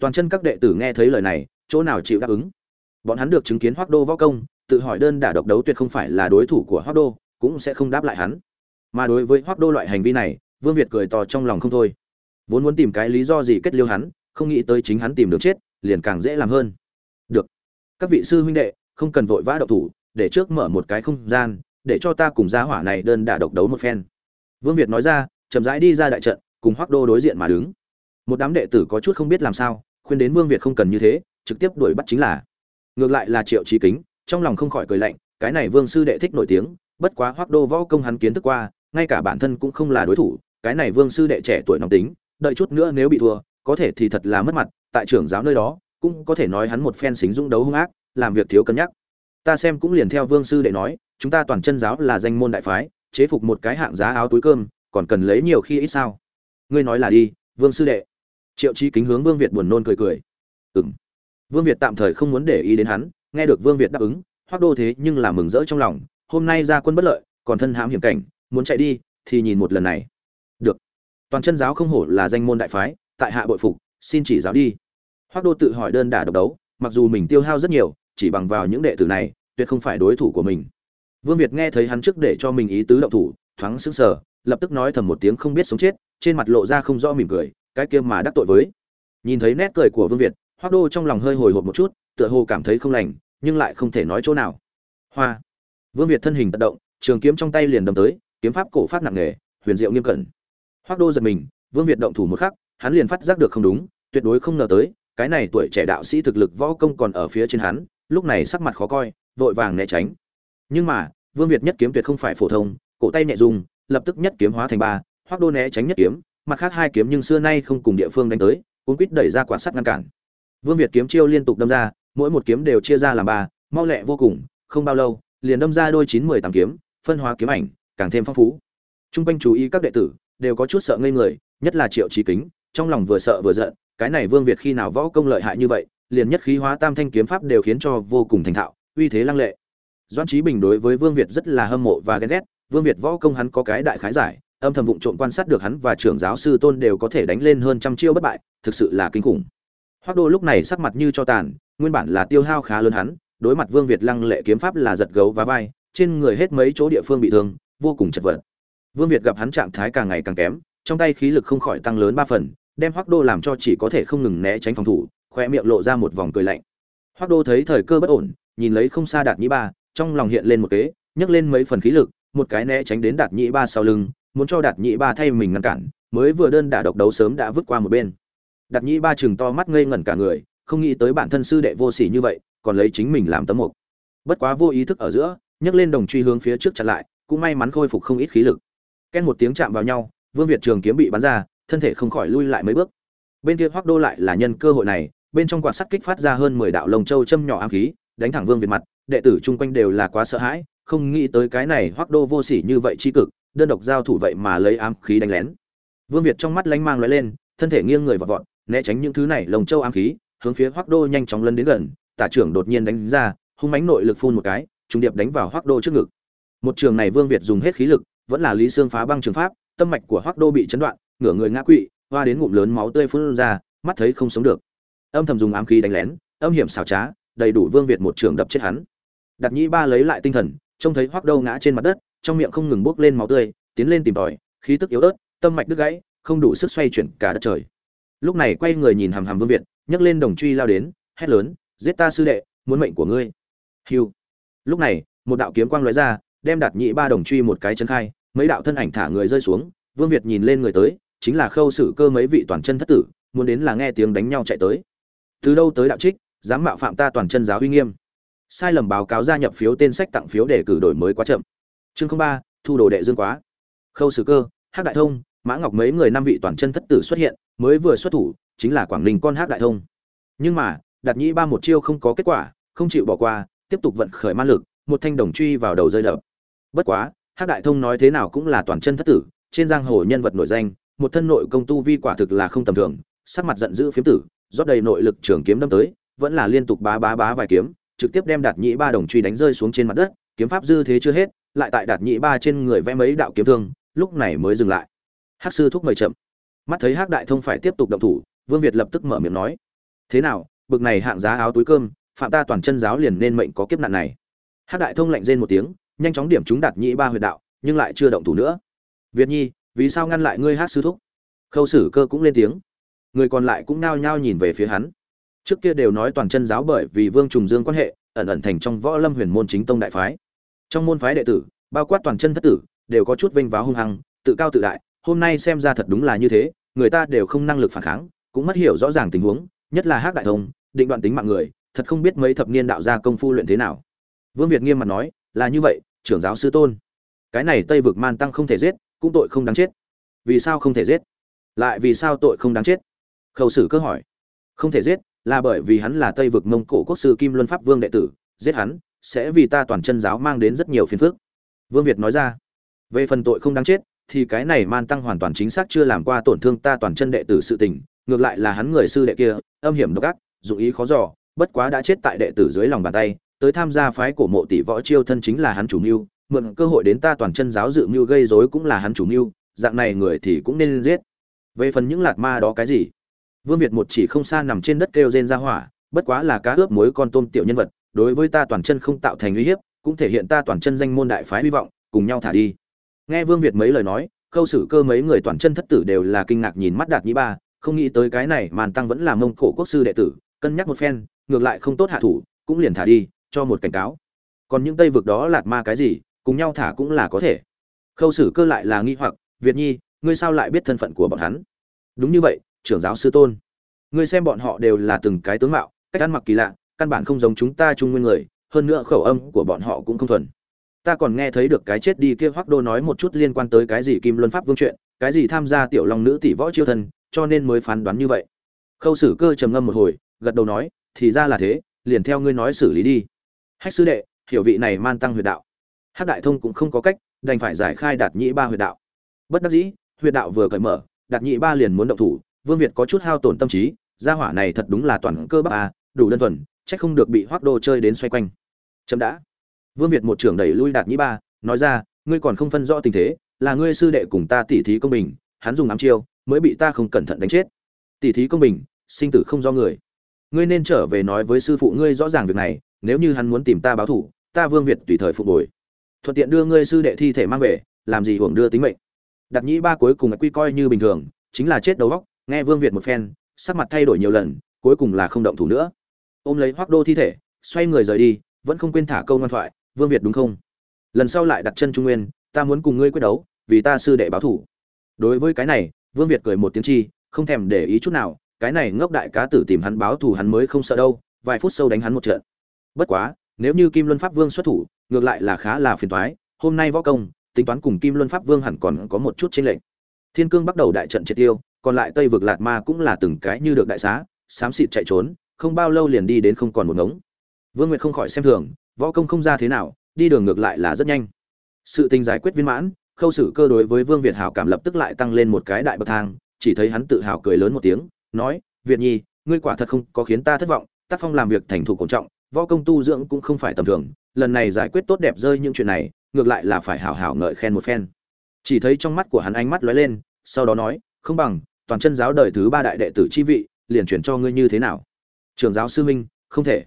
Toàn chân các đệ tử nghe thấy lời này, chỗ nào chịu đáp ứng? Bọn hắn được chứng kiến hoác đô võ công, tự hỏi đơn đả độc đấu tuyệt không phải là đối thủ của hoác đô, cũng sẽ không đáp lại hắn. Mà đối với hoác đô loại hành vi này vương việt cười to trong lòng không thôi. Vốn muốn tìm cái lý do gì kết liêu hắn, không nghĩ tới chính hắn tìm được chết, liền càng dễ làm hơn. Được. Các vị sư huynh đệ, không cần vội vã độc thủ, để trước mở một cái không gian, để cho ta cùng gia hỏa này đơn đả độc đấu một phen. Vương việt nói ra, chậm rãi đi ra đại trận, cùng Hoắc đô đối diện mà đứng. Một đám đệ tử có chút không biết làm sao, khuyên đến vương việt không cần như thế, trực tiếp đuổi bắt chính là. Ngược lại là triệu Chí kính, trong lòng không khỏi cười lạnh, cái này vương sư đệ thích nổi tiếng, bất quá Hoắc đô võ công hắn kiến thức qua, ngay cả bản thân cũng không là đối thủ cái này vương sư đệ trẻ tuổi nóng tính, đợi chút nữa nếu bị thua, có thể thì thật là mất mặt, tại trưởng giáo nơi đó, cũng có thể nói hắn một phen xính dũng đấu hung ác, làm việc thiếu cân nhắc. Ta xem cũng liền theo vương sư đệ nói, chúng ta toàn chân giáo là danh môn đại phái, chế phục một cái hạng giá áo túi cơm, còn cần lấy nhiều khi ít sao? Ngươi nói là đi, vương sư đệ. Triệu chi kính hướng vương việt buồn nôn cười cười. Ừng vương việt tạm thời không muốn để ý đến hắn, nghe được vương việt đáp ứng hoác đô thế nhưng là mừng rỡ trong lòng, hôm nay ra quân bất lợi, còn thân hãm hiểm cảnh, muốn chạy đi, thì nhìn một lần này được. Toàn chân giáo không hổ là danh môn đại phái, tại hạ bội phục, xin chỉ giáo đi. Hoác đô tự hỏi đơn đả độc đấu, mặc dù mình tiêu hao rất nhiều, chỉ bằng vào những đệ tử này, tuyệt không phải đối thủ của mình. Vương việt nghe thấy hắn trước để cho mình ý tứ động thủ, thoáng sững sờ, lập tức nói thầm một tiếng không biết sống chết, trên mặt lộ ra không rõ mỉm cười, cái kia mà đắc tội với. Nhìn thấy nét cười của vương việt hoác đô trong lòng hơi hồi hộp một chút, tựa hồ cảm thấy không lành, nhưng lại không thể nói chỗ nào. Hoa. Vương việt thân hình tận động, trường kiếm trong tay liền đâm tới, kiếm pháp cổ pháp nặng nề, huyền diệu nghiêm cẩn. Hoắc đô giật mình, vương việt động thủ một khắc, hắn liền phát giác được không đúng, tuyệt đối không ngờ tới, cái này tuổi trẻ đạo sĩ thực lực võ công còn ở phía trên hắn, lúc này sắc mặt khó coi, vội vàng né tránh. Nhưng mà, vương việt nhất kiếm tuyệt không phải phổ thông, cổ tay nhẹ dùng, lập tức nhất kiếm hóa thành ba, Hoắc đô né tránh nhất kiếm, mặt khác hai kiếm nhưng xưa nay không cùng địa phương đánh tới, cuốn quýt đẩy ra quả sắt ngăn cản. Vương việt kiếm chiêu liên tục đâm ra, mỗi một kiếm đều chia ra làm ba, mau lẹ vô cùng, không bao lâu, liền đâm ra đôi chín mười tám kiếm, phân hóa kiếm ảnh, càng thêm phong phú. Trung quanh chú ý các đệ tử đều có chút sợ ngây người, nhất là triệu trí kính, trong lòng vừa sợ vừa giận, cái này vương việt khi nào võ công lợi hại như vậy, liền nhất khí hóa tam thanh kiếm pháp đều khiến cho vô cùng thành thạo, uy thế lăng lệ. Doan trí bình đối với vương việt rất là hâm mộ và ghen ghét, vương việt võ công hắn có cái đại khái giải, âm thầm vụng trộm quan sát được hắn và trưởng giáo sư tôn đều có thể đánh lên hơn trăm chiêu bất bại, thực sự là kinh khủng. Hoác đô lúc này sắc mặt như cho tàn, nguyên bản là tiêu hao khá lớn hắn, đối mặt vương việt lăng lệ kiếm pháp là giật gấu và vai, trên người hết mấy chỗ địa phương bị thương, vô cùng chật vật vương việt gặp hắn trạng thái càng ngày càng kém, trong tay khí lực không khỏi tăng lớn ba phần, đem Hoắc đô làm cho chỉ có thể không ngừng né tránh phòng thủ khoe miệng lộ ra một vòng cười lạnh. Hoắc đô thấy thời cơ bất ổn, nhìn lấy không xa đạt nhĩ ba, trong lòng hiện lên một kế, nhấc lên mấy phần khí lực, một cái né tránh đến đạt nhĩ ba sau lưng, muốn cho đạt nhĩ ba thay mình ngăn cản, mới vừa đơn đả độc đấu sớm đã vứt qua một bên. Đạt nhĩ ba chừng to mắt ngây ngẩn cả người, không nghĩ tới bản thân sư đệ vô sỉ như vậy, còn lấy chính mình làm tấm mục. Bất quá vô ý thức ở giữa, nhấc lên đồng truy hướng phía trước chặn lại, cũng may mắn khôi phục không ít khí lực ken một tiếng chạm vào nhau, vương việt trường kiếm bị bắn ra, thân thể không khỏi lui lại mấy bước. Bên kia hoác đô lại là nhân cơ hội này, bên trong quạt sắt kích phát ra hơn mười đạo lồng châu châm nhỏ ám khí, đánh thẳng vương việt mặt, đệ tử chung quanh đều là quá sợ hãi, không nghĩ tới cái này hoác đô vô sỉ như vậy chi cực, đơn độc giao thủ vậy mà lấy ám khí đánh lén. Vương việt trong mắt lánh mang lóe lên, thân thể nghiêng người vọt vọt, né tránh những thứ này lồng châu ám khí, hướng phía hoác đô nhanh chóng lân đến gần, tả trưởng đột nhiên đánh ra, hung mãnh nội lực phun một cái, trùng điệp đánh vào hoác đô trước ngực. Một trường này vương việt dùng hết khí lực vẫn là lý xương phá băng trường pháp, tâm mạch của hoác đô bị chấn đoạn, ngửa người ngã quỵ, hoa đến ngụm lớn máu tươi phun ra, mắt thấy không sống được. Âm thầm dùng ám khí đánh lén, âm hiểm xảo trá, đầy đủ vương việt một trường đập chết hắn. Đặt nhĩ ba lấy lại tinh thần, trông thấy hoắc đô ngã trên mặt đất, trong miệng không ngừng bốc lên máu tươi, tiến lên tìm tòi, khí tức yếu ớt, tâm mạch đứt gãy, không đủ sức xoay chuyển cả đất trời. Lúc này quay người nhìn hàm hàm vương việt, nhấc lên đồng truy lao đến, hét lớn, giết ta sư đệ, muốn mệnh của ngươi. Hiu lúc này, một đạo kiếm quang lóe ra đem đặt nhị ba đồng truy một cái chân khai, mấy đạo thân ảnh thả người rơi xuống, vương việt nhìn lên người tới, chính là khâu sử cơ mấy vị toàn chân thất tử, muốn đến là nghe tiếng đánh nhau chạy tới. Từ đâu tới đạo trích, dám mạo phạm ta toàn chân giáo uy nghiêm. Sai lầm báo cáo gia nhập phiếu tên sách tặng phiếu để cử đổi mới quá chậm. Chương không ba, thu đồ đệ dương quá. Khâu sử cơ, hắc đại thông, mã ngọc mấy người năm vị toàn chân thất tử xuất hiện, mới vừa xuất thủ, chính là quảng ninh con hắc đại thông. Nhưng mà, đạt nhĩ ba một chiêu không có kết quả, không chịu bỏ qua, tiếp tục vận khởi ma lực, một thanh đồng truy vào đầu rơi đập bất quá, hắc đại thông nói thế nào cũng là toàn chân thất tử, trên giang hồ nhân vật nổi danh, một thân nội công tu vi quả thực là không tầm thường, sắc mặt giận dữ phiếm tử, rót đầy nội lực trường kiếm đâm tới, vẫn là liên tục bá bá bá vài kiếm, trực tiếp đem đạt nhĩ ba đồng truy đánh rơi xuống trên mặt đất, kiếm pháp dư thế chưa hết, lại tại đạt nhĩ ba trên người vẽ mấy đạo kiếm thương, lúc này mới dừng lại. Hắc sư thúc mời chậm. Mắt thấy hắc đại thông phải tiếp tục động thủ, vương việt lập tức mở miệng nói, thế nào, bực này hạng giá áo túi cơm, phạm ta toàn chân giáo liền nên mệnh có kiếp nạn này. Hắc đại thông lạnh rên một tiếng nhanh chóng điểm chúng đạt nhĩ ba huyệt đạo, nhưng lại chưa động thủ nữa. Việt nhi, vì sao ngăn lại ngươi hát sư thúc? Khâu sử cơ cũng lên tiếng. Người còn lại cũng nao nhao nhìn về phía hắn. Trước kia đều nói toàn chân giáo bởi vì vương trùng dương quan hệ, ẩn ẩn thành trong võ lâm huyền môn chính tông đại phái. Trong môn phái đệ tử, bao quát toàn chân thất tử, đều có chút vênh váo hung hăng, tự cao tự đại, hôm nay xem ra thật đúng là như thế, người ta đều không năng lực phản kháng, cũng mất hiểu rõ ràng tình huống, nhất là hát đại thông, định đoạn tính mạng người, thật không biết mấy thập niên đạo gia công phu luyện thế nào. Vương việt nghiêm mặt nói là như vậy, trưởng giáo sư tôn. Cái này tây vực man tăng không thể giết, cũng tội không đáng chết. Vì sao không thể giết? Lại vì sao tội không đáng chết? Khẩu sử cơ hỏi. Không thể giết, là bởi vì hắn là tây vực mông cổ quốc sư kim luân pháp vương đệ tử, giết hắn, sẽ vì ta toàn chân giáo mang đến rất nhiều phiền phức. Vương việt nói ra. Về phần tội không đáng chết, thì cái này man tăng hoàn toàn chính xác chưa làm qua tổn thương ta toàn chân đệ tử sự tình, ngược lại là hắn người sư đệ kia, âm hiểm độc ác, dụng ý khó dò, bất quá đã chết tại đệ tử dưới lòng bàn tay tới tham gia phái cổ mộ tỷ võ chiêu thân chính là hắn chủ mưu, mượn cơ hội đến ta toàn chân giáo dự mưu gây rối cũng là hắn chủ mưu, dạng này người thì cũng nên giết. Về phần những lạt ma đó cái gì? Vương việt một chỉ không xa nằm trên đất kêu rên ra hỏa, bất quá là cá ướp mối con tôm tiểu nhân vật, đối với ta toàn chân không tạo thành uy hiếp, cũng thể hiện ta toàn chân danh môn đại phái hy vọng, cùng nhau thả đi. Nghe vương việt mấy lời nói, khâu xử cơ mấy người toàn chân thất tử đều là kinh ngạc nhìn mắt đạt nhĩ ba, không nghĩ tới cái này màn tăng vẫn là mông cổ quốc sư đệ tử, cân nhắc một phen, ngược lại không tốt hạ thủ, cũng liền thả đi cho một cảnh cáo. Còn những tây vực đó lạt ma cái gì, cùng nhau thả cũng là có thể. Khâu xử cơ lại là nghi hoặc, việt nhi, ngươi sao lại biết thân phận của bọn hắn? Đúng như vậy, trưởng giáo sư tôn. Ngươi xem bọn họ đều là từng cái tướng mạo, cách ăn mặc kỳ lạ, căn bản không giống chúng ta trung nguyên người, hơn nữa khẩu âm của bọn họ cũng không thuần. Ta còn nghe thấy được cái chết đi kia hoắc đô nói một chút liên quan tới cái gì kim luân pháp vương chuyện, cái gì tham gia tiểu long nữ tỷ võ chiêu thân cho nên mới phán đoán như vậy. Khâu sử cơ trầm ngâm một hồi, gật đầu nói, thì ra là thế, liền theo ngươi nói xử lý đi hách sư đệ, hiểu vị này man tăng huyệt đạo. Hắc đại thông cũng không có cách, đành phải giải khai đạt nhĩ ba huyệt đạo. Bất đắc dĩ, huyệt đạo vừa cởi mở, đạt nhĩ ba liền muốn động thủ, vương việt có chút hao tổn tâm trí, gia hỏa này thật đúng là toàn cơ bắp à đủ đơn thuần trách không được bị hoác đô chơi đến xoay quanh. Chậm đã. Vương việt một trưởng đẩy lui đạt nhĩ ba, nói ra, ngươi còn không phân rõ tình thế, là ngươi sư đệ cùng ta tỉ thí công bình, hắn dùng ám chiêu, mới bị ta không cẩn thận đánh chết. Tỉ thí công bình, sinh tử không do người. Ngươi nên trở về nói với sư phụ ngươi rõ ràng việc này nếu như hắn muốn tìm ta báo thủ, ta vương việt tùy thời phục hồi. Thuận tiện đưa ngươi sư đệ thi thể mang về, làm gì hưởng đưa tính mệnh. Đặt nhĩ ba cuối cùng quy coi như bình thường, chính là chết đầu góc nghe vương việt một phen, sắc mặt thay đổi nhiều lần, cuối cùng là không động thủ nữa. Ôm lấy hoác đô thi thể, xoay người rời đi, vẫn không quên thả câu ngoan thoại, vương việt đúng không? Lần sau lại đặt chân trung nguyên, ta muốn cùng ngươi quyết đấu, vì ta sư đệ báo thủ. Đối với cái này, vương việt cười một tiếng chi, không thèm để ý chút nào, cái này ngốc đại cá tử tìm hắn báo thù hắn mới không sợ đâu, vài phút sau đánh hắn một trận bất quá, nếu như kim luân pháp vương xuất thủ, ngược lại là khá là phiền toái. Hôm nay võ công, tính toán cùng kim luân pháp vương hẳn còn có một chút chênh lệch. Thiên cương bắt đầu đại trận triệt tiêu, còn lại tây vực lạt ma cũng là từng cái như được đại xá, xám xịt chạy trốn, không bao lâu liền đi đến không còn một ngống. Vương nguyệt không khỏi xem thường, võ công không ra thế nào, đi đường ngược lại là rất nhanh. Sự tình giải quyết viên mãn, khâu xử cơ đối với vương việt hảo cảm lập tức lại tăng lên một cái đại bậc thang, chỉ thấy hắn tự hào cười lớn một tiếng, nói, việt nhi, ngươi quả thật không có khiến ta thất vọng, tác phong làm việc thành thục cổ trọng võ công tu dưỡng cũng không phải tầm thường, lần này giải quyết tốt đẹp rơi những chuyện này, ngược lại là phải hảo hảo ngợi khen một phen. Chỉ thấy trong mắt của hắn ánh mắt lóe lên, sau đó nói, không bằng, toàn chân giáo đời thứ ba đại đệ tử chi vị, liền chuyển cho ngươi như thế nào? Trường giáo sư minh không thể.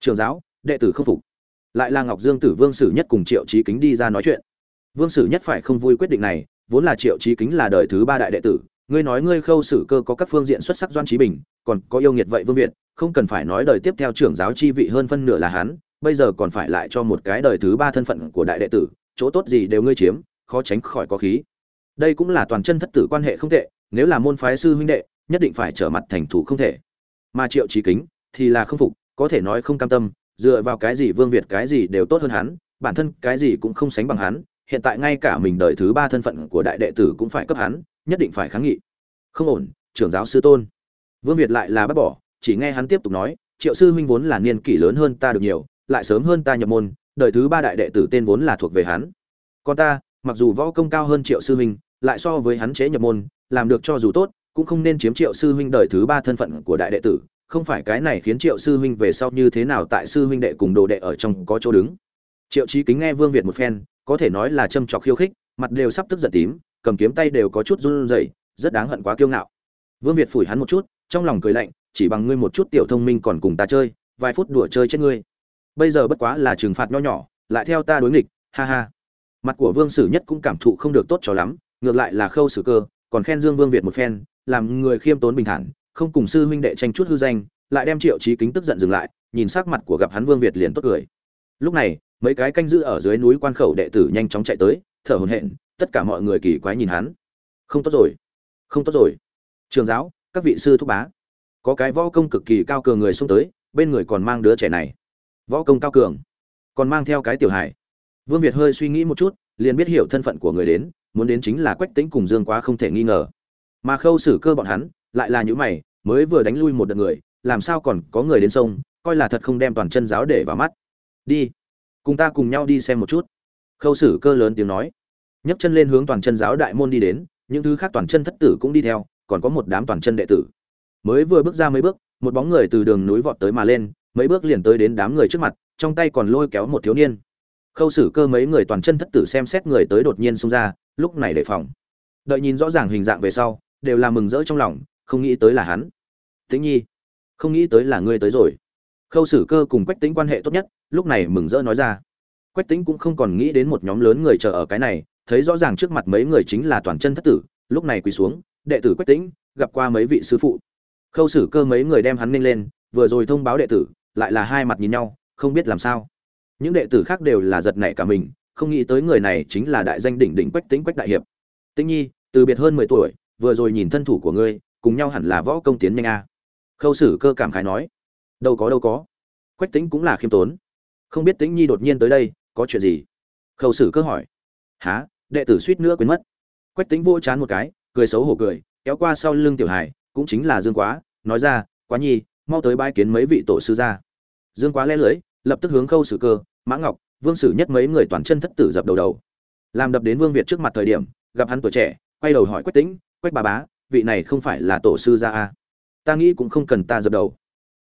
Trường giáo, đệ tử không phục. Lại là ngọc dương tử vương sử nhất cùng triệu trí kính đi ra nói chuyện. Vương sử nhất phải không vui quyết định này, vốn là triệu trí kính là đời thứ ba đại đệ tử, ngươi nói ngươi khâu sử cơ có các phương diện xuất sắc doan trí bình, còn có yêu nghiệt vậy vương việt không cần phải nói đời tiếp theo trưởng giáo chi vị hơn phân nửa là hắn, bây giờ còn phải lại cho một cái đời thứ ba thân phận của đại đệ tử, chỗ tốt gì đều ngươi chiếm, khó tránh khỏi có khí. Đây cũng là toàn chân thất tử quan hệ không tệ, nếu là môn phái sư huynh đệ, nhất định phải trở mặt thành thủ không thể. Mà triệu Chí kính thì là không phục, có thể nói không cam tâm, dựa vào cái gì vương việt cái gì đều tốt hơn hắn, bản thân cái gì cũng không sánh bằng hắn, hiện tại ngay cả mình đời thứ ba thân phận của đại đệ tử cũng phải cấp hắn, nhất định phải kháng nghị. Không ổn, trưởng giáo sư tôn. Vương việt lại là bác bỏ chỉ nghe hắn tiếp tục nói, triệu sư huynh vốn là niên kỷ lớn hơn ta được nhiều, lại sớm hơn ta nhập môn, đời thứ ba đại đệ tử tên vốn là thuộc về hắn. Còn ta, mặc dù võ công cao hơn triệu sư huynh, lại so với hắn chế nhập môn, làm được cho dù tốt, cũng không nên chiếm triệu sư huynh đời thứ ba thân phận của đại đệ tử. Không phải cái này khiến triệu sư huynh về sau như thế nào tại sư huynh đệ cùng đồ đệ ở trong có chỗ đứng. Triệu trí kính nghe vương việt một phen, có thể nói là châm trọc khiêu khích, mặt đều sắp tức giận tím, cầm kiếm tay đều có chút run rẩy, rất đáng hận quá kiêu ngạo. Vương việt phủi hắn một chút, trong lòng cười lạnh chỉ bằng ngươi một chút tiểu thông minh còn cùng ta chơi, vài phút đùa chơi chết ngươi. Bây giờ bất quá là trừng phạt nho nhỏ, lại theo ta đối nghịch, ha ha. Mặt của vương sử nhất cũng cảm thụ không được tốt cho lắm, ngược lại là khâu sử cơ, còn khen dương vương việt một phen, làm người khiêm tốn bình thản, không cùng sư huynh đệ tranh chút hư danh, lại đem triệu trí kính tức giận dừng lại, nhìn sắc mặt của gặp hắn vương việt liền tốt cười. Lúc này, mấy cái canh giữ ở dưới núi quan khẩu đệ tử nhanh chóng chạy tới, thở hổn hển, tất cả mọi người kỳ quái nhìn hắn. Không tốt rồi, không tốt rồi. Trường giáo, các vị sư thúc bá có cái võ công cực kỳ cao cường người xông tới, bên người còn mang đứa trẻ này. Võ công cao cường, còn mang theo cái tiểu hải vương việt hơi suy nghĩ một chút, liền biết hiểu thân phận của người đến, muốn đến chính là quách tính cùng dương quá không thể nghi ngờ. Mà khâu xử cơ bọn hắn, lại là những mày, mới vừa đánh lui một đợt người, làm sao còn có người đến sông, coi là thật không đem toàn chân giáo để vào mắt. Đi, cùng ta cùng nhau đi xem một chút. Khâu xử cơ lớn tiếng nói. Nhấc chân lên hướng toàn chân giáo đại môn đi đến, những thứ khác toàn chân thất tử cũng đi theo, còn có một đám toàn chân đệ tử mới vừa bước ra mấy bước, một bóng người từ đường núi vọt tới mà lên, mấy bước liền tới đến đám người trước mặt, trong tay còn lôi kéo một thiếu niên. Khâu xử cơ mấy người toàn chân thất tử xem xét người tới đột nhiên xông ra, lúc này đề phòng. Đợi nhìn rõ ràng hình dạng về sau, đều là mừng rỡ trong lòng, không nghĩ tới là hắn. Tĩnh nhi, không nghĩ tới là ngươi tới rồi. Khâu xử cơ cùng quách tính quan hệ tốt nhất, lúc này mừng rỡ nói ra. Quách tính cũng không còn nghĩ đến một nhóm lớn người chờ ở cái này, thấy rõ ràng trước mặt mấy người chính là toàn chân thất tử, lúc này quỳ xuống, đệ tử quách tính gặp qua mấy vị sư phụ khâu xử cơ mấy người đem hắn ninh lên, vừa rồi thông báo đệ tử, lại là hai mặt nhìn nhau, không biết làm sao. Những đệ tử khác đều là giật nảy cả mình, không nghĩ tới người này chính là đại danh đỉnh đỉnh quách tính quách đại hiệp. Tĩnh nhi, từ biệt hơn mười tuổi, vừa rồi nhìn thân thủ của ngươi, cùng nhau hẳn là võ công tiến nhanh a. Khâu sử cơ cảm khái nói, đâu có đâu có. Quách tính cũng là khiêm tốn. Không biết tĩnh nhi đột nhiên tới đây, có chuyện gì? Khâu sử cơ hỏi, há, đệ tử suýt nữa quên mất. Quách tính vô chán một cái, cười xấu hổ cười, kéo qua sau lưng tiểu hải cũng chính là dương quá, nói ra, quá nhi, mau tới bái kiến mấy vị tổ sư ra dương quá lẽ lưỡi, lập tức hướng khâu sử cơ, mã ngọc, vương sử nhất mấy người toàn chân thất tử dập đầu đầu. Làm đập đến vương việt trước mặt thời điểm, gặp hắn tuổi trẻ, quay đầu hỏi quách tĩnh, quách bà bá, vị này không phải là tổ sư gia a ta nghĩ cũng không cần ta dập đầu.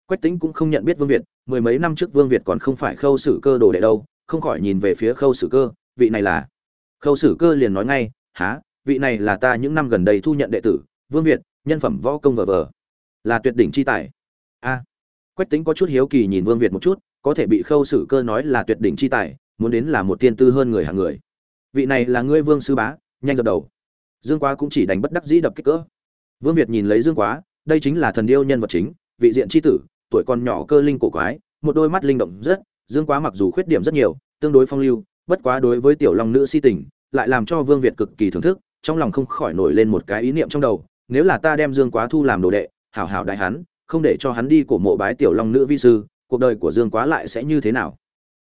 Quách tĩnh cũng không nhận biết vương việt, mười mấy năm trước vương việt còn không phải khâu sử cơ đồ đệ đâu, không khỏi nhìn về phía khâu sử cơ, vị này là? Khâu sử cơ liền nói ngay há vị này là ta những năm gần đây thu nhận đệ tử, vương việt nhân phẩm võ công vờ vờ. Là tuyệt đỉnh chi tài. A. Quách tính có chút hiếu kỳ nhìn vương việt một chút, có thể bị khâu sử cơ nói là tuyệt đỉnh chi tài, muốn đến là một tiên tư hơn người hàng người. Vị này là ngươi vương sư bá, nhanh dập đầu. Dương quá cũng chỉ đánh bất đắc dĩ đập kích cỡ. Vương việt nhìn lấy dương quá, đây chính là thần điêu nhân vật chính, vị diện chi tử, tuổi còn nhỏ cơ linh cổ quái, một đôi mắt linh động rất, dương quá mặc dù khuyết điểm rất nhiều, tương đối phong lưu, bất quá đối với tiểu long nữ si tình, lại làm cho vương việt cực kỳ thưởng thức, trong lòng không khỏi nổi lên một cái ý niệm trong đầu nếu là ta đem dương quá thu làm đồ đệ, hảo hảo đại hắn, không để cho hắn đi cổ mộ bái tiểu long nữ vi sư, cuộc đời của dương quá lại sẽ như thế nào?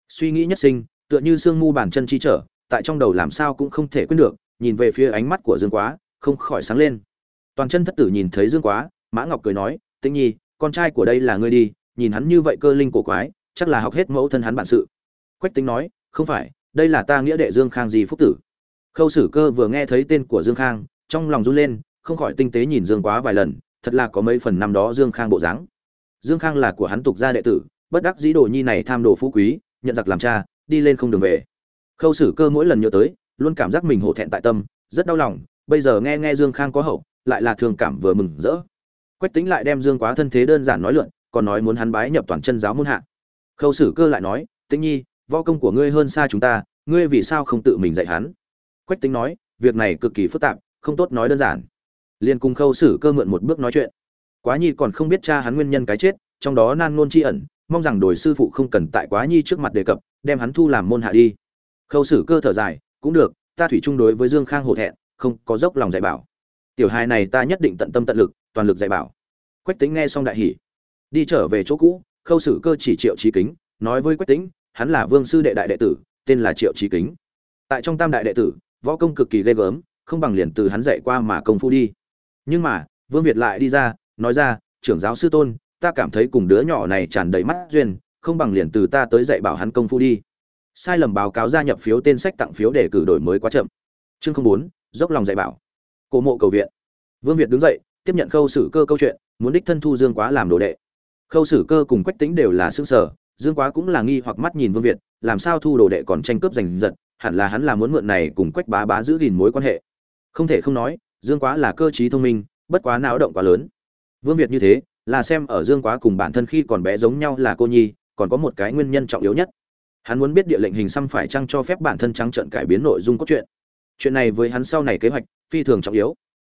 Suy nghĩ nhất sinh, tựa như sương mu bàn chân chi trở, tại trong đầu làm sao cũng không thể quên được, nhìn về phía ánh mắt của dương quá, không khỏi sáng lên. Toàn chân thất tử nhìn thấy dương quá, mã ngọc cười nói, tĩnh nhi, con trai của đây là ngươi đi, nhìn hắn như vậy cơ linh cổ quái, chắc là học hết mẫu thân hắn bản sự. Quách tính nói, không phải, đây là ta nghĩa đệ dương khang di phúc tử. Khâu sử cơ vừa nghe thấy tên của dương khang, trong lòng run lên không khỏi tinh tế nhìn dương quá vài lần thật là có mấy phần năm đó dương khang bộ dáng. Dương khang là của hắn tục gia đệ tử bất đắc dĩ đồ nhi này tham đồ phú quý nhận giặc làm cha đi lên không đường về. Khâu sử cơ mỗi lần nhớ tới luôn cảm giác mình hổ thẹn tại tâm rất đau lòng bây giờ nghe nghe dương khang có hậu lại là thường cảm vừa mừng rỡ. Quách tính lại đem dương quá thân thế đơn giản nói luận, còn nói muốn hắn bái nhập toàn chân giáo môn hạ. Khâu sử cơ lại nói tĩnh nhi võ công của ngươi hơn xa chúng ta ngươi vì sao không tự mình dạy hắn? Quách tính nói việc này cực kỳ phức tạp không tốt nói đơn giản liền cùng khâu xử cơ mượn một bước nói chuyện. Quá nhi còn không biết cha hắn nguyên nhân cái chết, trong đó nan nôn tri ẩn, mong rằng đổi sư phụ không cần tại quá nhi trước mặt đề cập, đem hắn thu làm môn hạ đi. Khâu xử cơ thở dài, cũng được, ta thủy chung đối với dương khang hổ thẹn, không có dốc lòng dạy bảo. Tiểu hài này ta nhất định tận tâm tận lực, toàn lực dạy bảo. Quách tính nghe xong đại hỉ. Đi trở về chỗ cũ, khâu xử cơ chỉ triệu trí kính, nói với quách tính hắn là vương sư đệ đại đệ tử, tên là triệu trí kính. Tại trong tam đại đệ tử, võ công cực kỳ ghê gớm, không bằng liền từ hắn dạy qua mà công phu đi nhưng mà, vương việt lại đi ra, nói ra, trưởng giáo sư tôn, ta cảm thấy cùng đứa nhỏ này tràn đầy mắt duyên, không bằng liền từ ta tới dạy bảo hắn công phu đi. Sai lầm báo cáo gia nhập phiếu tên sách tặng phiếu để cử đổi mới quá chậm. Chương không bốn, dốc lòng dạy bảo. Cổ mộ cầu viện. Vương việt đứng dậy, tiếp nhận khâu sử cơ câu chuyện, muốn đích thân thu dương quá làm đồ đệ. Khâu sử cơ cùng quách tính đều là xương sở dương quá cũng là nghi hoặc mắt nhìn vương việt, làm sao thu đồ đệ còn tranh cướp giành giật, hẳn là hắn là muốn mượn này cùng quách bá bá giữ gìn mối quan hệ. Không thể không nói dương quá là cơ trí thông minh, bất quá não động quá lớn. Vương việt như thế, là xem ở dương quá cùng bản thân khi còn bé giống nhau là cô nhi, còn có một cái nguyên nhân trọng yếu nhất. Hắn muốn biết địa lệnh hình xăm phải chăng cho phép bản thân trắng trận cải biến nội dung cốt truyện. Chuyện này với hắn sau này kế hoạch, phi thường trọng yếu.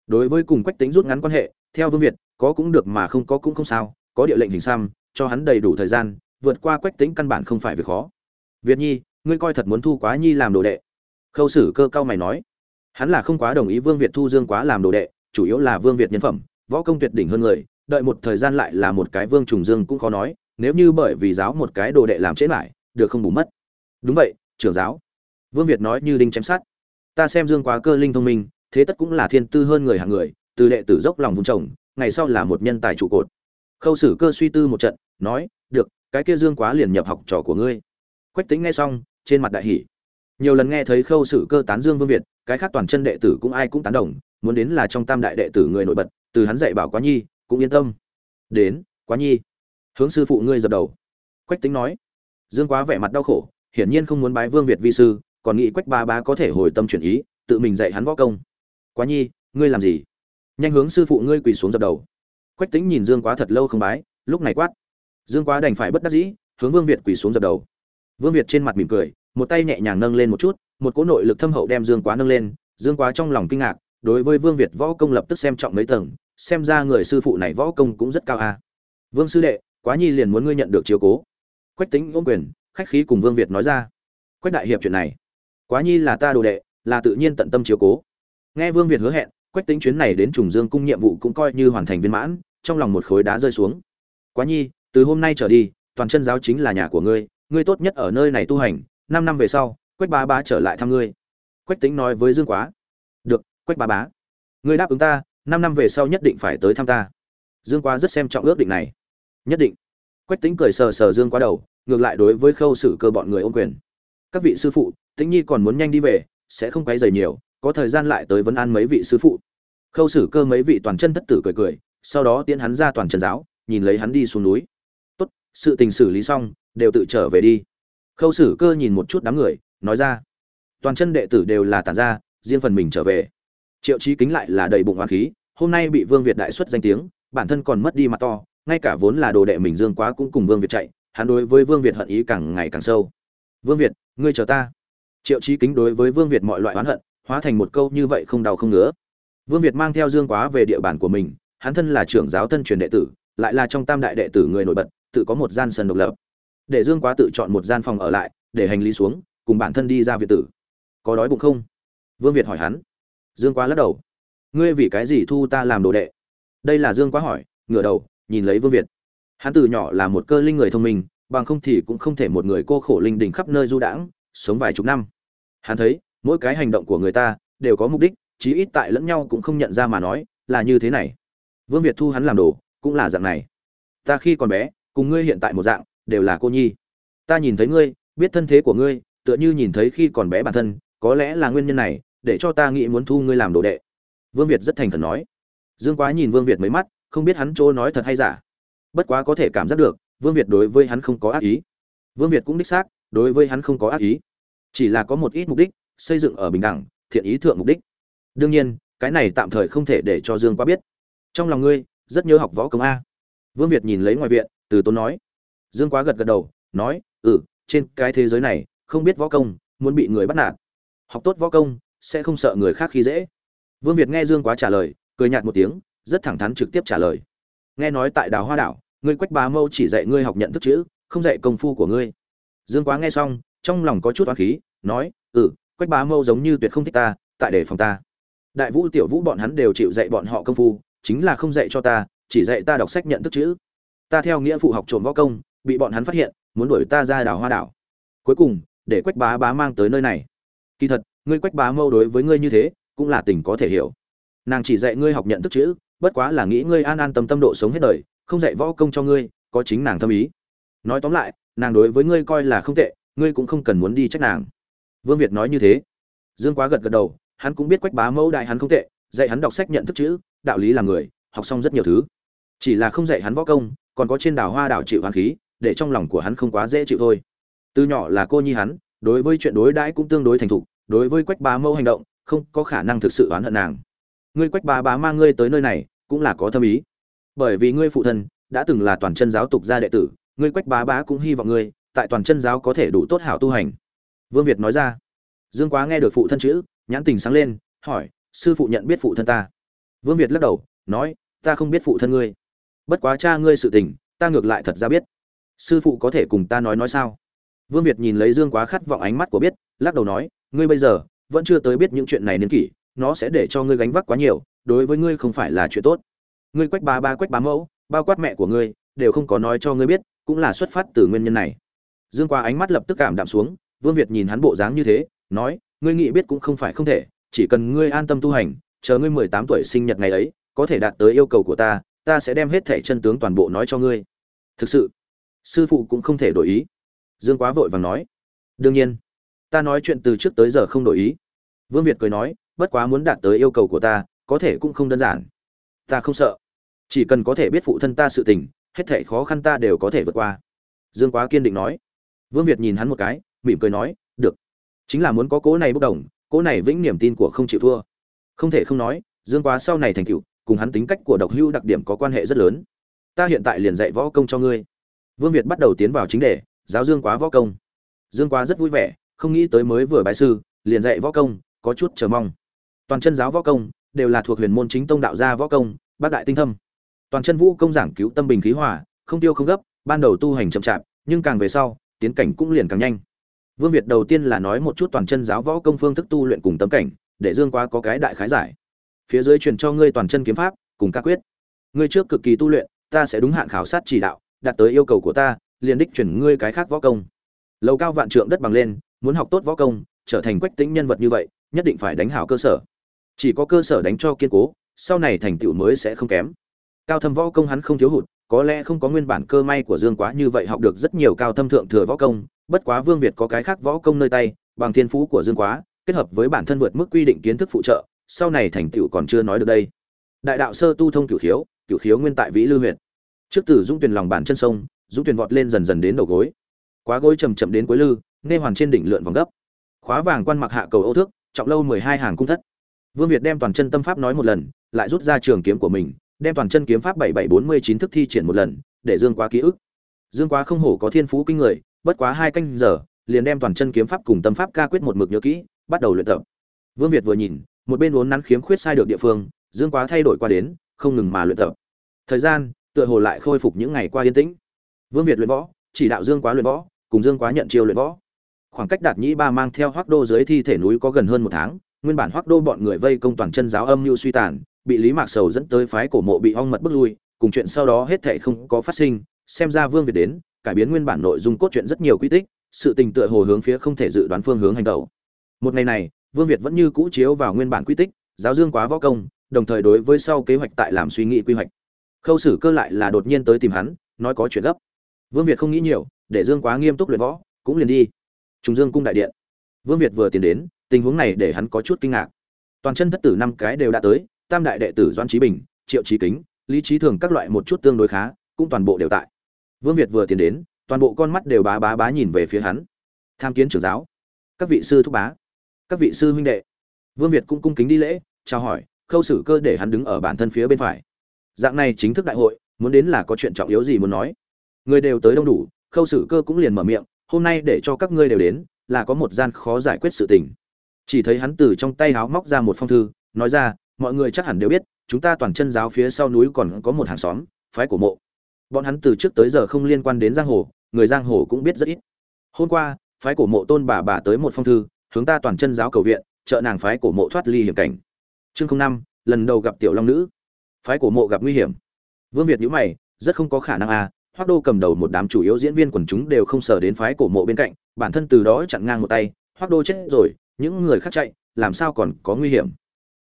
Đối với cùng quách tính rút ngắn quan hệ, theo vương việt, có cũng được mà không có cũng không sao, có địa lệnh hình xăm, cho hắn đầy đủ thời gian, vượt qua quách tính căn bản không phải việc khó. Việt nhi, ngươi coi thật muốn thu quá nhi làm đồ đệ. Khâu sử cơ cao mày nói hắn là không quá đồng ý vương việt thu dương quá làm đồ đệ, chủ yếu là vương việt nhân phẩm, võ công tuyệt đỉnh hơn người, đợi một thời gian lại là một cái vương trùng dương cũng khó nói, nếu như bởi vì giáo một cái đồ đệ làm chết lại, được không bù mất. Đúng vậy, trưởng giáo. Vương việt nói như đinh chém sát ta xem dương quá cơ linh thông minh, thế tất cũng là thiên tư hơn người hạng người, từ đệ tử dốc lòng vùng trồng, ngày sau là một nhân tài trụ cột. Khâu sử cơ suy tư một trận, nói, được, cái kia dương quá liền nhập học trò của ngươi. Quách tính nghe xong, trên mặt đại hỷ nhiều lần nghe thấy khâu sử cơ tán dương vương việt, cái khác toàn chân đệ tử cũng ai cũng tán đồng, muốn đến là trong tam đại đệ tử người nổi bật, từ hắn dạy bảo quá nhi, cũng yên tâm. Đến, quá nhi. Hướng sư phụ ngươi dập đầu. Quách tính nói. Dương quá vẻ mặt đau khổ, hiển nhiên không muốn bái vương việt vi sư, còn nghĩ quách ba bá có thể hồi tâm chuyển ý, tự mình dạy hắn võ công. Quá nhi, ngươi làm gì? Nhanh hướng sư phụ ngươi quỳ xuống dập đầu. Quách tính nhìn dương quá thật lâu không bái, lúc này quát. Dương quá đành phải bất đắc dĩ, hướng vương việt quỳ xuống dập đầu. Vương việt trên mặt mỉm cười một tay nhẹ nhàng nâng lên một chút, một cỗ nội lực thâm hậu đem dương quá nâng lên, dương quá trong lòng kinh ngạc, đối với vương việt võ công lập tức xem trọng mấy tầng, xem ra người sư phụ này võ công cũng rất cao a. Vương sư đệ, quá nhi liền muốn ngươi nhận được chiếu cố. Quách tính ôm quyền, khách khí cùng vương việt nói ra. Quách đại hiệp chuyện này, quá nhi là ta đồ đệ, là tự nhiên tận tâm chiếu cố. Nghe vương việt hứa hẹn, quách tính chuyến này đến trùng dương cung nhiệm vụ cũng coi như hoàn thành viên mãn, trong lòng một khối đá rơi xuống. Quá nhi, từ hôm nay trở đi, toàn chân giáo chính là nhà của ngươi ngươi tốt nhất ở nơi này tu hành năm năm về sau, quách bá bá trở lại thăm ngươi. Quách tính nói với dương quá. Được, quách bá bá. Ngươi đáp ứng ta, năm năm về sau nhất định phải tới thăm ta. Dương quá rất xem trọng ước định này. Nhất định. Quách tính cười sờ sờ dương quá đầu, ngược lại đối với khâu xử cơ bọn người ôm quyền. Các vị sư phụ, tĩnh nhi còn muốn nhanh đi về, sẽ không quấy dày nhiều, có thời gian lại tới vấn an mấy vị sư phụ. Khâu xử cơ mấy vị toàn chân thất tử cười cười, sau đó tiến hắn ra toàn chân giáo, nhìn lấy hắn đi xuống núi. Tốt, sự tình xử lý xong, đều tự trở về đi khâu xử cơ nhìn một chút đám người, nói ra, toàn chân đệ tử đều là tàn ra, riêng phần mình trở về. Triệu chí kính lại là đầy bụng oán khí, hôm nay bị vương việt đại xuất danh tiếng, bản thân còn mất đi mặt to, ngay cả vốn là đồ đệ mình dương quá cũng cùng vương việt chạy, hắn đối với vương việt hận ý càng ngày càng sâu. Vương việt, ngươi chờ ta. Triệu chí kính đối với vương việt mọi loại oán hận, hóa thành một câu như vậy không đau không ngứa. Vương việt mang theo dương quá về địa bàn của mình, hắn thân là trưởng giáo thân truyền đệ tử, lại là trong tam đại đệ tử người nổi bật, tự có một gian sân độc lập để dương quá tự chọn một gian phòng ở lại, để hành lý xuống, cùng bản thân đi ra viện tử. Có đói bụng không? Vương việt hỏi hắn. Dương quá lắc đầu. Ngươi vì cái gì thu ta làm đồ đệ? Đây là dương quá hỏi, ngửa đầu, nhìn lấy vương việt. Hắn từ nhỏ là một cơ linh người thông minh, bằng không thì cũng không thể một người cô khổ linh đình khắp nơi du đãng, sống vài chục năm. Hắn thấy, mỗi cái hành động của người ta đều có mục đích, chí ít tại lẫn nhau cũng không nhận ra mà nói, là như thế này. Vương việt thu hắn làm đồ, cũng là dạng này. Ta khi còn bé, cùng ngươi hiện tại một dạng đều là cô nhi. Ta nhìn thấy ngươi, biết thân thế của ngươi, tựa như nhìn thấy khi còn bé bản thân, có lẽ là nguyên nhân này, để cho ta nghĩ muốn thu ngươi làm đồ đệ. Vương việt rất thành thật nói. Dương quá nhìn vương việt mấy mắt, không biết hắn chỗ nói thật hay giả. Bất quá có thể cảm giác được, vương việt đối với hắn không có ác ý. Vương việt cũng đích xác, đối với hắn không có ác ý. Chỉ là có một ít mục đích, xây dựng ở bình đẳng, thiện ý thượng mục đích. Đương nhiên, cái này tạm thời không thể để cho dương quá biết. Trong lòng ngươi, rất nhớ học võ công a. Vương việt nhìn lấy ngoài viện, từ tốn nói dương quá gật gật đầu, nói ừ trên cái thế giới này, không biết võ công, muốn bị người bắt nạt. Học tốt võ công, sẽ không sợ người khác khi dễ. Vương việt nghe dương quá trả lời, cười nhạt một tiếng, rất thẳng thắn trực tiếp trả lời. Nghe nói tại đào hoa đảo, ngươi quách bá mâu chỉ dạy ngươi học nhận thức chữ, không dạy công phu của ngươi. Dương quá nghe xong, trong lòng có chút oán khí, nói ừ quách bá mâu giống như tuyệt không thích ta, tại để phòng ta. Đại vũ, tiểu vũ bọn hắn đều chịu dạy bọn họ công phu, chính là không dạy cho ta, chỉ dạy ta đọc sách nhận thức chữ. Ta theo nghĩa phụ học trộm võ công bị bọn hắn phát hiện, muốn đuổi ta ra đảo hoa đảo. Cuối cùng, để quách bá bá mang tới nơi này. Kỳ thật, ngươi quách bá mâu đối với ngươi như thế, cũng là tình có thể hiểu. Nàng chỉ dạy ngươi học nhận thức chữ, bất quá là nghĩ ngươi an an tâm tâm độ sống hết đời, không dạy võ công cho ngươi, có chính nàng tâm ý. Nói tóm lại, nàng đối với ngươi coi là không tệ, ngươi cũng không cần muốn đi trách nàng. Vương việt nói như thế. Dương quá gật gật đầu, hắn cũng biết quách bá mẫu đại hắn không tệ, dạy hắn đọc sách nhận thức chữ, đạo lý làm người, học xong rất nhiều thứ. Chỉ là không dạy hắn võ công, còn có trên đảo hoa đảo chịu hoàn khí để trong lòng của hắn không quá dễ chịu thôi. Từ nhỏ là cô nhi hắn, đối với chuyện đối đãi cũng tương đối thành thục, đối với quách bá mẫu hành động, không có khả năng thực sự oán hận nàng. Ngươi quách bá bá mang ngươi tới nơi này, cũng là có thâm ý. Bởi vì ngươi phụ thân đã từng là toàn chân giáo tục gia đệ tử, ngươi quách bá bá cũng hy vọng ngươi tại toàn chân giáo có thể đủ tốt hảo tu hành. Vương việt nói ra. Dương quá nghe được phụ thân chữ, nhãn tình sáng lên, hỏi, sư phụ nhận biết phụ thân ta? Vương việt lắc đầu, nói, ta không biết phụ thân ngươi. Bất quá cha ngươi sự tình, ta ngược lại thật ra biết sư phụ có thể cùng ta nói nói sao? Vương việt nhìn lấy dương quá khát vọng ánh mắt của biết, lắc đầu nói, ngươi bây giờ, vẫn chưa tới biết những chuyện này niên kỷ, nó sẽ để cho ngươi gánh vác quá nhiều, đối với ngươi không phải là chuyện tốt. Ngươi quách ba ba quách bá mẫu, bao quát mẹ của ngươi, đều không có nói cho ngươi biết, cũng là xuất phát từ nguyên nhân này. Dương quá ánh mắt lập tức cảm đạm xuống, vương việt nhìn hắn bộ dáng như thế, nói, ngươi nghĩ biết cũng không phải không thể, chỉ cần ngươi an tâm tu hành, chờ ngươi mười tám tuổi sinh nhật ngày ấy, có thể đạt tới yêu cầu của ta ta sẽ đem hết thẻ chân tướng toàn bộ nói cho ngươi. Thực sự sư phụ cũng không thể đổi ý. Dương quá vội vàng nói, đương nhiên, ta nói chuyện từ trước tới giờ không đổi ý. Vương việt cười nói, bất quá muốn đạt tới yêu cầu của ta, có thể cũng không đơn giản. Ta không sợ. Chỉ cần có thể biết phụ thân ta sự tình, hết thảy khó khăn ta đều có thể vượt qua. Dương quá kiên định nói. Vương việt nhìn hắn một cái, mỉm cười nói, được. Chính là muốn có cố này bốc đồng, cố này vĩnh niềm tin của không chịu thua. Không thể không nói, dương quá sau này thành cựu cùng hắn tính cách của độc hưu đặc điểm có quan hệ rất lớn. Ta hiện tại liền dạy võ công cho ngươi vương việt bắt đầu tiến vào chính đề, giáo dương quá võ công. Dương quá rất vui vẻ, không nghĩ tới mới vừa bái sư, liền dạy võ công, có chút chờ mong. Toàn chân giáo võ công, đều là thuộc huyền môn chính tông đạo gia võ công, bác đại tinh thâm. Toàn chân vũ công giảng cứu tâm bình khí hòa, không tiêu không gấp, ban đầu tu hành chậm chạp, nhưng càng về sau, tiến cảnh cũng liền càng nhanh. Vương việt đầu tiên là nói một chút toàn chân giáo võ công phương thức tu luyện cùng tấm cảnh, để dương quá có cái đại khái giải. Phía dưới truyền cho ngươi toàn chân kiếm pháp, cùng các quyết. Ngươi trước cực kỳ tu luyện, ta sẽ đúng hạn khảo sát chỉ đạo đạt tới yêu cầu của ta, liền đích chuyển ngươi cái khác võ công. Lầu cao vạn trượng đất bằng lên, muốn học tốt võ công, trở thành quách tính nhân vật như vậy, nhất định phải đánh hảo cơ sở. Chỉ có cơ sở đánh cho kiên cố, sau này thành tựu mới sẽ không kém. Cao thâm võ công hắn không thiếu hụt, có lẽ không có nguyên bản cơ may của dương quá như vậy học được rất nhiều cao thâm thượng thừa võ công, bất quá vương việt có cái khác võ công nơi tay, bằng thiên phú của dương quá, kết hợp với bản thân vượt mức quy định kiến thức phụ trợ, sau này thành tựu còn chưa nói được đây. Đại đạo sơ tu thông cửu khiếu cửu khiếu nguyên tại vĩ lư huyện trước tử dũng tuyền lòng bàn chân sông, dũng tuyền vọt lên dần dần đến đầu gối. Quá gối chầm chậm đến cuối lư, nê hoàn trên đỉnh lượn vòng gấp. Khóa vàng quan mặc hạ cầu âu thước, trọng lâu mười hai hàng cung thất. Vương việt đem toàn chân tâm pháp nói một lần, lại rút ra trường kiếm của mình, đem toàn chân kiếm pháp bảy bảy bốn mươi chín thức thi triển một lần, để dương quá ký ức. Dương quá không hổ có thiên phú kinh người, bất quá hai canh giờ, liền đem toàn chân kiếm pháp cùng tâm pháp ca quyết một mực nhớ kỹ, bắt đầu luyện tập. Vương việt vừa nhìn, một bên vốn nắn khiếm khuyết sai được địa phương, dương quá thay đổi qua đến, không ngừng mà luyện tập. Thời gian tựa hồ lại khôi phục những ngày qua yên tĩnh. Vương việt luyện võ, chỉ đạo dương quá luyện võ, cùng dương quá nhận chiêu luyện võ. Khoảng cách đạt nhĩ ba mang theo hoác đô dưới thi thể núi có gần hơn một tháng, nguyên bản hoác đô bọn người vây công toàn chân giáo âm mưu suy tàn, bị lý mạc sầu dẫn tới phái cổ mộ bị ong mật bức lui, cùng chuyện sau đó hết thệ không có phát sinh. Xem ra vương việt đến, cải biến nguyên bản nội dung cốt truyện rất nhiều quy tích, sự tình tựa hồ hướng phía không thể dự đoán phương hướng hành động. Một ngày này, vương việt vẫn như cũ chiếu vào nguyên bản quy tích, giáo dương quá võ công, đồng thời đối với sau kế hoạch tại làm suy nghĩ quy hoạch khâu sử cơ lại là đột nhiên tới tìm hắn, nói có chuyện gấp. Vương việt không nghĩ nhiều, để dương quá nghiêm túc luyện võ, cũng liền đi. Trùng dương cung đại điện. Vương việt vừa tiến đến, tình huống này để hắn có chút kinh ngạc. Toàn chân thất tử năm cái đều đã tới, tam đại đệ tử doan trí bình, triệu trí kính, lý trí thường các loại một chút tương đối khá, cũng toàn bộ đều tại. Vương việt vừa tiến đến, toàn bộ con mắt đều bá bá bá nhìn về phía hắn. Tham kiến trưởng giáo. Các vị sư thúc bá. Các vị sư huynh đệ. Vương việt cũng cung kính đi lễ, chào hỏi, khâu xử cơ để hắn đứng ở bản thân phía bên phải dạng này chính thức đại hội, muốn đến là có chuyện trọng yếu gì muốn nói. Người đều tới đông đủ, khâu sử cơ cũng liền mở miệng, hôm nay để cho các ngươi đều đến, là có một gian khó giải quyết sự tình. Chỉ thấy hắn từ trong tay háo móc ra một phong thư, nói ra, mọi người chắc hẳn đều biết, chúng ta toàn chân giáo phía sau núi còn có một hàng xóm, phái của mộ. Bọn hắn từ trước tới giờ không liên quan đến giang hồ, người giang hồ cũng biết rất ít. Hôm qua, phái cổ mộ tôn bà bà tới một phong thư, hướng ta toàn chân giáo cầu viện, trợ nàng phái cổ mộ thoát ly hiểm cảnh. Chương năm, lần đầu gặp tiểu long nữ phái cổ mộ gặp nguy hiểm. Vương việt nhữ mày, rất không có khả năng à hoác đô cầm đầu một đám chủ yếu diễn viên quần chúng đều không sờ đến phái cổ mộ bên cạnh, bản thân từ đó chặn ngang một tay hoác đô chết rồi, những người khác chạy, làm sao còn có nguy hiểm?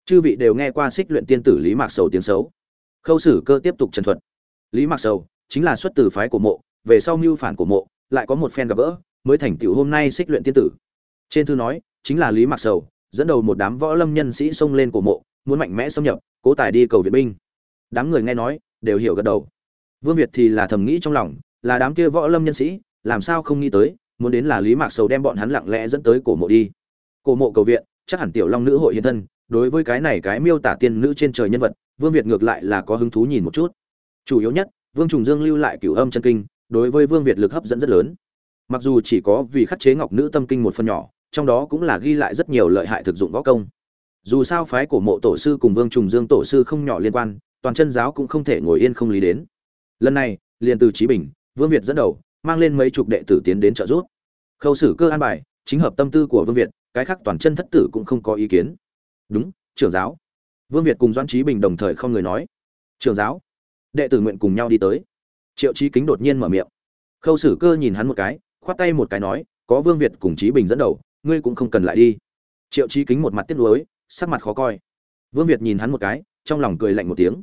Chư vị đều nghe qua xích luyện tiên tử lý mạc sầu tiếng xấu. Khâu sử cơ tiếp tục trần thuật. Lý mạc sầu chính là xuất từ phái cổ mộ, về sau mưu phản cổ mộ, lại có một phen gặp gỡ, mới thành tựu hôm nay xích luyện tiên tử. Trên thư nói, chính là lý mạc sầu, dẫn đầu một đám võ lâm nhân sĩ xông lên cổ mộ, muốn mạnh mẽ xâm nhập, cố tài đi cầu viện binh đám người nghe nói, đều hiểu gật đầu. Vương việt thì là thầm nghĩ trong lòng, là đám kia võ lâm nhân sĩ, làm sao không nghĩ tới, muốn đến là lý mạc sầu đem bọn hắn lặng lẽ dẫn tới cổ mộ đi. Cổ mộ cầu viện, chắc hẳn tiểu long nữ hội hiện thân, đối với cái này cái miêu tả tiên nữ trên trời nhân vật, vương việt ngược lại là có hứng thú nhìn một chút. Chủ yếu nhất, vương trùng dương lưu lại cửu âm chân kinh, đối với vương việt lực hấp dẫn rất lớn. Mặc dù chỉ có vì khắc chế ngọc nữ tâm kinh một phần nhỏ, trong đó cũng là ghi lại rất nhiều lợi hại thực dụng võ công. Dù sao phái cổ mộ tổ sư cùng vương trùng dương tổ sư không nhỏ liên quan toàn chân giáo cũng không thể ngồi yên không lý đến. Lần này, liền từ trí bình, vương việt dẫn đầu, mang lên mấy chục đệ tử tiến đến trợ giúp. Khâu sử cơ an bài, chính hợp tâm tư của vương việt, cái khác toàn chân thất tử cũng không có ý kiến. Đúng, trưởng giáo. Vương việt cùng doãn trí bình đồng thời không người nói. Trưởng giáo. Đệ tử nguyện cùng nhau đi tới. Triệu trí kính đột nhiên mở miệng. Khâu sử cơ nhìn hắn một cái, khoát tay một cái nói, có vương việt cùng trí bình dẫn đầu, ngươi cũng không cần lại đi. Triệu trí kính một mặt tiếc nuối, sắc mặt khó coi. Vương việt nhìn hắn một cái, trong lòng cười lạnh một tiếng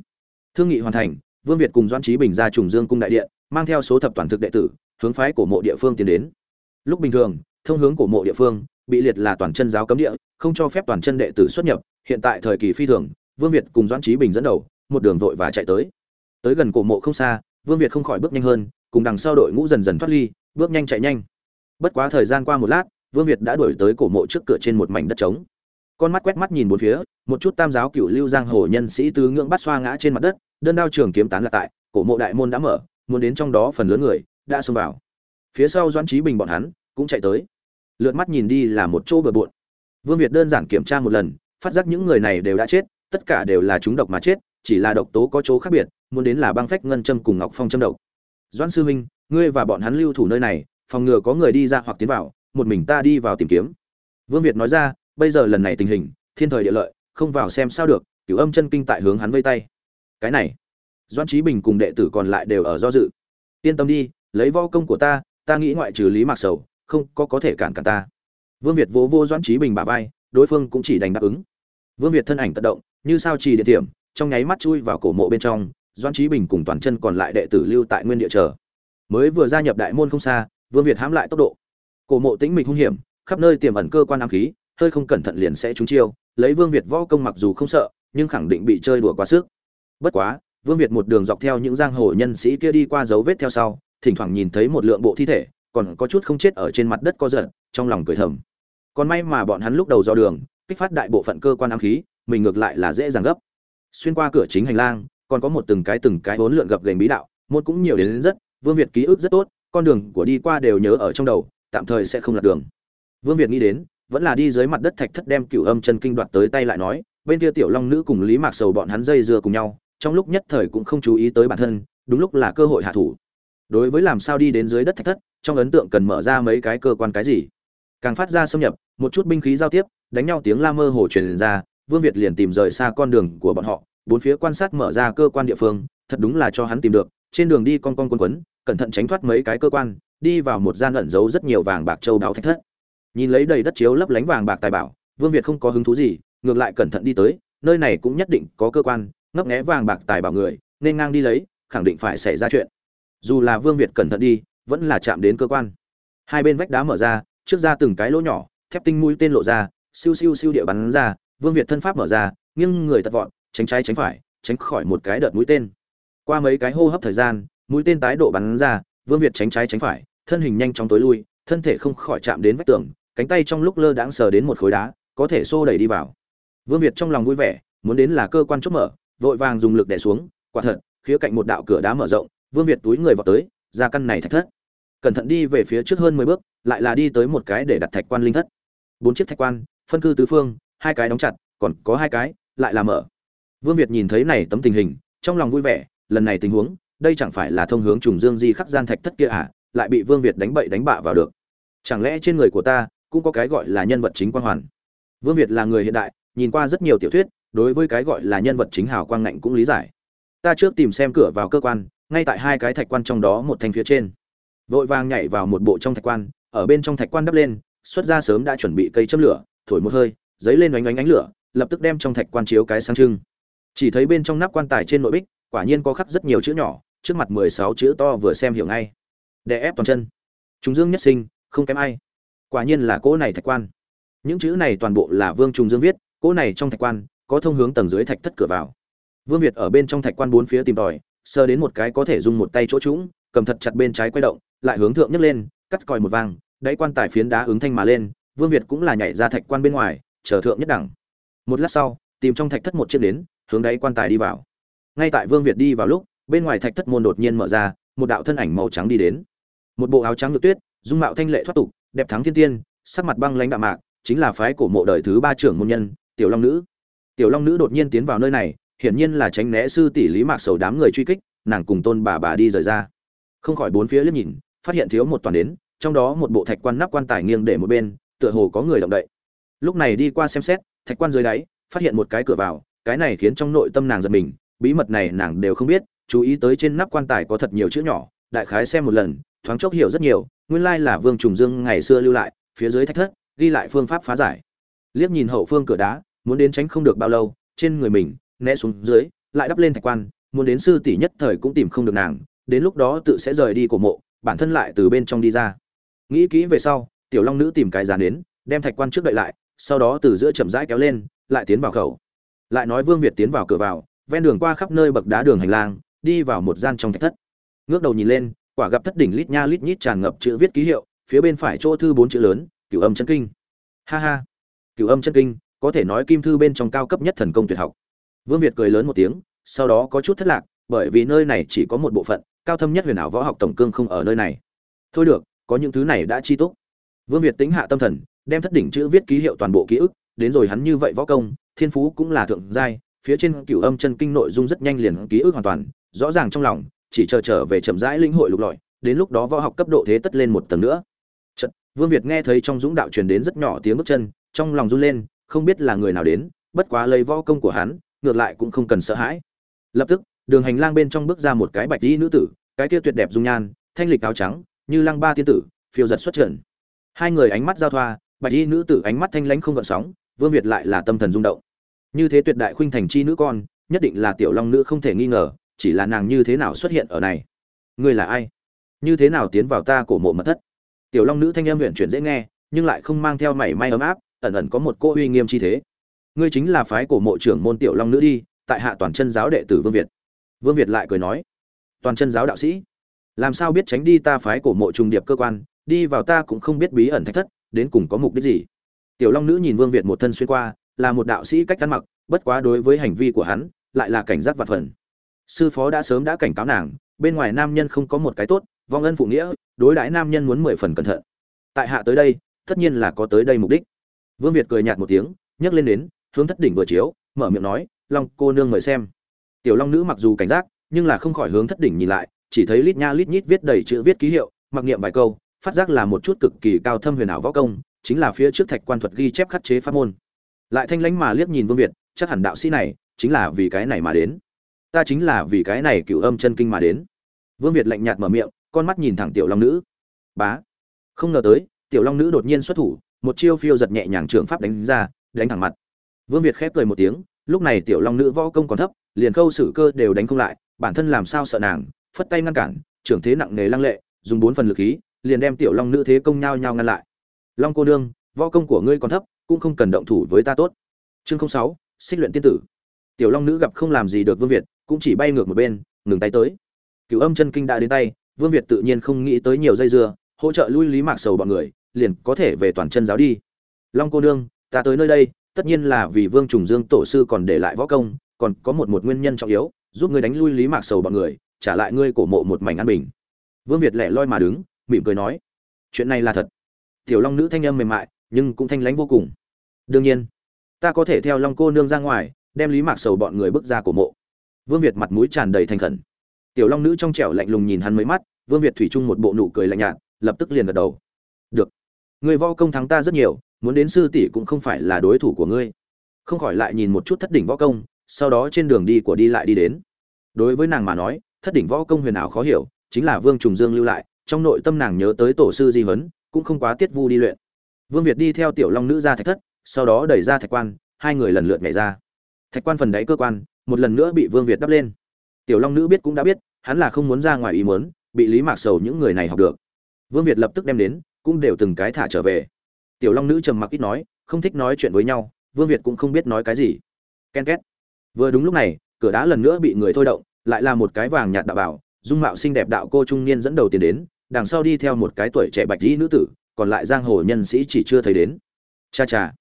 thương nghị hoàn thành, vương việt cùng doãn trí bình ra trùng dương cung đại điện, mang theo số thập toàn thực đệ tử, hướng phái cổ mộ địa phương tiến đến. Lúc bình thường, thông hướng cổ mộ địa phương, bị liệt là toàn chân giáo cấm địa, không cho phép toàn chân đệ tử xuất nhập, hiện tại thời kỳ phi thường, vương việt cùng doãn trí bình dẫn đầu, một đường vội và chạy tới. Tới gần cổ mộ không xa, vương việt không khỏi bước nhanh hơn, cùng đằng sau đội ngũ dần dần thoát ly, bước nhanh chạy nhanh. Bất quá thời gian qua một lát, vương việt đã đuổi tới cổ mộ trước cửa trên một mảnh đất trống con mắt quét mắt nhìn bốn phía, một chút tam giáo cựu lưu giang hồ nhân sĩ tứ ngưỡng bắt xoa ngã trên mặt đất, đơn đao trường kiếm tán lạc tại, cổ mộ đại môn đã mở, muốn đến trong đó phần lớn người, đã xông vào. Phía sau doãn trí bình bọn hắn, cũng chạy tới. Lượt mắt nhìn đi là một chỗ bờ bộn. Vương việt đơn giản kiểm tra một lần, phát giác những người này đều đã chết, tất cả đều là chúng độc mà chết, chỉ là độc tố có chỗ khác biệt, muốn đến là băng phách ngân châm cùng ngọc phong châm độc. Doãn sư huynh, ngươi và bọn hắn lưu thủ nơi này, phòng ngừa có người đi ra hoặc tiến vào, một mình ta đi vào tìm kiếm. Vương việt nói ra bây giờ lần này tình hình, thiên thời địa lợi, không vào xem sao được, cửu âm chân kinh tại hướng hắn vây tay. Cái này doan trí bình cùng đệ tử còn lại đều ở do dự. Yên tâm đi, lấy vo công của ta ta nghĩ ngoại trừ lý mạc sầu, không có có thể cản cả ta. Vương việt vỗ vô doan trí bình bà vai, đối phương cũng chỉ đành đáp ứng. Vương việt thân ảnh tự động, như sao trì địa điểm trong nháy mắt chui vào cổ mộ bên trong doan trí bình cùng toàn chân còn lại đệ tử lưu tại nguyên địa chờ. Mới vừa gia nhập đại môn không xa, vương việt hãm lại tốc độ. Cổ mộ tĩnh mịch hung hiểm, khắp nơi tiềm ẩn cơ quan ám khí hơi không cẩn thận liền sẽ trúng chiêu lấy vương việt võ công mặc dù không sợ nhưng khẳng định bị chơi đùa quá sức. Bất quá vương việt một đường dọc theo những giang hồ nhân sĩ kia đi qua dấu vết theo sau thỉnh thoảng nhìn thấy một lượng bộ thi thể còn có chút không chết ở trên mặt đất co giật trong lòng cười thầm. Còn may mà bọn hắn lúc đầu do đường kích phát đại bộ phận cơ quan ám khí mình ngược lại là dễ dàng gấp. Xuyên qua cửa chính hành lang còn có một từng cái từng cái hỗn lượn gập gành bí đạo môn cũng nhiều đến, đến rất vương việt ký ức rất tốt con đường của đi qua đều nhớ ở trong đầu tạm thời sẽ không lạc đường. Vương việt nghĩ đến vẫn là đi dưới mặt đất thạch thất đem cửu âm chân kinh đoạt tới tay lại nói, bên kia tiểu long nữ cùng lý mạc sầu bọn hắn dây dưa cùng nhau, trong lúc nhất thời cũng không chú ý tới bản thân, đúng lúc là cơ hội hạ thủ. Đối với làm sao đi đến dưới đất thạch thất, trong ấn tượng cần mở ra mấy cái cơ quan cái gì? Càng phát ra xâm nhập, một chút binh khí giao tiếp, đánh nhau tiếng la mơ hồ truyền ra, vương việt liền tìm rời xa con đường của bọn họ, bốn phía quan sát mở ra cơ quan địa phương, thật đúng là cho hắn tìm được, trên đường đi con con quấn quấn, cẩn thận tránh thoát mấy cái cơ quan, đi vào một gian ẩn giấu rất nhiều vàng bạc châu đáo thạch thất nhìn lấy đầy đất chiếu lấp lánh vàng bạc tài bảo, vương việt không có hứng thú gì, ngược lại cẩn thận đi tới, nơi này cũng nhất định có cơ quan, ngấp nghé vàng bạc tài bảo người, nên ngang đi lấy, khẳng định phải xảy ra chuyện. Dù là vương việt cẩn thận đi, vẫn là chạm đến cơ quan. Hai bên vách đá mở ra, trước ra từng cái lỗ nhỏ, thép tinh mũi tên lộ ra, siêu siêu siêu địa bắn ra, vương việt thân pháp mở ra, nghiêng người tật vọn tránh trái tránh phải, tránh khỏi một cái đợt mũi tên. Qua mấy cái hô hấp thời gian, mũi tên tái độ bắn ra, vương việt tránh trái tránh phải, thân hình nhanh chóng tối lui, thân thể không khỏi chạm đến vách tường cánh tay trong lúc lơ đãng sờ đến một khối đá, có thể xô đẩy đi vào. Vương việt trong lòng vui vẻ, muốn đến là cơ quan chốt mở, vội vàng dùng lực đè xuống, quả thật, khía cạnh một đạo cửa đá mở rộng, vương việt túi người vào tới, ra căn này thạch thất. Cẩn thận đi về phía trước hơn mười bước, lại là đi tới một cái để đặt thạch quan linh thất. Bốn chiếc thạch quan, phân cư tứ phương, hai cái đóng chặt, còn có hai cái, lại là mở. Vương việt nhìn thấy này tấm tình hình, trong lòng vui vẻ, lần này tình huống, đây chẳng phải là thông hướng trùng dương di khắc gian thạch thất kia à lại bị vương việt đánh bậy đánh bạ vào được. Chẳng lẽ trên người của ta cũng có cái gọi là nhân vật chính quang hoàn. Vương việt là người hiện đại, nhìn qua rất nhiều tiểu thuyết, đối với cái gọi là nhân vật chính hào quang ngạnh cũng lý giải. Ta trước tìm xem cửa vào cơ quan, ngay tại hai cái thạch quan trong đó một thanh phía trên. Vội vàng nhảy vào một bộ trong thạch quan, ở bên trong thạch quan đắp lên, xuất ra sớm đã chuẩn bị cây châm lửa, thổi một hơi, giấy lên oánh oánh ánh lửa, lập tức đem trong thạch quan chiếu cái sáng trưng. Chỉ thấy bên trong nắp quan tài trên nội bích, quả nhiên có khắc rất nhiều chữ nhỏ, trước mặt mười sáu chữ to vừa xem hiểu ngay. Đè ép toàn chân. Chúng dương nhất sinh, không kém ai quả nhiên là cỗ này thạch quan. Những chữ này toàn bộ là vương trùng dương viết, cỗ này trong thạch quan, có thông hướng tầng dưới thạch thất cửa vào. Vương việt ở bên trong thạch quan bốn phía tìm tòi sơ đến một cái có thể dùng một tay chỗ trũng, cầm thật chặt bên trái quay động, lại hướng thượng nhấc lên, cắt còi một vang đáy quan tài phiến đá ứng thanh mà lên, vương việt cũng là nhảy ra thạch quan bên ngoài, chờ thượng nhất đẳng. Một lát sau, tìm trong thạch thất một chiếc đến hướng đáy quan tài đi vào. Ngay tại vương việt đi vào lúc, bên ngoài thạch thất môn đột nhiên mở ra, một đạo thân ảnh màu trắng đi đến. Một bộ áo trắng ngược tuyết, dung mạo thanh lệ thoát tục đẹp thắng thiên tiên, sắc mặt băng lãnh đạm mạc, chính là phái cổ mộ đời thứ ba trưởng môn nhân, tiểu long nữ. Tiểu long nữ đột nhiên tiến vào nơi này, hiển nhiên là tránh né sư tỷ lý mạc sầu đám người truy kích, nàng cùng tôn bà bà đi rời ra. Không khỏi bốn phía liếc nhìn, phát hiện thiếu một toàn đến, trong đó một bộ thạch quan nắp quan tài nghiêng để một bên, tựa hồ có người động đậy. Lúc này đi qua xem xét, thạch quan dưới đáy, phát hiện một cái cửa vào, cái này khiến trong nội tâm nàng giật mình, bí mật này nàng đều không biết, chú ý tới trên nắp quan tài có thật nhiều chữ nhỏ, đại khái xem một lần, thoáng chốc hiểu rất nhiều nguyên lai là vương trùng dương ngày xưa lưu lại, phía dưới thạch thất, ghi lại phương pháp phá giải. Liếc nhìn hậu phương cửa đá, muốn đến tránh không được bao lâu, trên người mình, né xuống dưới, lại đắp lên thạch quan, muốn đến sư tỷ nhất thời cũng tìm không được nàng, đến lúc đó tự sẽ rời đi cổ mộ, bản thân lại từ bên trong đi ra. Nghĩ kỹ về sau, tiểu long nữ tìm cái dàn đến đem thạch quan trước đợi lại, sau đó từ giữa chậm rãi kéo lên, lại tiến vào khẩu. Lại nói vương việt tiến vào cửa vào, ven đường qua khắp nơi bậc đá đường hành lang, đi vào một gian trong thạch thất. Ngước đầu nhìn lên quả gặp thất đỉnh lít nha lít nhít tràn ngập chữ viết ký hiệu, phía bên phải chỗ thư bốn chữ lớn, cửu âm chân kinh. Ha ha. Cửu âm chân kinh, có thể nói kim thư bên trong cao cấp nhất thần công tuyệt học. Vương việt cười lớn một tiếng, sau đó có chút thất lạc, bởi vì nơi này chỉ có một bộ phận, cao thâm nhất huyền ảo võ học tổng cương không ở nơi này. Thôi được, có những thứ này đã chi túc. Vương việt tính hạ tâm thần, đem thất đỉnh chữ viết ký hiệu toàn bộ ký ức, đến rồi hắn như vậy võ công, thiên phú cũng là thượng giai, phía trên cửu âm chân kinh nội dung rất nhanh liền ký ức hoàn toàn, rõ ràng trong lòng chỉ chờ trở về chậm rãi linh hội lục lọi đến lúc đó võ học cấp độ thế tất lên một tầng nữa. Chật, vương việt nghe thấy trong dũng đạo truyền đến rất nhỏ tiếng bước chân trong lòng run lên không biết là người nào đến bất quá lấy võ công của hắn ngược lại cũng không cần sợ hãi. Lập tức đường hành lang bên trong bước ra một cái bạch y nữ tử cái kia tuyệt đẹp dung nhan thanh lịch áo trắng như lăng ba tiên tử phiêu giật xuất trận hai người ánh mắt giao thoa bạch y nữ tử ánh mắt thanh lãnh không gợn sóng vương việt lại là tâm thần rung động. Như thế tuyệt đại khuynh thành chi nữ con nhất định là tiểu long nữ không thể nghi ngờ chỉ là nàng như thế nào xuất hiện ở này? Ngươi là ai? Như thế nào tiến vào ta cổ mộ mật thất? Tiểu long nữ thanh âm huyện chuyển dễ nghe, nhưng lại không mang theo mảy may ấm áp, ẩn ẩn có một cô uy nghiêm chi thế. Ngươi chính là phái cổ mộ trưởng môn tiểu long nữ đi, tại hạ toàn chân giáo đệ tử vương việt. Vương việt lại cười nói, toàn chân giáo đạo sĩ, làm sao biết tránh đi ta phái cổ mộ trùng điệp cơ quan, đi vào ta cũng không biết bí ẩn thách thất, đến cùng có mục đích gì? Tiểu long nữ nhìn vương việt một thân xuyên qua, là một đạo sĩ cách ăn mặc, bất quá đối với hành vi của hắn, lại là cảnh giác vặt phần sư phó đã sớm đã cảnh cáo nàng, bên ngoài nam nhân không có một cái tốt, vong ân phụ nghĩa, đối đãi nam nhân muốn mười phần cẩn thận. Tại hạ tới đây, tất nhiên là có tới đây mục đích. Vương việt cười nhạt một tiếng, nhấc lên đến, hướng thất đỉnh vừa chiếu, mở miệng nói, long cô nương mời xem. Tiểu long nữ mặc dù cảnh giác, nhưng là không khỏi hướng thất đỉnh nhìn lại, chỉ thấy lít nha lít nhít viết đầy chữ viết ký hiệu, mặc niệm vài câu, phát giác là một chút cực kỳ cao thâm huyền ảo võ công, chính là phía trước thạch quan thuật ghi chép khắc chế pháp môn. Lại thanh lãnh mà liếc nhìn vương việt, chắc hẳn đạo sĩ này, chính là vì cái này mà đến ta chính là vì cái này cựu âm chân kinh mà đến. Vương việt lạnh nhạt mở miệng, con mắt nhìn thẳng tiểu long nữ. Bá. Không ngờ tới, tiểu long nữ đột nhiên xuất thủ, một chiêu phiêu giật nhẹ nhàng trường pháp đánh ra, đánh thẳng mặt. Vương việt khép cười một tiếng, lúc này tiểu long nữ võ công còn thấp, liền khâu sử cơ đều đánh không lại, bản thân làm sao sợ nàng, phất tay ngăn cản, trưởng thế nặng nề lăng lệ, dùng bốn phần lực khí, liền đem tiểu long nữ thế công nhau nhau ngăn lại. Long cô nương, võ công của ngươi còn thấp, cũng không cần động thủ với ta tốt. Chương sáu, xích luyện tiên tử. Tiểu long nữ gặp không làm gì được vương việt cũng chỉ bay ngược một bên, ngừng tay tới. Cựu âm chân kinh đã đến tay, vương việt tự nhiên không nghĩ tới nhiều dây dưa, hỗ trợ lui lý mạc sầu bọn người, liền có thể về toàn chân giáo đi. Long cô nương, ta tới nơi đây, tất nhiên là vì vương trùng dương tổ sư còn để lại võ công, còn có một một nguyên nhân trọng yếu, giúp ngươi đánh lui lý mạc sầu bọn người, trả lại ngươi cổ mộ một mảnh an bình. Vương việt lẻ loi mà đứng, mỉm cười nói, chuyện này là thật. Tiểu long nữ thanh âm mềm mại, nhưng cũng thanh lãnh vô cùng. Đương nhiên, ta có thể theo long cô nương ra ngoài, đem lý mạc sầu bọn người bước ra cổ mộ vương việt mặt mũi tràn đầy thành khẩn. Tiểu long nữ trong trẻo lạnh lùng nhìn hắn mấy mắt, vương việt thủy chung một bộ nụ cười lạnh nhạt, lập tức liền gật đầu. Được, người võ công thắng ta rất nhiều, muốn đến sư tỷ cũng không phải là đối thủ của ngươi. Không khỏi lại nhìn một chút thất đỉnh võ công, sau đó trên đường đi của đi lại đi đến. Đối với nàng mà nói, thất đỉnh võ công huyền ảo khó hiểu, chính là vương trùng dương lưu lại, trong nội tâm nàng nhớ tới tổ sư di huấn, cũng không quá tiết vu đi luyện. Vương việt đi theo tiểu long nữ ra thạch thất, sau đó đẩy ra thạch quan, hai người lần lượt nhảy ra. Thạch quan phần đáy cơ quan một lần nữa bị vương việt đắp lên. Tiểu long nữ biết cũng đã biết, hắn là không muốn ra ngoài ý muốn, bị lý mạc sầu những người này học được. Vương việt lập tức đem đến, cũng đều từng cái thả trở về. Tiểu long nữ trầm mặc ít nói, không thích nói chuyện với nhau, vương việt cũng không biết nói cái gì. Ken két. Vừa đúng lúc này, cửa đá lần nữa bị người thôi động, lại là một cái vàng nhạt đạo bảo, dung mạo xinh đẹp đạo cô trung niên dẫn đầu tiến đến, đằng sau đi theo một cái tuổi trẻ bạch y nữ tử, còn lại giang hồ nhân sĩ chỉ chưa thấy đến. Cha cha.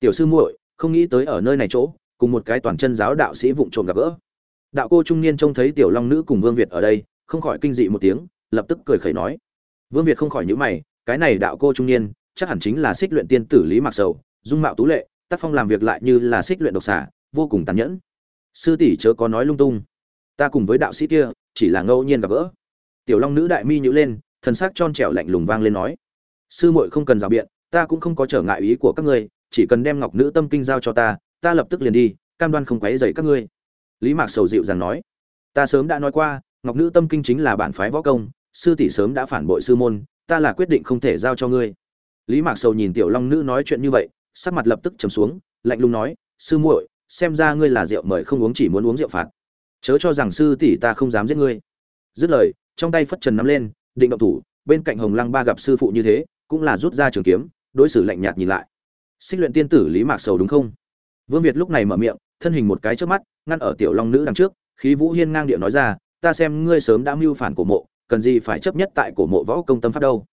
Tiểu sư muội, không nghĩ tới ở nơi này chỗ cùng một cái toàn chân giáo đạo sĩ vụng trộm gặp gỡ. Đạo cô trung niên trông thấy tiểu long nữ cùng vương việt ở đây, không khỏi kinh dị một tiếng, lập tức cười khẩy nói. Vương việt không khỏi nhíu mày, cái này đạo cô trung niên, chắc hẳn chính là xích luyện tiên tử lý mạc sầu, dung mạo tú lệ, tác phong làm việc lại như là xích luyện độc xả vô cùng tàn nhẫn. Sư tỷ chớ có nói lung tung. Ta cùng với đạo sĩ kia, chỉ là ngẫu nhiên gặp gỡ. Tiểu long nữ đại mi nhữ lên, thần sắc tròn trẻo lạnh lùng vang lên nói. Sư muội không cần rào biện, ta cũng không có trở ngại ý của các ngươi, chỉ cần đem ngọc nữ tâm kinh giao cho ta ta lập tức liền đi, cam đoan không quấy dày các ngươi. Lý mạc sầu dịu dàng nói. Ta sớm đã nói qua, ngọc nữ tâm kinh chính là bản phái võ công, sư tỷ sớm đã phản bội sư môn, ta là quyết định không thể giao cho ngươi. Lý mạc sầu nhìn tiểu long nữ nói chuyện như vậy, sắc mặt lập tức trầm xuống, lạnh lùng nói, sư muội, xem ra ngươi là rượu mời không uống chỉ muốn uống rượu phạt. Chớ cho rằng sư tỷ ta không dám giết ngươi. Dứt lời, trong tay phất trần nắm lên, định động thủ, bên cạnh hồng lăng ba gặp sư phụ như thế, cũng là rút ra trường kiếm, đối xử lạnh nhạt nhìn lại. Xích luyện tiên tử lý mạc sầu đúng không? Vương việt lúc này mở miệng, thân hình một cái trước mắt, ngăn ở tiểu long nữ đằng trước, khí vũ hiên ngang địa nói ra, ta xem ngươi sớm đã mưu phản cổ mộ, cần gì phải chấp nhất tại cổ mộ võ công tâm pháp đâu.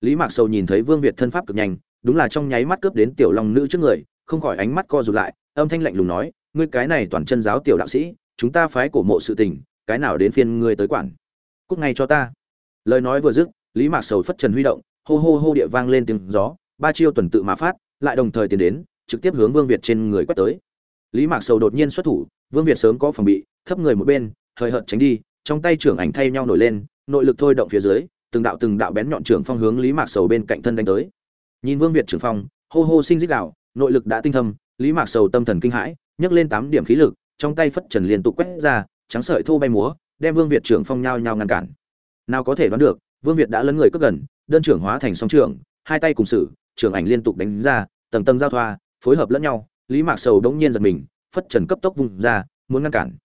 Lý mạc sầu nhìn thấy vương việt thân pháp cực nhanh, đúng là trong nháy mắt cướp đến tiểu long nữ trước người, không khỏi ánh mắt co rụt lại, âm thanh lạnh lùng nói, ngươi cái này toàn chân giáo tiểu đạo sĩ, chúng ta phái cổ mộ sự tình, cái nào đến phiên ngươi tới quản? Cút ngay cho ta. Lời nói vừa dứt, lý mạc sầu phất trần huy động, hô hô hô địa vang lên tiếng gió, ba chiêu tuần tự mà phát, lại đồng thời tiến đến trực tiếp hướng vương việt trên người quét tới. Lý mạc sầu đột nhiên xuất thủ, vương việt sớm có phòng bị, thấp người một bên hơi hợt tránh đi, trong tay trưởng ảnh thay nhau nổi lên, nội lực thôi động phía dưới, từng đạo từng đạo bén nhọn trưởng phong hướng lý mạc sầu bên cạnh thân đánh tới. Nhìn vương việt trưởng phong, hô hô sinh dích đạo, nội lực đã tinh thâm, lý mạc sầu tâm thần kinh hãi, nhấc lên tám điểm khí lực, trong tay phất trần liên tục quét ra, trắng sợi thô bay múa, đem vương việt trưởng phong nhau nhau ngăn cản. Nào có thể đoán được, vương việt đã lấn người cất gần, đơn trưởng hóa thành song trưởng, hai tay cùng sử, trưởng ảnh liên tục đánh ra, tầng tầng giao thoa phối hợp lẫn nhau, lý mạc sầu đống nhiên giật mình, phất trần cấp tốc vùng ra, muốn ngăn cản.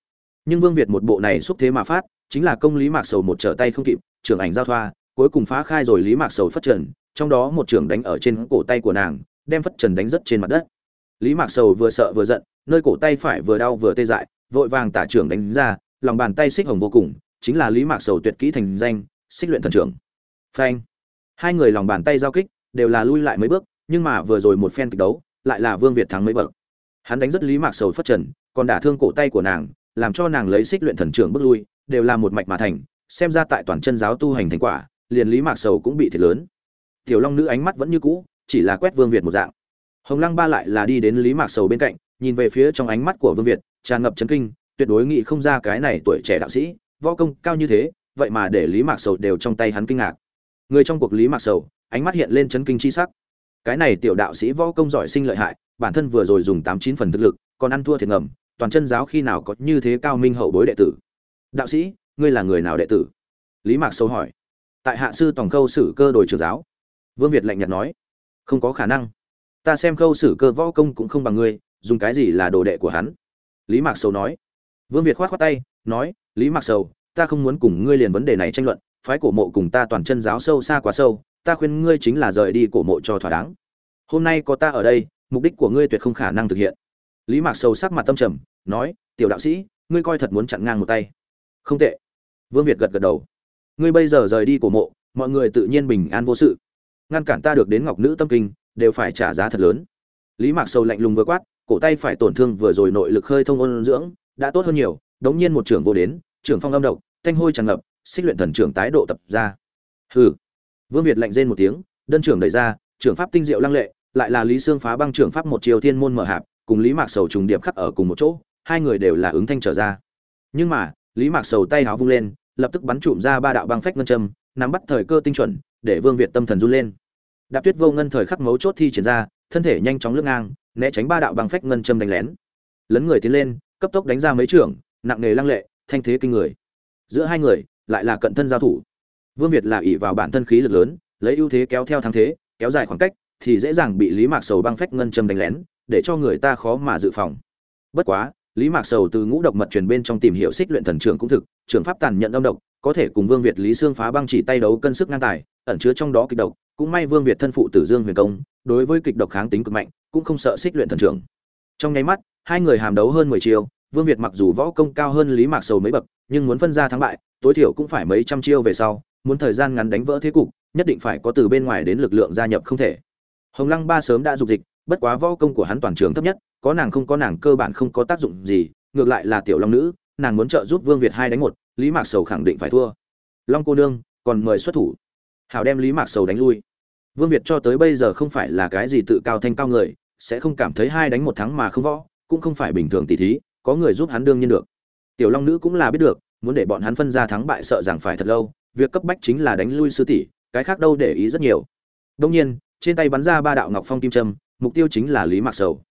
Nhưng vương việt một bộ này xúc thế mà phát, chính là công lý mạc sầu một trở tay không kịp, trưởng ảnh giao thoa, cuối cùng phá khai rồi lý mạc sầu phất trần, trong đó một trưởng đánh ở trên cổ tay của nàng, đem phất trần đánh rất trên mặt đất. Lý mạc sầu vừa sợ vừa giận, nơi cổ tay phải vừa đau vừa tê dại, vội vàng tả trưởng đánh ra, lòng bàn tay xích hồng vô cùng, chính là lý mạc sầu tuyệt kỹ thành danh, xích luyện thần trưởng. Phanh. Hai người lòng bàn tay giao kích, đều là lui lại mấy bước, nhưng mà vừa rồi một phen kịch đấu lại là vương việt thắng mấy bậc. Hắn đánh rất lý mạc sầu phất trần, còn đả thương cổ tay của nàng, làm cho nàng lấy xích luyện thần trưởng bước lui, đều là một mạch mà thành, xem ra tại toàn chân giáo tu hành thành quả, liền lý mạc sầu cũng bị thiệt lớn. Tiểu long nữ ánh mắt vẫn như cũ, chỉ là quét vương việt một dạng. Hồng lăng ba lại là đi đến lý mạc sầu bên cạnh, nhìn về phía trong ánh mắt của vương việt, tràn ngập chấn kinh, tuyệt đối nghĩ không ra cái này tuổi trẻ đạo sĩ, võ công cao như thế, vậy mà để lý mạc sầu đều trong tay hắn kinh ngạc. Người trong cuộc lý mạc sầu, ánh mắt hiện lên chấn kinh chi sắc cái này tiểu đạo sĩ võ công giỏi sinh lợi hại, bản thân vừa rồi dùng tám chín phần thực lực, còn ăn thua thiệt ngầm, toàn chân giáo khi nào có như thế cao minh hậu bối đệ tử. Đạo sĩ, ngươi là người nào đệ tử? Lý mạc sâu hỏi. Tại hạ sư tổng khâu sử cơ đổi trưởng giáo. Vương việt lạnh nhạt nói. Không có khả năng. Ta xem khâu sử cơ võ công cũng không bằng ngươi, dùng cái gì là đồ đệ của hắn? Lý mạc sầu nói. Vương việt khoát khoát tay, nói, lý mạc sầu, ta không muốn cùng ngươi liền vấn đề này tranh luận, phái cổ mộ cùng ta toàn chân giáo sâu xa quá sâu ta khuyên ngươi chính là rời đi cổ mộ cho thỏa đáng. Hôm nay có ta ở đây, mục đích của ngươi tuyệt không khả năng thực hiện. Lý mạc sâu sắc mặt tâm trầm, nói, tiểu đạo sĩ, ngươi coi thật muốn chặn ngang một tay. Không tệ. Vương việt gật gật đầu. Ngươi bây giờ rời đi cổ mộ, mọi người tự nhiên bình an vô sự. Ngăn cản ta được đến ngọc nữ tâm kinh, đều phải trả giá thật lớn. Lý mạc sâu lạnh lùng vừa quát, cổ tay phải tổn thương vừa rồi nội lực hơi thông ôn dưỡng, đã tốt hơn nhiều, đống nhiên một trưởng vô đến, trưởng phong âm độc, thanh hôi tràn ngập, xích luyện thần trưởng tái độ tập ra. Hừ vương việt lạnh rên một tiếng, đơn trưởng đẩy ra, trưởng pháp tinh diệu lăng lệ, lại là lý sương phá băng trưởng pháp một chiều thiên môn mở hạp, cùng lý mạc sầu trùng điệp khắc ở cùng một chỗ, hai người đều là ứng thanh trở ra. Nhưng mà, lý mạc sầu tay háo vung lên, lập tức bắn trụm ra ba đạo băng phách ngân châm, nắm bắt thời cơ tinh chuẩn, để vương việt tâm thần run lên. Đạp tuyết vô ngân thời khắc mấu chốt thi triển ra, thân thể nhanh chóng lướt ngang, né tránh ba đạo băng phách ngân châm đánh lén. Lấn người tiến lên, cấp tốc đánh ra mấy trưởng, nặng nề lăng lệ, thanh thế kinh người. Giữa hai người, lại là cận thân giao thủ vương việt là ỷ vào bản thân khí lực lớn, lấy ưu thế kéo theo thắng thế, kéo dài khoảng cách, thì dễ dàng bị lý mạc sầu băng phách ngân châm đánh lén, để cho người ta khó mà dự phòng. Bất quá, lý mạc sầu từ ngũ độc mật truyền bên trong tìm hiểu xích luyện thần trưởng cũng thực, trưởng pháp tàn nhận âm độc, có thể cùng vương việt lý xương phá băng chỉ tay đấu cân sức ngang tài, ẩn chứa trong đó kịch độc, cũng may vương việt thân phụ tử dương huyền công, đối với kịch độc kháng tính cực mạnh, cũng không sợ xích luyện thần trưởng. Trong nháy mắt, hai người hàm đấu hơn mười chiêu, vương việt mặc dù võ công cao hơn lý mạc sầu mấy bậc, nhưng muốn phân ra thắng bại, tối thiểu cũng phải mấy trăm chiêu về sau muốn thời gian ngắn đánh vỡ thế cục, nhất định phải có từ bên ngoài đến lực lượng gia nhập không thể. Hồng lăng ba sớm đã dục dịch, bất quá võ công của hắn toàn trường thấp nhất, có nàng không có nàng cơ bản không có tác dụng gì, ngược lại là tiểu long nữ, nàng muốn trợ giúp vương việt hai đánh một, lý mạc sầu khẳng định phải thua. Long cô nương, còn mời xuất thủ. Hảo đem lý mạc sầu đánh lui. Vương việt cho tới bây giờ không phải là cái gì tự cao thanh cao người, sẽ không cảm thấy hai đánh một thắng mà không võ, cũng không phải bình thường tỷ thí, có người giúp hắn đương nhiên được. Tiểu long nữ cũng là biết được, muốn để bọn hắn phân ra thắng bại sợ rằng phải thật lâu việc cấp bách chính là đánh lui sư tỷ, cái khác đâu để ý rất nhiều. Đông nhiên, trên tay bắn ra ba đạo ngọc phong kim trâm mục tiêu chính là lý mạc sầu.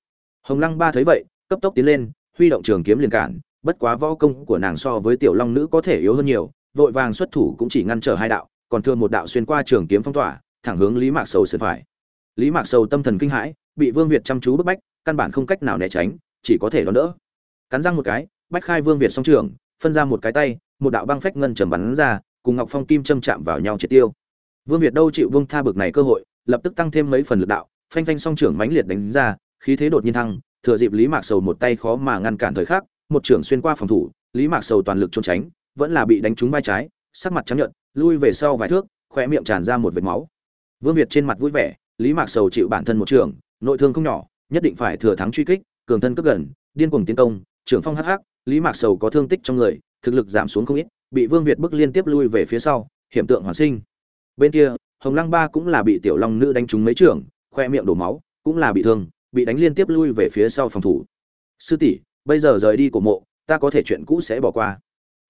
Hồng lăng ba thấy vậy, cấp tốc tiến lên, huy động trường kiếm liền cản, bất quá võ công của nàng so với tiểu long nữ có thể yếu hơn nhiều, vội vàng xuất thủ cũng chỉ ngăn trở hai đạo, còn thương một đạo xuyên qua trường kiếm phong tỏa, thẳng hướng lý mạc sầu sườn phải. Lý mạc sầu tâm thần kinh hãi, bị vương việt chăm chú bức bách, căn bản không cách nào né tránh, chỉ có thể đón đỡ. Cắn răng một cái, bách khai vương việt song trường, phân ra một cái tay, một đạo băng phách ngân trầm bắn ra cùng ngọc phong kim châm chạm vào nhau triệt tiêu. Vương việt đâu chịu vương tha bực này cơ hội, lập tức tăng thêm mấy phần lực đạo, phanh phanh song trưởng mãnh liệt đánh ra, khí thế đột nhiên thăng, thừa dịp lý mạc sầu một tay khó mà ngăn cản thời khắc, một trưởng xuyên qua phòng thủ, lý mạc sầu toàn lực trốn tránh, vẫn là bị đánh trúng vai trái, sắc mặt trắng nhợt, lui về sau vài thước khỏe miệng tràn ra một vệt máu. Vương việt trên mặt vui vẻ, lý mạc sầu chịu bản thân một trưởng, nội thương không nhỏ, nhất định phải thừa thắng truy kích, cường thân cấp gần, điên cuồng tiến công, trưởng phong hắc hắc, lý mạc sầu có thương tích trong người, thực lực giảm xuống không ít bị vương việt bức liên tiếp lui về phía sau hiểm tượng hoàn sinh. Bên kia hồng lăng ba cũng là bị tiểu long nữ đánh trúng mấy trường, khoe miệng đổ máu cũng là bị thương bị đánh liên tiếp lui về phía sau phòng thủ. Sư tỷ bây giờ rời đi của mộ ta có thể chuyện cũ sẽ bỏ qua.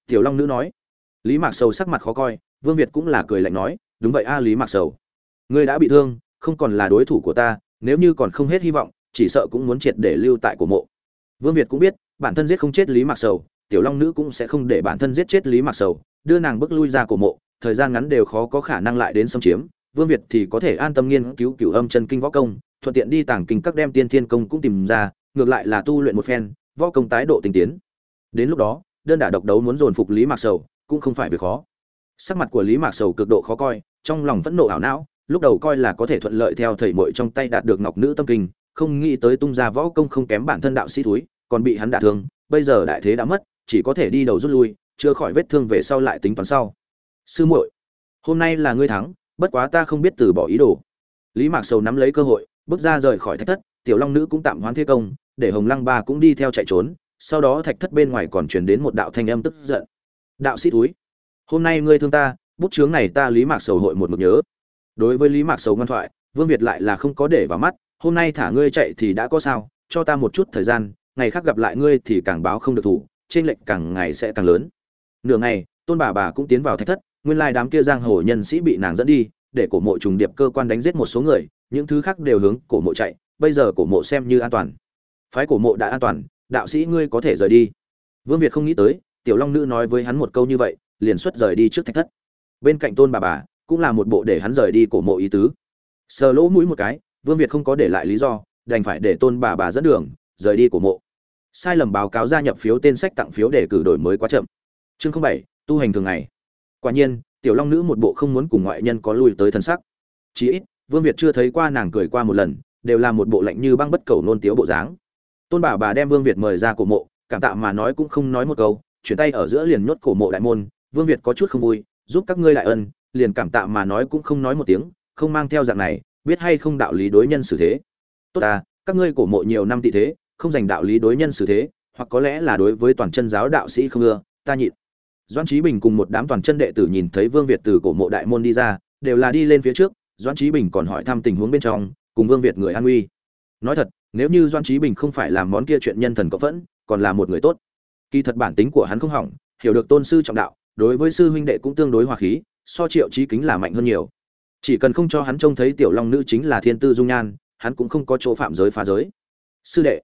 Tiểu long nữ nói. Lý mạc sầu sắc mặt khó coi vương việt cũng là cười lạnh nói đúng vậy a lý mạc sầu. Ngươi đã bị thương không còn là đối thủ của ta nếu như còn không hết hy vọng chỉ sợ cũng muốn triệt để lưu tại của mộ. Vương việt cũng biết bản thân giết không chết lý mạc sầu tiểu long nữ cũng sẽ không để bản thân giết chết lý mạc sầu, đưa nàng bước lui ra cổ mộ, thời gian ngắn đều khó có khả năng lại đến xâm chiếm. Vương việt thì có thể an tâm nghiên cứu cửu âm chân kinh võ công, thuận tiện đi tàng kinh các đem tiên thiên công cũng tìm ra, ngược lại là tu luyện một phen, võ công tái độ tinh tiến. Đến lúc đó, đơn đả độc đấu muốn dồn phục lý mạc sầu, cũng không phải việc khó. Sắc mặt của lý mạc sầu cực độ khó coi, trong lòng vẫn nộ ảo não, lúc đầu coi là có thể thuận lợi theo thầy mội trong tay đạt được ngọc nữ tâm kinh, không nghĩ tới tung ra võ công không kém bản thân đạo sĩ túi còn bị hắn đả thương, bây giờ đại thế đã mất chỉ có thể đi đầu rút lui chưa khỏi vết thương về sau lại tính toán sau. Sư muội, hôm nay là ngươi thắng, bất quá ta không biết từ bỏ ý đồ. Lý mạc sầu nắm lấy cơ hội, bước ra rời khỏi thạch thất, tiểu long nữ cũng tạm hoán thế công, để hồng lăng ba cũng đi theo chạy trốn, sau đó thạch thất bên ngoài còn truyền đến một đạo thanh âm tức giận. Đạo sĩ túi, hôm nay ngươi thương ta, bút chướng này ta lý mạc sầu hội một mực nhớ. Đối với lý mạc sầu ngoan thoại, vương việt lại là không có để vào mắt, hôm nay thả ngươi chạy thì đã có sao, cho ta một chút thời gian, ngày khác gặp lại ngươi thì càng báo không được thủ trên lệnh càng ngày sẽ càng lớn. Nửa ngày, tôn bà bà cũng tiến vào thạch thất, nguyên lai đám kia giang hồ nhân sĩ bị nàng dẫn đi, để cổ mộ trùng điệp cơ quan đánh giết một số người, những thứ khác đều hướng cổ mộ chạy, bây giờ cổ mộ xem như an toàn. Phái cổ mộ đã an toàn, đạo sĩ ngươi có thể rời đi. Vương việt không nghĩ tới, tiểu long nữ nói với hắn một câu như vậy, liền xuất rời đi trước thạch thất. Bên cạnh tôn bà bà, cũng là một bộ để hắn rời đi cổ mộ ý tứ. Sờ lỗ mũi một cái, vương việt không có để lại lý do, đành phải để tôn bà bà dẫn đường, rời đi cổ mộ sai lầm báo cáo gia nhập phiếu tên sách tặng phiếu để cử đổi mới quá chậm. Chương bảy, tu hành thường ngày. Quả nhiên, tiểu long nữ một bộ không muốn cùng ngoại nhân có lui tới thân sắc chí ít, vương việt chưa thấy qua nàng cười qua một lần, đều là một bộ lạnh như băng bất cầu nôn tiếu bộ dáng. Tôn bà bà đem vương việt mời ra cổ mộ, cảm tạ mà nói cũng không nói một câu, chuyển tay ở giữa liền nhốt cổ mộ đại môn. Vương việt có chút không vui, giúp các ngươi đại ân, liền cảm tạ mà nói cũng không nói một tiếng, không mang theo dạng này, biết hay không đạo lý đối nhân xử thế. Tốt à các ngươi cổ mộ nhiều năm tị thế không dành đạo lý đối nhân xử thế, hoặc có lẽ là đối với toàn chân giáo đạo sĩ không ưa, ta nhịn. Doan trí bình cùng một đám toàn chân đệ tử nhìn thấy vương việt từ cổ mộ đại môn đi ra, đều là đi lên phía trước, doãn trí bình còn hỏi thăm tình huống bên trong, cùng vương việt người an uy nói thật, nếu như doãn trí bình không phải làm món kia chuyện nhân thần cộng phẫn, còn là một người tốt. Kỳ thật bản tính của hắn không hỏng, hiểu được tôn sư trọng đạo, đối với sư huynh đệ cũng tương đối hòa khí, so triệu trí kính là mạnh hơn nhiều. Chỉ cần không cho hắn trông thấy tiểu long nữ chính là thiên tư dung nhan, hắn cũng không có chỗ phạm giới phá giới. Sư đệ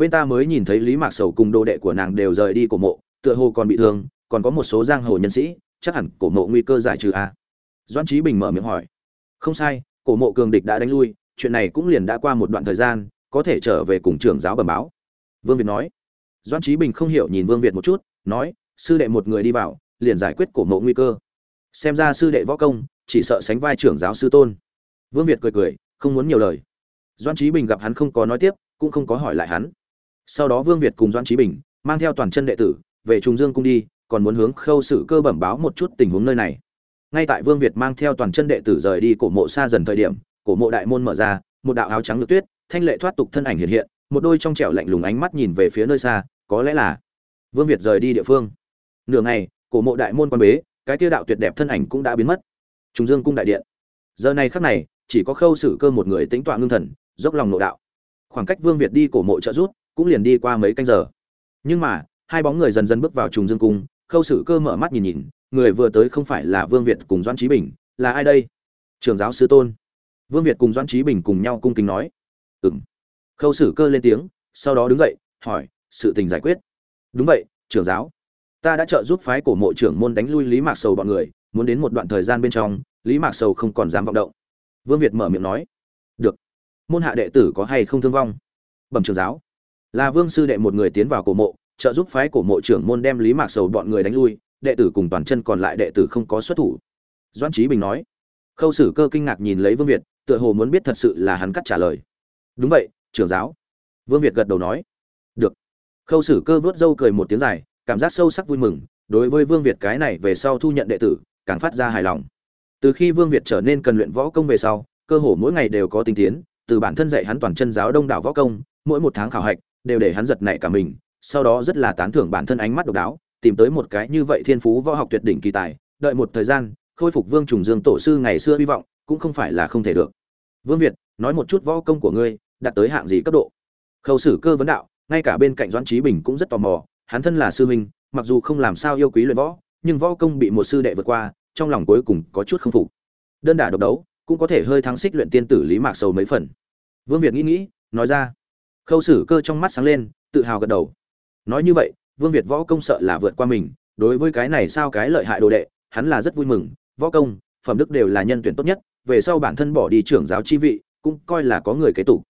bên ta mới nhìn thấy lý mạc sầu cùng đồ đệ của nàng đều rời đi cổ mộ, tựa hồ còn bị thương, còn có một số giang hồ nhân sĩ, chắc hẳn cổ mộ nguy cơ giải trừ a à? doan trí bình mở miệng hỏi. Không sai, cổ mộ cường địch đã đánh lui, chuyện này cũng liền đã qua một đoạn thời gian, có thể trở về cùng trưởng giáo bẩm báo. Vương việt nói. Doan trí bình không hiểu nhìn vương việt một chút, nói, sư đệ một người đi vào, liền giải quyết cổ mộ nguy cơ. Xem ra sư đệ võ công, chỉ sợ sánh vai trưởng giáo sư tôn. Vương việt cười cười, không muốn nhiều lời. Doan trí bình gặp hắn không có nói tiếp, cũng không có hỏi lại hắn sau đó vương việt cùng doan trí bình mang theo toàn chân đệ tử về trùng dương cung đi, còn muốn hướng khâu sử cơ bẩm báo một chút tình huống nơi này. Ngay tại vương việt mang theo toàn chân đệ tử rời đi cổ mộ xa dần thời điểm, cổ mộ đại môn mở ra, một đạo áo trắng ngược tuyết, thanh lệ thoát tục thân ảnh hiện hiện, một đôi trong trẻo lạnh lùng ánh mắt nhìn về phía nơi xa, có lẽ là vương việt rời đi địa phương. Nửa ngày, cổ mộ đại môn quan bế, cái tiêu đạo tuyệt đẹp thân ảnh cũng đã biến mất. Trùng dương cung đại điện. Giờ này khắc này, chỉ có khâu sử cơ một người tính tọa ngưng thần, dốc lòng nội đạo. Khoảng cách vương việt đi cổ mộ trợ rút cũng liền đi qua mấy canh giờ. Nhưng mà, hai bóng người dần dần bước vào trùng dương cung, khâu sử cơ mở mắt nhìn nhìn, người vừa tới không phải là vương việt cùng doãn trí bình, là ai đây? Trường giáo sư tôn. Vương việt cùng doãn trí bình cùng nhau cung kính nói. Ừng khâu sử cơ lên tiếng, sau đó đứng dậy, hỏi, sự tình giải quyết. Đúng vậy trưởng giáo. Ta đã trợ giúp phái cổ mộ trưởng môn đánh lui lý mạc sầu bọn người, muốn đến một đoạn thời gian bên trong, lý mạc sầu không còn dám vọng động. Vương việt mở miệng nói. Được. Môn hạ đệ tử có hay không thương vong? Bẩm trưởng giáo là vương sư đệ một người tiến vào cổ mộ, trợ giúp phái cổ mộ trưởng môn đem lý mạc sầu bọn người đánh lui, đệ tử cùng toàn chân còn lại đệ tử không có xuất thủ. Doan trí bình nói, khâu sử cơ kinh ngạc nhìn lấy vương việt, tựa hồ muốn biết thật sự là hắn cắt trả lời. Đúng vậy, trưởng giáo. Vương việt gật đầu nói, được. Khâu sử cơ vớt râu cười một tiếng dài, cảm giác sâu sắc vui mừng, đối với vương việt cái này về sau thu nhận đệ tử, càng phát ra hài lòng. Từ khi vương việt trở nên cần luyện võ công về sau, cơ hồ mỗi ngày đều có tinh tiến, từ bản thân dạy hắn toàn chân giáo đông đảo võ công, mỗi một tháng khảo hạch đều để hắn giật nảy cả mình, sau đó rất là tán thưởng bản thân ánh mắt độc đáo, tìm tới một cái như vậy thiên phú võ học tuyệt đỉnh kỳ tài, đợi một thời gian, khôi phục vương trùng dương tổ sư ngày xưa hy vọng, cũng không phải là không thể được. Vương việt, nói một chút võ công của ngươi, đạt tới hạng gì cấp độ? Khâu sử cơ vấn đạo, ngay cả bên cạnh doãn trí bình cũng rất tò mò, hắn thân là sư huynh, mặc dù không làm sao yêu quý luyện võ, nhưng võ công bị một sư đệ vượt qua, trong lòng cuối cùng có chút không phục. Đơn đả độc đấu, cũng có thể hơi thắng xích luyện tiên tử lý mạc sầu mấy phần. Vương việt nghĩ nghĩ, nói ra khâu sử cơ trong mắt sáng lên, tự hào gật đầu. Nói như vậy, vương việt võ công sợ là vượt qua mình, đối với cái này sao cái lợi hại đồ đệ, hắn là rất vui mừng. Võ công, phẩm đức đều là nhân tuyển tốt nhất, về sau bản thân bỏ đi trưởng giáo chi vị, cũng coi là có người kế tục.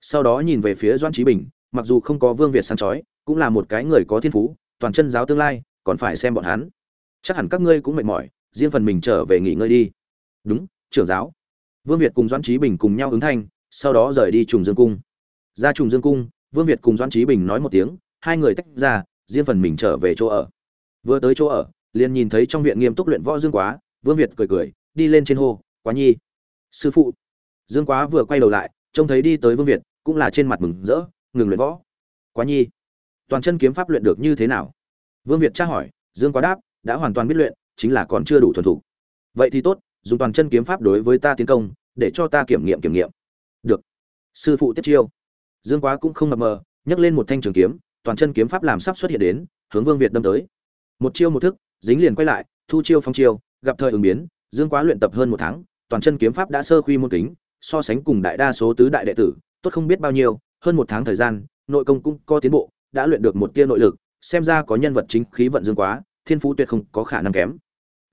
Sau đó nhìn về phía doan trí bình, mặc dù không có vương việt sáng chói, cũng là một cái người có thiên phú, toàn chân giáo tương lai, còn phải xem bọn hắn. Chắc hẳn các ngươi cũng mệt mỏi, riêng phần mình trở về nghỉ ngơi đi. Đúng, trưởng giáo. Vương việt cùng doãn trí bình cùng nhau ứng thanh, sau đó rời đi trùng dương cung ra trùng dương cung, vương việt cùng doãn trí bình nói một tiếng, hai người tách ra, riêng phần mình trở về chỗ ở. Vừa tới chỗ ở, liền nhìn thấy trong viện nghiêm túc luyện võ dương quá, vương việt cười cười, đi lên trên hô, quá nhi. Sư phụ. Dương quá vừa quay đầu lại, trông thấy đi tới vương việt, cũng là trên mặt mừng rỡ, ngừng luyện võ. Quá nhi, toàn chân kiếm pháp luyện được như thế nào? Vương việt tra hỏi, dương quá đáp, đã hoàn toàn biết luyện, chính là còn chưa đủ thuần thục. Vậy thì tốt, dùng toàn chân kiếm pháp đối với ta tiến công, để cho ta kiểm nghiệm kiểm nghiệm. Được. Sư phụ tiếp chiêu dương quá cũng không mập mờ, nhấc lên một thanh trường kiếm, toàn chân kiếm pháp làm sắp xuất hiện đến, hướng vương việt đâm tới. Một chiêu một thức, dính liền quay lại, thu chiêu phong chiêu, gặp thời ứng biến, dương quá luyện tập hơn một tháng, toàn chân kiếm pháp đã sơ khuy môn kính, so sánh cùng đại đa số tứ đại đệ tử, tốt không biết bao nhiêu, hơn một tháng thời gian, nội công cũng có tiến bộ, đã luyện được một tia nội lực, xem ra có nhân vật chính khí vận dương quá, thiên phú tuyệt không có khả năng kém.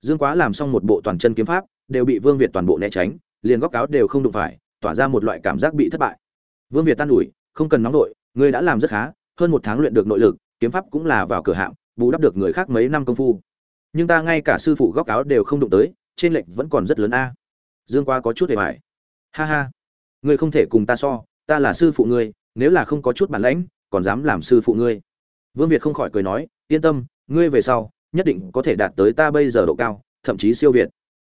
Dương quá làm xong một bộ toàn chân kiếm pháp, đều bị vương việt toàn bộ né tránh, liền góc áo đều không đụng phải, tỏa ra một loại cảm giác bị thất bại. Vương việt tan ủi không cần nóng nội ngươi đã làm rất khá, hơn một tháng luyện được nội lực, kiếm pháp cũng là vào cửa hạng, bù đắp được người khác mấy năm công phu. Nhưng ta ngay cả sư phụ góc áo đều không đụng tới, trên lệnh vẫn còn rất lớn a. Dương quá có chút hề mải ha ha, ngươi không thể cùng ta so, ta là sư phụ ngươi, nếu là không có chút bản lãnh, còn dám làm sư phụ ngươi. Vương việt không khỏi cười nói, yên tâm, ngươi về sau, nhất định có thể đạt tới ta bây giờ độ cao, thậm chí siêu việt.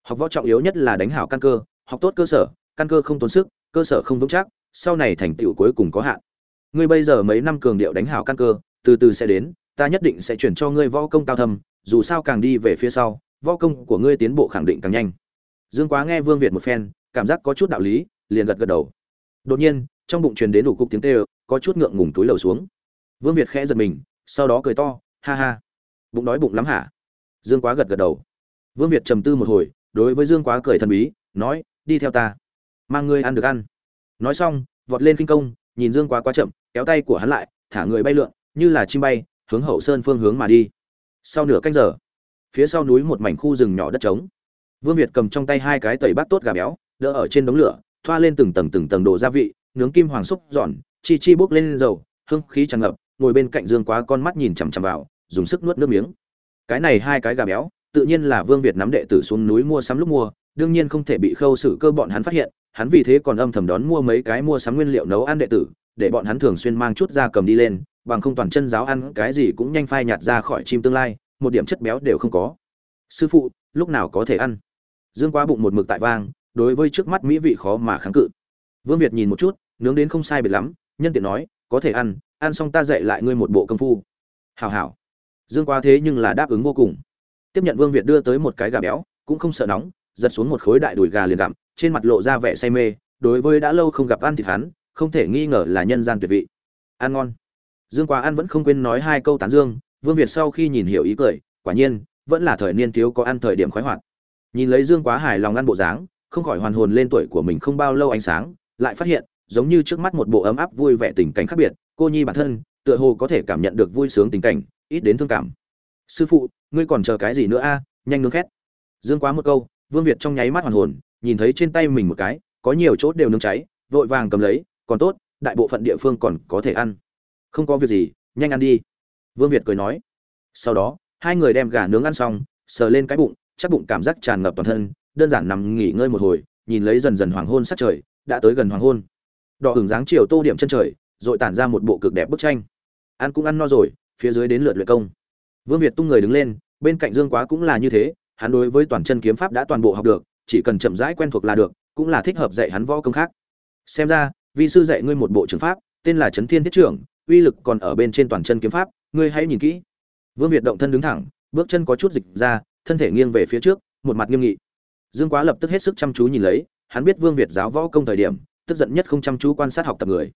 Học võ trọng yếu nhất là đánh hảo căn cơ, học tốt cơ sở, căn cơ không tốn sức, cơ sở không vững chắc sau này thành tựu cuối cùng có hạn. Ngươi bây giờ mấy năm cường điệu đánh hảo căn cơ, từ từ sẽ đến, ta nhất định sẽ chuyển cho ngươi võ công cao thâm, dù sao càng đi về phía sau, võ công của ngươi tiến bộ khẳng định càng nhanh. Dương quá nghe vương việt một phen, cảm giác có chút đạo lý, liền gật gật đầu. Đột nhiên, trong bụng truyền đến đủ cục tiếng tê có chút ngượng ngùng túi lầu xuống. Vương việt khẽ giật mình, sau đó cười to, ha ha, bụng đói bụng lắm hả? Dương quá gật gật đầu. Vương việt trầm tư một hồi, đối với dương quá cười thần bí, nói, đi theo ta, mang ngươi ăn được ăn nói xong, vọt lên kinh công, nhìn dương quá quá chậm, kéo tay của hắn lại, thả người bay lượn, như là chim bay, hướng hậu sơn phương hướng mà đi. Sau nửa canh giờ, phía sau núi một mảnh khu rừng nhỏ đất trống. Vương việt cầm trong tay hai cái tẩy bát tốt gà béo, đỡ ở trên đống lửa, thoa lên từng tầng từng tầng đồ gia vị, nướng kim hoàng xúc giòn, chi chi bốc lên dầu, hương khí tràn ngập, ngồi bên cạnh dương quá con mắt nhìn chằm chằm vào, dùng sức nuốt nước miếng. Cái này hai cái gà béo, tự nhiên là vương việt nắm đệ tử xuống núi mua sắm lúc mua, đương nhiên không thể bị khâu xử cơ bọn hắn phát hiện hắn vì thế còn âm thầm đón mua mấy cái mua sắm nguyên liệu nấu ăn đệ tử, để bọn hắn thường xuyên mang chút ra cầm đi lên, bằng không toàn chân giáo ăn cái gì cũng nhanh phai nhạt ra khỏi chim tương lai, một điểm chất béo đều không có. Sư phụ, lúc nào có thể ăn? Dương quá bụng một mực tại vang, đối với trước mắt mỹ vị khó mà kháng cự. Vương việt nhìn một chút, nướng đến không sai biệt lắm, nhân tiện nói, có thể ăn ăn xong ta dạy lại ngươi một bộ công phu. Hào hào dương quá thế nhưng là đáp ứng vô cùng. Tiếp nhận vương việt đưa tới một cái gà béo, cũng không sợ nóng, giật xuống một khối đại đùi gà liền gặm trên mặt lộ ra vẻ say mê, đối với đã lâu không gặp ăn thịt hắn, không thể nghi ngờ là nhân gian tuyệt vị. Ăn ngon. Dương quá ăn vẫn không quên nói hai câu tán dương, vương việt sau khi nhìn hiểu ý cười, quả nhiên, vẫn là thời niên thiếu có ăn thời điểm khoái hoạt. Nhìn lấy dương quá hài lòng ăn bộ dáng, không khỏi hoàn hồn lên tuổi của mình không bao lâu ánh sáng, lại phát hiện, giống như trước mắt một bộ ấm áp vui vẻ tình cảnh khác biệt, cô nhi bản thân, tựa hồ có thể cảm nhận được vui sướng tình cảnh, ít đến thương cảm. Sư phụ, ngươi còn chờ cái gì nữa a? Nhanh nướng khét. Dương quá một câu, vương việt trong nháy mắt hoàn hồn nhìn thấy trên tay mình một cái, có nhiều chỗ đều nướng cháy, vội vàng cầm lấy, còn tốt, đại bộ phận địa phương còn có thể ăn. Không có việc gì, nhanh ăn đi. Vương việt cười nói. Sau đó, hai người đem gà nướng ăn xong, sờ lên cái bụng, chắc bụng cảm giác tràn ngập toàn thân, đơn giản nằm nghỉ ngơi một hồi, nhìn lấy dần dần hoàng hôn sát trời, đã tới gần hoàng hôn. Đỏ hưởng dáng chiều tô điểm chân trời, rồi tản ra một bộ cực đẹp bức tranh. Ăn cũng ăn no rồi, phía dưới đến lượt luyện công. Vương việt tung người đứng lên, bên cạnh dương quá cũng là như thế, hắn đối với toàn chân kiếm pháp đã toàn bộ học được chỉ cần chậm rãi quen thuộc là được, cũng là thích hợp dạy hắn võ công khác. Xem ra, vi sư dạy ngươi một bộ trường pháp, tên là trấn thiên thiết trưởng, uy lực còn ở bên trên toàn chân kiếm pháp, ngươi hãy nhìn kỹ. Vương việt động thân đứng thẳng, bước chân có chút dịch ra, thân thể nghiêng về phía trước, một mặt nghiêm nghị. Dương quá lập tức hết sức chăm chú nhìn lấy, hắn biết vương việt giáo võ công thời điểm, tức giận nhất không chăm chú quan sát học tập người.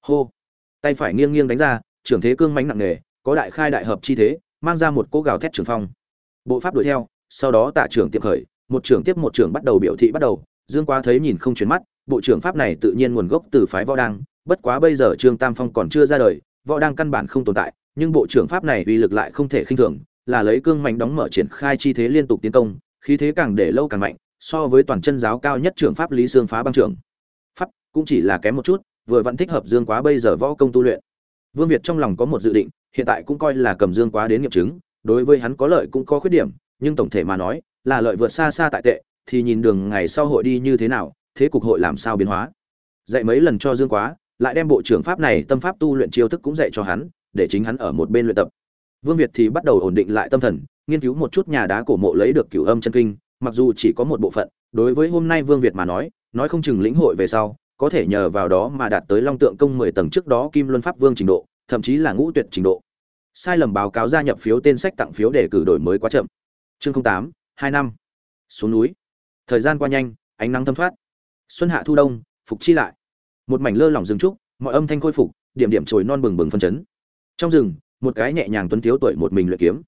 Hô! Tay phải nghiêng nghiêng đánh ra, trưởng thế cương mánh nặng nề, có đại khai đại hợp chi thế, mang ra một cỗ gào thét trường phong. Bộ pháp đuổi theo, sau đó tạ trưởng tiệm khởi một trưởng tiếp một trưởng bắt đầu biểu thị bắt đầu, dương quá thấy nhìn không chuyển mắt, bộ trưởng pháp này tự nhiên nguồn gốc từ phái võ đăng, bất quá bây giờ trương tam phong còn chưa ra đời, võ đăng căn bản không tồn tại, nhưng bộ trưởng pháp này uy lực lại không thể khinh thường, là lấy cương mạnh đóng mở triển khai chi thế liên tục tiến công, khí thế càng để lâu càng mạnh, so với toàn chân giáo cao nhất trưởng pháp lý xương phá băng trưởng. Pháp cũng chỉ là kém một chút, vừa vẫn thích hợp dương quá bây giờ võ công tu luyện. Vương việt trong lòng có một dự định, hiện tại cũng coi là cầm dương quá đến nghiệm chứng, đối với hắn có lợi cũng có khuyết điểm, nhưng tổng thể mà nói là lợi vượt xa xa tại tệ, thì nhìn đường ngày sau hội đi như thế nào, thế cục hội làm sao biến hóa. Dạy mấy lần cho dương quá, lại đem bộ trưởng pháp này tâm pháp tu luyện chiêu thức cũng dạy cho hắn, để chính hắn ở một bên luyện tập. Vương việt thì bắt đầu ổn định lại tâm thần, nghiên cứu một chút nhà đá cổ mộ lấy được cửu âm chân kinh, mặc dù chỉ có một bộ phận, đối với hôm nay vương việt mà nói nói không chừng lĩnh hội về sau, có thể nhờ vào đó mà đạt tới long tượng công mười tầng trước đó kim luân pháp vương trình độ, thậm chí là ngũ tuyệt trình độ. Sai lầm báo cáo gia nhập phiếu tên sách tặng phiếu để cử đổi mới quá chậm. Chương tám hai năm. Xuống núi. Thời gian qua nhanh, ánh nắng thấm thoát. Xuân hạ thu đông, phục chi lại. Một mảnh lơ lỏng rừng trúc, mọi âm thanh khôi phục, điểm điểm trồi non bừng bừng phân chấn. Trong rừng, một cái nhẹ nhàng tuấn thiếu tuổi một mình luyện kiếm.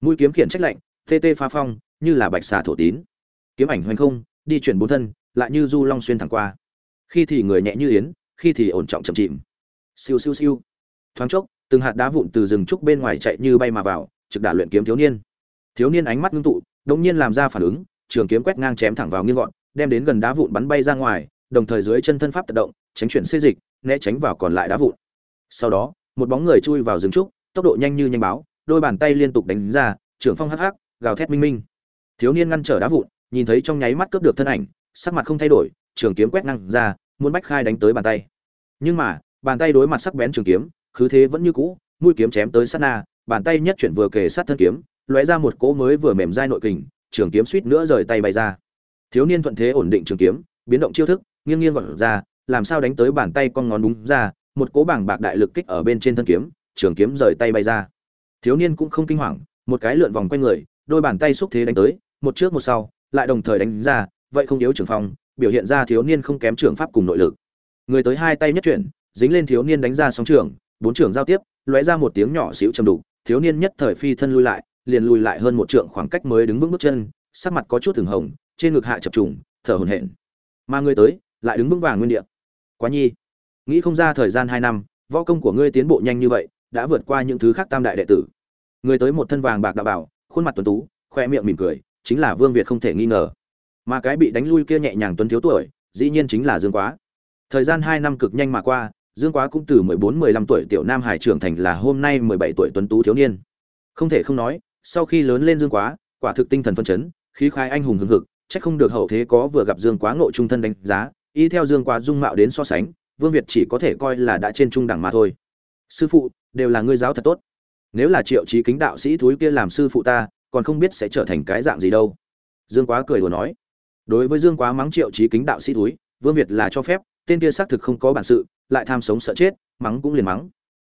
Mũi kiếm khiển trách lạnh, tê tê pha phong, như là bạch xà thổ tín. Kiếm ảnh hoành không, đi chuyển bốn thân, lại như du long xuyên thẳng qua. Khi thì người nhẹ như yến, khi thì ổn trọng chậm chìm siêu siêu siêu. Thoáng chốc, từng hạt đá vụn từ rừng trúc bên ngoài chạy như bay mà vào, trực đả luyện kiếm thiếu niên. Thiếu niên ánh mắt ngưng tụ đột nhiên làm ra phản ứng, trường kiếm quét ngang chém thẳng vào nghiêng gọn đem đến gần đá vụn bắn bay ra ngoài, đồng thời dưới chân thân pháp tự động, tránh chuyển xê dịch, né tránh vào còn lại đá vụn. Sau đó, một bóng người chui vào rừng trúc, tốc độ nhanh như nhanh báo, đôi bàn tay liên tục đánh ra, trưởng phong hắc hắc, gào thét minh minh. Thiếu niên ngăn trở đá vụn, nhìn thấy trong nháy mắt cướp được thân ảnh, sắc mặt không thay đổi, trường kiếm quét ngang ra, muốn bách khai đánh tới bàn tay. Nhưng mà, bàn tay đối mặt sắc bén trường kiếm khứ thế vẫn như cũ, mũi kiếm chém tới sát na, bàn tay nhất chuyển vừa kề sát thân kiếm lóe ra một cỗ mới vừa mềm dai nội kình, trường kiếm suýt nữa rời tay bay ra. Thiếu niên thuận thế ổn định trường kiếm, biến động chiêu thức, nghiêng nghiêng gọn ra, làm sao đánh tới bàn tay con ngón đúng ra, một cỗ bảng bạc đại lực kích ở bên trên thân kiếm, trường kiếm rời tay bay ra. Thiếu niên cũng không kinh hoàng, một cái lượn vòng quanh người, đôi bàn tay xúc thế đánh tới, một trước một sau, lại đồng thời đánh ra, vậy không yếu trưởng phong, biểu hiện ra thiếu niên không kém trưởng pháp cùng nội lực. Người tới hai tay nhất chuyển, dính lên thiếu niên đánh ra sóng trường, bốn trường giao tiếp, lóe ra một tiếng nhỏ xíu trầm đục, thiếu niên nhất thời phi thân lui lại liền lùi lại hơn một trượng khoảng cách mới đứng vững bước chân, sắc mặt có chút thường hồng, trên ngực hạ chập trùng, thở hổn hển. Mà ngươi tới, lại đứng vững vàng nguyên địa. Quá nhi, nghĩ không ra thời gian hai năm, võ công của ngươi tiến bộ nhanh như vậy, đã vượt qua những thứ khác tam đại đệ tử. Ngươi tới một thân vàng bạc đạo bảo, khuôn mặt tuấn tú, khoe miệng mỉm cười, chính là vương việt không thể nghi ngờ. Mà cái bị đánh lui kia nhẹ nhàng tuấn thiếu tuổi, dĩ nhiên chính là dương quá. Thời gian hai năm cực nhanh mà qua, dương quá cũng từ mười bốn, mười lăm tuổi tiểu nam hải trưởng thành là hôm nay mười bảy tuổi tuấn tú thiếu niên. Không thể không nói sau khi lớn lên dương quá, quả thực tinh thần phân chấn, khí khai anh hùng hưng hực, chắc không được hậu thế có vừa gặp dương quá ngộ trung thân đánh giá, y theo dương quá dung mạo đến so sánh, vương việt chỉ có thể coi là đã trên trung đẳng mà thôi. Sư phụ, đều là ngươi giáo thật tốt. Nếu là triệu trí kính đạo sĩ thúi kia làm sư phụ ta, còn không biết sẽ trở thành cái dạng gì đâu. Dương quá cười đùa nói. Đối với dương quá mắng triệu trí kính đạo sĩ thúi, vương việt là cho phép, tên kia xác thực không có bản sự, lại tham sống sợ chết, mắng cũng liền mắng.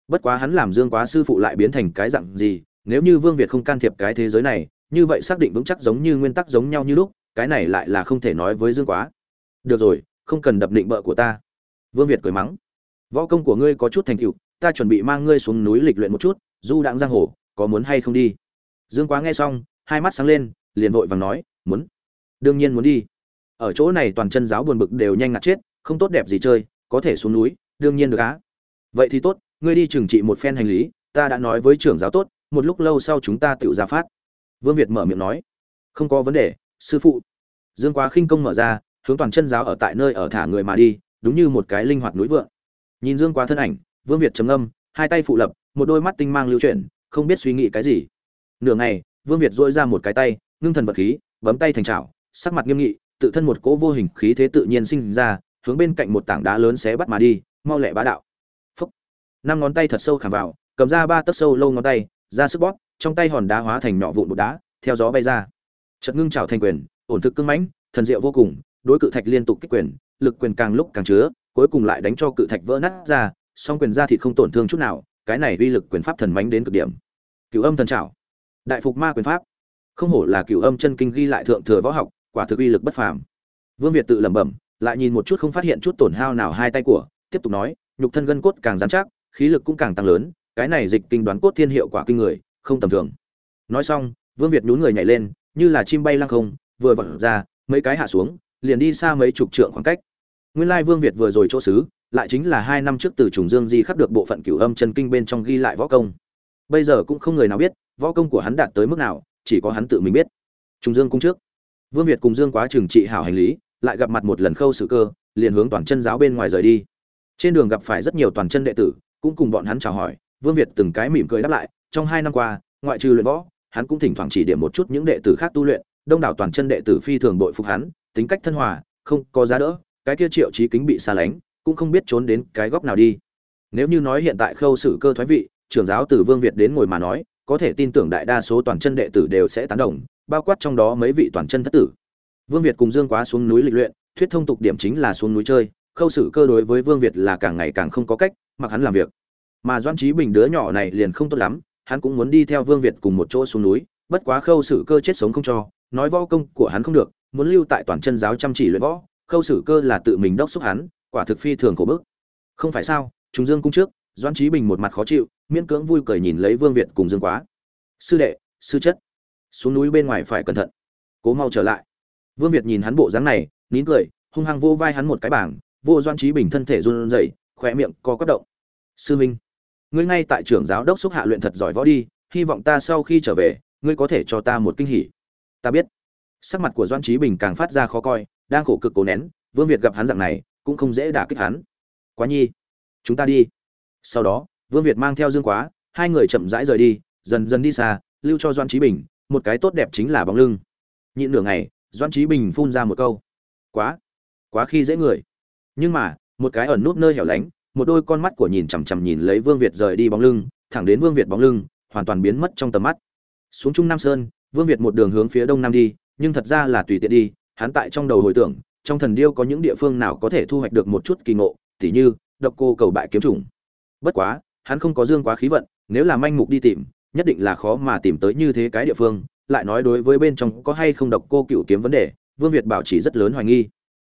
Bất quá hắn làm dương quá sư phụ lại biến thành cái dạng gì nếu như vương việt không can thiệp cái thế giới này, như vậy xác định vững chắc giống như nguyên tắc giống nhau như lúc, cái này lại là không thể nói với dương quá. Được rồi, không cần đập định bợ của ta. Vương việt cười mắng. Võ công của ngươi có chút thành tựu, ta chuẩn bị mang ngươi xuống núi lịch luyện một chút, du đãng giang hồ, có muốn hay không đi? Dương quá nghe xong, hai mắt sáng lên, liền vội vàng nói, muốn. Đương nhiên muốn đi. Ở chỗ này toàn chân giáo buồn bực đều nhanh ngạt chết, không tốt đẹp gì chơi, có thể xuống núi, đương nhiên được á. Vậy thì tốt, ngươi đi trừng trị một phen hành lý, ta đã nói với trưởng giáo tốt một lúc lâu sau chúng ta tự ra phát. Vương việt mở miệng nói, không có vấn đề, sư phụ. Dương quá khinh công mở ra, hướng toàn chân giáo ở tại nơi ở thả người mà đi, đúng như một cái linh hoạt núi vượng. Nhìn dương quá thân ảnh, vương việt trầm âm hai tay phụ lập, một đôi mắt tinh mang lưu chuyển, không biết suy nghĩ cái gì. Nửa ngày, vương việt dỗi ra một cái tay, ngưng thần vật khí, bấm tay thành trào sắc mặt nghiêm nghị, tự thân một cỗ vô hình khí thế tự nhiên sinh ra, hướng bên cạnh một tảng đá lớn xé bắt mà đi, mau lẹ bá đạo. Phúc. Năm ngón tay thật sâu khảm vào, cầm ra ba tấc sâu lâu ngón tay ra sức bóp, trong tay hòn đá hóa thành nhỏ vụn bột đá, theo gió bay ra. Chật ngưng trào thành quyền, ổn thực cưng mãnh, thần diệu vô cùng, đối cự thạch liên tục kích quyền, lực quyền càng lúc càng chứa, cuối cùng lại đánh cho cự thạch vỡ nát ra, song quyền ra thịt không tổn thương chút nào, cái này uy lực quyền pháp thần mãnh đến cực điểm. Cửu âm thần trảo. Đại phục ma quyền pháp. Không hổ là cửu âm chân kinh ghi lại thượng thừa võ học, quả thực uy lực bất phàm. Vương việt tự lẩm bẩm, lại nhìn một chút không phát hiện chút tổn hao nào hai tay của, tiếp tục nói, nhục thân gân cốt càng dán chắc, khí lực cũng càng tăng lớn cái này dịch kinh đoán cốt thiên hiệu quả kinh người, không tầm thường. Nói xong, vương việt nhún người nhảy lên, như là chim bay lăng không, vừa vọt ra, mấy cái hạ xuống, liền đi xa mấy chục trượng khoảng cách. Nguyên lai vương việt vừa rồi chỗ xứ, lại chính là hai năm trước từ trùng dương di khắc được bộ phận cửu âm chân kinh bên trong ghi lại võ công. Bây giờ cũng không người nào biết, võ công của hắn đạt tới mức nào, chỉ có hắn tự mình biết. Trùng dương cung trước. Vương việt cùng dương quá trừng trị hảo hành lý, lại gặp mặt một lần khâu sự cơ, liền hướng toàn chân giáo bên ngoài rời đi. Trên đường gặp phải rất nhiều toàn chân đệ tử, cũng cùng bọn hắn chào hỏi vương việt từng cái mỉm cười đáp lại, trong hai năm qua, ngoại trừ luyện võ, hắn cũng thỉnh thoảng chỉ điểm một chút những đệ tử khác tu luyện, đông đảo toàn chân đệ tử phi thường bội phục hắn, tính cách thân hòa, không có giá đỡ, cái kia triệu trí kính bị xa lánh, cũng không biết trốn đến cái góc nào đi. Nếu như nói hiện tại khâu Sử cơ thoái vị, trưởng giáo từ vương việt đến ngồi mà nói, có thể tin tưởng đại đa số toàn chân đệ tử đều sẽ tán đồng, bao quát trong đó mấy vị toàn chân thất tử. Vương việt cùng dương quá xuống núi lịch luyện, thuyết thông tục điểm chính là xuống núi chơi, khâu Sử cơ đối với vương việt là càng ngày càng không có cách, mặc hắn làm việc mà doan trí bình đứa nhỏ này liền không tốt lắm, hắn cũng muốn đi theo vương việt cùng một chỗ xuống núi, bất quá khâu xử cơ chết sống không cho, nói võ công của hắn không được, muốn lưu tại toàn chân giáo chăm chỉ luyện võ, khâu sử cơ là tự mình đốc xúc hắn, quả thực phi thường khổ bức. Không phải sao chúng dương cung trước doan trí bình một mặt khó chịu, miễn cưỡng vui cười nhìn lấy vương việt cùng dương quá. Sư đệ, sư chất, xuống núi bên ngoài phải cẩn thận, cố mau trở lại. Vương việt nhìn hắn bộ dáng này, nín cười, hung hăng vô vai hắn một cái bảng, vô doan trí bình thân thể run rẩy khỏe miệng co quất động. Sư minh ngươi ngay tại trưởng giáo đốc xúc hạ luyện thật giỏi võ đi, hy vọng ta sau khi trở về, ngươi có thể cho ta một kinh hỉ. Ta biết. Sắc mặt của doan trí bình càng phát ra khó coi, đang khổ cực cố nén, vương việt gặp hắn dạng này, cũng không dễ đả kích hắn. Quá nhi. Chúng ta đi. Sau đó, vương việt mang theo dương quá, hai người chậm rãi rời đi, dần dần đi xa, lưu cho doan trí bình, một cái tốt đẹp chính là bóng lưng. Nhịn nửa ngày doan trí bình phun ra một câu. Quá. Quá khi dễ người. Nhưng mà, một cái ẩn nút nơi hẻo lánh một đôi con mắt của nhìn chằm chằm nhìn lấy vương việt rời đi bóng lưng, thẳng đến vương việt bóng lưng, hoàn toàn biến mất trong tầm mắt. Xuống trung nam sơn, vương việt một đường hướng phía đông nam đi, nhưng thật ra là tùy tiện đi, hắn tại trong đầu hồi tưởng, trong thần điêu có những địa phương nào có thể thu hoạch được một chút kỳ ngộ, tỉ như, độc cô cầu bại kiếm trùng bất quá, hắn không có dương quá khí vận, nếu là manh mục đi tìm, nhất định là khó mà tìm tới như thế cái địa phương, lại nói đối với bên trong có hay không độc cô cựu kiếm vấn đề, vương việt bảo chỉ rất lớn hoài nghi.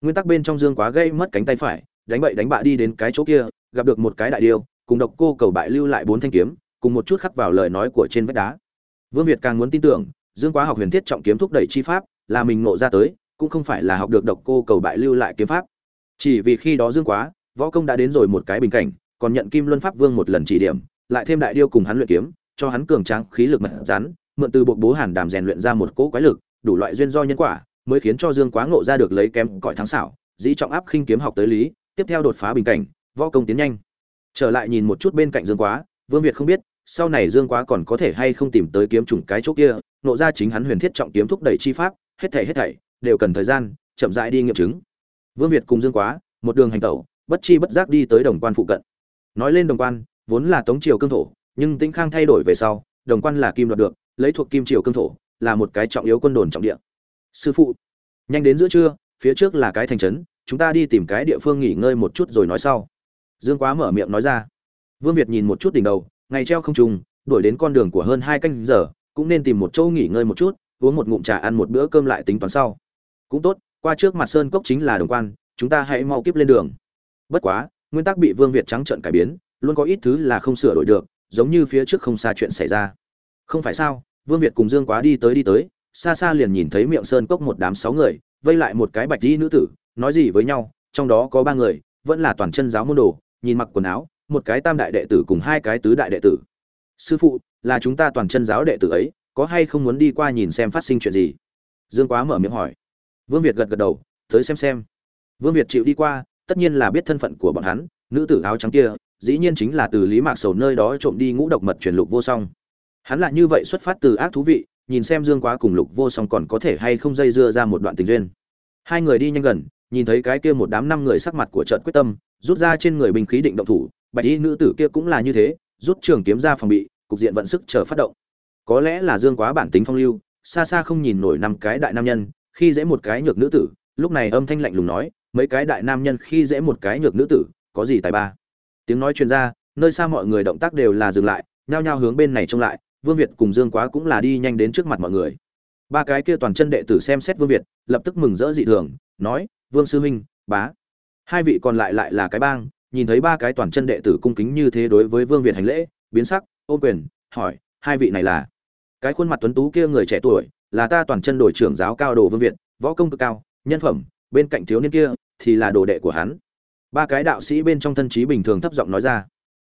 Nguyên tắc bên trong dương quá gây mất cánh tay phải đánh bậy đánh bạ đi đến cái chỗ kia, gặp được một cái đại điêu, cùng độc cô cầu bại lưu lại bốn thanh kiếm, cùng một chút khắc vào lời nói của trên vách đá. Vương việt càng muốn tin tưởng, dương quá học huyền thiết trọng kiếm thúc đẩy chi pháp, là mình ngộ ra tới, cũng không phải là học được độc cô cầu bại lưu lại kiếm pháp. Chỉ vì khi đó dương quá, võ công đã đến rồi một cái bình cảnh, còn nhận kim luân pháp vương một lần chỉ điểm, lại thêm đại điêu cùng hắn luyện kiếm, cho hắn cường tráng, khí lực mật rắn, mượn từ bộ bố hàn đàm rèn luyện ra một cỗ quái lực, đủ loại duyên do nhân quả, mới khiến cho dương quá ngộ ra được lấy kém cõi thắng xảo, dĩ trọng áp khinh kiếm học tới lý tiếp theo đột phá bình cảnh, võ công tiến nhanh. Trở lại nhìn một chút bên cạnh dương quá, vương việt không biết, sau này dương quá còn có thể hay không tìm tới kiếm trùng cái chỗ kia, nộ ra chính hắn huyền thiết trọng kiếm thúc đẩy chi pháp, hết thảy hết thảy, đều cần thời gian, chậm rãi đi nghiệm chứng. Vương việt cùng dương quá, một đường hành tẩu, bất chi bất giác đi tới đồng quan phụ cận. Nói lên đồng quan, vốn là tống triều cương thổ, nhưng tĩnh khang thay đổi về sau, đồng quan là kim đoạt được, lấy thuộc kim triều cương thổ, là một cái trọng yếu quân đồn trọng địa. Sư phụ, nhanh đến giữa trưa, phía trước là cái thành trấn chúng ta đi tìm cái địa phương nghỉ ngơi một chút rồi nói sau. Dương quá mở miệng nói ra. Vương việt nhìn một chút đỉnh đầu, ngày treo không trùng, đuổi đến con đường của hơn hai canh giờ, cũng nên tìm một chỗ nghỉ ngơi một chút, uống một ngụm trà ăn một bữa cơm lại tính toán sau. Cũng tốt, qua trước mặt sơn cốc chính là đồng quan, chúng ta hãy mau kiếp lên đường. Bất quá, nguyên tắc bị vương việt trắng trợn cải biến, luôn có ít thứ là không sửa đổi được, giống như phía trước không xa chuyện xảy ra. Không phải sao, vương việt cùng dương quá đi tới đi tới, xa xa liền nhìn thấy miệng sơn cốc một đám sáu người, vây lại một cái bạch y nữ tử nói gì với nhau, trong đó có ba người, vẫn là toàn chân giáo môn đồ, nhìn mặc quần áo, một cái tam đại đệ tử cùng hai cái tứ đại đệ tử. Sư phụ, là chúng ta toàn chân giáo đệ tử ấy, có hay không muốn đi qua nhìn xem phát sinh chuyện gì? Dương quá mở miệng hỏi. Vương việt gật gật đầu, tới xem xem. Vương việt chịu đi qua, tất nhiên là biết thân phận của bọn hắn, nữ tử áo trắng kia, dĩ nhiên chính là từ lý mạc sầu nơi đó trộm đi ngũ độc mật truyền lục vô song. Hắn lại như vậy xuất phát từ ác thú vị, nhìn xem dương quá cùng lục vô song còn có thể hay không dây dưa ra một đoạn tình duyên. Hai người đi nhanh gần nhìn thấy cái kia một đám năm người sắc mặt của trận quyết tâm, rút ra trên người binh khí định động thủ, bạch y nữ tử kia cũng là như thế, rút trường kiếm ra phòng bị, cục diện vận sức chờ phát động. Có lẽ là dương quá bản tính phong lưu, xa xa không nhìn nổi năm cái đại nam nhân, khi dễ một cái nhược nữ tử, lúc này âm thanh lạnh lùng nói, mấy cái đại nam nhân khi dễ một cái nhược nữ tử, có gì tài ba? Tiếng nói truyền ra, nơi xa mọi người động tác đều là dừng lại, nhao nhao hướng bên này trông lại, vương việt cùng dương quá cũng là đi nhanh đến trước mặt mọi người. Ba cái kia toàn chân đệ tử xem xét vương việt, lập tức mừng rỡ dị thường, nói vương sư huynh, bá. Hai vị còn lại lại là cái bang, nhìn thấy ba cái toàn chân đệ tử cung kính như thế đối với vương việt hành lễ, biến sắc ô quyền, hỏi, hai vị này là? Cái khuôn mặt tuấn tú kia người trẻ tuổi, là ta toàn chân đổi trưởng giáo cao đồ vương việt, võ công cực cao, nhân phẩm, bên cạnh thiếu niên kia, thì là đồ đệ của hắn. Ba cái đạo sĩ bên trong thân trí bình thường thấp giọng nói ra.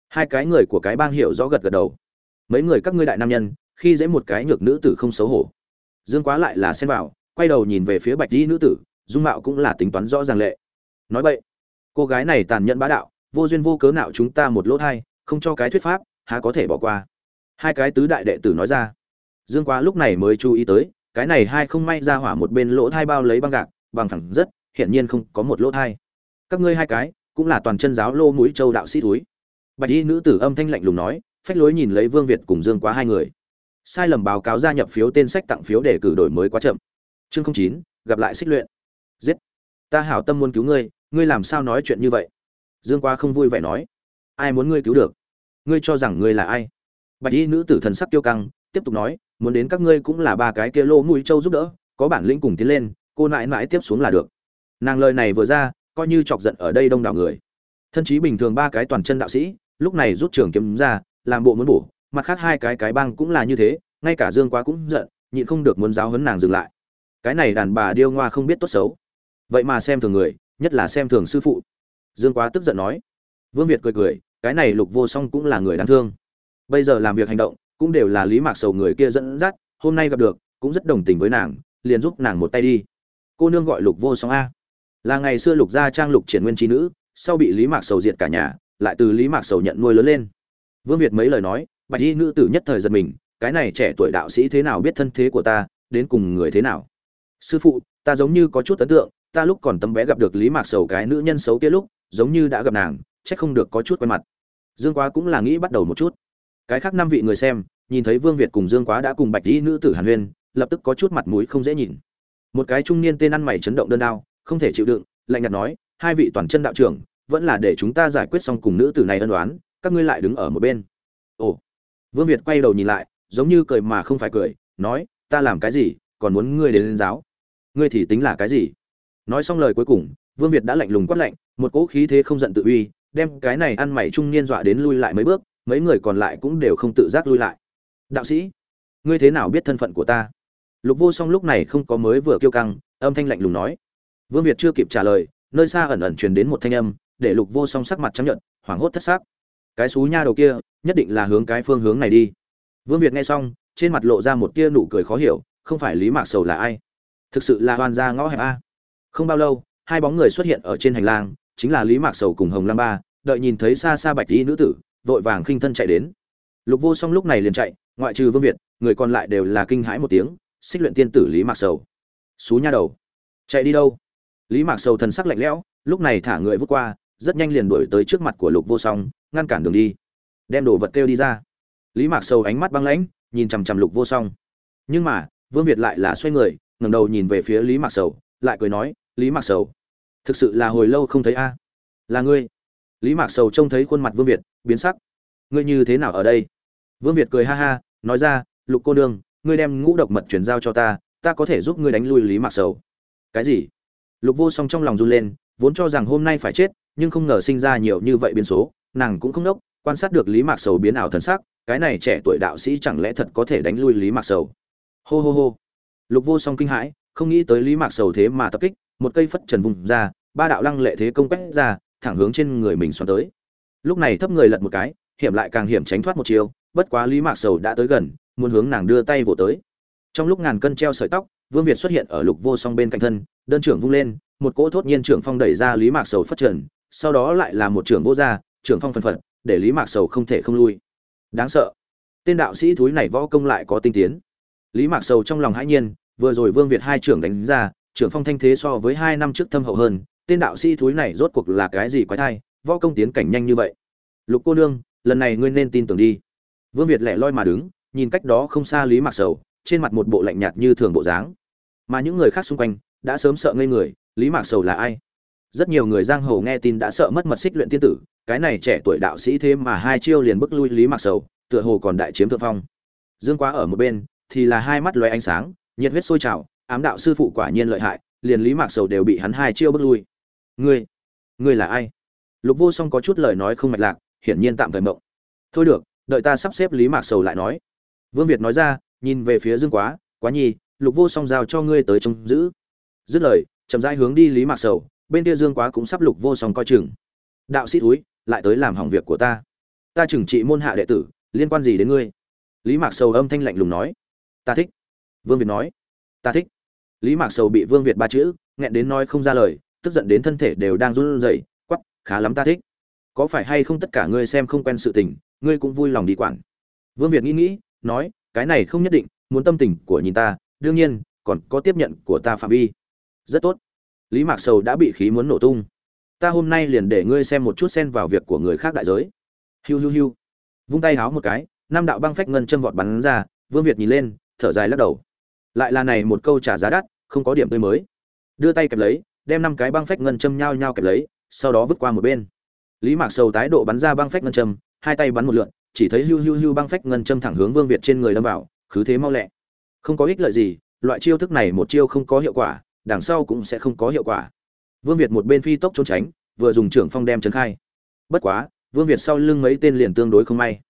Hai cái người của cái bang hiểu rõ gật gật đầu. Mấy người các ngươi đại nam nhân, khi dễ một cái nhược nữ tử không xấu hổ. Dương quá lại là xen vào, quay đầu nhìn về phía bạch di nữ tử dung mạo cũng là tính toán rõ ràng lệ. Nói vậy cô gái này tàn nhẫn bá đạo, vô duyên vô cớ nào chúng ta một lỗ thai, không cho cái thuyết pháp, há có thể bỏ qua. Hai cái tứ đại đệ tử nói ra. Dương quá lúc này mới chú ý tới, cái này hai không may ra hỏa một bên lỗ thai bao lấy băng gạc, bằng thẳng rất, hiển nhiên không có một lỗ thai. Các ngươi hai cái, cũng là toàn chân giáo lô mũi châu đạo sĩ túi bạch y nữ tử âm thanh lạnh lùng nói, phách lối nhìn lấy vương việt cùng dương quá hai người. Sai lầm báo cáo gia nhập phiếu tên sách tặng phiếu để cử đổi mới quá chậm. Chương chín, gặp lại xích luyện giết. Ta hảo tâm muốn cứu ngươi ngươi làm sao nói chuyện như vậy? Dương quá không vui vẻ nói. Ai muốn ngươi cứu được? Ngươi cho rằng ngươi là ai? Bạch y nữ tử thần sắc tiêu căng, tiếp tục nói, muốn đến các ngươi cũng là ba cái kia lô mũi châu giúp đỡ, có bản lĩnh cùng tiến lên, cô nãi nãi tiếp xuống là được. Nàng lời này vừa ra, coi như chọc giận ở đây đông đảo người. Thân chí bình thường ba cái toàn chân đạo sĩ, lúc này rút trường kiếm ra, làm bộ muốn bổ, mặt khác hai cái cái băng cũng là như thế, ngay cả dương quá cũng giận, nhịn không được muốn giáo huấn nàng dừng lại. Cái này đàn bà điêu ngoa không biết tốt xấu vậy mà xem thường người, nhất là xem thường sư phụ. Dương quá tức giận nói. Vương việt cười cười, cái này lục vô song cũng là người đáng thương. Bây giờ làm việc hành động, cũng đều là lý mạc sầu người kia dẫn dắt, hôm nay gặp được, cũng rất đồng tình với nàng, liền giúp nàng một tay đi. Cô nương gọi lục vô song a. Là ngày xưa lục gia trang lục triển nguyên trí nữ, sau bị lý mạc sầu diệt cả nhà, lại từ lý mạc sầu nhận nuôi lớn lên. Vương việt mấy lời nói, bạch y nữ tử nhất thời giật mình, cái này trẻ tuổi đạo sĩ thế nào biết thân thế của ta, đến cùng người thế nào? Sư phụ, ta giống như có chút ấn tượng ta lúc còn tấm bé gặp được lý mạc sầu cái nữ nhân xấu kia lúc, giống như đã gặp nàng, chắc không được có chút quen mặt. Dương quá cũng là nghĩ bắt đầu một chút. Cái khác năm vị người xem, nhìn thấy vương việt cùng dương quá đã cùng bạch y nữ tử hàn huyên, lập tức có chút mặt mũi không dễ nhìn. Một cái trung niên tên ăn mày chấn động đơn đao, không thể chịu đựng, lạnh nhạt nói, hai vị toàn chân đạo trưởng, vẫn là để chúng ta giải quyết xong cùng nữ tử này ân đoán các ngươi lại đứng ở một bên. Ồ. Vương việt quay đầu nhìn lại, giống như cười mà không phải cười, nói, ta làm cái gì, còn muốn ngươi đến lên giáo? Ngươi thì tính là cái gì? Nói xong lời cuối cùng, vương việt đã lạnh lùng quát lạnh, một cỗ khí thế không giận tự uy, đem cái này ăn mày trung niên dọa đến lui lại mấy bước, mấy người còn lại cũng đều không tự giác lui lại. Đạo sĩ, ngươi thế nào biết thân phận của ta? Lục vô song lúc này không có mới vừa kêu căng, âm thanh lạnh lùng nói. Vương việt chưa kịp trả lời, nơi xa ẩn ẩn truyền đến một thanh âm, để lục vô song sắc mặt chấp nhận hoảng hốt thất xác. Cái xú nha đầu kia, nhất định là hướng cái phương hướng này đi. Vương việt nghe xong, trên mặt lộ ra một tia nụ cười khó hiểu, không phải lý mạc sầu là ai? Thực sự là hoàn gia ngõ hẹp a không bao lâu, hai bóng người xuất hiện ở trên hành lang, chính là lý mạc sầu cùng hồng lam ba, đợi nhìn thấy xa xa bạch y nữ tử, vội vàng khinh thân chạy đến. Lục vô song lúc này liền chạy, ngoại trừ vương việt, người còn lại đều là kinh hãi một tiếng, xích luyện tiên tử lý mạc sầu. Xú nha đầu, chạy đi đâu? Lý mạc sầu thần sắc lạnh lẽo, lúc này thả người vút qua, rất nhanh liền đuổi tới trước mặt của lục vô song, ngăn cản đường đi. Đem đồ vật kêu đi ra. Lý mạc sầu ánh mắt băng lãnh, nhìn chằm chằm lục vô song. Nhưng mà, vương việt lại là xoay người, ngẩng đầu nhìn về phía lý mạc sầu, lại cười nói lý mạc sầu. Thực sự là hồi lâu không thấy a. Là ngươi. Lý mạc sầu trông thấy khuôn mặt vương việt, biến sắc. Ngươi như thế nào ở đây? Vương việt cười ha ha, nói ra, lục cô nương, ngươi đem ngũ độc mật chuyển giao cho ta ta có thể giúp ngươi đánh lui lý mạc sầu. Cái gì? Lục vô song trong lòng run lên, vốn cho rằng hôm nay phải chết, nhưng không ngờ sinh ra nhiều như vậy biến số, nàng cũng không đốc, quan sát được lý mạc sầu biến ảo thần sắc, cái này trẻ tuổi đạo sĩ chẳng lẽ thật có thể đánh lui lý mạc sầu? Hô hô hô. Lục vô song kinh hãi, không nghĩ tới lý mạc sầu thế mà tập kích một cây phất trần vùng ra, ba đạo lăng lệ thế công quét ra, thẳng hướng trên người mình xoắn tới. Lúc này thấp người lật một cái, hiểm lại càng hiểm tránh thoát một chiều bất quá lý mạc sầu đã tới gần, muốn hướng nàng đưa tay vỗ tới. Trong lúc ngàn cân treo sợi tóc, vương việt xuất hiện ở lục vô song bên cạnh thân, đơn trưởng vung lên, một cỗ thốt nhiên trưởng phong đẩy ra lý mạc sầu phất trần, sau đó lại là một trưởng vô gia trưởng phong phân phật, để lý mạc sầu không thể không lui. Đáng sợ. Tên đạo sĩ thúi này võ công lại có tinh tiến. Lý mạc sầu trong lòng hãi nhiên, vừa rồi vương việt hai trưởng đánh ra trưởng phong thanh thế so với hai năm trước thâm hậu hơn, tên đạo sĩ thúi này rốt cuộc là cái gì quái thai, võ công tiến cảnh nhanh như vậy. Lục cô nương, lần này ngươi nên tin tưởng đi. Vương việt lẻ loi mà đứng, nhìn cách đó không xa lý mạc sầu, trên mặt một bộ lạnh nhạt như thường bộ dáng. Mà những người khác xung quanh, đã sớm sợ ngây người, lý mạc sầu là ai? Rất nhiều người giang hồ nghe tin đã sợ mất mật xích luyện tiên tử, cái này trẻ tuổi đạo sĩ thế mà hai chiêu liền bức lui lý mạc sầu, tựa hồ còn đại chiếm thượng phong. Dương quá ở một bên, thì là hai mắt lóe ánh sáng, nhiệt huyết sôi trào ám đạo sư phụ quả nhiên lợi hại, liền lý mạc sầu đều bị hắn hai chiêu bước lui. Ngươi ngươi là ai? Lục vô song có chút lời nói không mạch lạc, hiển nhiên tạm thời mộng. Thôi được, đợi ta sắp xếp lý mạc sầu lại nói. Vương việt nói ra, nhìn về phía dương quá quá nhi, lục vô song giao cho ngươi tới trông giữ. Dứt lời, chậm rãi hướng đi lý mạc sầu, bên kia dương quá cũng sắp lục vô song coi chừng. Đạo sĩ túi lại tới làm hỏng việc của ta. Ta trừng trị môn hạ đệ tử, liên quan gì đến ngươi? Lý mạc sầu âm thanh lạnh lùng nói. Ta thích. Vương việt nói. Ta thích lý mạc sầu bị vương việt ba chữ, nghẹn đến nói không ra lời, tức giận đến thân thể đều đang run rẩy quắp khá lắm ta thích. Có phải hay không tất cả ngươi xem không quen sự tình, ngươi cũng vui lòng đi quản. Vương việt nghĩ nghĩ, nói, cái này không nhất định, muốn tâm tình của nhìn ta, đương nhiên, còn có tiếp nhận của ta phạm vi. Rất tốt. Lý mạc sầu đã bị khí muốn nổ tung. Ta hôm nay liền để ngươi xem một chút xen vào việc của người khác đại giới. Hiu hiu hiu. Vung tay háo một cái, năm đạo băng phách ngân châm vọt bắn ra, vương việt nhìn lên, thở dài lắc đầu. Lại là này một câu trả giá đắt không có điểm tươi mới. Đưa tay kẹp lấy, đem năm cái băng phách ngân châm nhao nhao kẹp lấy, sau đó vứt qua một bên. Lý mạc sầu tái độ bắn ra băng phách ngân châm, hai tay bắn một lượn, chỉ thấy hưu hưu hưu băng phách ngân châm thẳng hướng vương việt trên người đâm vào khứ thế mau lẹ. Không có ích lợi gì, loại chiêu thức này một chiêu không có hiệu quả, đằng sau cũng sẽ không có hiệu quả. Vương việt một bên phi tốc trốn tránh, vừa dùng trưởng phong đem trấn khai. Bất quá, vương việt sau lưng mấy tên liền tương đối không may.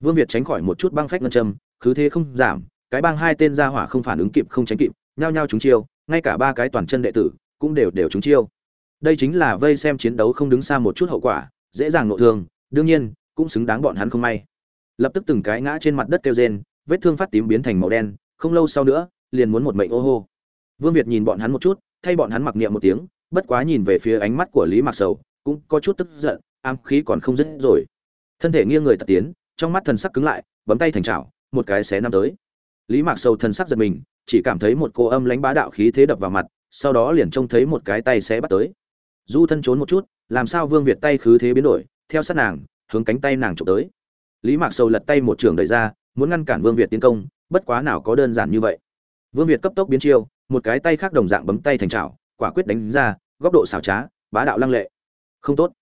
Vương việt tránh khỏi một chút băng phách ngân châm khứ thế không giảm, cái băng hai tên ra hỏa không phản ứng kịp không tránh kịp nhao nhao trúng chiêu, ngay cả ba cái toàn chân đệ tử cũng đều đều trúng chiêu. Đây chính là vây xem chiến đấu không đứng xa một chút hậu quả, dễ dàng nội thương, đương nhiên, cũng xứng đáng bọn hắn không may. Lập tức từng cái ngã trên mặt đất kêu rên, vết thương phát tím biến thành màu đen, không lâu sau nữa, liền muốn một mệnh ô hô. Vương việt nhìn bọn hắn một chút, thay bọn hắn mặc niệm một tiếng, bất quá nhìn về phía ánh mắt của lý mạc sầu, cũng có chút tức giận, ám khí còn không dứt rồi. Thân thể nghiêng người tật tiến, trong mắt thần sắc cứng lại, bấm tay thành chảo, một cái xé năm tới. Lý mạc sầu thần sắc giật mình chỉ cảm thấy một cô âm lãnh bá đạo khí thế đập vào mặt, sau đó liền trông thấy một cái tay sẽ bắt tới. Du thân trốn một chút, làm sao vương việt tay khứ thế biến đổi, theo sát nàng, hướng cánh tay nàng chụp tới. Lý mạc sầu lật tay một trường đẩy ra, muốn ngăn cản vương việt tiến công, bất quá nào có đơn giản như vậy. Vương việt cấp tốc biến chiêu, một cái tay khác đồng dạng bấm tay thành chảo quả quyết đánh ra, góc độ xảo trá, bá đạo lăng lệ. Không tốt.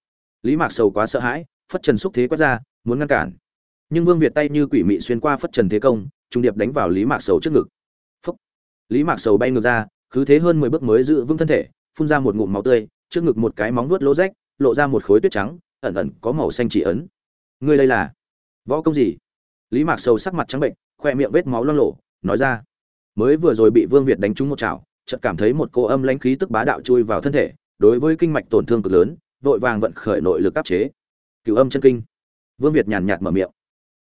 Lý mạc sầu quá sợ hãi, phất trần xúc thế quát ra, muốn ngăn cản. Nhưng vương việt tay như quỷ mị xuyên qua phất trần thế công trung điệp đánh vào lý mạc sầu trước ngực lý mạc sầu bay ngược ra, cứ thế hơn mười bước mới giữ vững thân thể, phun ra một ngụm máu tươi, trước ngực một cái móng vuốt lỗ rách, lộ ra một khối tuyết trắng, ẩn ẩn có màu xanh chỉ ấn. Ngươi đây là võ công gì? Lý mạc sầu sắc mặt trắng bệnh, khoe miệng vết máu loang lộ nói ra. Mới vừa rồi bị vương việt đánh trúng một chảo, chợt cảm thấy một cô âm lãnh khí tức bá đạo chui vào thân thể, đối với kinh mạch tổn thương cực lớn, vội vàng vận khởi nội lực áp chế. Cửu âm chân kinh. Vương việt nhàn nhạt mở miệng.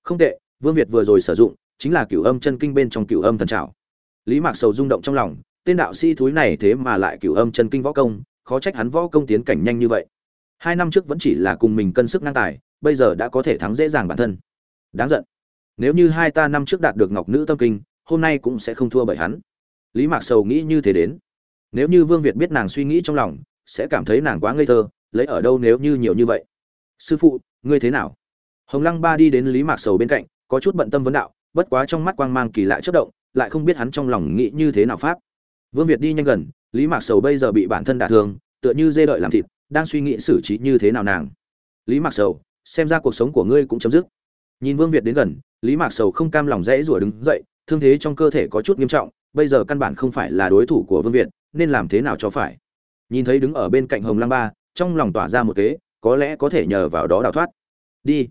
Không tệ, vương việt vừa rồi sử dụng, chính là cửu âm chân kinh bên trong cửu âm thần trảo lý mạc sầu rung động trong lòng, tên đạo sĩ thúi này thế mà lại cửu âm chân kinh võ công, khó trách hắn võ công tiến cảnh nhanh như vậy. Hai năm trước vẫn chỉ là cùng mình cân sức ngang tài, bây giờ đã có thể thắng dễ dàng bản thân. Đáng giận. Nếu như hai ta năm trước đạt được ngọc nữ tâm kinh, hôm nay cũng sẽ không thua bởi hắn. Lý mạc sầu nghĩ như thế đến. Nếu như vương việt biết nàng suy nghĩ trong lòng, sẽ cảm thấy nàng quá ngây thơ, lấy ở đâu nếu như nhiều như vậy? Sư phụ, ngươi thế nào? Hồng lăng ba đi đến lý mạc sầu bên cạnh, có chút bận tâm vấn đạo, bất quá trong mắt quang mang kỳ lạ chớp động lại không biết hắn trong lòng nghĩ như thế nào pháp. Vương việt đi nhanh gần, lý mạc sầu bây giờ bị bản thân đả thương, tựa như dê đợi làm thịt, đang suy nghĩ xử trí như thế nào nàng. Lý mạc sầu, xem ra cuộc sống của ngươi cũng chấm dứt. Nhìn vương việt đến gần, lý mạc sầu không cam lòng rẽ rủa đứng dậy, thương thế trong cơ thể có chút nghiêm trọng, bây giờ căn bản không phải là đối thủ của vương việt, nên làm thế nào cho phải? Nhìn thấy đứng ở bên cạnh hồng lăng ba, trong lòng tỏa ra một kế, có lẽ có thể nhờ vào đó đào thoát. Đi.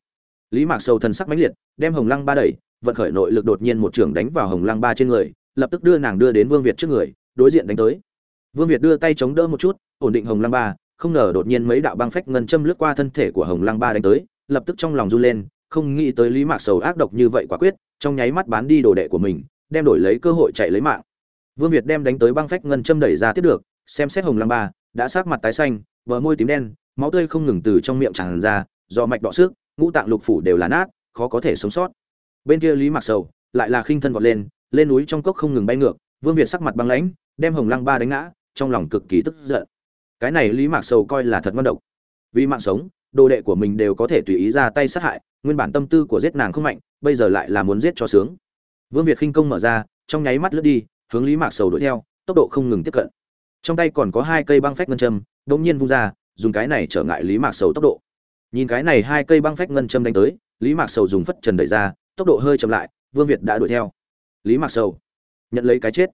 Lý mạc sầu thần sắc mãnh liệt, đem hồng lăng ba đẩy vận khởi nội lực đột nhiên một trường đánh vào hồng lăng ba trên người, lập tức đưa nàng đưa đến vương việt trước người, đối diện đánh tới. Vương việt đưa tay chống đỡ một chút, ổn định hồng lăng ba, không ngờ đột nhiên mấy đạo băng phách ngân châm lướt qua thân thể của hồng lăng ba đánh tới, lập tức trong lòng run lên, không nghĩ tới lý mạc sầu ác độc như vậy quả quyết, trong nháy mắt bán đi đồ đệ của mình, đem đổi lấy cơ hội chạy lấy mạng. Vương việt đem đánh tới băng phách ngân châm đẩy ra tiếp được, xem xét hồng lăng ba, đã sát mặt tái xanh vờ môi tím đen, máu tươi không ngừng từ trong miệng tràn ra, do mạch đọ xước, ngũ tạng lục phủ đều là nát, khó có thể sống sót bên kia lý mạc sầu lại là khinh thân vọt lên lên núi trong cốc không ngừng bay ngược, vương việt sắc mặt băng lãnh, đem hồng lăng ba đánh ngã, trong lòng cực kỳ tức giận. Cái này lý mạc sầu coi là thật ngon độc. Vì mạng sống, đồ đệ của mình đều có thể tùy ý ra tay sát hại, nguyên bản tâm tư của giết nàng không mạnh, bây giờ lại là muốn giết cho sướng. Vương việt khinh công mở ra, trong nháy mắt lướt đi, hướng lý mạc sầu đuổi theo, tốc độ không ngừng tiếp cận. Trong tay còn có hai cây băng phách ngân châm, đột nhiên vung ra, dùng cái này trở ngại lý mạc sầu tốc độ. Nhìn cái này hai cây băng phách ngân châm đánh tới, lý mạc sầu dùng phất trần đẩy ra tốc độ hơi chậm lại, vương việt đã đuổi theo. Lý mạc sầu, nhận lấy cái chết.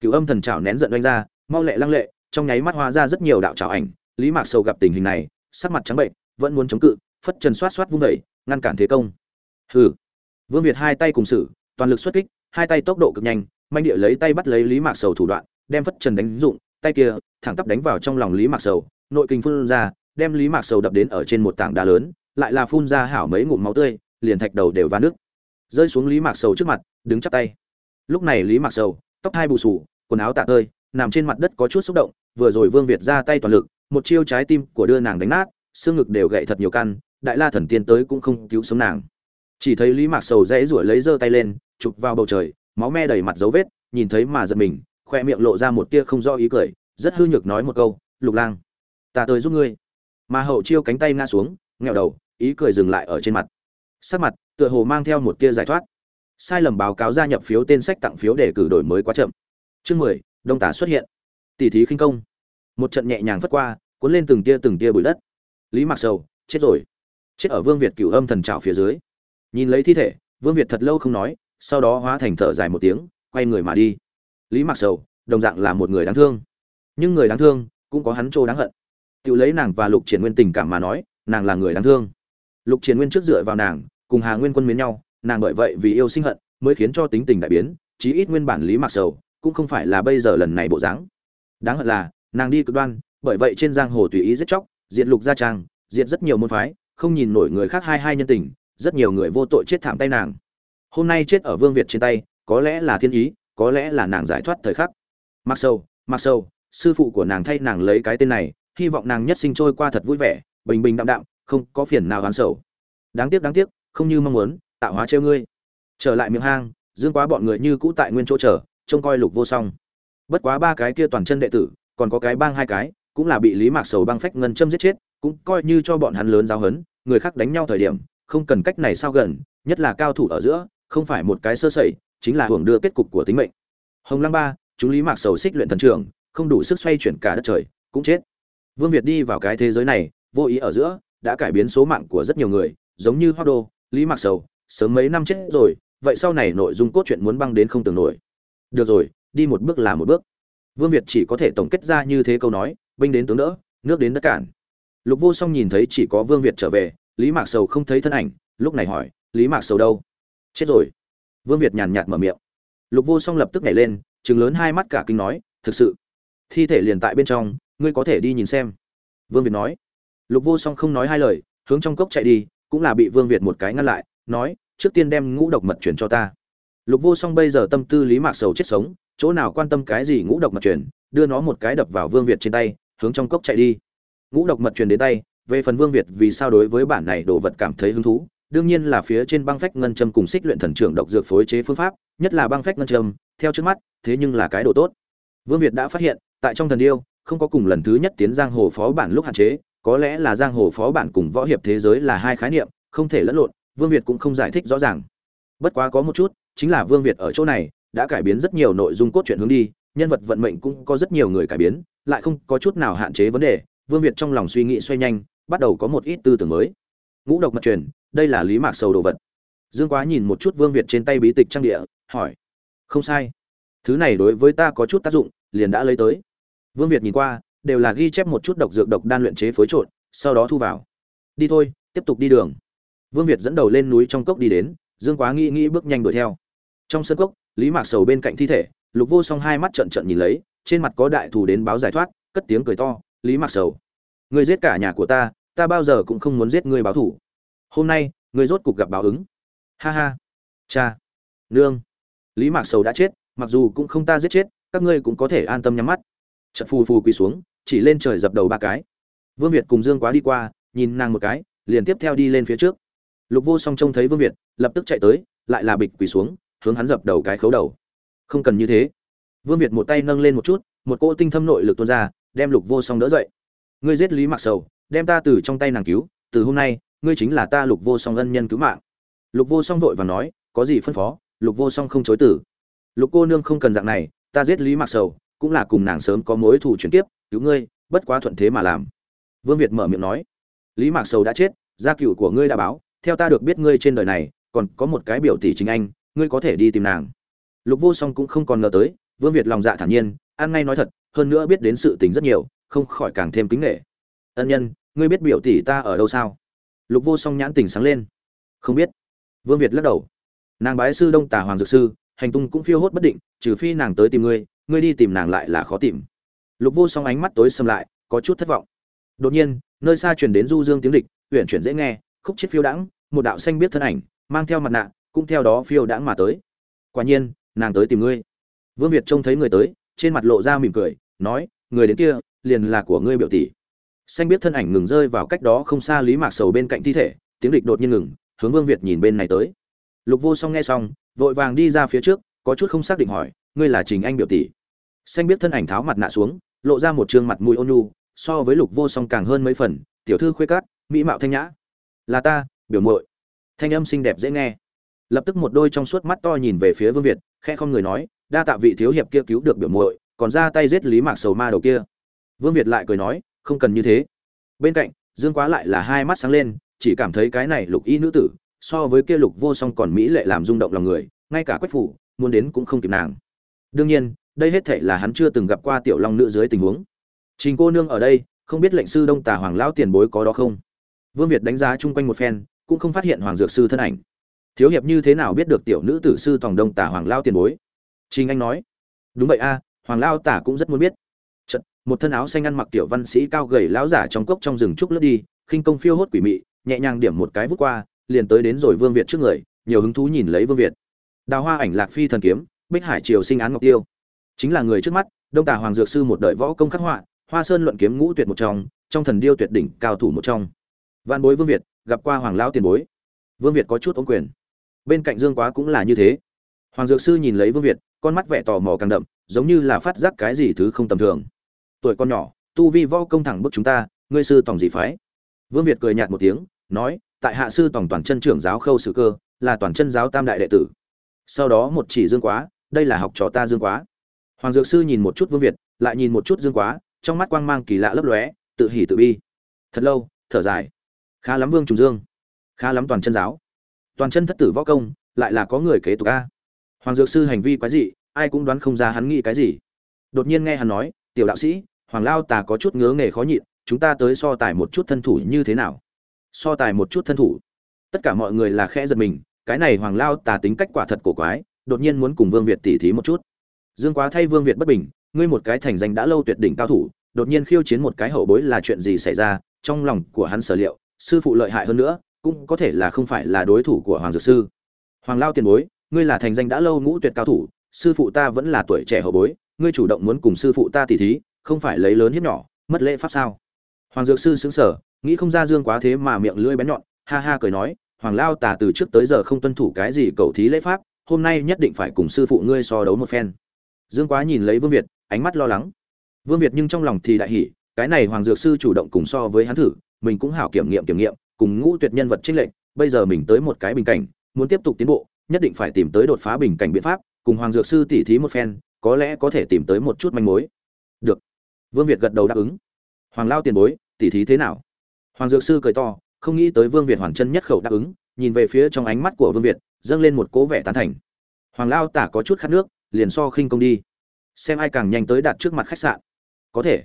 Cựu âm thần trào nén giận oanh ra, mau lẹ lăng lệ, trong nháy mắt hóa ra rất nhiều đạo trào ảnh. Lý mạc sầu gặp tình hình này, sắc mặt trắng bệnh, vẫn muốn chống cự, phất trần xoát xoát vung đẩy ngăn cản thế công. Hừ. Vương việt hai tay cùng xử, toàn lực xuất kích, hai tay tốc độ cực nhanh, manh địa lấy tay bắt lấy lý mạc sầu thủ đoạn, đem phất trần đánh dụng, tay kia, thẳng tắp đánh vào trong lòng lý mạc sầu, nội kinh phun ra, đem lý mạc sầu đập đến ở trên một tảng đá lớn, lại là phun ra hảo mấy ngụm máu tươi, liền thạch đầu đều va nước rơi xuống lý mạc sầu trước mặt, đứng chắp tay. Lúc này lý mạc sầu, tóc hai bù sù quần áo tạ tơi, nằm trên mặt đất có chút xúc động, vừa rồi vương việt ra tay toàn lực, một chiêu trái tim của đưa nàng đánh nát, xương ngực đều gậy thật nhiều căn, đại la thần tiên tới cũng không cứu sống nàng. Chỉ thấy lý mạc sầu rẽ rủi lấy giơ tay lên, chụp vào bầu trời, máu me đầy mặt dấu vết, nhìn thấy mà giật mình, khoe miệng lộ ra một tia không do ý cười, rất hư nhược nói một câu, lục lang, ta tới giúp ngươi. Mà hậu chiêu cánh tay ngã xuống, nghẹo đầu, ý cười dừng lại ở trên mặt sắc mặt tựa hồ mang theo một tia giải thoát. Sai lầm báo cáo gia nhập phiếu tên sách tặng phiếu để cử đổi mới quá chậm. Chương mười, đông tả xuất hiện. Tỷ thí khinh công. Một trận nhẹ nhàng phất qua, cuốn lên từng tia từng tia bụi đất. Lý mặc sầu, chết rồi. Chết ở vương việt cửu âm thần trào phía dưới. Nhìn lấy thi thể, vương việt thật lâu không nói, sau đó hóa thành thở dài một tiếng, quay người mà đi. Lý mặc sầu, đồng dạng là một người đáng thương. Nhưng người đáng thương cũng có hắn trô đáng hận. Tự lấy nàng và lục triển nguyên tình cảm mà nói, nàng là người đáng thương lục triền nguyên trước dựa vào nàng, cùng hà nguyên quân miến nhau, nàng bởi vậy vì yêu sinh hận, mới khiến cho tính tình đại biến, chí ít nguyên bản lý mặc sầu, cũng không phải là bây giờ lần này bộ dáng. Đáng hận là, nàng đi cực đoan, bởi vậy trên giang hồ tùy ý giết chóc, diệt lục gia trang, diệt rất nhiều môn phái, không nhìn nổi người khác hai hai nhân tình, rất nhiều người vô tội chết thảm tay nàng. Hôm nay chết ở vương việt trên tay, có lẽ là thiên ý, có lẽ là nàng giải thoát thời khắc. Mặc sâu mặc sâu sư phụ của nàng thay nàng lấy cái tên này, hy vọng nàng nhất sinh trôi qua thật vui vẻ, bình bình đạm đạm không có phiền nào oán sầu. Đáng tiếc đáng tiếc, không như mong muốn, tạo hóa trêu ngươi. Trở lại miệng hang, dương quá bọn người như cũ tại nguyên chỗ chờ, trông coi lục vô song. Bất quá ba cái kia toàn chân đệ tử, còn có cái bang hai cái, cũng là bị lý mạc sầu băng phách ngân châm giết chết, cũng coi như cho bọn hắn lớn giáo hấn người khác đánh nhau thời điểm, không cần cách này sao gần, nhất là cao thủ ở giữa, không phải một cái sơ sẩy, chính là hưởng đưa kết cục của tính mệnh. Hồng lăng ba, chúng lý mạc sầu xích luyện thần trưởng, không đủ sức xoay chuyển cả đất trời, cũng chết. Vương việt đi vào cái thế giới này, vô ý ở giữa đã cải biến số mạng của rất nhiều người, giống như hoa đô, lý mạc sầu, sớm mấy năm chết rồi, vậy sau này nội dung cốt truyện muốn băng đến không tưởng nổi. Được rồi, đi một bước là một bước. Vương việt chỉ có thể tổng kết ra như thế câu nói, binh đến tướng đỡ, nước đến đất cản. Lục vô song nhìn thấy chỉ có vương việt trở về, lý mạc sầu không thấy thân ảnh, lúc này hỏi, lý mạc sầu đâu? Chết rồi. Vương việt nhàn nhạt mở miệng. Lục vô song lập tức nhảy lên chừng lớn hai mắt cả kinh nói, thực sự, thi thể liền tại bên trong, ngươi có thể đi nhìn xem. Vương việt nói lục vô song không nói hai lời, hướng trong cốc chạy đi, cũng là bị vương việt một cái ngăn lại, nói, trước tiên đem ngũ độc mật chuyển cho ta. Lục vô song bây giờ tâm tư lý mạc sầu chết sống, chỗ nào quan tâm cái gì ngũ độc mật chuyển đưa nó một cái đập vào vương việt trên tay, hướng trong cốc chạy đi. Ngũ độc mật truyền đến tay, về phần vương việt vì sao đối với bản này đồ vật cảm thấy hứng thú, đương nhiên là phía trên băng phách ngân châm cùng xích luyện thần trưởng độc dược phối chế phương pháp, nhất là băng phách ngân châm, theo trước mắt, thế nhưng là cái đồ tốt. Vương việt đã phát hiện, tại trong thần điêu, không có cùng lần thứ nhất tiến giang hồ phó bản lúc hạn chế có lẽ là giang hồ phó bản cùng võ hiệp thế giới là hai khái niệm, không thể lẫn lộn, vương việt cũng không giải thích rõ ràng. Bất quá có một chút, chính là vương việt ở chỗ này, đã cải biến rất nhiều nội dung cốt truyện hướng đi, nhân vật vận mệnh cũng có rất nhiều người cải biến, lại không có chút nào hạn chế vấn đề, vương việt trong lòng suy nghĩ xoay nhanh, bắt đầu có một ít tư tưởng mới. Ngũ độc mật truyền, đây là lý mạc sầu đồ vật. Dương quá nhìn một chút vương việt trên tay bí tịch trang địa, hỏi, không sai. Thứ này đối với ta có chút tác dụng, liền đã lấy tới. Vương việt nhìn qua đều là ghi chép một chút độc dược độc đan luyện chế phối trộn, sau đó thu vào. Đi thôi, tiếp tục đi đường. Vương việt dẫn đầu lên núi trong cốc đi đến, dương quá nghĩ nghĩ bước nhanh đuổi theo. Trong sân cốc, lý mạc sầu bên cạnh thi thể, lục vô song hai mắt trợn trợn nhìn lấy, trên mặt có đại thù đến báo giải thoát, cất tiếng cười to, lý mạc sầu, ngươi giết cả nhà của ta ta bao giờ cũng không muốn giết ngươi báo thù. hôm nay, ngươi rốt cục gặp báo ứng. Ha ha, cha, nương. Lý mạc sầu đã chết, mặc dù cũng không ta giết chết, các ngươi cũng có thể an tâm nhắm mắt. Trận phù phù quỳ xuống chỉ lên trời dập đầu ba cái. Vương việt cùng dương quá đi qua, nhìn nàng một cái, liền tiếp theo đi lên phía trước. Lục vô song trông thấy vương việt, lập tức chạy tới, lại là bịch quỳ xuống, hướng hắn dập đầu cái khấu đầu. Không cần như thế. Vương việt một tay nâng lên một chút, một cỗ tinh thâm nội lực tuôn ra, đem lục vô song đỡ dậy. Ngươi giết lý mặc sầu, đem ta từ trong tay nàng cứu, từ hôm nay, ngươi chính là ta lục vô song ân nhân cứu mạng. Lục vô song vội và nói, có gì phân phó, lục vô song không chối tử lục cô nương không cần dạng này, ta giết lý mặc sầu, cũng là cùng nàng sớm có mối thù chuyển tiếp cứu ngươi, bất quá thuận thế mà làm. Vương việt mở miệng nói, lý mạc sầu đã chết, gia cựu của ngươi đã báo, theo ta được biết ngươi trên đời này, còn có một cái biểu tỷ chính anh, ngươi có thể đi tìm nàng. Lục vô song cũng không còn ngờ tới, vương việt lòng dạ thản nhiên, ăn ngay nói thật, hơn nữa biết đến sự tình rất nhiều, không khỏi càng thêm kính nghệ ân nhân, ngươi biết biểu tỷ ta ở đâu sao? Lục vô song nhãn tình sáng lên. Không biết. Vương việt lắc đầu. Nàng bái sư đông Tà hoàng dược sư, hành tung cũng phiêu hốt bất định, trừ phi nàng tới tìm ngươi ngươi đi tìm nàng lại là khó tìm lục vô song ánh mắt tối xâm lại, có chút thất vọng. Đột nhiên, nơi xa truyền đến du dương tiếng địch huyện chuyển dễ nghe, khúc chết phiêu đãng, một đạo xanh biết thân ảnh, mang theo mặt nạ, cũng theo đó phiêu đãng mà tới. Quả nhiên, nàng tới tìm ngươi. Vương việt trông thấy người tới, trên mặt lộ ra mỉm cười, nói, người đến kia, liền là của ngươi biểu tỷ. Xanh biết thân ảnh ngừng rơi vào cách đó không xa lý mạc sầu bên cạnh thi thể, tiếng địch đột nhiên ngừng, hướng vương việt nhìn bên này tới. Lục vô song nghe xong, vội vàng đi ra phía trước, có chút không xác định hỏi, ngươi là trình anh biểu tỷ? Xanh biết thân ảnh tháo mặt nạ xuống lộ ra một trương mặt mũi ôn nhu, so với lục vô song càng hơn mấy phần, tiểu thư khuê cát mỹ mạo thanh nhã. Là ta, biểu muội. Thanh âm xinh đẹp dễ nghe. Lập tức một đôi trong suốt mắt to nhìn về phía vương việt, khẽ không người nói, đa tạ vị thiếu hiệp kia cứu được biểu muội, còn ra tay giết lý mạc sầu ma đầu kia. Vương việt lại cười nói, không cần như thế. Bên cạnh, dương quá lại là hai mắt sáng lên, chỉ cảm thấy cái này lục y nữ tử, so với kia lục vô song còn mỹ lệ làm rung động lòng người, ngay cả quách phủ, muốn đến cũng không kịp nàng. Đương nhiên đây hết thảy là hắn chưa từng gặp qua tiểu long nữ dưới tình huống. Trình cô nương ở đây không biết lệnh sư đông tà hoàng lão tiền bối có đó không? Vương việt đánh giá chung quanh một phen cũng không phát hiện hoàng dược sư thân ảnh. Thiếu hiệp như thế nào biết được tiểu nữ tử sư tòng đông tả hoàng lao tiền bối? Trình anh nói. Đúng vậy a hoàng lao tả cũng rất muốn biết. Chật, một thân áo xanh ăn mặc tiểu văn sĩ cao gầy lão giả trong cốc trong rừng trúc lướt đi khinh công phiêu hốt quỷ mị nhẹ nhàng điểm một cái vút qua liền tới đến rồi vương việt trước người nhiều hứng thú nhìn lấy vương việt. Đào hoa ảnh lạc phi thần kiếm bích hải triều sinh án ngọc tiêu chính là người trước mắt, đông Tà hoàng dược sư một đời võ công khắc họa, hoa sơn luận kiếm ngũ tuyệt một trong trong thần điêu tuyệt đỉnh cao thủ một trong. Văn bối vương việt, gặp qua hoàng lao tiền bối. Vương việt có chút ống quyền. Bên cạnh dương quá cũng là như thế. Hoàng dược sư nhìn lấy vương việt, con mắt vẻ tò mò càng đậm, giống như là phát giác cái gì thứ không tầm thường. Tuổi con nhỏ, tu vi võ công thẳng bức chúng ta, ngươi sư tổng gì phái? Vương việt cười nhạt một tiếng, nói, tại hạ sư tổng toàn chân trưởng giáo khâu sử cơ, là toàn chân giáo tam đại đệ tử. Sau đó một chỉ dương quá, đây là học trò ta dương quá hoàng dược sư nhìn một chút vương việt, lại nhìn một chút dương quá, trong mắt quang mang kỳ lạ lấp lóe, tự hỉ tự bi. Thật lâu, thở dài. Khá lắm vương trùng dương. Khá lắm toàn chân giáo. Toàn chân thất tử võ công, lại là có người kế tục a. Hoàng dược sư hành vi quái dị, ai cũng đoán không ra hắn nghĩ cái gì. Đột nhiên nghe hắn nói, tiểu đạo sĩ, hoàng lao tà có chút ngứa nghề khó nhịn, chúng ta tới so tài một chút thân thủ như thế nào? So tài một chút thân thủ. Tất cả mọi người là khẽ giật mình, cái này hoàng lao tà tính cách quả thật cổ quái, đột nhiên muốn cùng vương việt tỉ thí một chút dương quá thay vương việt bất bình, ngươi một cái thành danh đã lâu tuyệt đỉnh cao thủ, đột nhiên khiêu chiến một cái hậu bối là chuyện gì xảy ra, trong lòng của hắn sở liệu, sư phụ lợi hại hơn nữa, cũng có thể là không phải là đối thủ của hoàng dược sư. Hoàng lao tiền bối, ngươi là thành danh đã lâu ngũ tuyệt cao thủ, sư phụ ta vẫn là tuổi trẻ hậu bối, ngươi chủ động muốn cùng sư phụ ta tỉ thí, không phải lấy lớn hiếp nhỏ, mất lễ pháp sao? Hoàng dược sư sững sờ, nghĩ không ra dương quá thế mà miệng lưỡi bén nhọn, ha ha cười nói, hoàng lao tà từ trước tới giờ không tuân thủ cái gì cầu thí lễ pháp, hôm nay nhất định phải cùng sư phụ ngươi so đấu một phen dương quá nhìn lấy vương việt, ánh mắt lo lắng. Vương việt nhưng trong lòng thì đại hỉ, cái này hoàng dược sư chủ động cùng so với hắn thử, mình cũng hảo kiểm nghiệm kiểm nghiệm, cùng ngũ tuyệt nhân vật trinh lệnh bây giờ mình tới một cái bình cảnh, muốn tiếp tục tiến bộ, nhất định phải tìm tới đột phá bình cảnh biện pháp, cùng hoàng dược sư tỉ thí một phen, có lẽ có thể tìm tới một chút manh mối. Được. Vương việt gật đầu đáp ứng. Hoàng lao tiền bối, tỉ thí thế nào? Hoàng dược sư cười to, không nghĩ tới vương việt hoàn chân nhất khẩu đáp ứng, nhìn về phía trong ánh mắt của vương việt, dâng lên một cố vẻ tán thành. Hoàng lao tả có chút khát nước liền so khinh công đi. Xem ai càng nhanh tới đạt trước mặt khách sạn. Có thể.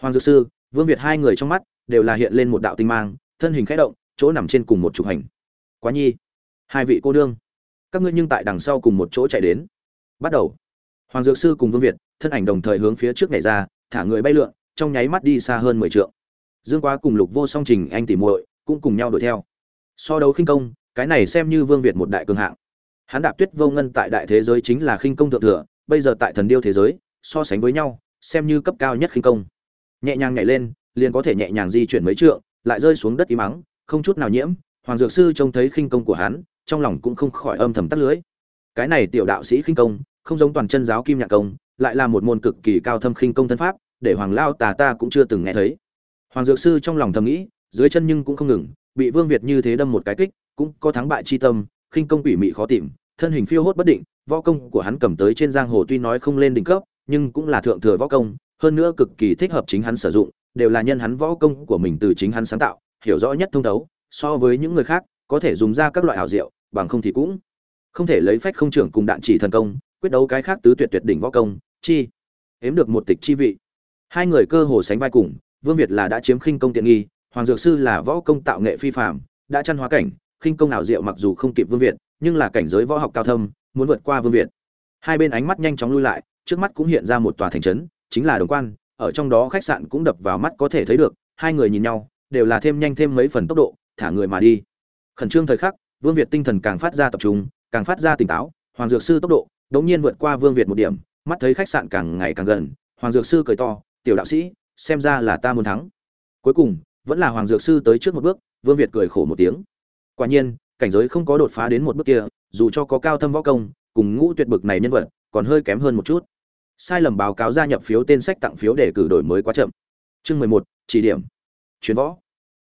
Hoàng dược sư, vương việt hai người trong mắt đều là hiện lên một đạo tinh mang, thân hình khẽ động, chỗ nằm trên cùng một trục hành. Quá nhi. Hai vị cô đương các ngươi nhưng tại đằng sau cùng một chỗ chạy đến. Bắt đầu. Hoàng dược sư cùng vương việt, thân ảnh đồng thời hướng phía trước nhảy ra, thả người bay lượn, trong nháy mắt đi xa hơn mười trượng. Dương quá cùng lục vô song trình, anh tỉ muội, cũng cùng nhau đuổi theo. So đấu khinh công, cái này xem như vương việt một đại cường hạng hắn đạp tuyết vô ngân tại đại thế giới chính là khinh công thượng thừa, bây giờ tại thần điêu thế giới, so sánh với nhau, xem như cấp cao nhất khinh công. Nhẹ nhàng nhảy lên, liền có thể nhẹ nhàng di chuyển mấy trượng, lại rơi xuống đất im mắng không chút nào nhiễm, hoàng dược sư trông thấy khinh công của hắn, trong lòng cũng không khỏi âm thầm tắt lưới. Cái này tiểu đạo sĩ khinh công, không giống toàn chân giáo kim nhạc công, lại là một môn cực kỳ cao thâm khinh công thân pháp, để hoàng lao tà ta cũng chưa từng nghe thấy. Hoàng dược sư trong lòng thầm nghĩ, dưới chân nhưng cũng không ngừng, bị vương việt như thế đâm một cái kích, cũng có thắng bại chi tâm khinh công quỷ mị khó tìm thân hình phiêu hốt bất định võ công của hắn cầm tới trên giang hồ tuy nói không lên đỉnh cấp nhưng cũng là thượng thừa võ công hơn nữa cực kỳ thích hợp chính hắn sử dụng đều là nhân hắn võ công của mình từ chính hắn sáng tạo hiểu rõ nhất thông thấu so với những người khác có thể dùng ra các loại ảo diệu bằng không thì cũng không thể lấy phách không trưởng cùng đạn chỉ thần công quyết đấu cái khác tứ tuyệt tuyệt đỉnh võ công chi ếm được một tịch chi vị. Hai người cơ hồ sánh vai cùng vương việt là đã chiếm khinh công tiện nghi hoàng dược sư là võ công tạo nghệ phi phàm, đã chăn hóa cảnh khinh công nào diệu mặc dù không kịp vương việt, nhưng là cảnh giới võ học cao thâm, muốn vượt qua vương việt. Hai bên ánh mắt nhanh chóng lui lại, trước mắt cũng hiện ra một tòa thành trấn, chính là đồng quan, ở trong đó khách sạn cũng đập vào mắt có thể thấy được, hai người nhìn nhau, đều là thêm nhanh thêm mấy phần tốc độ, thả người mà đi. Khẩn trương thời khắc, vương việt tinh thần càng phát ra tập trung, càng phát ra tỉnh táo, hoàng dược sư tốc độ đột nhiên vượt qua vương việt một điểm, mắt thấy khách sạn càng ngày càng gần, hoàng dược sư cười to, tiểu đạo sĩ, xem ra là ta muốn thắng. Cuối cùng, vẫn là hoàng dược sư tới trước một bước, vương việt cười khổ một tiếng quả nhiên, cảnh giới không có đột phá đến một bước kia, dù cho có cao thâm võ công, cùng ngũ tuyệt bực này nhân vật, còn hơi kém hơn một chút. Sai lầm báo cáo gia nhập phiếu tên sách tặng phiếu để cử đổi mới quá chậm. Chương mười một, chỉ điểm. Chuyến võ.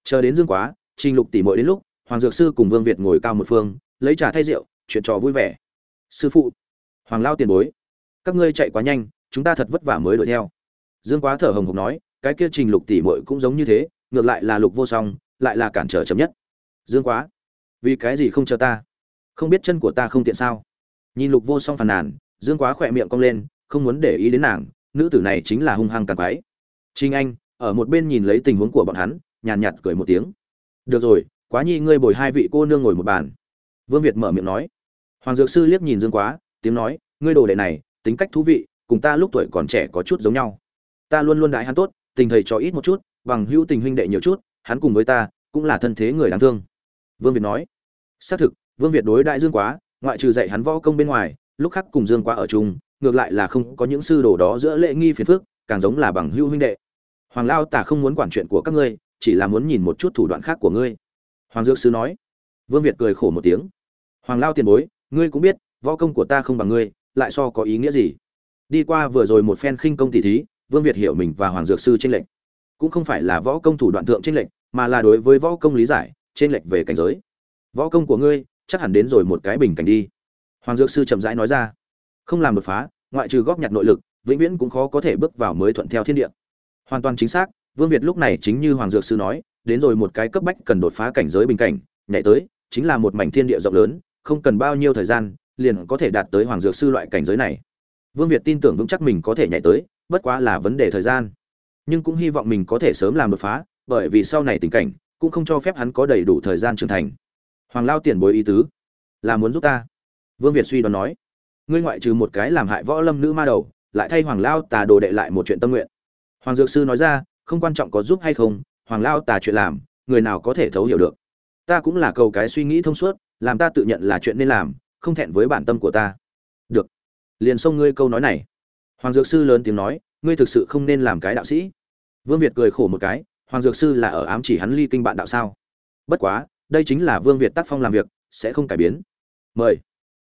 Chờ đến dương quá, trình lục tỉ mỗi đến lúc, hoàng dược sư cùng vương việt ngồi cao một phương, lấy trà thay rượu, chuyện trò vui vẻ. Sư phụ, hoàng lao tiền bối, các ngươi chạy quá nhanh, chúng ta thật vất vả mới đuổi theo. Dương quá thở hồng hộc nói, cái kia trình lục tỉ mội cũng giống như thế, ngược lại là lục vô song, lại là cản trở chậm nhất. Dương quá vì cái gì không chờ ta? Không biết chân của ta không tiện sao? Nhìn lục vô song phàn nàn, dương quá khỏe miệng cong lên, không muốn để ý đến nàng, nữ tử này chính là hung hăng càng quái. Trinh anh, ở một bên nhìn lấy tình huống của bọn hắn, nhàn nhạt cười một tiếng. Được rồi, quá nhi, ngươi bồi hai vị cô nương ngồi một bàn. Vương việt mở miệng nói. Hoàng dược sư liếc nhìn dương quá, tiếng nói, ngươi đồ đệ này, tính cách thú vị, cùng ta lúc tuổi còn trẻ có chút giống nhau. Ta luôn luôn đại hắn tốt, tình thầy cho ít một chút, bằng hữu tình huynh đệ nhiều chút, hắn cùng với ta, cũng là thân thế người đáng thương vương việt nói. Xác thực, vương việt đối đại dương quá, ngoại trừ dạy hắn võ công bên ngoài, lúc khác cùng dương quá ở chung, ngược lại là không có những sư đồ đó giữa lễ nghi phiền phức, càng giống là bằng hữu huynh đệ. Hoàng Lão tả không muốn quản chuyện của các ngươi, chỉ là muốn nhìn một chút thủ đoạn khác của ngươi. Hoàng dược sư nói. Vương việt cười khổ một tiếng. Hoàng Lão tiền bối, ngươi cũng biết, võ công của ta không bằng ngươi, lại so có ý nghĩa gì? Đi qua vừa rồi một phen khinh công tỷ thí, vương việt hiểu mình và hoàng dược sư chênh lệnh cũng không phải là võ công thủ đoạn thượng chênh lệnh mà là đối với võ công lý giải trên lệch về cảnh giới. Võ công của ngươi, chắc hẳn đến rồi một cái bình cảnh đi. Hoàng dược sư chậm rãi nói ra. Không làm đột phá, ngoại trừ góp nhặt nội lực, vĩnh viễn cũng khó có thể bước vào mới thuận theo thiên địa. Hoàn toàn chính xác, vương việt lúc này chính như hoàng dược sư nói, đến rồi một cái cấp bách cần đột phá cảnh giới bình cảnh, nhảy tới, chính là một mảnh thiên địa rộng lớn, không cần bao nhiêu thời gian, liền có thể đạt tới hoàng dược sư loại cảnh giới này. Vương việt tin tưởng vững chắc mình có thể nhảy tới, bất quá là vấn đề thời gian. Nhưng cũng hy vọng mình có thể sớm làm đột phá, bởi vì sau này tình cảnh cũng không cho phép hắn có đầy đủ thời gian trưởng thành. Hoàng lao tiền bối ý tứ, là muốn giúp ta. Vương việt suy đoán nói, ngươi ngoại trừ một cái làm hại võ lâm nữ ma đầu, lại thay hoàng lao tà đồ đệ lại một chuyện tâm nguyện. Hoàng dược sư nói ra, không quan trọng có giúp hay không, hoàng lao tà chuyện làm, người nào có thể thấu hiểu được. Ta cũng là cầu cái suy nghĩ thông suốt, làm ta tự nhận là chuyện nên làm, không thẹn với bản tâm của ta. Được. Liền xông ngươi câu nói này. Hoàng dược sư lớn tiếng nói, ngươi thực sự không nên làm cái đạo sĩ. Vương việt cười khổ một cái hoàng dược sư là ở ám chỉ hắn ly kinh bạn đạo sao? Bất quá, đây chính là vương việt tác phong làm việc, sẽ không cải biến. Mời.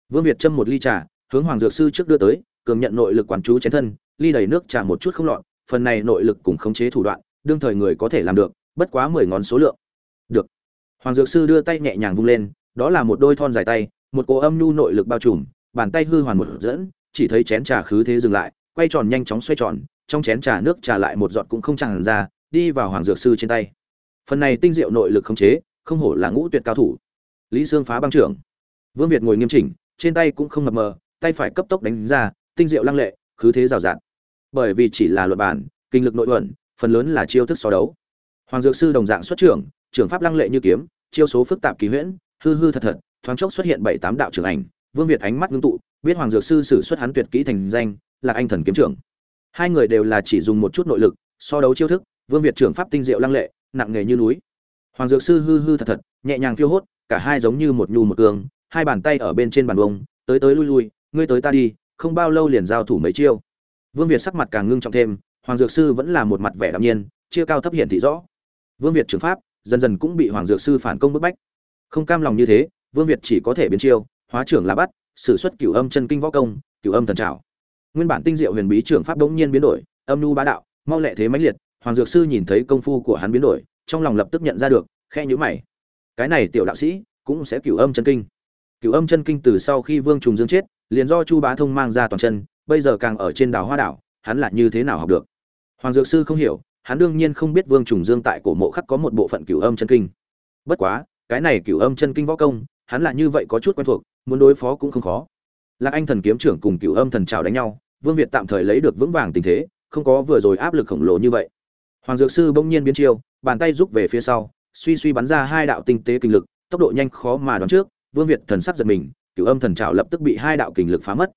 Vương việt châm một ly trà, hướng hoàng dược sư trước đưa tới, cường nhận nội lực quán chú chén thân, ly đầy nước trà một chút không lọt, phần này nội lực cùng khống chế thủ đoạn, đương thời người có thể làm được, bất quá mười ngón số lượng. Được. Hoàng dược sư đưa tay nhẹ nhàng vung lên, đó là một đôi thon dài tay, một cỗ âm nhu nội lực bao trùm, bàn tay hư hoàn một dẫn, chỉ thấy chén trà khứ thế dừng lại, quay tròn nhanh chóng xoay tròn, trong chén trà nước trà lại một giọt cũng không tràn ra đi vào hoàng dược sư trên tay. Phần này tinh diệu nội lực khống chế, không hổ là ngũ tuyệt cao thủ. Lý sương phá băng trưởng. Vương việt ngồi nghiêm chỉnh, trên tay cũng không mập mờ, tay phải cấp tốc đánh ra, tinh diệu lăng lệ, khứ thế rào rạt. Bởi vì chỉ là luật bản, kinh lực nội luận phần lớn là chiêu thức so đấu. Hoàng dược sư đồng dạng xuất trưởng trưởng pháp lăng lệ như kiếm, chiêu số phức tạp kỳ huyễn, hư hư thật thật, thoáng chốc xuất hiện bảy tám đạo trưởng ảnh, vương việt ánh mắt ngưng tụ, biết hoàng dược sư sử xuất hắn tuyệt kỹ thành danh, là anh thần kiếm trưởng. Hai người đều là chỉ dùng một chút nội lực, so đấu chiêu thức vương việt trưởng pháp tinh diệu lăng lệ, nặng nghề như núi. Hoàng dược sư hư hư thật thật, nhẹ nhàng phiêu hốt, cả hai giống như một nhu một cương hai bàn tay ở bên trên bàn bông tới tới lui lui, ngươi tới ta đi, không bao lâu liền giao thủ mấy chiêu. Vương việt sắc mặt càng ngưng trọng thêm, hoàng dược sư vẫn là một mặt vẻ đạm nhiên chia cao thấp hiển thị rõ. Vương việt trưởng pháp, dần dần cũng bị hoàng dược sư phản công bức bách. Không cam lòng như thế, vương việt chỉ có thể biến chiêu, hóa trưởng là bắt, sử xuất cửu âm chân kinh võ công, cửu âm thần trào nguyên bản tinh diệu huyền bí trưởng pháp đống nhiên biến đổi, âm nhu bá đạo, mau lẹ thế mãnh liệt hoàng dược sư nhìn thấy công phu của hắn biến đổi, trong lòng lập tức nhận ra được khe nhữ mày. Cái này tiểu đạo sĩ cũng sẽ cửu âm chân kinh. Cửu âm chân kinh từ sau khi vương trùng dương chết, liền do chu bá thông mang ra toàn chân, bây giờ càng ở trên đảo hoa đảo, hắn là như thế nào học được? Hoàng dược sư không hiểu, hắn đương nhiên không biết vương trùng dương tại cổ mộ khắc có một bộ phận cửu âm chân kinh. Bất quá, cái này cửu âm chân kinh võ công, hắn là như vậy có chút quen thuộc, muốn đối phó cũng không khó. Lạc anh thần kiếm trưởng cùng cửu âm thần trào đánh nhau, vương việt tạm thời lấy được vững vàng tình thế, không có vừa rồi áp lực khổng lồ như vậy hoàng dược sư bỗng nhiên biến chiêu, bàn tay rút về phía sau, suy suy bắn ra hai đạo tinh tế kinh lực, tốc độ nhanh khó mà đoán trước, vương việt thần sắc giật mình, cửu âm thần trảo lập tức bị hai đạo kinh lực phá mất.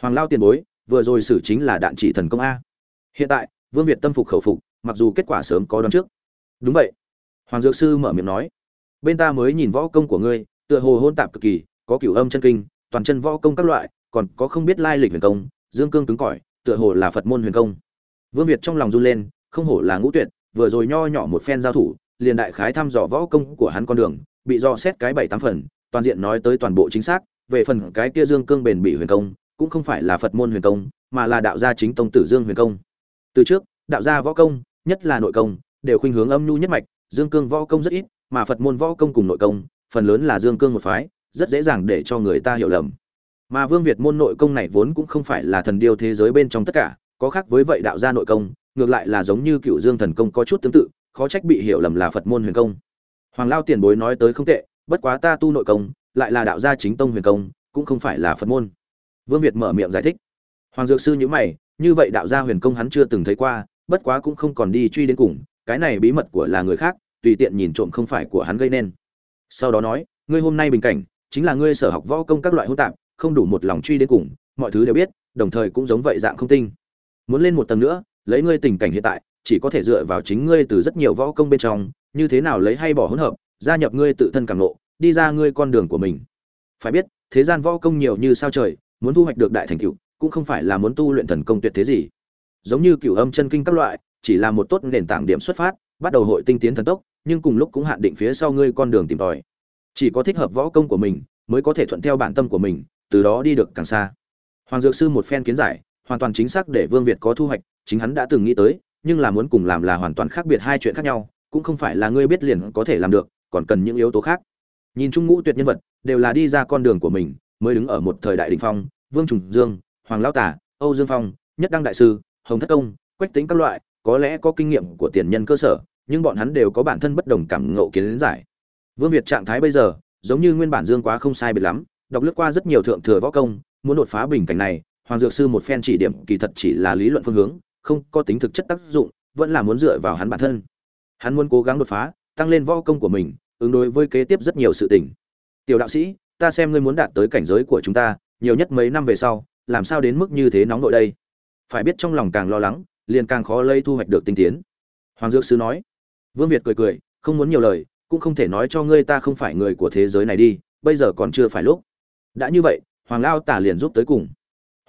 Hoàng lao tiền bối, vừa rồi xử chính là đạn chỉ thần công a. Hiện tại, vương việt tâm phục khẩu phục, mặc dù kết quả sớm có đoán trước. Đúng vậy. Hoàng dược sư mở miệng nói, bên ta mới nhìn võ công của ngươi, tựa hồ hôn tạp cực kỳ, có cửu âm chân kinh, toàn chân võ công các loại, còn có không biết lai lịch huyền công, dương cương cứng cỏi, tựa hồ là phật môn huyền công. Vương việt trong lòng run lên không hổ là ngũ tuyệt, vừa rồi nho nhỏ một phen giao thủ, liền đại khái thăm dò võ công của hắn con đường, bị do xét cái bảy tám phần, toàn diện nói tới toàn bộ chính xác, về phần cái kia dương cương bền bị huyền công, cũng không phải là phật môn huyền công, mà là đạo gia chính tông tử dương huyền công. Từ trước, đạo gia võ công, nhất là nội công, đều khuynh hướng âm nhu nhất mạch, dương cương võ công rất ít, mà phật môn võ công cùng nội công, phần lớn là dương cương một phái, rất dễ dàng để cho người ta hiểu lầm. Mà vương việt môn nội công này vốn cũng không phải là thần điêu thế giới bên trong tất cả, có khác với vậy đạo gia nội công ngược lại là giống như cựu dương thần công có chút tương tự, khó trách bị hiểu lầm là phật môn huyền công. Hoàng lao tiền bối nói tới không tệ, bất quá ta tu nội công, lại là đạo gia chính tông huyền công, cũng không phải là phật môn. Vương việt mở miệng giải thích. Hoàng dược sư nhữ mày, như vậy đạo gia huyền công hắn chưa từng thấy qua, bất quá cũng không còn đi truy đến cùng, cái này bí mật của là người khác, tùy tiện nhìn trộm không phải của hắn gây nên. Sau đó nói, ngươi hôm nay bình cảnh, chính là ngươi sở học võ công các loại hỗn tạp, không đủ một lòng truy đến cùng, mọi thứ đều biết, đồng thời cũng giống vậy dạng không tinh. Muốn lên một tầng nữa lấy ngươi tình cảnh hiện tại, chỉ có thể dựa vào chính ngươi từ rất nhiều võ công bên trong, như thế nào lấy hay bỏ hỗn hợp, gia nhập ngươi tự thân càng lộ, đi ra ngươi con đường của mình. Phải biết, thế gian võ công nhiều như sao trời, muốn thu hoạch được đại thành tựu, cũng không phải là muốn tu luyện thần công tuyệt thế gì. Giống như cửu âm chân kinh các loại, chỉ là một tốt nền tảng điểm xuất phát, bắt đầu hội tinh tiến thần tốc, nhưng cùng lúc cũng hạn định phía sau ngươi con đường tìm tòi. Chỉ có thích hợp võ công của mình, mới có thể thuận theo bản tâm của mình, từ đó đi được càng xa. Hoàng dược sư một phen kiến giải, hoàn toàn chính xác để vương việt có thu hoạch chính hắn đã từng nghĩ tới, nhưng là muốn cùng làm là hoàn toàn khác biệt hai chuyện khác nhau, cũng không phải là ngươi biết liền có thể làm được, còn cần những yếu tố khác. Nhìn chung ngũ tuyệt nhân vật, đều là đi ra con đường của mình, mới đứng ở một thời đại đình phong, vương trùng dương, hoàng lão tả âu dương phong, nhất đăng đại sư, hồng thất công quách tính các loại, có lẽ có kinh nghiệm của tiền nhân cơ sở, nhưng bọn hắn đều có bản thân bất đồng cảm ngộ kiến giải. Vương việt trạng thái bây giờ, giống như nguyên bản dương quá không sai biệt lắm, đọc lướt qua rất nhiều thượng thừa võ công, muốn đột phá bình cảnh này, hoàng dược sư một phen chỉ điểm kỳ thật chỉ là lý luận phương hướng không có tính thực chất tác dụng, vẫn là muốn dựa vào hắn bản thân. Hắn muốn cố gắng đột phá, tăng lên võ công của mình, ứng đối với kế tiếp rất nhiều sự tình. Tiểu đạo sĩ, ta xem ngươi muốn đạt tới cảnh giới của chúng ta, nhiều nhất mấy năm về sau, làm sao đến mức như thế nóng nội đây? Phải biết trong lòng càng lo lắng, liền càng khó lây thu hoạch được tinh tiến. Hoàng dược sư nói. Vương việt cười cười, không muốn nhiều lời, cũng không thể nói cho ngươi ta không phải người của thế giới này đi, bây giờ còn chưa phải lúc. Đã như vậy, hoàng lao tả liền giúp tới cùng.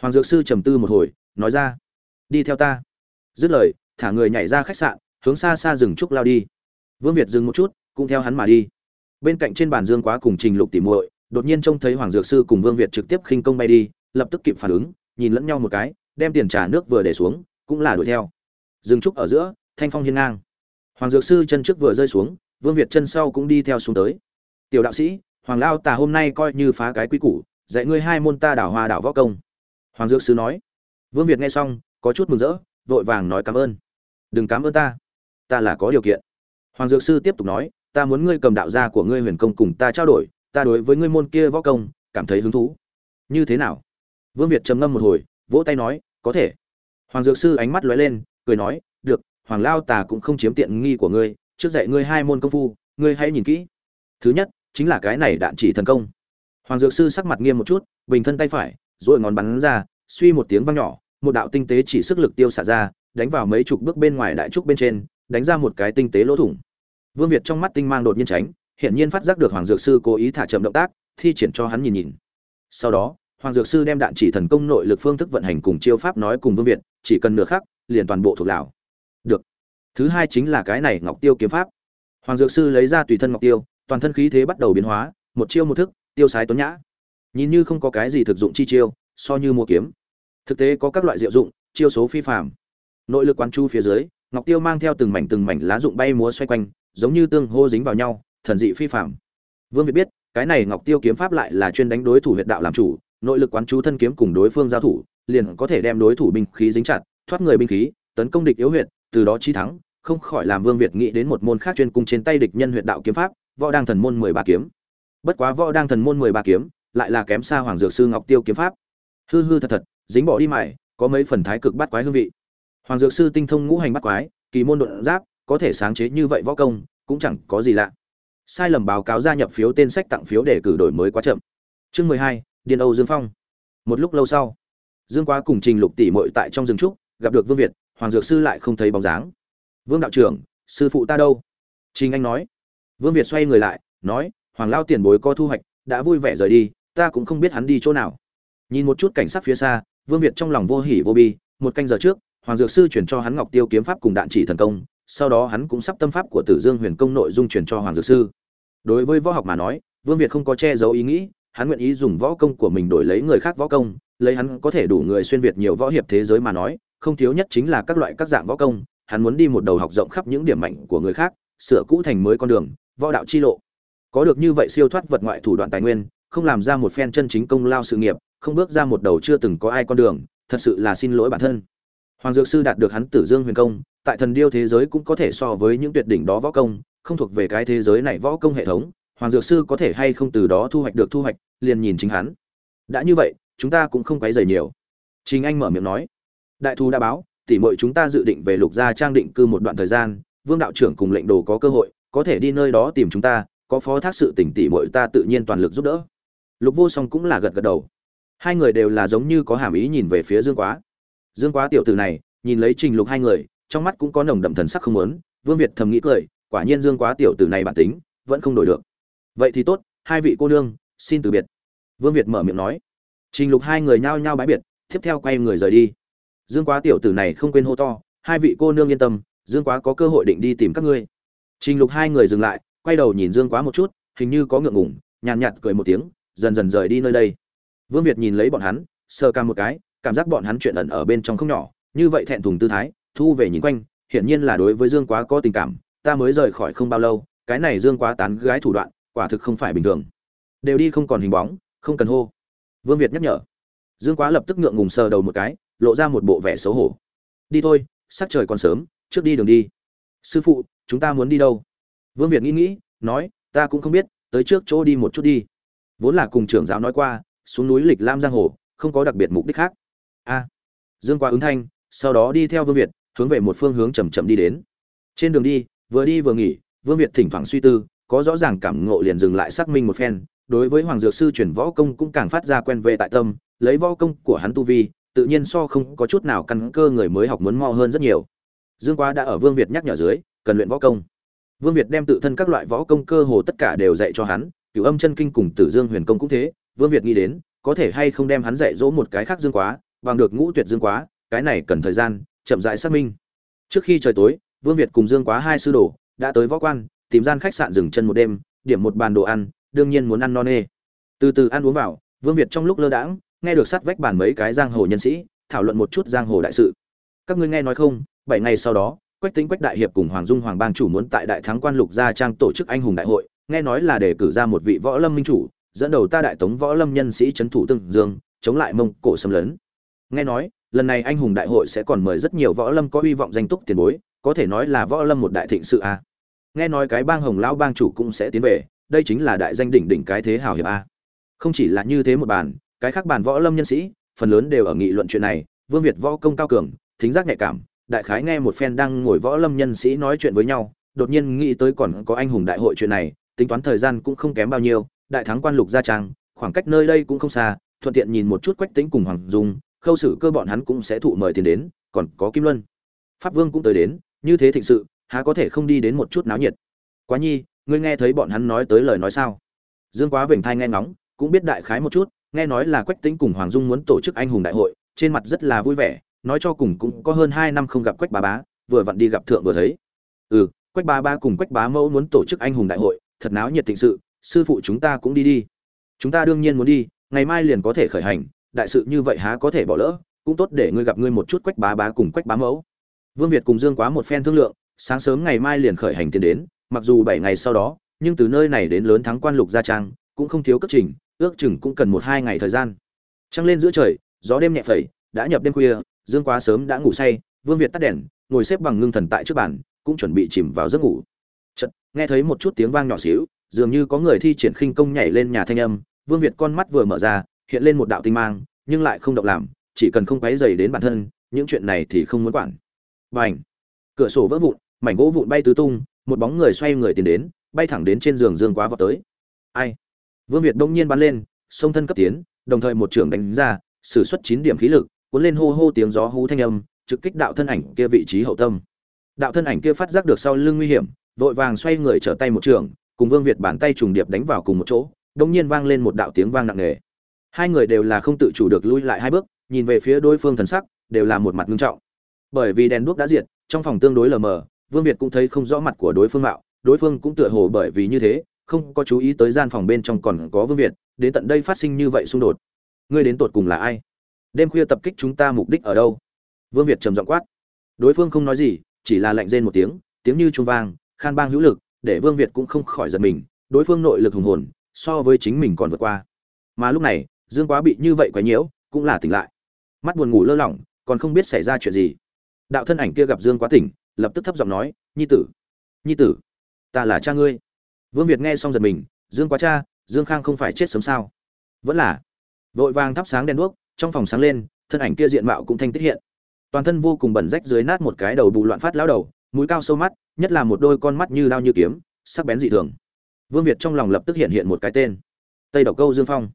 Hoàng dược sư trầm tư một hồi, nói ra. Đi theo ta dứt lời, thả người nhảy ra khách sạn, hướng xa xa rừng trúc lao đi. Vương việt dừng một chút, cũng theo hắn mà đi. Bên cạnh trên bàn dương quá cùng trình lục tỉ muội, đột nhiên trông thấy hoàng dược sư cùng vương việt trực tiếp khinh công bay đi, lập tức kịp phản ứng, nhìn lẫn nhau một cái, đem tiền trà nước vừa để xuống, cũng là đuổi theo. Rừng trúc ở giữa, thanh phong hiên ngang. Hoàng dược sư chân trước vừa rơi xuống, vương việt chân sau cũng đi theo xuống tới. Tiểu đạo sĩ, hoàng lao tà hôm nay coi như phá cái quy củ, dạy ngươi hai môn ta đảo hoa đảo võ công. Hoàng dược sư nói. Vương việt nghe xong, có chút mừng rỡ vội vàng nói cảm ơn. Đừng cảm ơn ta. Ta là có điều kiện. Hoàng dược sư tiếp tục nói, ta muốn ngươi cầm đạo gia của ngươi huyền công cùng ta trao đổi, ta đối với ngươi môn kia võ công, cảm thấy hứng thú. Như thế nào? Vương việt trầm ngâm một hồi, vỗ tay nói, có thể. Hoàng dược sư ánh mắt lóe lên, cười nói, được, hoàng lao tà cũng không chiếm tiện nghi của ngươi, trước dạy ngươi hai môn công phu, ngươi hãy nhìn kỹ. Thứ nhất, chính là cái này đạn chỉ thần công. Hoàng dược sư sắc mặt nghiêm một chút, bình thân tay phải rồi ngón bắn ra, suy một tiếng vang nhỏ một đạo tinh tế chỉ sức lực tiêu xả ra, đánh vào mấy chục bước bên ngoài đại trúc bên trên, đánh ra một cái tinh tế lỗ thủng. Vương việt trong mắt tinh mang đột nhiên tránh, hiển nhiên phát giác được hoàng dược sư cố ý thả chậm động tác, thi triển cho hắn nhìn nhìn. Sau đó, hoàng dược sư đem đạn chỉ thần công nội lực phương thức vận hành cùng chiêu pháp nói cùng vương việt, chỉ cần nửa khắc, liền toàn bộ thuộc lão. được. Thứ hai chính là cái này ngọc tiêu kiếm pháp. Hoàng dược sư lấy ra tùy thân ngọc tiêu, toàn thân khí thế bắt đầu biến hóa, một chiêu một thức, tiêu sái tuấn nhã. Nhìn như không có cái gì thực dụng chi chiêu, so như mua kiếm thực tế có các loại diệu dụng, chiêu số phi phạm nội lực quán chu phía dưới, ngọc tiêu mang theo từng mảnh từng mảnh lá dụng bay múa xoay quanh, giống như tương hô dính vào nhau, thần dị phi phạm vương việt biết, cái này ngọc tiêu kiếm pháp lại là chuyên đánh đối thủ huyệt đạo làm chủ, nội lực quán chú thân kiếm cùng đối phương giao thủ, liền có thể đem đối thủ binh khí dính chặt, thoát người binh khí, tấn công địch yếu huyệt, từ đó chi thắng, không khỏi làm vương việt nghĩ đến một môn khác chuyên cung trên tay địch nhân huyệt đạo kiếm pháp, võ đang thần môn mười ba kiếm. Bất quá võ đang thần môn mười ba kiếm, lại là kém xa hoàng dược sư ngọc tiêu kiếm pháp. Hư hư thật thật dính bỏ đi mải, có mấy phần thái cực bắt quái hương vị. Hoàng dược sư tinh thông ngũ hành bắt quái, kỳ môn đột giáp, có thể sáng chế như vậy võ công, cũng chẳng có gì lạ. Sai lầm báo cáo gia nhập phiếu tên sách tặng phiếu để cử đổi mới quá chậm. Chương mười hai điên âu dương phong. Một lúc lâu sau, dương quá cùng trình lục tỷ mội tại trong rừng trúc, gặp được vương việt, hoàng dược sư lại không thấy bóng dáng. Vương đạo trưởng, sư phụ ta đâu? Trình anh nói. Vương việt xoay người lại, nói, hoàng lao tiền bối có thu hoạch, đã vui vẻ rời đi, ta cũng không biết hắn đi chỗ nào. Nhìn một chút cảnh sát phía xa vương việt trong lòng vô hỉ vô bi, một canh giờ trước, hoàng dược sư chuyển cho hắn ngọc tiêu kiếm pháp cùng đạn chỉ thần công, sau đó hắn cũng sắp tâm pháp của tử dương huyền công nội dung chuyển cho hoàng dược sư. Đối với võ học mà nói, vương việt không có che giấu ý nghĩ, hắn nguyện ý dùng võ công của mình đổi lấy người khác võ công, lấy hắn có thể đủ người xuyên việt nhiều võ hiệp thế giới mà nói, không thiếu nhất chính là các loại các dạng võ công, hắn muốn đi một đầu học rộng khắp những điểm mạnh của người khác, sửa cũ thành mới con đường, võ đạo chi lộ. Có được như vậy siêu thoát vật ngoại thủ đoạn tài nguyên, không làm ra một phen chân chính công lao sự nghiệp không bước ra một đầu chưa từng có ai con đường, thật sự là xin lỗi bản thân. Hoàng dược sư đạt được hắn tử dương huyền công, tại thần điêu thế giới cũng có thể so với những tuyệt đỉnh đó võ công, không thuộc về cái thế giới này võ công hệ thống, hoàng dược sư có thể hay không từ đó thu hoạch được thu hoạch, liền nhìn chính hắn. Đã như vậy, chúng ta cũng không quấy rầy nhiều. Chính anh mở miệng nói, đại thù đã báo tỷ muội chúng ta dự định về lục gia trang định cư một đoạn thời gian, vương đạo trưởng cùng lệnh đồ có cơ hội, có thể đi nơi đó tìm chúng ta, có phó thác sự tỉnh tỉ muội ta tự nhiên toàn lực giúp đỡ. Lục vô song cũng là gật gật đầu hai người đều là giống như có hàm ý nhìn về phía dương quá. Dương quá tiểu tử này, nhìn lấy trình lục hai người, trong mắt cũng có nồng đậm thần sắc không muốn, vương việt thầm nghĩ cười, quả nhiên dương quá tiểu tử này bản tính, vẫn không đổi được. Vậy thì tốt, hai vị cô nương, xin từ biệt. Vương việt mở miệng nói. Trình lục hai người nhao nhao bái biệt, tiếp theo quay người rời đi. Dương quá tiểu tử này không quên hô to, hai vị cô nương yên tâm, dương quá có cơ hội định đi tìm các ngươi. Trình lục hai người dừng lại, quay đầu nhìn dương quá một chút, hình như có ngượng ngủng nhàn nhạt cười một tiếng, dần dần rời đi nơi đây vương việt nhìn lấy bọn hắn, sờ cằm một cái, cảm giác bọn hắn chuyện ẩn ở bên trong không nhỏ, như vậy thẹn thùng tư thái, thu về nhìn quanh, hiển nhiên là đối với dương quá có tình cảm, ta mới rời khỏi không bao lâu, cái này dương quá tán gái thủ đoạn, quả thực không phải bình thường. Đều đi không còn hình bóng, không cần hô. Vương việt nhắc nhở. Dương quá lập tức ngượng ngùng sờ đầu một cái, lộ ra một bộ vẻ xấu hổ. Đi thôi, sắc trời còn sớm, trước đi đường đi. Sư phụ, chúng ta muốn đi đâu? Vương việt nghĩ nghĩ, nói, ta cũng không biết, tới trước chỗ đi một chút đi. Vốn là cùng trưởng giáo nói qua xuống núi lịch lam giang hồ, không có đặc biệt mục đích khác. A, dương quá ứng thanh, sau đó đi theo vương việt, hướng về một phương hướng chầm chậm đi đến. Trên đường đi, vừa đi vừa nghỉ, vương việt thỉnh thoảng suy tư, có rõ ràng cảm ngộ liền dừng lại xác minh một phen, đối với hoàng dược sư chuyển võ công cũng càng phát ra quen về tại tâm, lấy võ công của hắn tu vi, tự nhiên so không có chút nào căn cơ người mới học muốn mo hơn rất nhiều. Dương quá đã ở vương việt nhắc nhở dưới, cần luyện võ công. Vương việt đem tự thân các loại võ công cơ hồ tất cả đều dạy cho hắn, cửu âm chân kinh cùng tử dương huyền công cũng thế vương việt nghĩ đến, có thể hay không đem hắn dạy dỗ một cái khác dương quá, bằng được ngũ tuyệt dương quá, cái này cần thời gian, chậm rãi xác minh. Trước khi trời tối, vương việt cùng dương quá hai sư đồ đã tới võ quan, tìm gian khách sạn dừng chân một đêm, điểm một bàn đồ ăn, đương nhiên muốn ăn no nê. Từ từ ăn uống vào, vương việt trong lúc lơ đãng, nghe được sát vách bàn mấy cái giang hồ nhân sĩ, thảo luận một chút giang hồ đại sự. Các ngươi nghe nói không, bảy ngày sau đó, quách tính quách đại hiệp cùng hoàng dung hoàng bang chủ muốn tại đại thắng quan lục gia trang tổ chức anh hùng đại hội, nghe nói là để cử ra một vị võ lâm minh chủ dẫn đầu ta đại tống võ lâm nhân sĩ trấn thủ tương dương, chống lại mông cổ xâm lấn. Nghe nói, lần này anh hùng đại hội sẽ còn mời rất nhiều võ lâm có hy vọng danh túc tiền bối, có thể nói là võ lâm một đại thịnh sự a. Nghe nói cái bang hồng lão bang chủ cũng sẽ tiến về, đây chính là đại danh đỉnh đỉnh cái thế hào hiệp a. Không chỉ là như thế một bàn, cái khác bàn võ lâm nhân sĩ, phần lớn đều ở nghị luận chuyện này, vương việt võ công cao cường, thính giác nhạy cảm, đại khái nghe một phen đang ngồi võ lâm nhân sĩ nói chuyện với nhau, đột nhiên nghĩ tới còn có anh hùng đại hội chuyện này, tính toán thời gian cũng không kém bao nhiêu đại thắng quan lục gia trang, khoảng cách nơi đây cũng không xa, thuận tiện nhìn một chút quách tính cùng hoàng dung, khâu xử cơ bọn hắn cũng sẽ thụ mời tiền đến, còn có kim luân. Pháp vương cũng tới đến, như thế thịnh sự, há có thể không đi đến một chút náo nhiệt. Quá nhi, ngươi nghe thấy bọn hắn nói tới lời nói sao? Dương quá vểnh thai nghe ngóng, cũng biết đại khái một chút, nghe nói là quách tính cùng hoàng dung muốn tổ chức anh hùng đại hội, trên mặt rất là vui vẻ, nói cho cùng cũng có hơn hai năm không gặp quách bà bá, vừa vặn đi gặp thượng vừa thấy. Ừ quách bà bá cùng quách bá mẫu muốn tổ chức anh hùng đại hội, thật náo nhiệt thịnh sự sư phụ chúng ta cũng đi đi. Chúng ta đương nhiên muốn đi, ngày mai liền có thể khởi hành, đại sự như vậy há có thể bỏ lỡ, cũng tốt để ngươi gặp ngươi một chút quách bá bá cùng quách bá mẫu. Vương việt cùng dương quá một phen thương lượng, sáng sớm ngày mai liền khởi hành tiến đến, mặc dù bảy ngày sau đó, nhưng từ nơi này đến lớn thắng quan lục gia trang, cũng không thiếu cấp trình, ước chừng cũng cần một hai ngày thời gian. Trăng lên giữa trời, gió đêm nhẹ phẩy, đã nhập đêm khuya, dương quá sớm đã ngủ say, vương việt tắt đèn, ngồi xếp bằng ngưng thần tại trước bàn, cũng chuẩn bị chìm vào giấc ngủ. Chật nghe thấy một chút tiếng vang nhỏ xíu dường như có người thi triển khinh công nhảy lên nhà thanh âm vương việt con mắt vừa mở ra hiện lên một đạo tinh mang nhưng lại không động làm chỉ cần không quấy rầy đến bản thân những chuyện này thì không muốn quản. Bành, cửa sổ vỡ vụn mảnh gỗ vụn bay tứ tung một bóng người xoay người tiến đến bay thẳng đến trên giường dương quá vọt tới. Ai? Vương việt đông nhiên bắn lên sông thân cấp tiến đồng thời một trưởng đánh ra sử xuất chín điểm khí lực cuốn lên hô hô tiếng gió hú thanh âm trực kích đạo thân ảnh kia vị trí hậu tâm. Đạo thân ảnh kia phát giác được sau lưng nguy hiểm vội vàng xoay người trở tay một trường cùng vương việt bàn tay trùng điệp đánh vào cùng một chỗ đông nhiên vang lên một đạo tiếng vang nặng nề. Hai người đều là không tự chủ được lui lại hai bước, nhìn về phía đối phương thần sắc, đều là một mặt nghiêm trọng. Bởi vì đèn đuốc đã diệt, trong phòng tương đối lờ mờ, vương việt cũng thấy không rõ mặt của đối phương mạo, đối phương cũng tựa hồ bởi vì như thế, không có chú ý tới gian phòng bên trong còn có vương việt, đến tận đây phát sinh như vậy xung đột. Ngươi đến tột cùng là ai? Đêm khuya tập kích chúng ta mục đích ở đâu? Vương việt trầm giọng quát. Đối phương không nói gì, chỉ là lạnh rên một tiếng tiếng như chuông vang, khan bang hữu lực để vương việt cũng không khỏi giật mình, đối phương nội lực hùng hồn, so với chính mình còn vượt qua. Mà lúc này, dương quá bị như vậy quấy nhiễu, cũng là tỉnh lại. Mắt buồn ngủ lơ lỏng, còn không biết xảy ra chuyện gì. Đạo thân ảnh kia gặp dương quá tỉnh, lập tức thấp giọng nói, nhi tử nhi tử, ta là cha ngươi. Vương việt nghe xong giật mình, dương quá cha, dương khang không phải chết sớm sao? Vẫn là. Vội vàng thắp sáng đèn đuốc, trong phòng sáng lên, thân ảnh kia diện mạo cũng thanh tiết hiện. Toàn thân vô cùng bẩn rách dưới nát một cái đầu bù loạn phát lão đầu mũi cao sâu mắt, nhất là một đôi con mắt như đao như kiếm, sắc bén dị thường. Vương việt trong lòng lập tức hiện hiện một cái tên. Tây độc câu dương phong.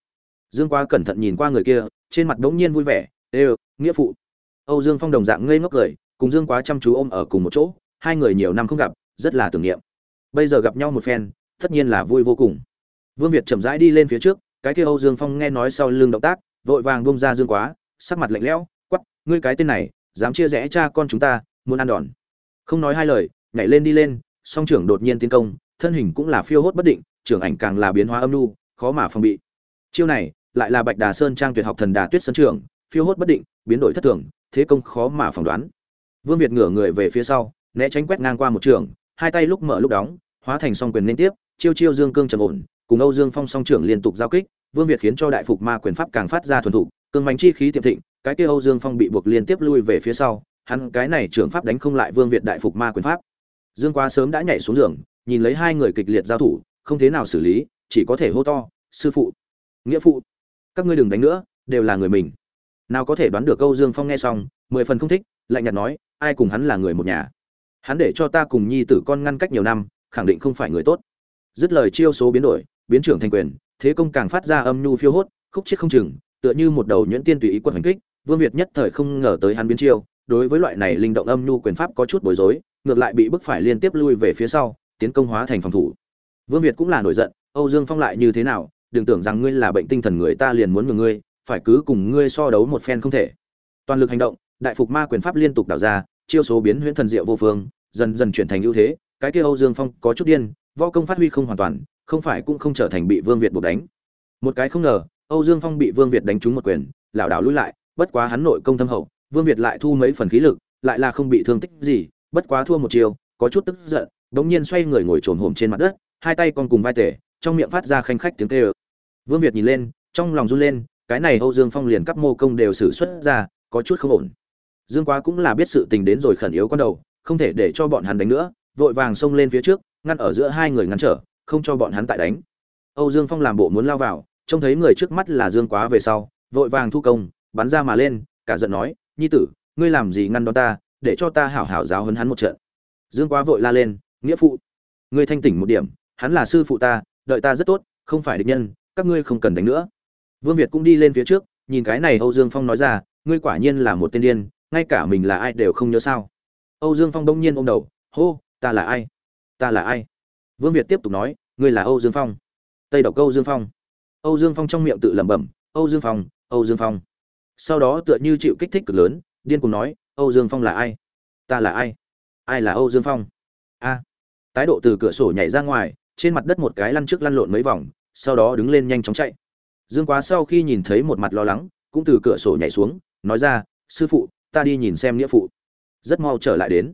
Dương quá cẩn thận nhìn qua người kia, trên mặt đống nhiên vui vẻ, ê, nghĩa phụ. Âu dương phong đồng dạng ngây ngốc cười, cùng dương quá chăm chú ôm ở cùng một chỗ, hai người nhiều năm không gặp, rất là tưởng niệm. Bây giờ gặp nhau một phen, tất nhiên là vui vô cùng. Vương việt chậm rãi đi lên phía trước, cái kia âu dương phong nghe nói sau lưng động tác, vội vàng bông ra dương quá, sắc mặt lạnh lẽo quắp ngươi cái tên này, dám chia rẽ cha con chúng ta, muốn ăn đòn không nói hai lời, nhảy lên đi lên, song trưởng đột nhiên tiến công, thân hình cũng là phiêu hốt bất định, trưởng ảnh càng là biến hóa âm lưu khó mà phòng bị. Chiêu này, lại là bạch đà sơn trang tuyệt học thần đà tuyết sơn trưởng, phiêu hốt bất định, biến đổi thất thường, thế công khó mà phỏng đoán. Vương việt ngửa người về phía sau, né tránh quét ngang qua một trường, hai tay lúc mở lúc đóng, hóa thành song quyền liên tiếp, chiêu chiêu dương cương trầm ổn, cùng âu dương phong song trưởng liên tục giao kích, vương việt khiến cho đại phục ma quyền pháp càng phát ra thuần thục, cương bánh chi khí tiệm thịnh, cái kia âu dương phong bị buộc liên tiếp lui về phía sau hắn cái này trưởng pháp đánh không lại vương việt đại phục ma quyền pháp. Dương quá sớm đã nhảy xuống giường, nhìn lấy hai người kịch liệt giao thủ, không thế nào xử lý, chỉ có thể hô to, sư phụ, nghĩa phụ, các ngươi đừng đánh nữa, đều là người mình. Nào có thể đoán được câu dương phong nghe xong, mười phần không thích, lạnh nhạt nói, ai cùng hắn là người một nhà? Hắn để cho ta cùng nhi tử con ngăn cách nhiều năm, khẳng định không phải người tốt. Dứt lời chiêu số biến đổi, biến trưởng thành quyền, thế công càng phát ra âm nhu phiêu hốt, khúc chết không chừng, tựa như một đầu nhuyễn tiên tùy ý quật hành kích, vương việt nhất thời không ngờ tới hắn biến chiêu đối với loại này linh động âm nhu quyền pháp có chút bối rối, ngược lại bị bức phải liên tiếp lui về phía sau, tiến công hóa thành phòng thủ. Vương việt cũng là nổi giận, âu dương phong lại như thế nào, đừng tưởng rằng ngươi là bệnh tinh thần người ta liền muốn nhường ngươi, phải cứ cùng ngươi so đấu một phen không thể. Toàn lực hành động, đại phục ma quyền pháp liên tục đảo ra, chiêu số biến huyễn thần diệu vô phương, dần dần chuyển thành ưu thế, cái kia âu dương phong có chút điên, võ công phát huy không hoàn toàn, không phải cũng không trở thành bị vương việt buộc đánh. Một cái không ngờ, âu dương phong bị vương việt đánh trúng một quyền, lảo đảo lùi lại, bất quá hắn nội công thâm hậu vương việt lại thu mấy phần khí lực, lại là không bị thương tích gì, bất quá thua một chiều, có chút tức giận đống nhiên xoay người ngồi trồn hổm trên mặt đất, hai tay còn cùng vai tể trong miệng phát ra khanh khách tiếng kêu. Vương việt nhìn lên, trong lòng run lên, cái này âu dương phong liền cấp mô công đều xử xuất ra, có chút không ổn. Dương quá cũng là biết sự tình đến rồi khẩn yếu con đầu, không thể để cho bọn hắn đánh nữa, vội vàng xông lên phía trước, ngăn ở giữa hai người ngăn trở, không cho bọn hắn tại đánh. Âu dương phong làm bộ muốn lao vào, trông thấy người trước mắt là dương quá về sau, vội vàng thu công, bắn ra mà lên, cả giận nói nhi tử, ngươi làm gì ngăn đón ta, để cho ta hảo hảo giáo hấn hắn một trận? Dương quá vội la lên, nghĩa phụ, ngươi thanh tỉnh một điểm, hắn là sư phụ ta, đợi ta rất tốt, không phải địch nhân, các ngươi không cần đánh nữa. Vương việt cũng đi lên phía trước, nhìn cái này âu dương phong nói ra, ngươi quả nhiên là một tên điên, ngay cả mình là ai đều không nhớ sao. Âu dương phong đông nhiên ôm đầu, hô, ta là ai? Ta là ai? Vương việt tiếp tục nói, ngươi là âu dương phong. Tây độc âu dương phong. Âu dương phong trong miệng tự lẩm bẩm, âu dương phong, âu dương phong sau đó tựa như chịu kích thích cực lớn, điên cùng nói, âu dương phong là ai? Ta là ai? Ai là âu dương phong? A. Tái độ từ cửa sổ nhảy ra ngoài, trên mặt đất một cái lăn trước lăn lộn mấy vòng, sau đó đứng lên nhanh chóng chạy. Dương quá sau khi nhìn thấy một mặt lo lắng, cũng từ cửa sổ nhảy xuống, nói ra, sư phụ, ta đi nhìn xem nghĩa phụ. Rất mau trở lại đến.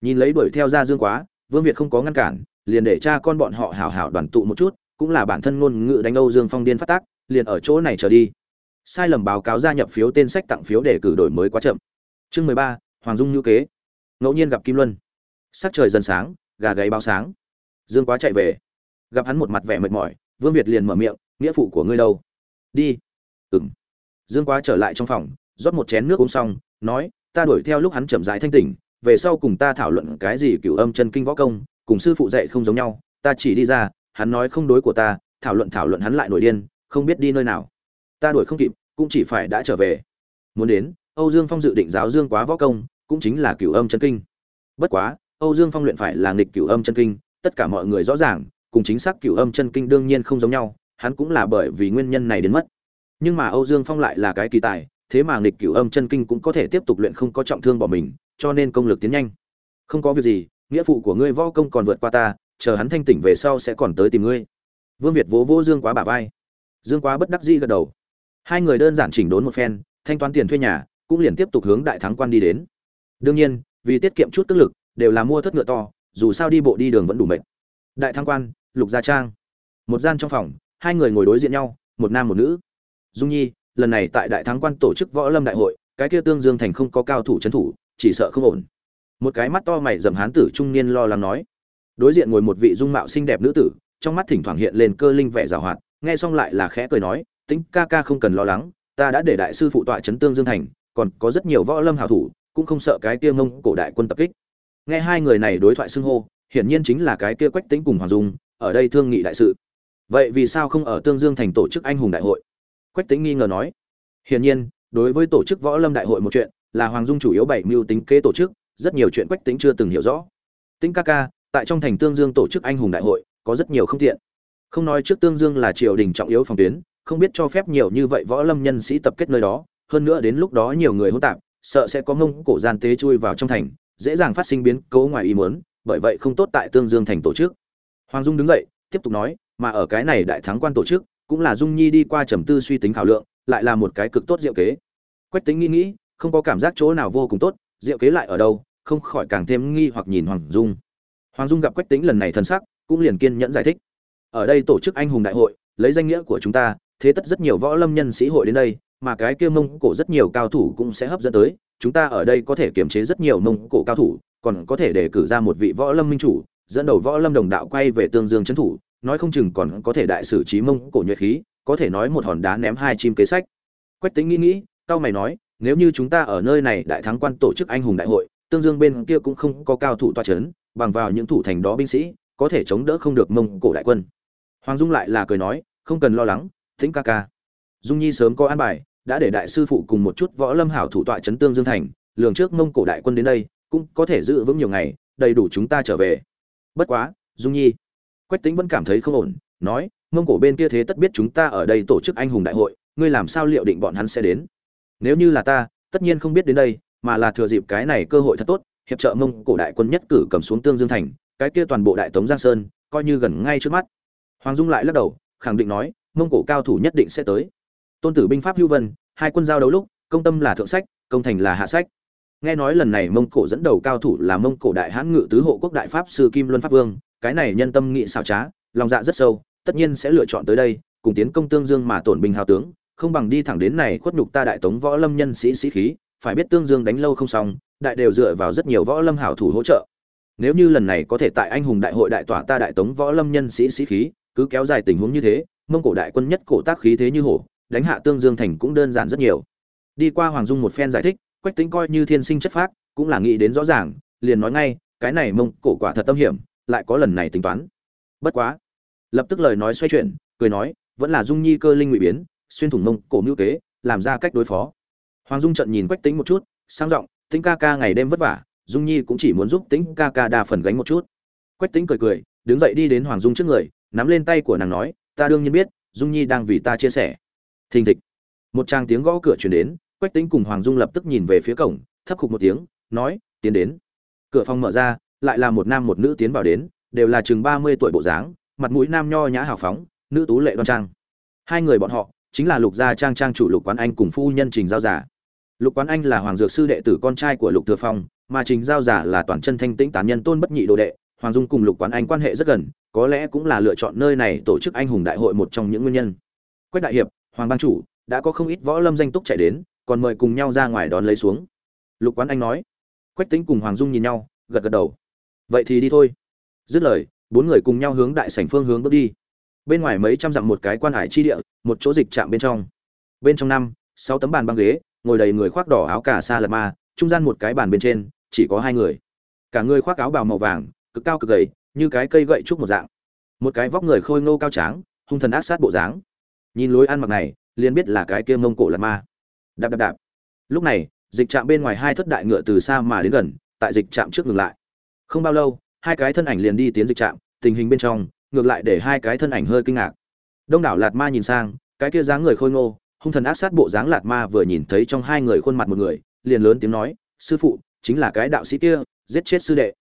Nhìn lấy đuổi theo ra dương quá, vương việt không có ngăn cản, liền để cha con bọn họ hảo hảo đoàn tụ một chút, cũng là bản thân ngôn ngữ đánh âu dương phong điên phát tác, liền ở chỗ này trở đi sai lầm báo cáo gia nhập phiếu tên sách tặng phiếu để cử đổi mới quá chậm. Chương mười ba, hoàng dung ngữ kế. Ngẫu nhiên gặp kim luân. Sắc trời dần sáng, gà gáy báo sáng. Dương quá chạy về. Gặp hắn một mặt vẻ mệt mỏi, vương việt liền mở miệng, nghĩa phụ của ngươi đâu? Đi. Ừng dương quá trở lại trong phòng, rót một chén nước uống xong, nói, ta đuổi theo lúc hắn chậm rãi thanh tỉnh, về sau cùng ta thảo luận cái gì cửu âm chân kinh võ công, cùng sư phụ dạy không giống nhau, ta chỉ đi ra, hắn nói không đối của ta, thảo luận thảo luận hắn lại nổi điên, không biết đi nơi nào ta đuổi không kịp, cũng chỉ phải đã trở về. Muốn đến, âu dương phong dự định giáo dương quá võ công, cũng chính là cửu âm chân kinh. Bất quá, âu dương phong luyện phải là nghịch cửu âm chân kinh, tất cả mọi người rõ ràng, cùng chính xác cửu âm chân kinh đương nhiên không giống nhau, hắn cũng là bởi vì nguyên nhân này đến mất. Nhưng mà âu dương phong lại là cái kỳ tài, thế mà nghịch cửu âm chân kinh cũng có thể tiếp tục luyện không có trọng thương bỏ mình, cho nên công lực tiến nhanh. Không có việc gì, nghĩa phụ của ngươi võ công còn vượt qua ta, chờ hắn thanh tỉnh về sau sẽ còn tới tìm ngươi. Vương việt vỗ vỗ dương quá bả vai. Dương quá bất đắc dĩ gật đầu hai người đơn giản chỉnh đốn một phen, thanh toán tiền thuê nhà, cũng liền tiếp tục hướng đại thắng quan đi đến. Đương nhiên, vì tiết kiệm chút tức lực, đều là mua thất ngựa to, dù sao đi bộ đi đường vẫn đủ mệt. Đại thắng quan, lục gia trang. Một gian trong phòng, hai người ngồi đối diện nhau, một nam một nữ. Dung nhi, lần này tại đại thắng quan tổ chức võ lâm đại hội, cái kia tương dương thành không có cao thủ trấn thủ, chỉ sợ không ổn. Một cái mắt to mày dầm hán tử trung niên lo lắng nói. Đối diện ngồi một vị dung mạo xinh đẹp nữ tử, trong mắt thỉnh thoảng hiện lên cơ linh vẻ giảo hoạt, nghe xong lại là khẽ cười nói tính ca ca không cần lo lắng, ta đã để đại sư phụ tọa trấn tương dương thành, còn có rất nhiều võ lâm hảo thủ, cũng không sợ cái kia ngông cổ đại quân tập kích. Nghe hai người này đối thoại xưng hô, hiển nhiên chính là cái kia quách tính cùng hoàng dung, ở đây thương nghị đại sự. Vậy vì sao không ở tương dương thành tổ chức anh hùng đại hội? Quách tính nghi ngờ nói. Hiển nhiên, đối với tổ chức võ lâm đại hội một chuyện, là hoàng dung chủ yếu bảy mưu tính kế tổ chức, rất nhiều chuyện quách tính chưa từng hiểu rõ. Tính ca ca, tại trong thành tương dương tổ chức anh hùng đại hội, có rất nhiều không tiện. Không nói trước tương dương là triều đình trọng yếu phòng tuyến không biết cho phép nhiều như vậy võ lâm nhân sĩ tập kết nơi đó, hơn nữa đến lúc đó nhiều người hỗn tạp, sợ sẽ có ngông cổ gian tế chui vào trong thành, dễ dàng phát sinh biến cố ngoài ý muốn, bởi vậy không tốt tại tương dương thành tổ chức. Hoàng dung đứng dậy, tiếp tục nói, mà ở cái này đại thắng quan tổ chức, cũng là dung nhi đi qua trầm tư suy tính khảo lượng, lại là một cái cực tốt diệu kế. Quách tính nghĩ nghĩ, không có cảm giác chỗ nào vô cùng tốt, diệu kế lại ở đâu, không khỏi càng thêm nghi hoặc nhìn hoàng dung. Hoàng dung gặp quách tính lần này thân sắc, cũng liền kiên nhẫn giải thích, ở đây tổ chức anh hùng đại hội, lấy danh nghĩa của chúng ta thế tất rất nhiều võ lâm nhân sĩ hội đến đây, mà cái kia mông cổ rất nhiều cao thủ cũng sẽ hấp dẫn tới. Chúng ta ở đây có thể kiềm chế rất nhiều mông cổ cao thủ, còn có thể đề cử ra một vị võ lâm minh chủ, dẫn đầu võ lâm đồng đạo quay về tương dương trấn thủ. Nói không chừng còn có thể đại sử trí mông cổ nhuệ khí, có thể nói một hòn đá ném hai chim kế sách. Quách tính nghĩ nghĩ cao mày nói, nếu như chúng ta ở nơi này đại thắng quan tổ chức anh hùng đại hội, tương dương bên kia cũng không có cao thủ toa c h ấ n bằng vào những thủ thành đó binh sĩ, có thể chống đỡ không được mông cổ đại quân. Hoàng dung lại là cười nói, không cần lo lắng thính ca ca. Dung nhi sớm có an bài, đã để đại sư phụ cùng một chút võ lâm hảo thủ tọa chấn tương dương thành, lường trước mông cổ đại quân đến đây, cũng có thể giữ vững nhiều ngày, đầy đủ chúng ta trở về. Bất quá, dung nhi. Quách tính vẫn cảm thấy không ổn, nói, mông cổ bên kia thế tất biết chúng ta ở đây tổ chức anh hùng đại hội, ngươi làm sao liệu định bọn hắn sẽ đến? Nếu như là ta, tất nhiên không biết đến đây, mà là thừa dịp cái này cơ hội thật tốt, hiệp trợ mông cổ đại quân nhất cử cầm xuống tương dương thành, cái kia toàn bộ đại tống giang sơn, coi như gần ngay trước mắt. Hoàng dung lại lắc đầu, khẳng định nói mông cổ cao thủ nhất định sẽ tới. Tôn tử binh pháp hữu vân, hai quân giao đấu lúc, công tâm là thượng sách, công thành là hạ sách. Nghe nói lần này mông cổ dẫn đầu cao thủ là mông cổ đại hãn ngự tứ hộ quốc đại pháp sư kim luân pháp vương, cái này nhân tâm nghị xảo trá, lòng dạ rất sâu, tất nhiên sẽ lựa chọn tới đây, cùng tiến công tương dương mà tổn binh hào tướng, không bằng đi thẳng đến này khuất nhục ta đại tống võ lâm nhân sĩ sĩ khí, phải biết tương dương đánh lâu không xong, đại đều dựa vào rất nhiều võ lâm hảo thủ hỗ trợ. Nếu như lần này có thể tại anh hùng đại hội đại tỏa ta đại tống võ lâm nhân sĩ sĩ khí, cứ kéo dài tình huống như thế mông cổ đại quân nhất cổ tác khí thế như hổ, đánh hạ tương dương thành cũng đơn giản rất nhiều. Đi qua hoàng dung một phen giải thích, quách tính coi như thiên sinh chất phác, cũng là nghĩ đến rõ ràng, liền nói ngay, cái này mông cổ quả thật tâm hiểm, lại có lần này tính toán. Bất quá, lập tức lời nói xoay chuyển, cười nói, vẫn là dung nhi cơ linh ngụy biến, xuyên thủng mông cổ mưu kế, làm ra cách đối phó. Hoàng dung trận nhìn quách tính một chút, sang giọng tính ca ca ngày đêm vất vả, dung nhi cũng chỉ muốn giúp tính ca ca đa phần gánh một chút. Quách tính cười cười, đứng dậy đi đến hoàng dung trước người, nắm lên tay của nàng nói ta đương nhiên biết, dung nhi đang vì ta chia sẻ. Thình thịch. Một trang tiếng gõ cửa chuyển đến, quách tính cùng hoàng dung lập tức nhìn về phía cổng, thấp khục một tiếng, nói, tiến đến. Cửa phòng mở ra, lại là một nam một nữ tiến vào đến, đều là chừng ba mươi tuổi bộ dáng, mặt mũi nam nho nhã hào phóng, nữ tú lệ đoan trang. Hai người bọn họ, chính là lục gia trang trang chủ lục quán anh cùng phu nhân trình giao giả lục quán anh là hoàng dược sư đệ tử con trai của lục thừa phong, mà trình giao giả là toàn chân thanh tĩnh tán nhân tôn bất nhị đồ đệ hoàng dung cùng lục quán anh quan hệ rất gần, có lẽ cũng là lựa chọn nơi này tổ chức anh hùng đại hội một trong những nguyên nhân. Quách đại hiệp, hoàng ban chủ, đã có không ít võ lâm danh túc chạy đến, còn mời cùng nhau ra ngoài đón lấy xuống. Lục quán anh nói. Quách tính cùng hoàng dung nhìn nhau, gật gật đầu. Vậy thì đi thôi. Dứt lời, bốn người cùng nhau hướng đại sảnh phương hướng bước đi. Bên ngoài mấy trăm dặm một cái quan hải chi địa, một chỗ dịch chạm bên trong. Bên trong năm, sáu tấm bàn băng ghế, ngồi đầy người khoác đỏ áo cà sa lật ma, trung gian một cái bàn bên trên, chỉ có hai người. Cả người khoác áo bào màu vàng cực cao cực gầy, như cái cây gậy trúc một dạng. Một cái vóc người khôi ngô cao tráng, hung thần ác sát bộ dáng. Nhìn lối ăn mặc này, liền biết là cái kia mông cổ lạt ma. Đạp đạp đạp. Lúc này, dịch trạm bên ngoài hai thất đại ngựa từ xa mà đến gần, tại dịch trạm trước ngừng lại. Không bao lâu, hai cái thân ảnh liền đi tiến dịch trạm, tình hình bên trong, ngược lại để hai cái thân ảnh hơi kinh ngạc. Đông đảo lạt ma nhìn sang, cái kia dáng người khôi ngô, hung thần ác sát bộ dáng lạt ma vừa nhìn thấy trong hai người khuôn mặt một người, liền lớn tiếng nói, sư phụ, chính là cái đạo sĩ kia, giết chết sư đệ.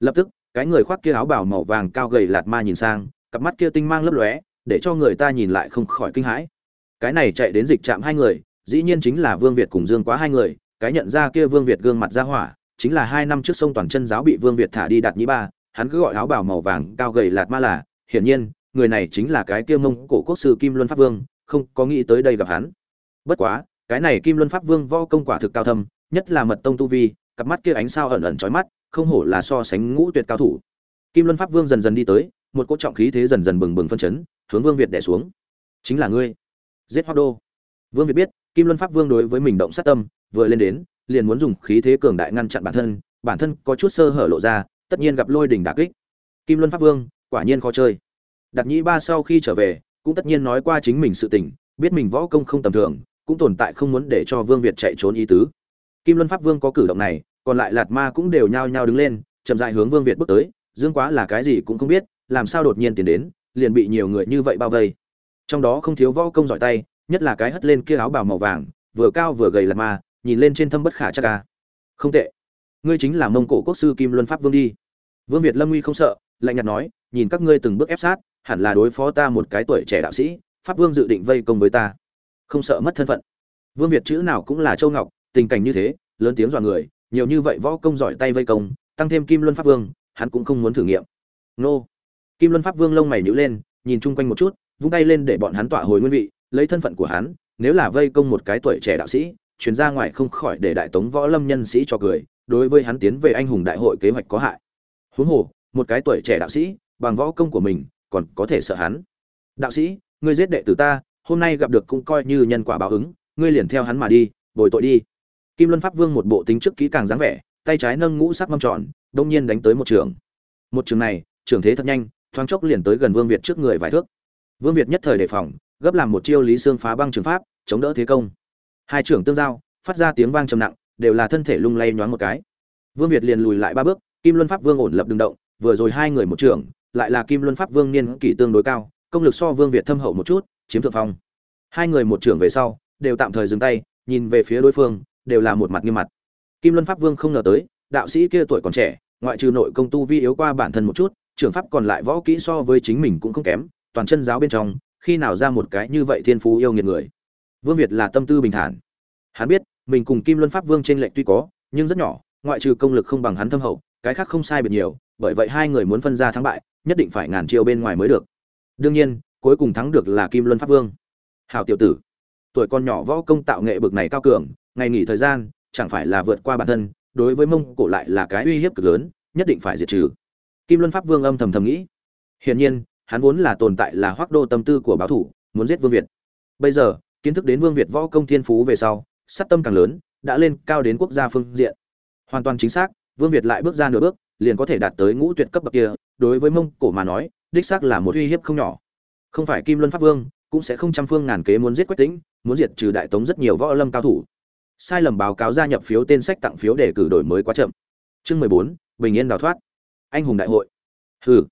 Lập tức cái người khoác kia áo bảo màu vàng cao gầy lạt ma nhìn sang, cặp mắt kia tinh mang lấp lóe, để cho người ta nhìn lại không khỏi kinh hãi. Cái này chạy đến dịch trạm hai người, dĩ nhiên chính là vương việt cùng dương quá hai người, cái nhận ra kia vương việt gương mặt ra hỏa, chính là hai năm trước sông toàn chân giáo bị vương việt thả đi đạt nhĩ ba, hắn cứ gọi áo bảo màu vàng cao gầy lạt ma là, hiển nhiên, người này chính là cái kia mông cổ quốc sư kim luân pháp vương, không có nghĩ tới đây gặp hắn. Bất quá, cái này kim luân pháp vương võ công quả thực cao thâm, nhất là mật tông tu vi, cặp mắt kia ánh sao ẩn ẩn chói mắt không hổ là so sánh ngũ tuyệt cao thủ. Kim luân pháp vương dần dần đi tới, một cỗ trọng khí thế dần dần bừng bừng phân chấn, hướng vương việt đè xuống. Chính là ngươi. Giết hoa đô. Vương việt biết, kim luân pháp vương đối với mình động sát tâm, vừa lên đến, liền muốn dùng khí thế cường đại ngăn chặn bản thân bản thân có chút sơ hở lộ ra, tất nhiên gặp lôi đỉnh đả kích. Kim luân pháp vương, quả nhiên khó chơi. Đặt nhĩ ba sau khi trở về, cũng tất nhiên nói qua chính mình sự tình, biết mình võ công không tầm thường, cũng tồn tại không muốn để cho vương việt chạy trốn ý tứ. Kim luân pháp vương có cử động này còn lại lạt ma cũng đều nhao nhao đứng lên, chậm dại hướng vương việt bước tới, dương quá là cái gì cũng không biết, làm sao đột nhiên tiến đến, liền bị nhiều người như vậy bao vây. Trong đó không thiếu võ công giỏi tay, nhất là cái hất lên kia áo bào màu vàng, vừa cao vừa gầy lạt ma, nhìn lên trên thâm bất khả chắc ca. Không tệ. Ngươi chính là mông cổ quốc sư kim luân pháp vương đi. Vương việt lâm nguy không sợ, lạnh nhạt nói, nhìn các ngươi từng bước ép sát, hẳn là đối phó ta một cái tuổi trẻ đạo sĩ, pháp vương dự định vây công với ta. Không sợ mất thân phận. Vương việt chữ nào cũng là châu ngọc, tình cảnh như thế, lớn tiếng dọa người nhiều như vậy võ công giỏi tay vây công, tăng thêm kim luân pháp vương, hắn cũng không muốn thử nghiệm. Nô. Kim luân pháp vương lông mày nhíu lên, nhìn chung quanh một chút, vung tay lên để bọn hắn tỏa hồi nguyên vị, lấy thân phận của hắn, nếu là vây công một cái tuổi trẻ đạo sĩ, chuyển ra ngoài không khỏi để đại tống võ lâm nhân sĩ cho cười, đối với hắn tiến về anh hùng đại hội kế hoạch có hại. Huống hồ, một cái tuổi trẻ đạo sĩ, bằng võ công của mình, còn có thể sợ hắn. Đạo sĩ, ngươi giết đệ tử ta, hôm nay gặp được cũng coi như nhân quả báo ứng, ngươi liền theo hắn mà đi, bồi tội đi kim luân pháp vương một bộ tính trước kỹ càng dáng vẻ, tay trái nâng ngũ sắc mâm tròn, đông nhiên đánh tới một trường. Một trường này, trường thế thật nhanh, thoáng chốc liền tới gần vương việt trước người vài thước. Vương việt nhất thời đề phòng, gấp làm một chiêu lý xương phá băng trường pháp, chống đỡ thế công. Hai trưởng tương giao, phát ra tiếng vang trầm nặng, đều là thân thể lung lay nhoáng một cái. Vương việt liền lùi lại ba bước, kim luân pháp vương ổn lập đường động, vừa rồi hai người một trưởng lại là kim luân pháp vương niên kỷ tương đối cao, công lực so vương việt thâm hậu một chút, chiếm thượng phong. Hai người một trưởng về sau, đều tạm thời dừng tay, nhìn về phía đối phương đều là một mặt nghiêm mặt. Kim luân pháp vương không ngờ tới, đạo sĩ kia tuổi còn trẻ, ngoại trừ nội công tu vi yếu qua bản thân một chút, trưởng pháp còn lại võ kỹ so với chính mình cũng không kém, toàn chân giáo bên trong, khi nào ra một cái như vậy thiên phú yêu nghiệt người. Vương việt là tâm tư bình thản. Hắn biết, mình cùng kim luân pháp vương trên lệnh tuy có, nhưng rất nhỏ, ngoại trừ công lực không bằng hắn thâm hậu, cái khác không sai biệt nhiều, bởi vậy hai người muốn phân ra thắng bại, nhất định phải ngàn chiêu bên ngoài mới được. Đương nhiên, cuối cùng thắng được là kim luân pháp vương. Hảo tiểu tử, tuổi con nhỏ võ công tạo nghệ bực này cao cường ngày nghỉ thời gian, chẳng phải là vượt qua bản thân, đối với mông cổ lại là cái uy hiếp cực lớn, nhất định phải diệt trừ. Kim luân pháp vương âm thầm thầm nghĩ. Hiển nhiên, hắn vốn là tồn tại là hoác đô tâm tư của báo thủ, muốn giết vương việt. Bây giờ, kiến thức đến vương việt võ công thiên phú về sau, sát tâm càng lớn, đã lên cao đến quốc gia phương diện. Hoàn toàn chính xác, vương việt lại bước ra nửa bước, liền có thể đạt tới ngũ tuyệt cấp bậc kia, đối với mông cổ mà nói, đích xác là một uy hiếp không nhỏ. Không phải kim luân pháp vương cũng sẽ không trăm phương ngàn kế muốn giết quách tĩnh, muốn diệt trừ đại tống rất nhiều võ lâm cao thủ sai lầm báo cáo gia nhập phiếu tên sách tặng phiếu để cử đổi mới quá chậm. Chương mười bốn, bình yên đào thoát. Anh hùng đại hội. Hừ.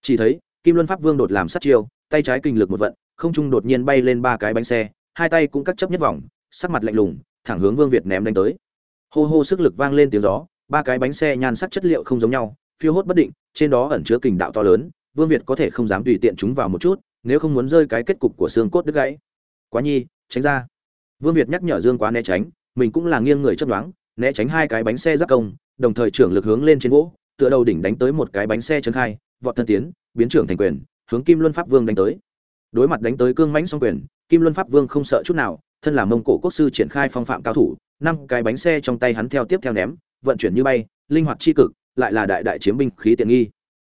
Chỉ thấy, kim luân pháp vương đột làm sát chiêu, tay trái kinh lực một vận, không trung đột nhiên bay lên ba cái bánh xe, hai tay cũng cắt chấp nhất vòng, sắc mặt lạnh lùng, thẳng hướng vương việt ném đánh tới. Hô hô sức lực vang lên tiếng gió, ba cái bánh xe nhan sắc chất liệu không giống nhau, phiêu hốt bất định, trên đó ẩn chứa kình đạo to lớn, vương việt có thể không dám tùy tiện chúng vào một chút, nếu không muốn rơi cái kết cục của xương cốt đứt gãy. Quá nhi, tránh ra. Vương việt nhắc nhở dương quá né tránh mình cũng là nghiêng người chấp đoán né tránh hai cái bánh xe giáp công, đồng thời trưởng lực hướng lên trên gỗ, tựa đầu đỉnh đánh tới một cái bánh xe chấn khai, vọt thân tiến, biến trưởng thành quyền, hướng kim luân pháp vương đánh tới. Đối mặt đánh tới cương mãnh song quyền, kim luân pháp vương không sợ chút nào, thân là mông cổ quốc sư triển khai phong phạm cao thủ, năm cái bánh xe trong tay hắn theo tiếp theo ném, vận chuyển như bay, linh hoạt chi cực, lại là đại đại chiếm binh khí tiện nghi.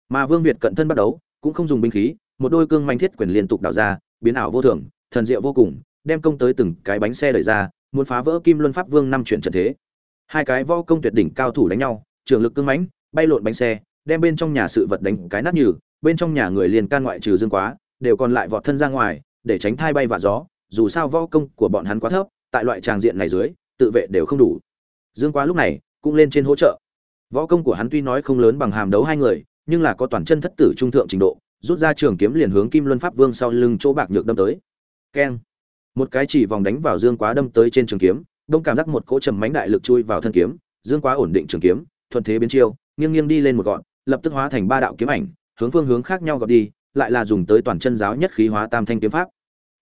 Mà vương việt cận thân bắt đấu cũng không dùng binh khí, một đôi cương manh thiết quyền liên tục đảo ra, biến ảo vô thường, thần diệu vô cùng, đem công tới từng cái bánh xe đẩy ra muốn phá vỡ kim luân pháp vương năm chuyển trận thế. Hai cái võ công tuyệt đỉnh cao thủ đánh nhau, trường lực cương mãnh, bay lộn bánh xe, đem bên trong nhà sự vật đánh cái nát nhừ, bên trong nhà người liền can ngoại trừ dương quá, đều còn lại vọt thân ra ngoài, để tránh thai bay và gió, dù sao võ công của bọn hắn quá thấp, tại loại tràng diện này dưới, tự vệ đều không đủ. Dương quá lúc này cũng lên trên hỗ trợ. Võ công của hắn tuy nói không lớn bằng hàm đấu hai người, nhưng là có toàn chân thất tử trung thượng trình độ, rút ra trường kiếm liền hướng kim luân pháp vương sau lưng chỗ bạc nhược đâm tới. Keng một cái chỉ vòng đánh vào dương quá đâm tới trên trường kiếm, đông cảm giác một cỗ trầm mánh đại lực chui vào thân kiếm, dương quá ổn định trường kiếm, thuận thế biến chiêu, nghiêng nghiêng đi lên một gọn, lập tức hóa thành ba đạo kiếm ảnh, hướng phương hướng khác nhau gọt đi, lại là dùng tới toàn chân giáo nhất khí hóa tam thanh kiếm pháp.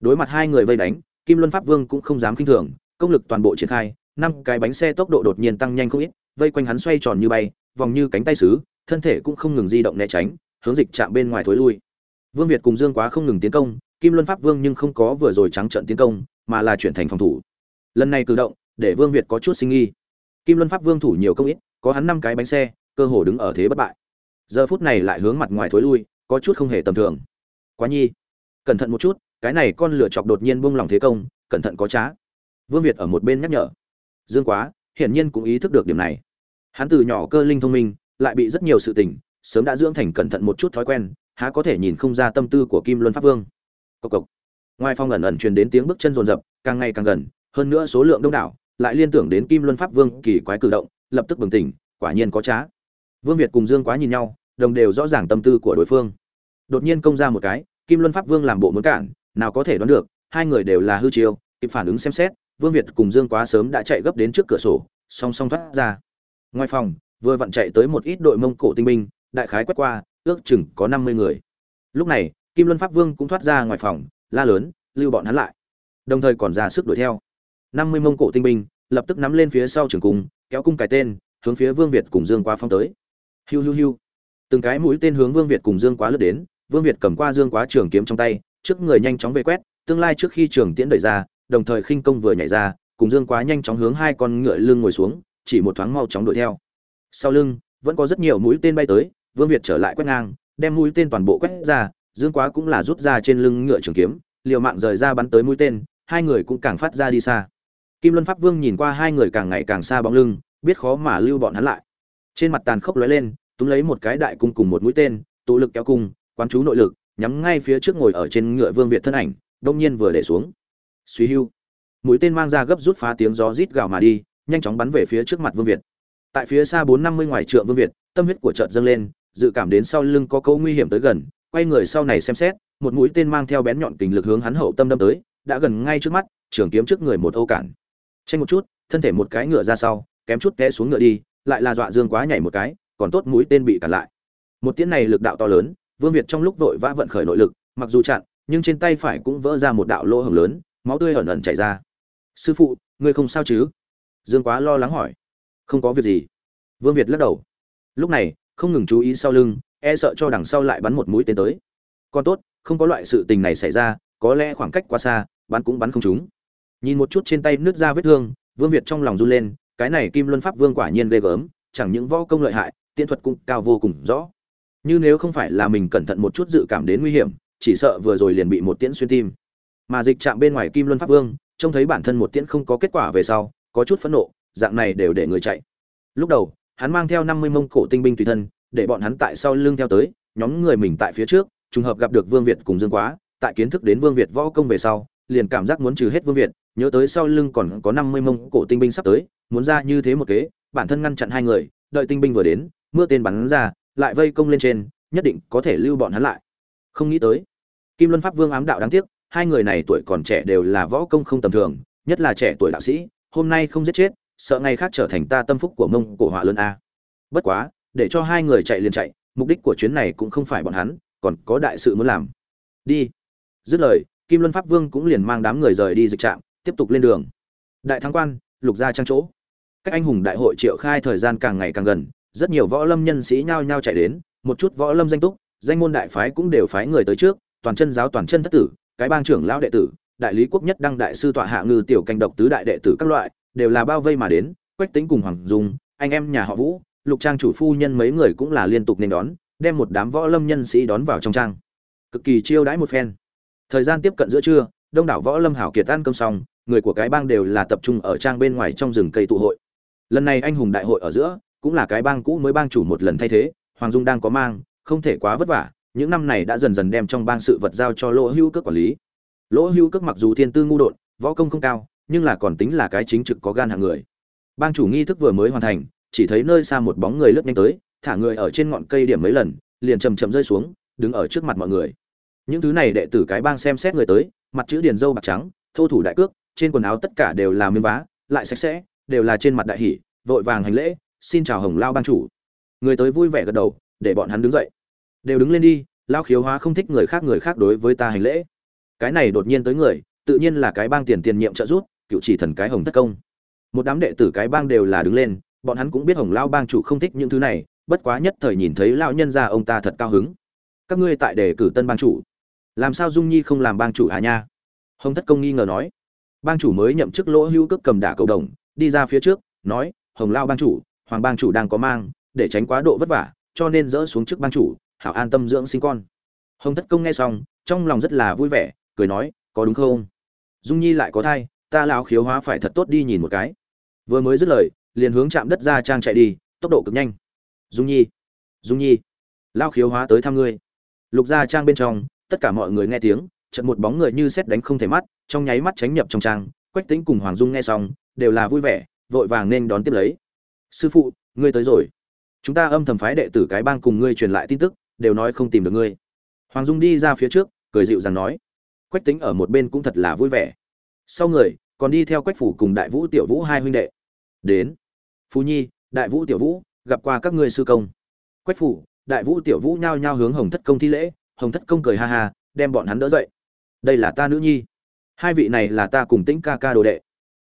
Đối mặt hai người vây đánh, kim luân pháp vương cũng không dám kinh thường, công lực toàn bộ triển khai, năm cái bánh xe tốc độ đột nhiên tăng nhanh không ít, vây quanh hắn xoay tròn như bay, vòng như cánh tay sứ, thân thể cũng không ngừng di động né tránh, hướng dịch chạm bên ngoài thối lui. Vương việt cùng dương quá không ngừng tiến công kim luân pháp vương nhưng không có vừa rồi trắng trận tiến công, mà là chuyển thành phòng thủ. Lần này cử động, để vương việt có chút sinh nghi. Kim luân pháp vương thủ nhiều công ít, có hắn năm cái bánh xe, cơ hồ đứng ở thế bất bại. Giờ phút này lại hướng mặt ngoài thối lui, có chút không hề tầm thường. Quá nhi. Cẩn thận một chút, cái này con lửa chọc đột nhiên buông lỏng thế công, cẩn thận có trá. Vương việt ở một bên nhắc nhở. Dương quá, hiển nhiên cũng ý thức được điểm này. Hắn từ nhỏ cơ linh thông minh, lại bị rất nhiều sự tình, sớm đã dưỡng thành cẩn thận một chút thói quen, há có thể nhìn không ra tâm tư của kim luân pháp vương cộc cộc. Ngoài phòng ẩn ẩn truyền đến tiếng bước chân rồn rập càng ngày càng gần, hơn nữa số lượng đông đảo, lại liên tưởng đến kim luân pháp vương kỳ quái cử động, lập tức bừng tỉnh, quả nhiên có trá. Vương việt cùng dương quá nhìn nhau, đồng đều rõ ràng tâm tư của đối phương. Đột nhiên công ra một cái, kim luân pháp vương làm bộ muốn cản, nào có thể đoán được, hai người đều là hư chiêu, kịp phản ứng xem xét, vương việt cùng dương quá sớm đã chạy gấp đến trước cửa sổ, song song thoát ra. Ngoài phòng, vừa vặn chạy tới một ít đội mông cổ tinh binh, đại khái quét qua, ước chừng có năm mươi người. Lúc này kim luân pháp vương cũng thoát ra ngoài phòng, la lớn, lưu bọn hắn lại. Đồng thời còn ra sức đuổi theo. Năm mươi mông cổ tinh binh lập tức nắm lên phía sau trường cung, kéo cung cái tên, hướng phía vương việt cùng dương quá phong tới. Hiu hiu hiu. Từng cái mũi tên hướng vương việt cùng dương quá lướt đến, vương việt cầm qua dương quá trường kiếm trong tay, trước người nhanh chóng về quét, tương lai trước khi trường tiễn đẩy ra, đồng thời khinh công vừa nhảy ra, cùng dương quá nhanh chóng hướng hai con ngựa lưng ngồi xuống, chỉ một thoáng mau chóng đuổi theo. Sau lưng, vẫn có rất nhiều mũi tên bay tới, vương việt trở lại quét ngang, đem mũi tên toàn bộ quét ra dương quá cũng là rút ra trên lưng ngựa trường kiếm, liều mạng rời ra bắn tới mũi tên, hai người cũng càng phát ra đi xa. Kim luân pháp vương nhìn qua hai người càng ngày càng xa bóng lưng, biết khó mà lưu bọn hắn lại. Trên mặt tàn khốc lóe lên, túm lấy một cái đại cung cùng một mũi tên, tụ lực kéo cung, quán chú nội lực, nhắm ngay phía trước ngồi ở trên ngựa vương việt thân ảnh, đông nhiên vừa để xuống. Suy hưu. Mũi tên mang ra gấp rút phá tiếng gió rít gào mà đi, nhanh chóng bắn về phía trước mặt vương việt. Tại phía xa bốn năm mươi ngoài trượng vương việt, tâm huyết của trận dâng lên, dự cảm đến sau lưng có câu nguy hiểm tới gần quay người sau này xem xét, một mũi tên mang theo bén nhọn kình lực hướng hắn hậu tâm đâm tới, đã gần ngay trước mắt, trường kiếm trước người một ô cản. Chênh một chút, thân thể một cái ngựa ra sau, kém chút té xuống ngựa đi, lại là dọa dương quá nhảy một cái, còn tốt mũi tên bị cản lại. Một tiếng này lực đạo to lớn, vương việt trong lúc vội vã vận khởi nội lực, mặc dù chặn, nhưng trên tay phải cũng vỡ ra một đạo lỗ hổng lớn, máu tươi ẩn ẩn chảy ra. Sư phụ, ngươi không sao chứ? Dương quá lo lắng hỏi. Không có việc gì. Vương việt lắc đầu. Lúc này, không ngừng chú ý sau lưng e sợ cho đằng sau lại bắn một mũi tên tới. Còn tốt, không có loại sự tình này xảy ra, có lẽ khoảng cách quá xa, bắn cũng bắn không trúng. Nhìn một chút trên tay nước ra vết thương, vương việt trong lòng run lên, cái này kim luân pháp vương quả nhiên ghê gớm, chẳng những võ công lợi hại, tiễn thuật cũng cao vô cùng rõ. Như nếu không phải là mình cẩn thận một chút dự cảm đến nguy hiểm, chỉ sợ vừa rồi liền bị một tiễn xuyên tim. Mà dịch chạm bên ngoài kim luân pháp vương, trông thấy bản thân một tiễn không có kết quả về sau, có chút phẫn nộ, dạng này đều để người chạy. Lúc đầu, hắn mang theo năm mươi mông cổ tinh binh tùy thân để bọn hắn tại sau lưng theo tới, nhóm người mình tại phía trước, trùng hợp gặp được vương việt cùng dương quá, tại kiến thức đến vương việt võ công về sau, liền cảm giác muốn trừ hết vương việt, nhớ tới sau lưng còn có năm mươi mông cổ tinh binh sắp tới, muốn ra như thế một kế, bản thân ngăn chặn hai người, đợi tinh binh vừa đến, mưa tên bắn ra, lại vây công lên trên, nhất định có thể lưu bọn hắn lại. Không nghĩ tới, kim luân pháp vương ám đạo đáng tiếc, hai người này tuổi còn trẻ đều là võ công không tầm thường, nhất là trẻ tuổi đạo sĩ, hôm nay không giết chết, sợ ngày khác trở thành ta tâm phúc của mông cổ họa lớn a. Bất quá để cho hai người chạy liền chạy, mục đích của chuyến này cũng không phải bọn hắn, còn có đại sự muốn làm. Đi. Dứt lời, kim luân pháp vương cũng liền mang đám người rời đi dịch trạm, tiếp tục lên đường. Đại thắng quan, lục gia trang chỗ. Các anh hùng đại hội triệu khai thời gian càng ngày càng gần, rất nhiều võ lâm nhân sĩ nhao nhao chạy đến, một chút võ lâm danh túc, danh môn đại phái cũng đều phái người tới trước, toàn chân giáo toàn chân thất tử, cái bang trưởng lão đệ tử, đại lý quốc nhất đăng đại sư tọa hạ ngư tiểu canh độc tứ đại đệ tử các loại, đều là bao vây mà đến, quách tính cùng hoàng dung, anh em nhà họ vũ lục trang chủ phu nhân mấy người cũng là liên tục nên đón, đem một đám võ lâm nhân sĩ đón vào trong trang. Cực kỳ chiêu đãi một phen. Thời gian tiếp cận giữa trưa, đông đảo võ lâm hảo kiệt ăn cơm xong, người của cái bang đều là tập trung ở trang bên ngoài trong rừng cây tụ hội. Lần này anh hùng đại hội ở giữa, cũng là cái bang cũ mới bang chủ một lần thay thế, hoàng dung đang có mang, không thể quá vất vả, những năm này đã dần dần đem trong bang sự vật giao cho lỗ hưu cước quản lý. Lỗ hưu cước mặc dù thiên tư ngu đột, võ công không cao, nhưng là còn tính là cái chính trực có gan hạng người. Bang chủ nghi thức vừa mới hoàn thành chỉ thấy nơi xa một bóng người lướt nhanh tới, thả người ở trên ngọn cây điểm mấy lần, liền chầm chậm rơi xuống, đứng ở trước mặt mọi người. Những thứ này đệ tử cái bang xem xét người tới, mặt chữ điền dâu bạc trắng, thô thủ đại cước, trên quần áo tất cả đều là miếng vá, lại sạch sẽ, đều là trên mặt đại hỷ, vội vàng hành lễ, xin chào hồng lao bang chủ. Người tới vui vẻ gật đầu, để bọn hắn đứng dậy. Đều đứng lên đi, lao khiếu hóa không thích người khác người khác đối với ta hành lễ. Cái này đột nhiên tới người, tự nhiên là cái bang tiền tiền nhiệm trợ giúp, cựu chỉ thần cái hồng thất công. Một đám đệ tử cái bang đều là đứng lên bọn hắn cũng biết hồng lao bang chủ không thích những thứ này, bất quá nhất thời nhìn thấy lao nhân ra ông ta thật cao hứng. Các ngươi tại đề cử tân bang chủ. Làm sao dung nhi không làm bang chủ hà nha? Hồng thất công nghi ngờ nói. Bang chủ mới nhậm chức lỗ hữu cước cầm đả cầu đồng, đi ra phía trước, nói, hồng lao bang chủ, hoàng bang chủ đang có mang, để tránh quá độ vất vả, cho nên dỡ xuống chức bang chủ, hảo an tâm dưỡng sinh con. Hồng thất công nghe xong, trong lòng rất là vui vẻ, cười nói, có đúng không? Dung nhi lại có thai, ta lão khiếu hóa phải thật tốt đi nhìn một cái. Vừa mới dứt lời liền hướng chạm đất ra trang chạy đi, tốc độ cực nhanh. Dung nhi dung nhi, lao khiếu hóa tới thăm ngươi. Lục gia trang bên trong, tất cả mọi người nghe tiếng trận một bóng người như xét đánh không thể mắt, trong nháy mắt tránh nhập trong trang. Quách tính cùng hoàng dung nghe xong, đều là vui vẻ, vội vàng nên đón tiếp lấy. Sư phụ, ngươi tới rồi. Chúng ta âm thầm phái đệ tử cái bang cùng ngươi truyền lại tin tức, đều nói không tìm được ngươi. Hoàng dung đi ra phía trước, cười dịu dàng nói. Quách tính ở một bên cũng thật là vui vẻ. Sau người, còn đi theo quách phủ cùng đại vũ tiểu vũ hai huynh đệ. Đến phú nhi, đại vũ tiểu vũ, gặp qua các ngươi sư công. Quách phủ, đại vũ tiểu vũ nhao nhao hướng hồng thất công thi lễ, hồng thất công cười ha ha, đem bọn hắn đỡ dậy. Đây là ta nữ nhi. Hai vị này là ta cùng tĩnh ca ca đồ đệ.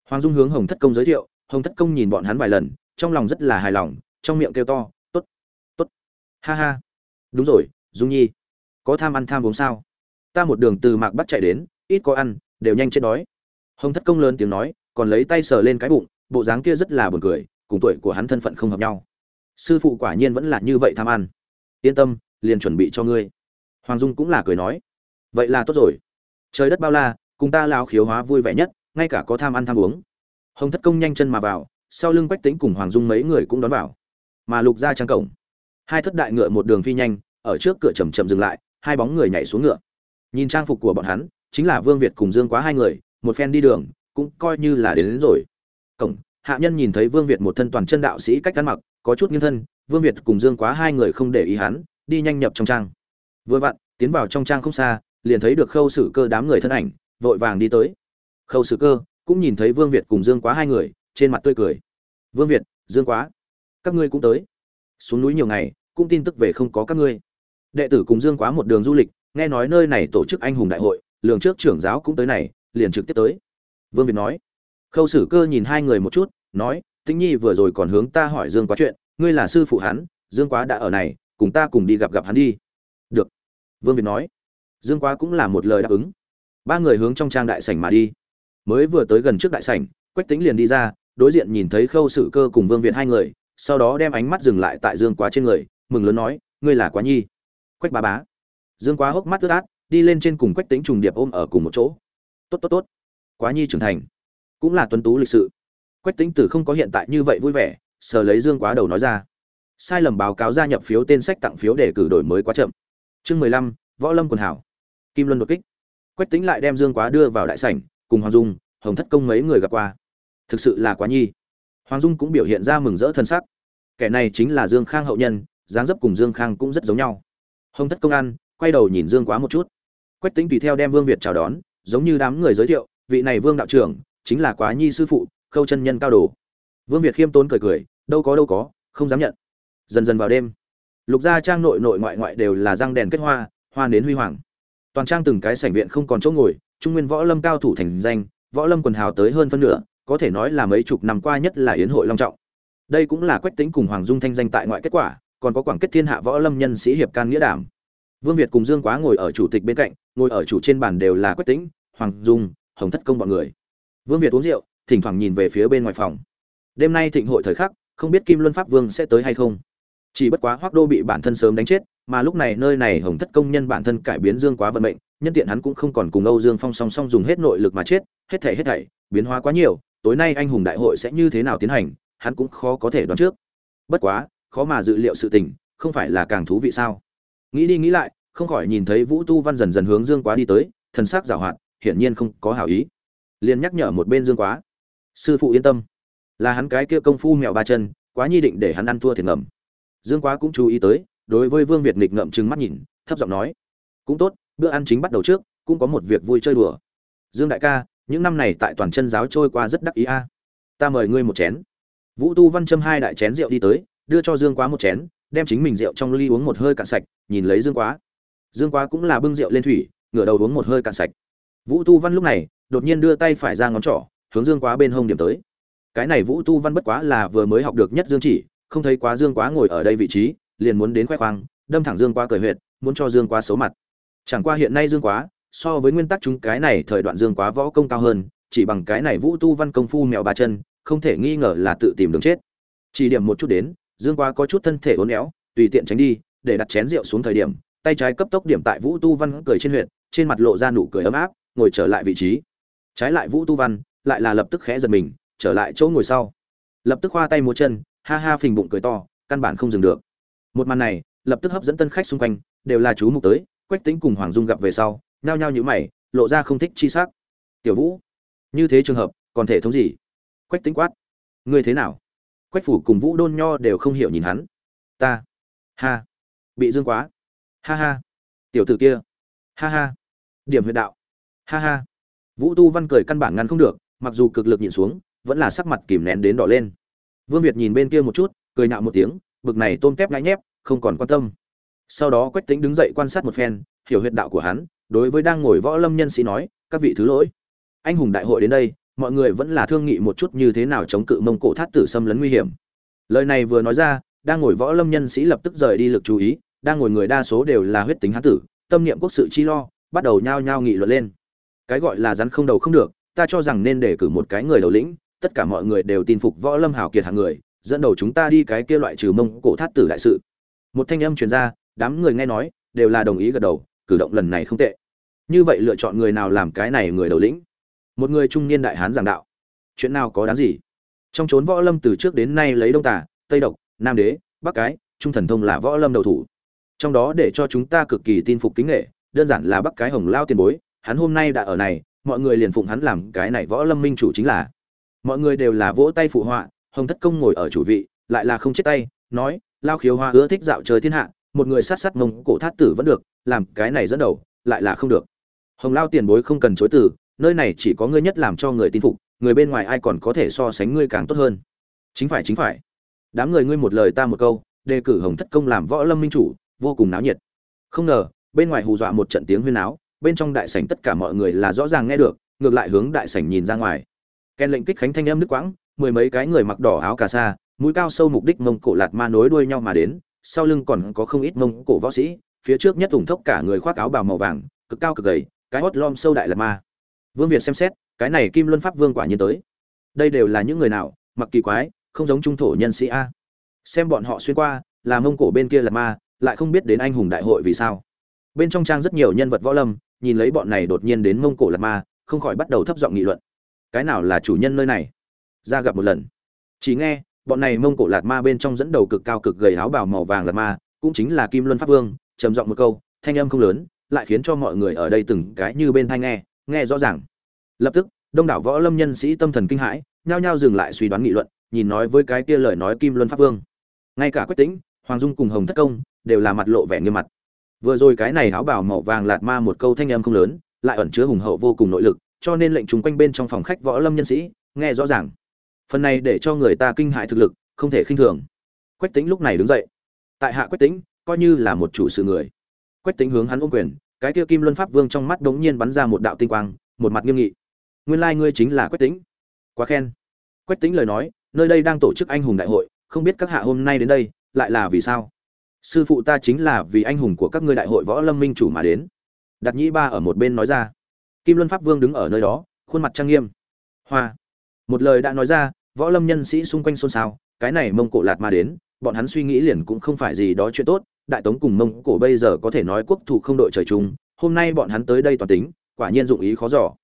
Hoàng dung hướng hồng thất công giới thiệu, hồng thất công nhìn bọn hắn vài lần, trong lòng rất là hài lòng, trong miệng kêu to t ố t t ố t ha ha. Đúng rồi, dung nhi, có tham ăn tham uống sao? Ta một đường từ mạc bắt chạy đến, ít có ăn, đều nhanh chết đói. Hồng thất công lớn tiếng nói, còn lấy tay sờ lên cái bụng, bộ dáng kia rất là buồn cười cùng tuổi của hắn thân phận không hợp nhau. Sư phụ quả nhiên vẫn là như vậy tham ăn. Yên tâm liền chuẩn bị cho ngươi. Hoàng dung cũng là cười nói. Vậy là tốt rồi. Trời đất bao la cùng ta lao khiếu hóa vui vẻ nhất ngay cả có tham ăn tham uống. Hồng thất công nhanh chân mà vào sau lưng quách tính cùng hoàng dung mấy người cũng đón vào. Mà lục ra trang cổng. Hai thất đại ngựa một đường phi nhanh ở trước cửa chầm chậm dừng lại hai bóng người nhảy xuống ngựa. Nhìn trang phục của bọn hắn chính là vương việt cùng dương quá hai người một phen đi đường cũng coi như là đến, đến rồi. Cổng hạ nhân nhìn thấy vương việt một thân toàn chân đạo sĩ cách ăn mặc, có chút nghiêng thân, vương việt cùng dương quá hai người không để ý hắn, đi nhanh nhập trong trang. Vừa vặn, tiến vào trong trang không xa, liền thấy được khâu sử cơ đám người thân ảnh, vội vàng đi tới. Khâu sử cơ cũng nhìn thấy vương việt cùng dương quá hai người, trên mặt tươi cười. Vương việt, dương quá, các ngươi cũng tới. Xuống núi nhiều ngày, cũng tin tức về không có các ngươi. Đệ tử cùng dương quá một đường du lịch, nghe nói nơi này tổ chức anh hùng đại hội, lường trước trưởng giáo cũng tới này, liền trực tiếp tới. Vương việt nói. Khâu sử cơ nhìn hai người một chút nói, tĩnh nhi vừa rồi còn hướng ta hỏi dương quá chuyện, ngươi là sư phụ hắn, dương quá đã ở này, cùng ta cùng đi gặp gặp hắn đi. Được. Vương việt nói. Dương quá cũng là một lời đáp ứng. Ba người hướng trong trang đại sảnh mà đi. Mới vừa tới gần trước đại sảnh, quách tính liền đi ra, đối diện nhìn thấy khâu sử cơ cùng vương việt hai người, sau đó đem ánh mắt dừng lại tại dương quá trên người, mừng lớn nói, ngươi là quá nhi. Quách bá bá. Dương quá hốc mắt ướt át, đi lên trên cùng quách tính trùng điệp ôm ở cùng một chỗ. Tốt tốt tốt. Quá nhi trưởng thành. Cũng là tuấn tú lịch sự quách tính tử không có hiện tại như vậy vui vẻ, sờ lấy dương quá đầu nói ra. Sai lầm báo cáo gia nhập phiếu tên sách tặng phiếu để cử đổi mới quá chậm. Chương mười lăm, võ lâm quần hảo. Kim luân đột kích. Quách tính lại đem dương quá đưa vào đại sảnh, cùng hoàng dung, hồng thất công mấy người gặp qua. Thực sự là quá nhi. Hoàng dung cũng biểu hiện ra mừng rỡ thân sắc. Kẻ này chính là dương khang hậu nhân, dáng dấp cùng dương khang cũng rất giống nhau. Hồng thất công ăn, quay đầu nhìn dương quá một chút. Quách tính tùy theo đem vương việt chào đón, giống như đám người giới thiệu, vị này vương đạo trưởng, chính là quá nhi sư phụ khâu chân nhân cao đồ. Vương việt khiêm tốn cười cười, đâu có đâu có, không dám nhận. Dần dần vào đêm, lục gia trang nội nội ngoại ngoại đều là răng đèn kết hoa hoa nến huy hoàng. Toàn trang từng cái sảnh viện không còn chỗ ngồi, trung nguyên võ lâm cao thủ thành danh, võ lâm quần hào tới hơn phân nửa, có thể nói là mấy chục năm qua nhất là yến hội long trọng. Đây cũng là quách tính cùng hoàng dung thanh danh tại ngoại kết quả, còn có quảng kết thiên hạ võ lâm nhân sĩ hiệp can nghĩa đảm. Vương việt cùng dương quá ngồi ở chủ tịch bên cạnh, ngồi ở chủ trên bàn đều là quách tính, hoàng dung, hồng thất công bọn người. Vương việt uống rượu thỉnh thoảng nhìn về phía bên ngoài phòng. Đêm nay thịnh hội thời khắc, không biết kim luân pháp vương sẽ tới hay không. Chỉ bất quá hoác đô bị bản thân sớm đánh chết, mà lúc này nơi này hồng thất công nhân bản thân cải biến dương quá vận mệnh, nhân tiện hắn cũng không còn cùng âu dương phong song song dùng hết nội lực mà chết, hết thảy hết thảy, biến hóa quá nhiều, tối nay anh hùng đại hội sẽ như thế nào tiến hành, hắn cũng khó có thể đoán trước. Bất quá, khó mà dự liệu sự tình, không phải là càng thú vị sao? Nghĩ đi nghĩ lại, không khỏi nhìn thấy vũ tu văn dần dần hướng dương quá đi tới, thần sắc giảo hoạt, hiển nhiên không có hảo ý. Liền nhắc nhở một bên dương quá sư phụ yên tâm. Là hắn cái kia công phu mèo ba chân, quá nhi định để hắn ăn thua thiệt ngầm. Dương quá cũng chú ý tới, đối với vương việt nghịch ngậm trừng mắt nhìn, thấp giọng nói, cũng tốt, bữa ăn chính bắt đầu trước, cũng có một việc vui chơi đùa. Dương đại ca, những năm này tại toàn chân giáo trôi qua rất đắc ý a. Ta mời ngươi một chén. Vũ tu văn châm hai đại chén rượu đi tới, đưa cho dương quá một chén, đem chính mình rượu trong ly uống một hơi cạn sạch, nhìn lấy dương quá. Dương quá cũng là bưng rượu lên thủy, ngửa đầu uống một hơi cạn sạch. Vũ tu văn lúc này, đột nhiên đưa tay phải ra ngón trỏ hướng dương quá bên hông điểm tới. Cái này vũ tu văn bất quá là vừa mới học được nhất dương chỉ, không thấy quá dương quá ngồi ở đây vị trí, liền muốn đến khoe khoang, đâm thẳng dương quá cười huyệt, muốn cho dương quá xấu mặt. Chẳng qua hiện nay dương quá, so với nguyên tắc chúng cái này thời đoạn dương quá võ công cao hơn, chỉ bằng cái này vũ tu văn công phu mèo ba chân, không thể nghi ngờ là tự tìm đường chết. Chỉ điểm một chút đến, dương quá có chút thân thể uốn éo, tùy tiện tránh đi, để đặt chén rượu xuống thời điểm, tay trái cấp tốc điểm tại vũ tu văn cười trên huyệt, trên mặt lộ ra nụ cười ấm áp, ngồi trở lại vị trí. Trái lại vũ tu văn lại là lập tức khẽ giật mình, trở lại chỗ ngồi sau. Lập tức khoa tay múa chân, ha ha phình bụng cười to, căn bản không dừng được. Một màn này, lập tức hấp dẫn tân khách xung quanh, đều là chú mục tới, quách tính cùng hoàng dung gặp về sau, nhao nhao nhữ mày, lộ ra không thích chi s á c tiểu vũ, như thế trường hợp, còn thể thống gì? Quách tính quát. Ngươi thế nào? Quách phủ cùng vũ đôn nho đều không hiểu nhìn hắn. Ta, ha, bị dương quá. Ha ha, tiểu t ử kia. Ha ha, điểm huyệt đạo. Ha ha. Vũ tu văn cười căn bản ngăn không được mặc dù cực lực nhịn xuống, vẫn là sắc mặt kìm nén đến đỏ lên. Vương việt nhìn bên kia một chút, cười nhạo một tiếng, bực này tôm tép ngãi nhép, không còn quan tâm. Sau đó quách tính đứng dậy quan sát một phen, hiểu huyệt đạo của hắn, đối với đang ngồi võ lâm nhân sĩ nói, các vị thứ lỗi. Anh hùng đại hội đến đây, mọi người vẫn là thương nghị một chút như thế nào chống cự mông cổ thát tử xâm lấn nguy hiểm. Lời này vừa nói ra, đang ngồi võ lâm nhân sĩ lập tức rời đi lực chú ý, đang ngồi người đa số đều là huyết tính hán tử, tâm niệm quốc sự chi lo, bắt đầu nhao nhao nghị luận lên. Cái gọi là rắn không đầu không được ta cho rằng nên để cử một cái người đầu lĩnh, tất cả mọi người đều tin phục võ lâm hào kiệt hàng người, dẫn đầu chúng ta đi cái kia loại trừ mông cổ thát tử đại sự. Một thanh âm truyền ra, đám người nghe nói, đều là đồng ý gật đầu, cử động lần này không tệ. Như vậy lựa chọn người nào làm cái này người đầu lĩnh? Một người trung niên đại hán giảng đạo. Chuyện nào có đáng gì? Trong chốn võ lâm từ trước đến nay lấy đông tả tây độc, nam đế, bắc cái, trung thần thông là võ lâm đầu thủ. Trong đó để cho chúng ta cực kỳ tin phục kính nghệ, đơn giản là bắc cái hồng lao tiền bối, hắn hôm nay đã ở này mọi người liền phụng hắn làm cái này võ lâm minh chủ chính là. Mọi người đều là vỗ tay phụ họa, hồng thất công ngồi ở chủ vị, lại là không chết tay, nói, lao khiếu hoa ưa thích dạo chơi thiên hạ, một người sát sát mông cổ thát tử vẫn được, làm cái này dẫn đầu, lại là không được. Hồng lao tiền bối không cần chối từ, nơi này chỉ có ngươi nhất làm cho người tin phục, người bên ngoài ai còn có thể so sánh ngươi càng tốt hơn. Chính phải chính phải. Đám người ngươi một lời ta một câu, đề cử hồng thất công làm võ lâm minh chủ, vô cùng náo nhiệt. Không ngờ, bên ngoài hù dọa một trận tiếng huyên náo bên trong đại sảnh tất cả mọi người là rõ ràng nghe được, ngược lại hướng đại sảnh nhìn ra ngoài. Ken lệnh kích khánh thanh âm nước quãng, mười mấy cái người mặc đỏ áo cà sa, mũi cao sâu mục đích mông cổ lạt ma nối đuôi nhau mà đến, sau lưng còn có không ít mông cổ võ sĩ, phía trước nhất ủng thốc cả người khoác áo bào màu vàng, cực cao cực gầy, cái hót lom sâu đại lạt ma. Vương việt xem xét, cái này kim luân pháp vương quả nhiên tới. Đây đều là những người nào, mặc kỳ quái, không giống trung thổ nhân sĩ a. Xem bọn họ xuyên qua, là mông cổ bên kia lạt ma, lại không biết đến anh hùng đại hội vì sao. Bên trong trang rất nhiều nhân vật võ lâm nhìn lấy bọn này đột nhiên đến mông cổ lạt ma, không khỏi bắt đầu thấp giọng nghị luận. Cái nào là chủ nhân nơi này? Ra gặp một lần. Chỉ nghe, bọn này mông cổ lạt ma bên trong dẫn đầu cực cao cực gầy áo bào màu vàng lạt ma, cũng chính là kim luân pháp vương, trầm giọng một câu, thanh âm không lớn, lại khiến cho mọi người ở đây từng cái như bên thai nghe nghe rõ ràng. Lập tức, đông đảo võ lâm nhân sĩ tâm thần kinh hãi, nhao nhao dừng lại suy đoán nghị luận, nhìn nói với cái kia lời nói kim luân pháp vương. Ngay cả quyết tĩnh, hoàng dung cùng hồng thất công, đều là mặt lộ vẻ nghiêm mặt vừa rồi cái này áo bảo màu vàng lạt ma một câu thanh âm không lớn, lại ẩn chứa hùng hậu vô cùng nội lực, cho nên lệnh chúng quanh bên trong phòng khách võ lâm nhân sĩ, nghe rõ ràng. Phần này để cho người ta kinh hại thực lực, không thể khinh thường. Quách tính lúc này đứng dậy. Tại hạ quách tính coi như là một chủ sự người. Quách tính hướng hắn ôm quyền, cái kia kim luân pháp vương trong mắt đống nhiên bắn ra một đạo tinh quang, một mặt nghiêm nghị. Nguyên lai ngươi chính là quách tính quá khen. Quách tính lời nói, nơi đây đang tổ chức anh hùng đại hội, không biết các hạ hôm nay đến đây, lại là vì sao? Sư phụ ta chính là vì anh hùng của các ngươi đại hội võ lâm minh chủ mà đến. Đặt nhĩ ba ở một bên nói ra. Kim luân pháp vương đứng ở nơi đó, khuôn mặt trang nghiêm. Hoa. Một lời đã nói ra, võ lâm nhân sĩ xung quanh xôn xao, cái này mông cổ lạt mà đến, bọn hắn suy nghĩ liền cũng không phải gì đó chuyện tốt, đại tống cùng mông cổ bây giờ có thể nói quốc thủ không đội trời chung, hôm nay bọn hắn tới đây toàn tính, quả nhiên dụng ý khó giỏ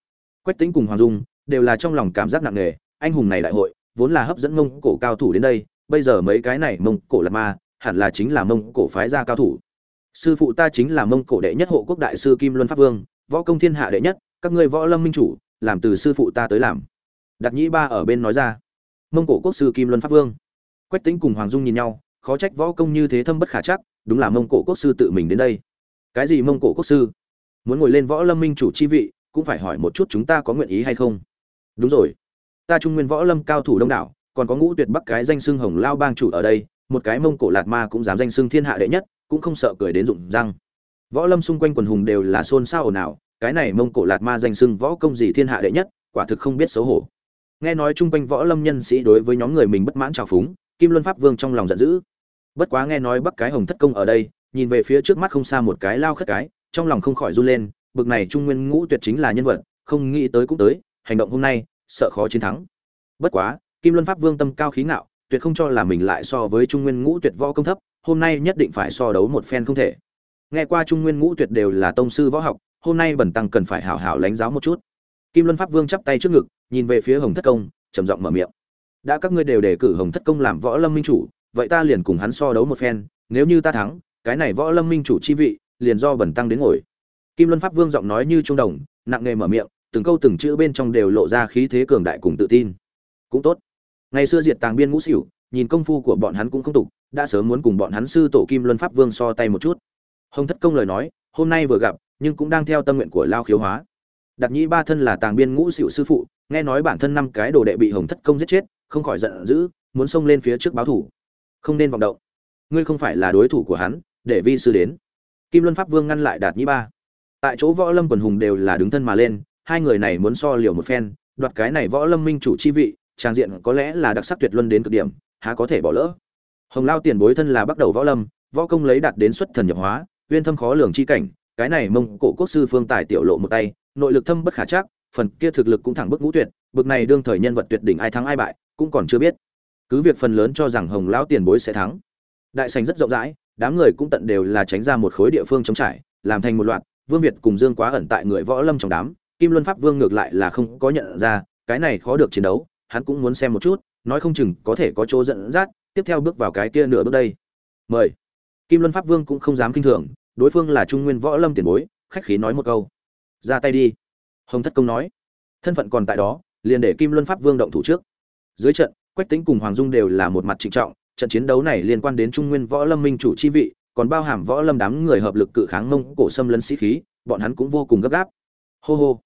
quách tính cùng hoàng dung đều là trong lòng cảm giác nặng nề, anh hùng này đại hội, vốn là hấp dẫn mông cổ cao thủ đến đây, bây giờ mấy cái này mông cổ lạt ma hẳn là chính là mông cổ phái gia cao thủ. Sư phụ ta chính là mông cổ đệ nhất hộ quốc đại sư kim luân pháp vương, võ công thiên hạ đệ nhất, các ngươi võ lâm minh chủ, làm từ sư phụ ta tới làm. Đặt nhĩ ba ở bên nói ra. Mông cổ quốc sư kim luân pháp vương. Quách tính cùng hoàng dung nhìn nhau, khó trách võ công như thế thâm bất khả chắc, đúng là mông cổ quốc sư tự mình đến đây. Cái gì mông cổ quốc sư? Muốn ngồi lên võ lâm minh chủ chi vị, cũng phải hỏi một chút chúng ta có nguyện ý hay không. Đúng rồi. Ta trung nguyên võ lâm cao thủ đông đảo, còn có ngũ tuyệt bắc cái danh xưng hồng lao bang chủ ở đây một cái mông cổ lạt ma cũng dám danh xưng thiên hạ đệ nhất, cũng không sợ cười đến rụng răng. Võ lâm xung quanh quần hùng đều là xôn xao ồn ào, cái này mông cổ lạt ma danh xưng võ công gì thiên hạ đệ nhất, quả thực không biết xấu hổ. Nghe nói chung quanh võ lâm nhân sĩ đối với nhóm người mình bất mãn trào phúng, kim luân pháp vương trong lòng giận dữ. Bất quá nghe nói bắc cái hồng thất công ở đây, nhìn về phía trước mắt không xa một cái lao khất cái, trong lòng không khỏi run lên, bực này trung nguyên ngũ tuyệt chính là nhân vật, không nghĩ tới cũng tới, hành động hôm nay, sợ khó chiến thắng. Bất quá, kim luân pháp vương tâm cao khí ngạo tuyệt không cho là mình lại so với trung nguyên ngũ tuyệt võ công thấp, hôm nay nhất định phải so đấu một phen không thể. Nghe qua trung nguyên ngũ tuyệt đều là tông sư võ học, hôm nay bẩn tăng cần phải hảo hảo lãnh giáo một chút. Kim luân pháp vương chắp tay trước ngực, nhìn về phía hồng thất công, trầm giọng mở miệng. Đã các ngươi đều đề cử hồng thất công làm võ lâm minh chủ, vậy ta liền cùng hắn so đấu một phen, nếu như ta thắng, cái này võ lâm minh chủ chi vị, liền do bẩn tăng đến ngồi. Kim luân pháp vương giọng nói như trung đồng, nặng nề mở miệng, từng câu từng chữ bên trong đều lộ ra khí thế cường đại cùng tự tin. Cũng tốt ngày xưa diệt tàng biên ngũ xỉu, nhìn công phu của bọn hắn cũng không tục, đã sớm muốn cùng bọn hắn sư tổ kim luân pháp vương so tay một chút. Hồng thất công lời nói, hôm nay vừa gặp, nhưng cũng đang theo tâm nguyện của lao khiếu hóa. Đặt nhĩ ba thân là tàng biên ngũ xỉu sư phụ, nghe nói bản thân năm cái đồ đệ bị hồng thất công giết chết, không khỏi giận dữ, muốn xông lên phía trước báo thủ. Không nên vọng động. Ngươi không phải là đối thủ của hắn, để vi sư đến. Kim luân pháp vương ngăn lại đạt nhĩ ba. Tại chỗ võ lâm quần hùng đều là đứng thân mà lên, hai người này muốn so liều một phen, đoạt cái này võ lâm minh chủ chi vị trang diện có lẽ là đặc sắc tuyệt luân đến cực điểm, há có thể bỏ lỡ. Hồng lao tiền bối thân là bắt đầu võ lâm, võ công lấy đạt đến xuất thần nhập hóa, uyên thâm khó lường chi cảnh, cái này mông cổ quốc sư phương tài tiểu lộ một tay, nội lực thâm bất khả chắc, phần kia thực lực cũng thẳng bức ngũ tuyệt, bực này đương thời nhân vật tuyệt đỉnh ai thắng ai bại, cũng còn chưa biết. Cứ việc phần lớn cho rằng hồng lão tiền bối sẽ thắng, đại sành rất rộng rãi, đám người cũng tận đều là tránh ra một khối địa phương chống trải, làm thành một loạt, vương việt cùng dương quá ẩn tại người võ lâm trong đám, kim luân pháp vương ngược lại là không có nhận ra, cái này khó được chiến đấu hắn cũng muốn xem một chút, nói không chừng có thể có chỗ dẫn dắt, tiếp theo bước vào cái kia nửa bước đây. Mời. Kim luân pháp vương cũng không dám kinh thường, đối phương là trung nguyên võ lâm tiền bối, khách khí nói một câu. Ra tay đi. Hồng thất công nói. Thân phận còn tại đó, liền để kim luân pháp vương động thủ trước. Dưới trận, quách tính cùng hoàng dung đều là một mặt trịnh trọng, trận chiến đấu này liên quan đến trung nguyên võ lâm minh chủ chi vị, còn bao hàm võ lâm đám người hợp lực cự kháng mông cổ xâm lấn sĩ khí, bọn hắn cũng vô cùng gấp gáp. Hô hô.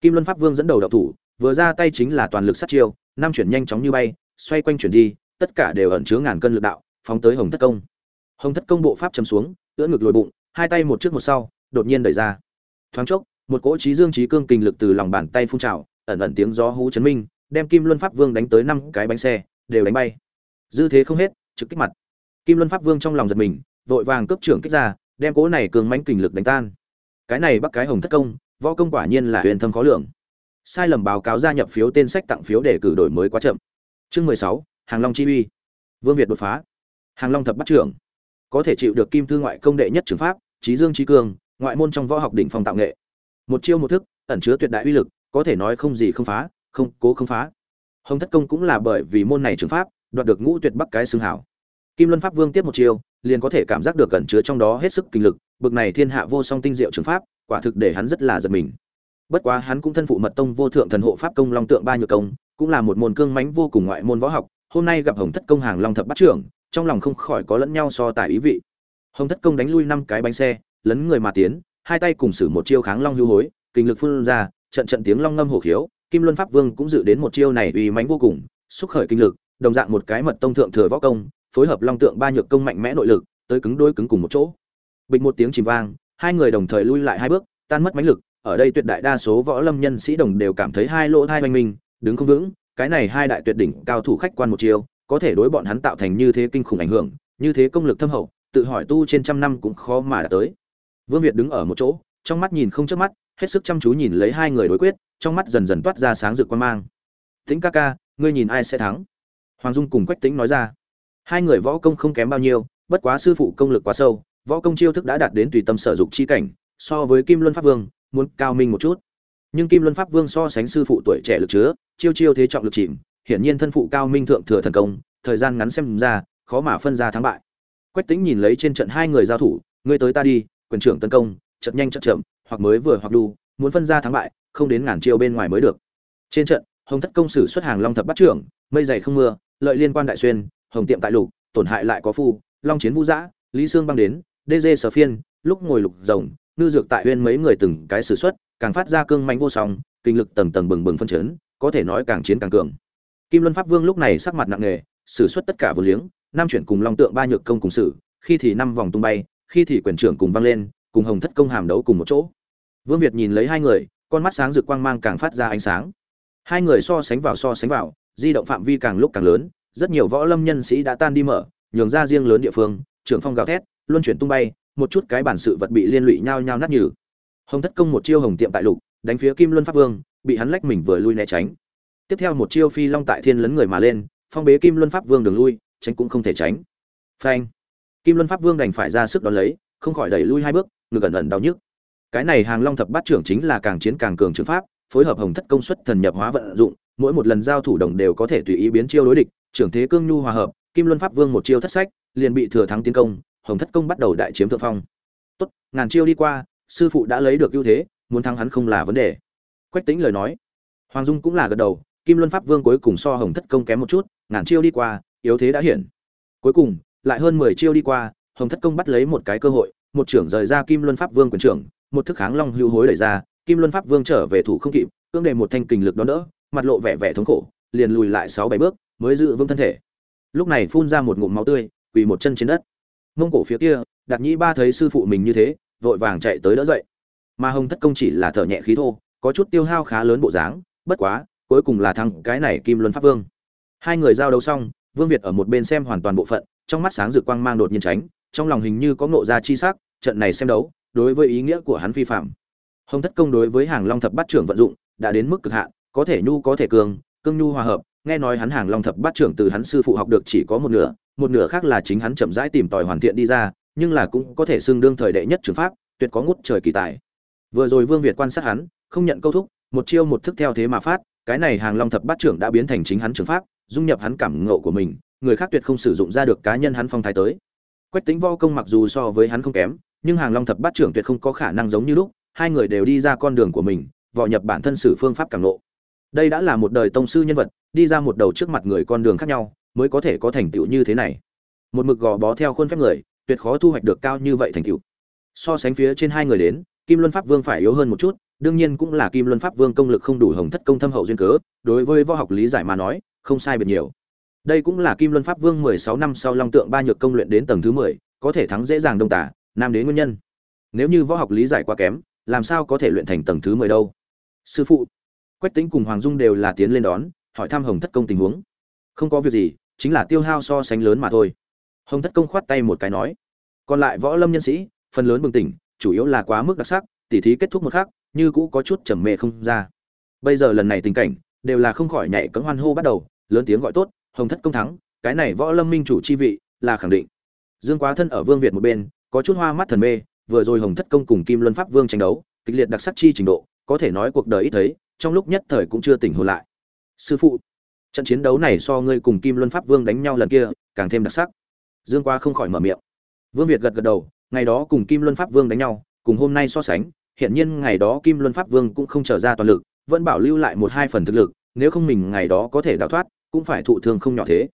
Kim luân pháp vương dẫn đầu đậu thủ, vừa ra tay chính là toàn lực sát chiêu năm chuyển nhanh chóng như bay, xoay quanh chuyển đi, tất cả đều ẩn chứa ngàn cân lực đạo, phóng tới hồng thất công. Hồng thất công bộ pháp chấm xuống, ưỡn ngực lồi bụng, hai tay một trước một sau, đột nhiên đẩy ra. Thoáng chốc, một cỗ trí dương trí cương kình lực từ lòng bàn tay phun trào, ẩn ẩn tiếng gió hú chấn minh, đem kim luân pháp vương đánh tới năm cái bánh xe, đều đánh bay. Dư thế không hết, trực kích mặt. Kim luân pháp vương trong lòng giật mình, vội vàng cấp trưởng kích ra, đem cỗ này cường mãnh kình lực đánh tan. Cái này bắt cái hồng thất công, võ công quả nhiên là huyền thâm khó lường sai lầm báo cáo gia nhập phiếu tên sách tặng phiếu để cử đổi mới quá chậm. Chương mười sáu, hàng long chi uy. Vương việt đột phá. Hàng long thập bắt trưởng. Có thể chịu được kim thư ngoại công đệ nhất trường pháp trí dương trí cường, ngoại môn trong võ học đỉnh phong tạo nghệ. Một chiêu một thức, ẩn chứa tuyệt đại uy lực, có thể nói không gì không phá, không cố không phá. Hồng thất công cũng là bởi vì môn này trường pháp, đoạt được ngũ tuyệt bắc cái xương hảo kim luân pháp vương tiếp một chiêu, liền có thể cảm giác được ẩn chứa trong đó hết sức kinh lực, bực này thiên hạ vô song tinh diệu trường pháp, quả thực để hắn rất là giật mình bất quá hắn cũng thân phụ mật tông vô thượng thần hộ pháp công long tượng ba nhược công, cũng là một môn cương mãnh vô cùng ngoại môn võ học. Hôm nay gặp hồng thất công hàng long thập bắt trưởng, trong lòng không khỏi có lẫn nhau so tài ý vị. Hồng thất công đánh lui năm cái bánh xe, lấn người mà tiến, hai tay cùng sử một chiêu kháng long hưu hối, kinh lực phun ra, trận trận tiếng long ngâm hổ khiếu, kim luân pháp vương cũng dự đến một chiêu này uy mãnh vô cùng, xúc khởi kinh lực, đồng dạng một cái mật tông thượng thừa võ công, phối hợp long tượng ba nhược công mạnh mẽ nội lực, tới cứng đôi cứng cùng một chỗ. Bịch một tiếng chìm vang, hai người đồng thời lui lại hai bước, tan mất mãnh lực ở đây tuyệt đại đa số võ lâm nhân sĩ đồng đều cảm thấy hai lỗ thai hoành minh đứng không vững, cái này hai đại tuyệt đỉnh cao thủ khách quan một chiêu, có thể đối bọn hắn tạo thành như thế kinh khủng ảnh hưởng, như thế công lực thâm hậu, tự hỏi tu trên trăm năm cũng khó mà đạt tới. Vương việt đứng ở một chỗ, trong mắt nhìn không chớp mắt, hết sức chăm chú nhìn lấy hai người đối quyết, trong mắt dần dần toát ra sáng rực quan mang. Tĩnh ca ca, ngươi nhìn ai sẽ thắng? Hoàng dung cùng quách tĩnh nói ra. Hai người võ công không kém bao nhiêu, bất quá sư phụ công lực quá sâu, võ công chiêu thức đã đạt đến tùy tâm sở dục chi cảnh, so với kim luân pháp vương muốn cao minh một chút. Nhưng kim luân pháp vương so sánh sư phụ tuổi trẻ lực chứa, chiêu chiêu thế trọng lực chìm, hiển nhiên thân phụ cao minh thượng thừa thần công, thời gian ngắn xem ra, khó mà phân ra thắng bại. Quách tính nhìn lấy trên trận hai người giao thủ, ngươi tới ta đi, quyền trưởng tấn công chậm nhanh chậm chậm, hoặc mới vừa hoặc đu, muốn phân ra thắng bại, không đến ngàn chiêu bên ngoài mới được. Trên trận, hồng thất công sử xuất hàng long thập bắt trưởng, mây dày không mưa, lợi liên quan đại xuyên, hồng tiệm tại lục, tổn hại lại có phu, long chiến vũ dã lý sương băng đến, đê dê sở phiên, lúc ngồi lục rồng ngư dược tại huyên mấy người từng cái sử xuất càng phát ra cương mạnh vô song, kinh lực tầng tầng bừng bừng phân chấn, có thể nói càng chiến càng cường. Kim luân pháp vương lúc này sắc mặt nặng nề sử xuất tất cả vô liếng, năm chuyển cùng long tượng ba nhược công cùng sử khi thì năm vòng tung bay, khi thì quyền trưởng cùng vang lên, cùng hồng thất công hàm đấu cùng một chỗ. Vương việt nhìn lấy hai người, con mắt sáng rực quang mang càng phát ra ánh sáng. Hai người so sánh vào so sánh vào, di động phạm vi càng lúc càng lớn, rất nhiều võ lâm nhân sĩ đã tan đi mở, nhường ra riêng lớn địa phương, trưởng phong gào thét, luân chuyển tung bay một chút cái bản sự vật bị liên lụy nhau nhau nát nhừ. Hồng thất công một chiêu hồng tiệm tại lục, đánh phía kim luân pháp vương, bị hắn lách mình vừa lui né tránh. Tiếp theo một chiêu phi long tại thiên lấn người mà lên, phong bế kim luân pháp vương đường lui, tránh cũng không thể tránh. Phanh. Kim luân pháp vương đành phải ra sức đón lấy, không khỏi đẩy lui hai bước, ngực ẩn ẩn đau nhức. Cái này hàng long thập bát trưởng chính là càng chiến càng cường trường pháp, phối hợp hồng thất công suất thần nhập hóa vận dụng, mỗi một lần giao thủ đồng đều có thể tùy ý biến chiêu đối địch, trưởng thế cương nhu hòa hợp, kim luân pháp vương một chiêu thất sách, liền bị thừa thắng tiến công hồng thất công bắt đầu đại chiếm thượng phong. Tốt, ngàn chiêu đi qua, sư phụ đã lấy được ưu thế, muốn thắng hắn không là vấn đề. Quách tính lời nói. Hoàng dung cũng là gật đầu, kim luân pháp vương cuối cùng so hồng thất công kém một chút, ngàn chiêu đi qua, yếu thế đã hiển. Cuối cùng, lại hơn mười chiêu đi qua, hồng thất công bắt lấy một cái cơ hội, một trưởng rời ra kim luân pháp vương quyền trưởng, một thức kháng long hưu hối đẩy ra, kim luân pháp vương trở về thủ không kịp, cưỡng đề một thanh kình lực đó đỡ, mặt lộ vẻ vẻ thống khổ, liền lùi lại sáu bảy bước, mới giữ vững thân thể. Lúc này phun ra một ngụm máu tươi, quỳ một chân trên đất mông cổ phía kia, đạt nhĩ ba thấy sư phụ mình như thế, vội vàng chạy tới đỡ dậy. Mà hồng thất công chỉ là thở nhẹ khí thô, có chút tiêu hao khá lớn bộ dáng, bất quá, cuối cùng là thằng cái này kim luân pháp vương. Hai người giao đấu xong, vương việt ở một bên xem hoàn toàn bộ phận, trong mắt sáng rực quang mang đột nhiên tránh, trong lòng hình như có ngộ ra chi sắc, trận này xem đấu, đối với ý nghĩa của hắn phi phạm. Hồng thất công đối với hàng long thập bát trưởng vận dụng, đã đến mức cực hạn, có thể nhu có thể cường, cương nhu hòa hợp, nghe nói hắn hàng long thập bát trưởng từ hắn sư phụ học được chỉ có một nửa một nửa khác là chính hắn chậm rãi tìm tòi hoàn thiện đi ra, nhưng là cũng có thể xưng đương thời đệ nhất trường pháp, tuyệt có ngút trời kỳ tài. Vừa rồi vương việt quan sát hắn, không nhận câu thúc, một chiêu một thức theo thế mà phát, cái này hàng long thập bát trưởng đã biến thành chính hắn trường pháp, dung nhập hắn cảm ngộ của mình, người khác tuyệt không sử dụng ra được cá nhân hắn phong thái tới. Quách Tĩnh võ công mặc dù so với hắn không kém, nhưng hàng long thập bát trưởng tuyệt không có khả năng giống như lúc, hai người đều đi ra con đường của mình, vò nhập bản thân sử phương pháp cảm ngộ. Đây đã là một đời tông sư nhân vật, đi ra một đầu trước mặt người con đường khác nhau mới có thể có thành tựu như thế này. Một mực gò bó theo khuôn phép người, tuyệt khó thu hoạch được cao như vậy thành tựu. So sánh phía trên hai người đến, kim luân pháp vương phải yếu hơn một chút, đương nhiên cũng là kim luân pháp vương công lực không đủ hồng thất công thâm hậu duyên cớ, đối với võ học lý giải mà nói, không sai biệt nhiều. Đây cũng là kim luân pháp vương mười sáu năm sau long tượng ba nhược công luyện đến tầng thứ mười, có thể thắng dễ dàng đông tả, nam đế nguyên nhân. Nếu như võ học lý giải quá kém, làm sao có thể luyện thành tầng thứ mười đâu? Sư phụ, quách tính cùng hoàng dung đều là tiến lên đón, hỏi thăm hồng thất công tình huống. Không có việc gì chính là tiêu hao so sánh lớn mà thôi. Hồng thất công khoát tay một cái nói, còn lại võ lâm nhân sĩ, phần lớn bừng tỉnh, chủ yếu là quá mức đặc sắc, tỉ thí kết thúc một khắc, như cũ có chút trầm mê không ra. Bây giờ lần này tình cảnh, đều là không khỏi nhảy cấm hoan hô bắt đầu, lớn tiếng gọi tốt, hồng thất công thắng, cái này võ lâm minh chủ chi vị, là khẳng định. Dương quá thân ở vương việt một bên, có chút hoa mắt thần mê, vừa rồi hồng thất công cùng kim luân pháp vương tranh đấu, kịch liệt đặc sắc chi trình độ, có thể nói cuộc đời ít thấy, trong lúc nhất thời cũng chưa tỉnh hồn lại. Sư phụ trận chiến đấu này so ngươi cùng kim luân pháp vương đánh nhau lần kia, càng thêm đặc sắc. Dương quá không khỏi mở miệng. Vương việt gật gật đầu, ngày đó cùng kim luân pháp vương đánh nhau, cùng hôm nay so sánh hiện nhiên ngày đó kim luân pháp vương cũng không trở ra toàn lực, vẫn bảo lưu lại một hai phần thực lực, nếu không mình ngày đó có thể đào thoát, cũng phải thụ thương không nhỏ thế.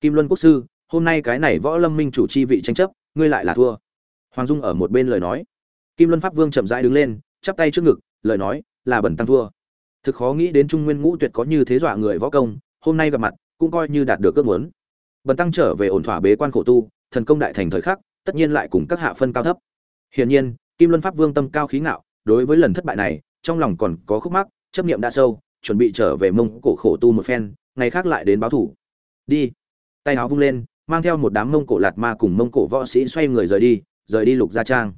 Kim luân quốc sư, hôm nay cái này võ lâm minh chủ chi vị tranh chấp, ngươi lại là thua. Hoàng dung ở một bên lời nói. Kim luân pháp vương chậm rãi đứng lên, chắp tay trước ngực, lời nói là bẩn tăng thua. Thực khó nghĩ đến trung nguyên ngũ tuyệt có như thế dọa người võ công hôm nay gặp mặt, cũng coi như đạt được ước muốn. Bần tăng trở về ổn thỏa bế quan khổ tu, thần công đại thành thời khắc, tất nhiên lại cùng các hạ phân cao thấp. Hiển nhiên, kim luân pháp vương tâm cao khí ngạo, đối với lần thất bại này, trong lòng còn có khúc mắc, chấp niệm đã sâu, chuẩn bị trở về mông cổ khổ tu một phen, ngày khác lại đến báo thủ. Đi. Tay áo vung lên, mang theo một đám mông cổ lạt ma cùng mông cổ võ sĩ xoay người rời đi rời đi lục gia trang.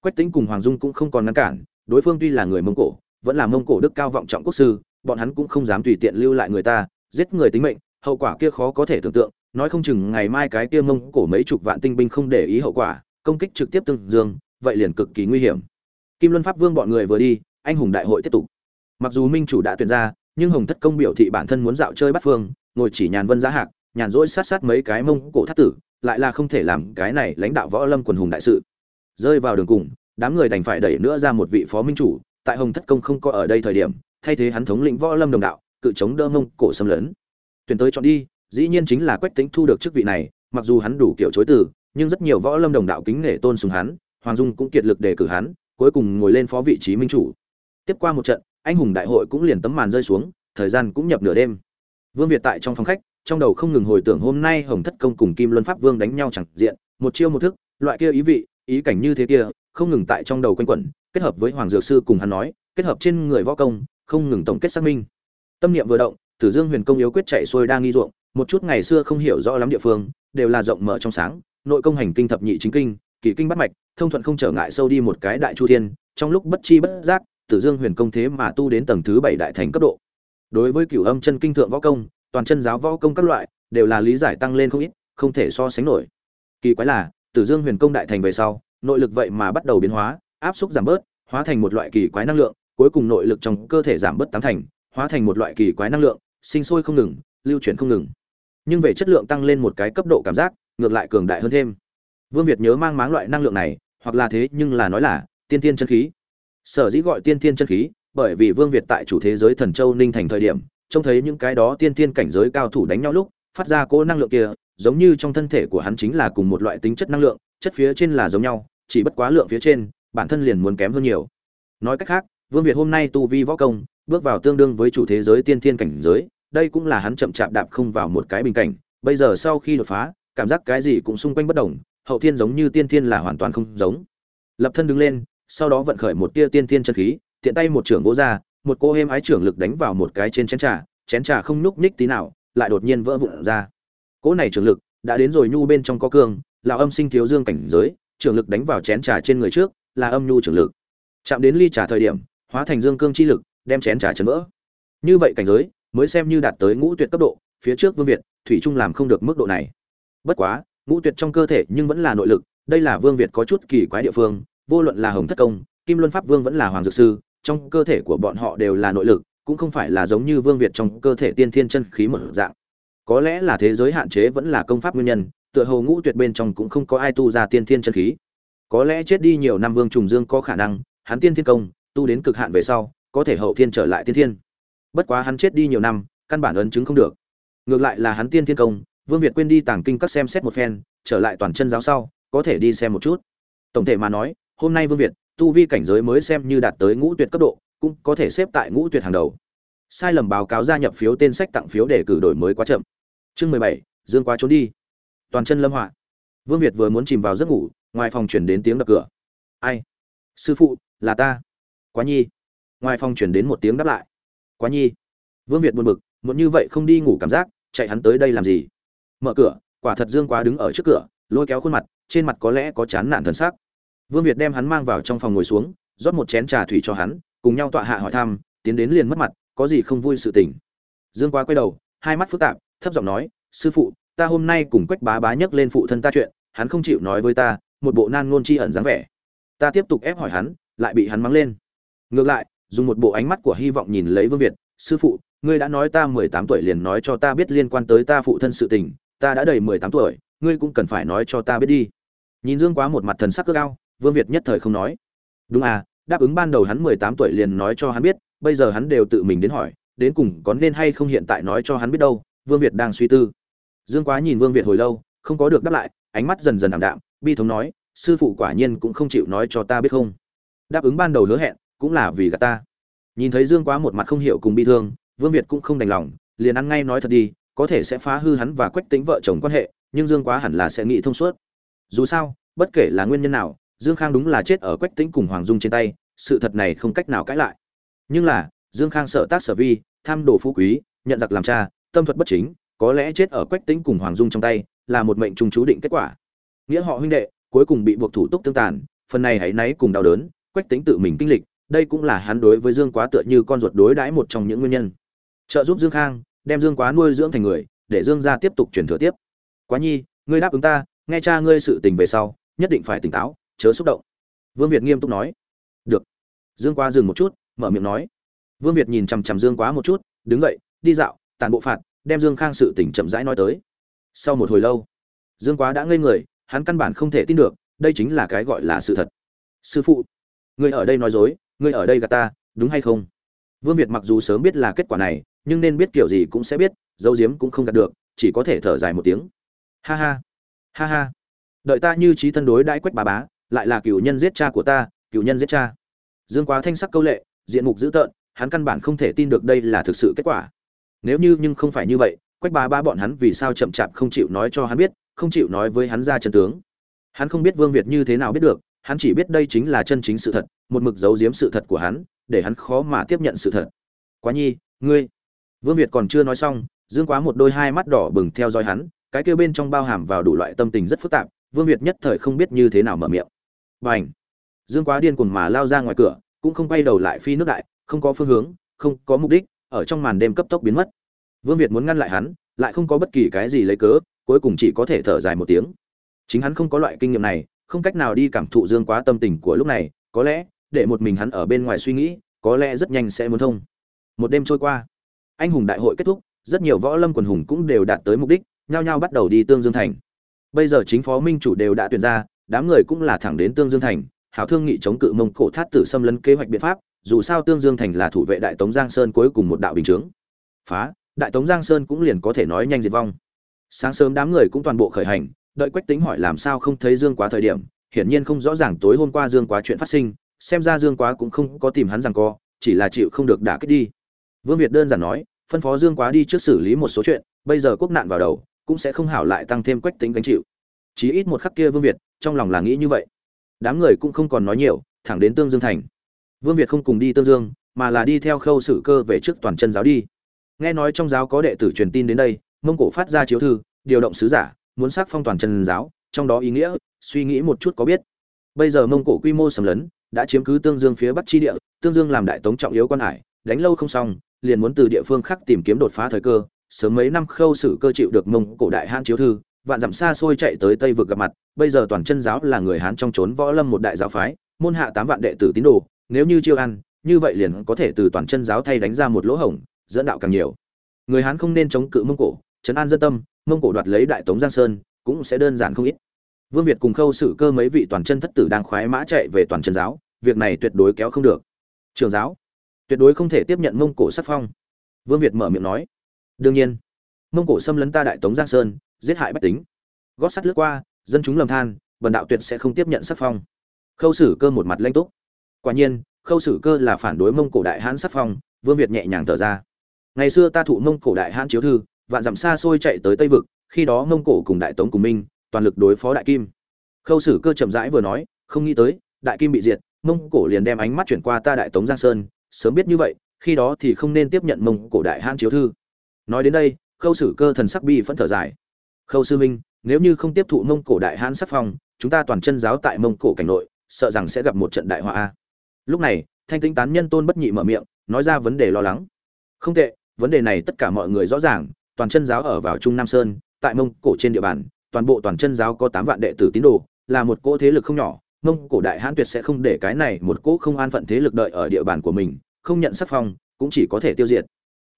Quách tính cùng hoàng dung cũng không còn ngăn cản, đối phương tuy là người mông cổ, vẫn là mông cổ đức cao vọng trọng quốc sư, bọn hắn cũng không dám tùy tiện lưu lại người ta giết người tính mệnh, hậu quả kia khó có thể tưởng tượng, nói không chừng ngày mai cái kia mông cổ mấy chục vạn tinh binh không để ý hậu quả, công kích trực tiếp tương dương, vậy liền cực kỳ nguy hiểm. Kim luân pháp vương bọn người vừa đi, anh hùng đại hội tiếp tục. Mặc dù minh chủ đã tuyển ra, nhưng hồng thất công biểu thị bản thân muốn dạo chơi bắt phương, ngồi chỉ nhàn vân giá hạc, nhàn rỗi sát sát mấy cái mông cổ thắt tử, lại là không thể làm cái này lãnh đạo võ lâm quần hùng đại sự. Rơi vào đường cùng, đám người đành phải đẩy nữa ra một vị phó minh chủ, tại hồng thất công không có ở đây thời điểm, thay thế hắn thống lĩnh võ lâm đồng đạo cự chống đỡ mông cổ xâm lấn. Tuyển tới chọn đi, dĩ nhiên chính là quách tính thu được chức vị này, mặc dù hắn đủ kiểu chối từ, nhưng rất nhiều võ lâm đồng đạo kính nể tôn sùng hắn, hoàng dung cũng kiệt lực đề cử hắn, cuối cùng ngồi lên phó vị trí minh chủ. Tiếp qua một trận, anh hùng đại hội cũng liền tấm màn rơi xuống, thời gian cũng nhập nửa đêm. Vương việt tại trong phòng khách, trong đầu không ngừng hồi tưởng hôm nay hồng thất công cùng kim luân pháp vương đánh nhau chẳng diện, một chiêu một thức, loại kia ý vị, ý cảnh như thế kia, không ngừng tại trong đầu quanh quẩn, kết hợp với hoàng dược sư cùng hắn nói, kết hợp trên người võ công, không ngừng tổng kết xác minh tâm niệm vừa động, tử dương huyền công yếu quyết chạy xuôi đang nghi ruộng, một chút ngày xưa không hiểu rõ lắm địa phương, đều là rộng mở trong sáng, nội công hành kinh thập nhị chính kinh, kỳ kinh bắt mạch, thông thuận không trở ngại sâu đi một cái đại chu thiên, trong lúc bất chi bất giác, tử dương huyền công thế mà tu đến tầng thứ bảy đại thành cấp độ. Đối với cửu âm chân kinh thượng võ công, toàn chân giáo võ công các loại, đều là lý giải tăng lên không ít, không thể so sánh nổi. Kỳ quái là, tử dương huyền công đại thành về sau, nội lực vậy mà bắt đầu biến hóa, áp xúc giảm bớt, hóa thành một loại kỳ quái năng lượng, cuối cùng nội lực trong cơ thể giảm bớt tám thành hóa thành một loại kỳ quái năng lượng, sinh sôi không ngừng, lưu chuyển không ngừng. Nhưng về chất lượng tăng lên một cái cấp độ cảm giác, ngược lại cường đại hơn thêm. Vương việt nhớ mang máng loại năng lượng này, hoặc là thế nhưng là nói là, tiên tiên chân khí. Sở dĩ gọi tiên tiên chân khí, bởi vì vương việt tại chủ thế giới thần châu ninh thành thời điểm, trông thấy những cái đó tiên tiên cảnh giới cao thủ đánh nhau lúc, phát ra cỗ năng lượng kia, giống như trong thân thể của hắn chính là cùng một loại tính chất năng lượng, chất phía trên là giống nhau, chỉ bất quá lượng phía trên, bản thân liền muốn kém hơn nhiều. Nói cách khác, vương việt hôm nay tu vi võ công bước vào tương đương với chủ thế giới tiên thiên cảnh giới, đây cũng là hắn chậm chạp đạp không vào một cái bình cảnh. Bây giờ sau khi đột phá, cảm giác cái gì cũng xung quanh bất đồng, hậu thiên giống như tiên thiên là hoàn toàn không giống. Lập thân đứng lên, sau đó vận khởi một tia tiên thiên chân khí, tiện tay một trưởng gỗ ra, một cô êm ái trưởng lực đánh vào một cái trên chén trà chén trà không nhúc nhích tí nào, lại đột nhiên vỡ vụn ra. Cỗ này trưởng lực đã đến rồi nhu bên trong có cương, là âm sinh thiếu dương cảnh giới, trưởng lực đánh vào chén trà trên người trước, là âm nhu trưởng lực. Chạm đến ly trà thời điểm, hóa thành dương cương chi lực đem chén trà chấn vỡ. Như vậy cảnh giới, mới xem như đạt tới ngũ tuyệt cấp độ, phía trước vương việt, thủy trung làm không được mức độ này. Bất quá, ngũ tuyệt trong cơ thể nhưng vẫn là nội lực, đây là vương việt có chút kỳ quái địa phương, vô luận là hồng thất công, kim luân pháp vương vẫn là hoàng dược sư, trong cơ thể của bọn họ đều là nội lực, cũng không phải là giống như vương việt trong cơ thể tiên thiên chân khí một dạng. Có lẽ là thế giới hạn chế vẫn là công pháp nguyên nhân, tựa hồ ngũ tuyệt bên trong cũng không có ai tu ra tiên thiên chân khí. Có lẽ chết đi nhiều năm vương trùng dương có khả năng, hắn tiên thiên công, tu đến cực hạn về sau có thể hậu thiên trở lại tiên thiên. Bất quá hắn chết đi nhiều năm, căn bản ấn chứng không được. Ngược lại là hắn tiên thiên công, vương việt quên đi tàng kinh các xem xét một phen, trở lại toàn chân giáo sau, có thể đi xem một chút. Tổng thể mà nói, hôm nay vương việt, tu vi cảnh giới mới xem như đạt tới ngũ tuyệt cấp độ, cũng có thể xếp tại ngũ tuyệt hàng đầu. Sai lầm báo cáo gia nhập phiếu tên sách tặng phiếu để cử đổi mới quá chậm. Chương mười bảy, dương quá trốn đi. Toàn chân lâm họa. Vương việt vừa muốn chìm vào giấc ngủ, ngoài phòng chuyển đến tiếng đập cửa. Ai? Sư phụ, là ta. Quá nhi ngoài phòng chuyển đến một tiếng đáp lại. Quá nhi. Vương việt buồn bực, muốn như vậy không đi ngủ cảm giác, chạy hắn tới đây làm gì? Mở cửa, quả thật dương quá đứng ở trước cửa, lôi kéo khuôn mặt, trên mặt có lẽ có chán nản thần sắc. Vương việt đem hắn mang vào trong phòng ngồi xuống, rót một chén trà thủy cho hắn, cùng nhau tọa hạ hỏi thăm, tiến đến liền mất mặt, có gì không vui sự tình. Dương quá quay đầu, hai mắt phức tạp, thấp giọng nói, sư phụ, ta hôm nay cùng quách bá bá nhắc lên phụ thân ta chuyện, hắn không chịu nói với ta, một bộ nan ngôn chi ẩn dáng vẻ. Ta tiếp tục ép hỏi hắn, lại bị hắn mắng lên. Ngược lại dùng một bộ ánh mắt của hy vọng nhìn lấy vương việt, sư phụ, ngươi đã nói ta mười tám tuổi liền nói cho ta biết liên quan tới ta phụ thân sự tình, ta đã đầy mười tám tuổi, ngươi cũng cần phải nói cho ta biết đi. Nhìn dương quá một mặt thần sắc cước cao vương việt nhất thời không nói. Đúng à đáp ứng ban đầu hắn mười tám tuổi liền nói cho hắn biết, bây giờ hắn đều tự mình đến hỏi, đến cùng có nên hay không hiện tại nói cho hắn biết đâu? Vương việt đang suy tư. Dương quá nhìn vương việt hồi lâu, không có được đáp lại, ánh mắt dần dần ảm đạm, bi thống nói, sư phụ quả nhiên cũng không chịu nói cho ta biết không? Đáp ứng ban đầu hứa hẹn cũng là vì gạt ta. Nhìn thấy dương quá một mặt không hiểu cùng bi thương, vương việt cũng không đành lòng, liền ăn ngay nói thật đi, có thể sẽ phá hư hắn và quách tính vợ chồng quan hệ, nhưng dương quá hẳn là sẽ nghĩ thông suốt. Dù sao, bất kể là nguyên nhân nào, dương khang đúng là chết ở quách tính cùng hoàng dung trên tay, sự thật này không cách nào cãi lại. Nhưng là, dương khang sợ tác sở vi, tham đồ phú quý, nhận giặc làm cha, tâm thuật bất chính, có lẽ chết ở quách tính cùng hoàng dung trong tay, là một mệnh trùng chú định kết quả. Nghĩa họ huynh đệ, cuối cùng bị buộc thủ tục tương tàn, phần này hãy náy cùng đau đớn, quách tính tự mình kinh lịch đây cũng là hắn đối với dương quá tựa như con ruột đối đãi một trong những nguyên nhân. Trợ giúp dương khang, đem dương quá nuôi dưỡng thành người, để dương gia tiếp tục truyền thừa tiếp. Quá nhi, ngươi đáp ứng ta, nghe cha ngươi sự tình về sau, nhất định phải tỉnh táo, chớ xúc động. Vương việt nghiêm túc nói. Được. Dương quá dừng một chút, mở miệng nói. Vương việt nhìn chằm chằm dương quá một chút, đứng dậy, đi dạo, tàn bộ phạt, đem dương khang sự tình chậm rãi nói tới. Sau một hồi lâu, dương quá đã ngây người, hắn căn bản không thể tin được, đây chính là cái gọi là sự thật. Sư phụ, ngươi ở đây nói dối ngươi ở đây gạt ta, đúng hay không? Vương việt mặc dù sớm biết là kết quả này, nhưng nên biết kiểu gì cũng sẽ biết, dấu diếm cũng không gạt được, chỉ có thể thở dài một tiếng. Ha ha ha ha. Đợi ta như trí thân đối đãi quách bà bá, lại là cựu nhân giết cha của ta cựu nhân giết cha. Dương quá thanh sắc câu lệ, diện mục dữ tợn, hắn căn bản không thể tin được đây là thực sự kết quả. Nếu như nhưng không phải như vậy, quách bà ba bọn hắn vì sao chậm chạp không chịu nói cho hắn biết, không chịu nói với hắn ra chân tướng. Hắn không biết vương việt như thế nào biết được hắn chỉ biết đây chính là chân chính sự thật, một mực giấu giếm sự thật của hắn, để hắn khó mà tiếp nhận sự thật. Quá nhi, ngươi. Vương việt còn chưa nói xong, dương quá một đôi hai mắt đỏ bừng theo dõi hắn, cái kia bên trong bao hàm vào đủ loại tâm tình rất phức tạp, vương việt nhất thời không biết như thế nào mở miệng. Bành. dương quá điên cuồng mà lao ra ngoài cửa, cũng không quay đầu lại phi nước đại, không có phương hướng, không có mục đích, ở trong màn đêm cấp tốc biến mất. Vương việt muốn ngăn lại hắn, lại không có bất kỳ cái gì lấy cớ, cuối cùng chỉ có thể thở dài một tiếng. Chính hắn không có loại kinh nghiệm này không cách nào đi cảm thụ dương quá tâm tình của lúc này, có lẽ, để một mình hắn ở bên ngoài suy nghĩ, có lẽ rất nhanh sẽ muốn thông. Một đêm trôi qua, anh hùng đại hội kết thúc, rất nhiều võ lâm quần hùng cũng đều đạt tới mục đích, nhao nhao bắt đầu đi tương dương thành. Bây giờ chính phó minh chủ đều đã tuyển ra, đám người cũng là thẳng đến tương dương thành, hảo thương nghị chống cự mông cổ thát tử xâm lấn kế hoạch biện pháp, dù sao tương dương thành là thủ vệ đại tống giang sơn cuối cùng một đạo bình chướng. Phá, đại tống giang sơn cũng liền có thể nói nhanh diệt vong. Sáng sớm đám người cũng toàn bộ khởi hành đợi quách tính hỏi làm sao không thấy dương quá thời điểm, hiển nhiên không rõ ràng tối hôm qua dương quá chuyện phát sinh, xem ra dương quá cũng không có tìm hắn rằng co, chỉ là chịu không được đả kích đi. Vương việt đơn giản nói, phân phó dương quá đi trước xử lý một số chuyện, bây giờ quốc nạn vào đầu, cũng sẽ không hảo lại tăng thêm quách tính gánh chịu. Chí ít một khắc kia vương việt, trong lòng là nghĩ như vậy. Đám người cũng không còn nói nhiều, thẳng đến tương dương thành. Vương việt không cùng đi tương dương, mà là đi theo khâu sử cơ về trước toàn chân giáo đi. Nghe nói trong giáo có đệ tử truyền tin đến đây, mông cổ phát ra chiếu thư, điều động sứ giả muốn xác phong toàn chân giáo, trong đó ý nghĩa, suy nghĩ một chút có biết. Bây giờ mông cổ quy mô sầm lấn, đã chiếm cứ tương dương phía bắc chi địa, tương dương làm đại tống trọng yếu quan hải, đánh lâu không xong, liền muốn từ địa phương khác tìm kiếm đột phá thời cơ, sớm mấy năm khâu sử cơ chịu được mông cổ đại hán chiếu thư, vạn dặm xa xôi chạy tới tây vực gặp mặt, bây giờ toàn chân giáo là người hán trong trốn võ lâm một đại giáo phái, môn hạ tám vạn đệ tử tín đồ, nếu như chiêu ăn, như vậy liền có thể từ toàn chân giáo thay đánh ra một lỗ hổng, dẫn đạo càng nhiều. Người hán không nên chống cự mông cổ, trấn an dân tâm mông cổ đoạt lấy đại tống giang sơn, cũng sẽ đơn giản không ít. Vương việt cùng khâu sử cơ mấy vị toàn chân thất tử đang khoái mã chạy về toàn chân giáo, việc này tuyệt đối kéo không được. Trường giáo, tuyệt đối không thể tiếp nhận mông cổ sắc phong. Vương việt mở miệng nói, đương nhiên, mông cổ xâm lấn ta đại tống giang sơn, giết hại bách tính. Gót sắt lướt qua, dân chúng lầm than, bần đạo tuyệt sẽ không tiếp nhận sắc phong. Khâu sử cơ một mặt lanh túc. Quả nhiên, khâu sử cơ là phản đối mông cổ đại hãn sắc phong, vương việt nhẹ nhàng thở ra. Ngày xưa ta thụ mông cổ đại hãn chiếu thư vạn dặm xa xôi chạy tới tây vực, khi đó mông cổ cùng đại tống cùng minh, toàn lực đối phó đại kim. Khâu sử cơ chậm rãi vừa nói, không nghĩ tới, đại kim bị diệt mông cổ liền đem ánh mắt chuyển qua ta đại tống giang sơn, sớm biết như vậy, khi đó thì không nên tiếp nhận mông cổ đại hãn chiếu thư. Nói đến đây, khâu sử cơ thần sắc bi phẫn thở dài. Khâu sư minh, nếu như không tiếp thụ mông cổ đại hãn sắc phong, chúng ta toàn chân giáo tại mông cổ cảnh nội, sợ rằng sẽ gặp một trận đại họa lúc này, thanh tính tán nhân tôn bất nhị mở miệng, nói ra vấn đề lo lắng. Không tệ, vấn đề này tất cả mọi người rõ ràng toàn chân giáo ở vào trung nam sơn, tại mông cổ trên địa bàn, toàn bộ toàn chân giáo có tám vạn đệ tử tín đồ, là một cỗ thế lực không nhỏ. Mông cổ đại hãn tuyệt sẽ không để cái này một cỗ không an phận thế lực đợi ở địa bàn của mình, không nhận sắc phong, cũng chỉ có thể tiêu diệt.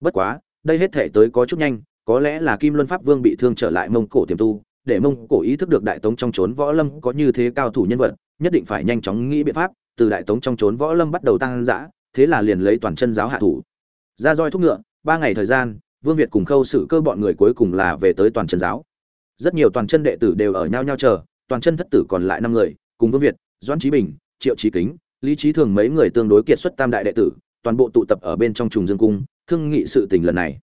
Bất quá, đây hết thể tới có chút nhanh, có lẽ là kim luân pháp vương bị thương trở lại mông cổ tiềm tu, để mông cổ ý thức được đại tống trong trốn võ lâm có như thế cao thủ nhân vật, nhất định phải nhanh chóng nghĩ biện pháp, từ đại tống trong trốn võ lâm bắt đầu tăng dã, thế là liền lấy toàn chân giáo hạ thủ. Ra roi thúc ngựa, ba ngày thời gian vương việt cùng khâu xử cơ bọn người cuối cùng là về tới toàn chân giáo. Rất nhiều toàn chân đệ tử đều ở nhau nhau chờ, toàn chân thất tử còn lại năm người, cùng vương việt, doãn trí bình, triệu trí kính, lý trí thường mấy người tương đối kiệt xuất tam đại đệ tử, toàn bộ tụ tập ở bên trong trùng dương cung, thương nghị sự tình lần này.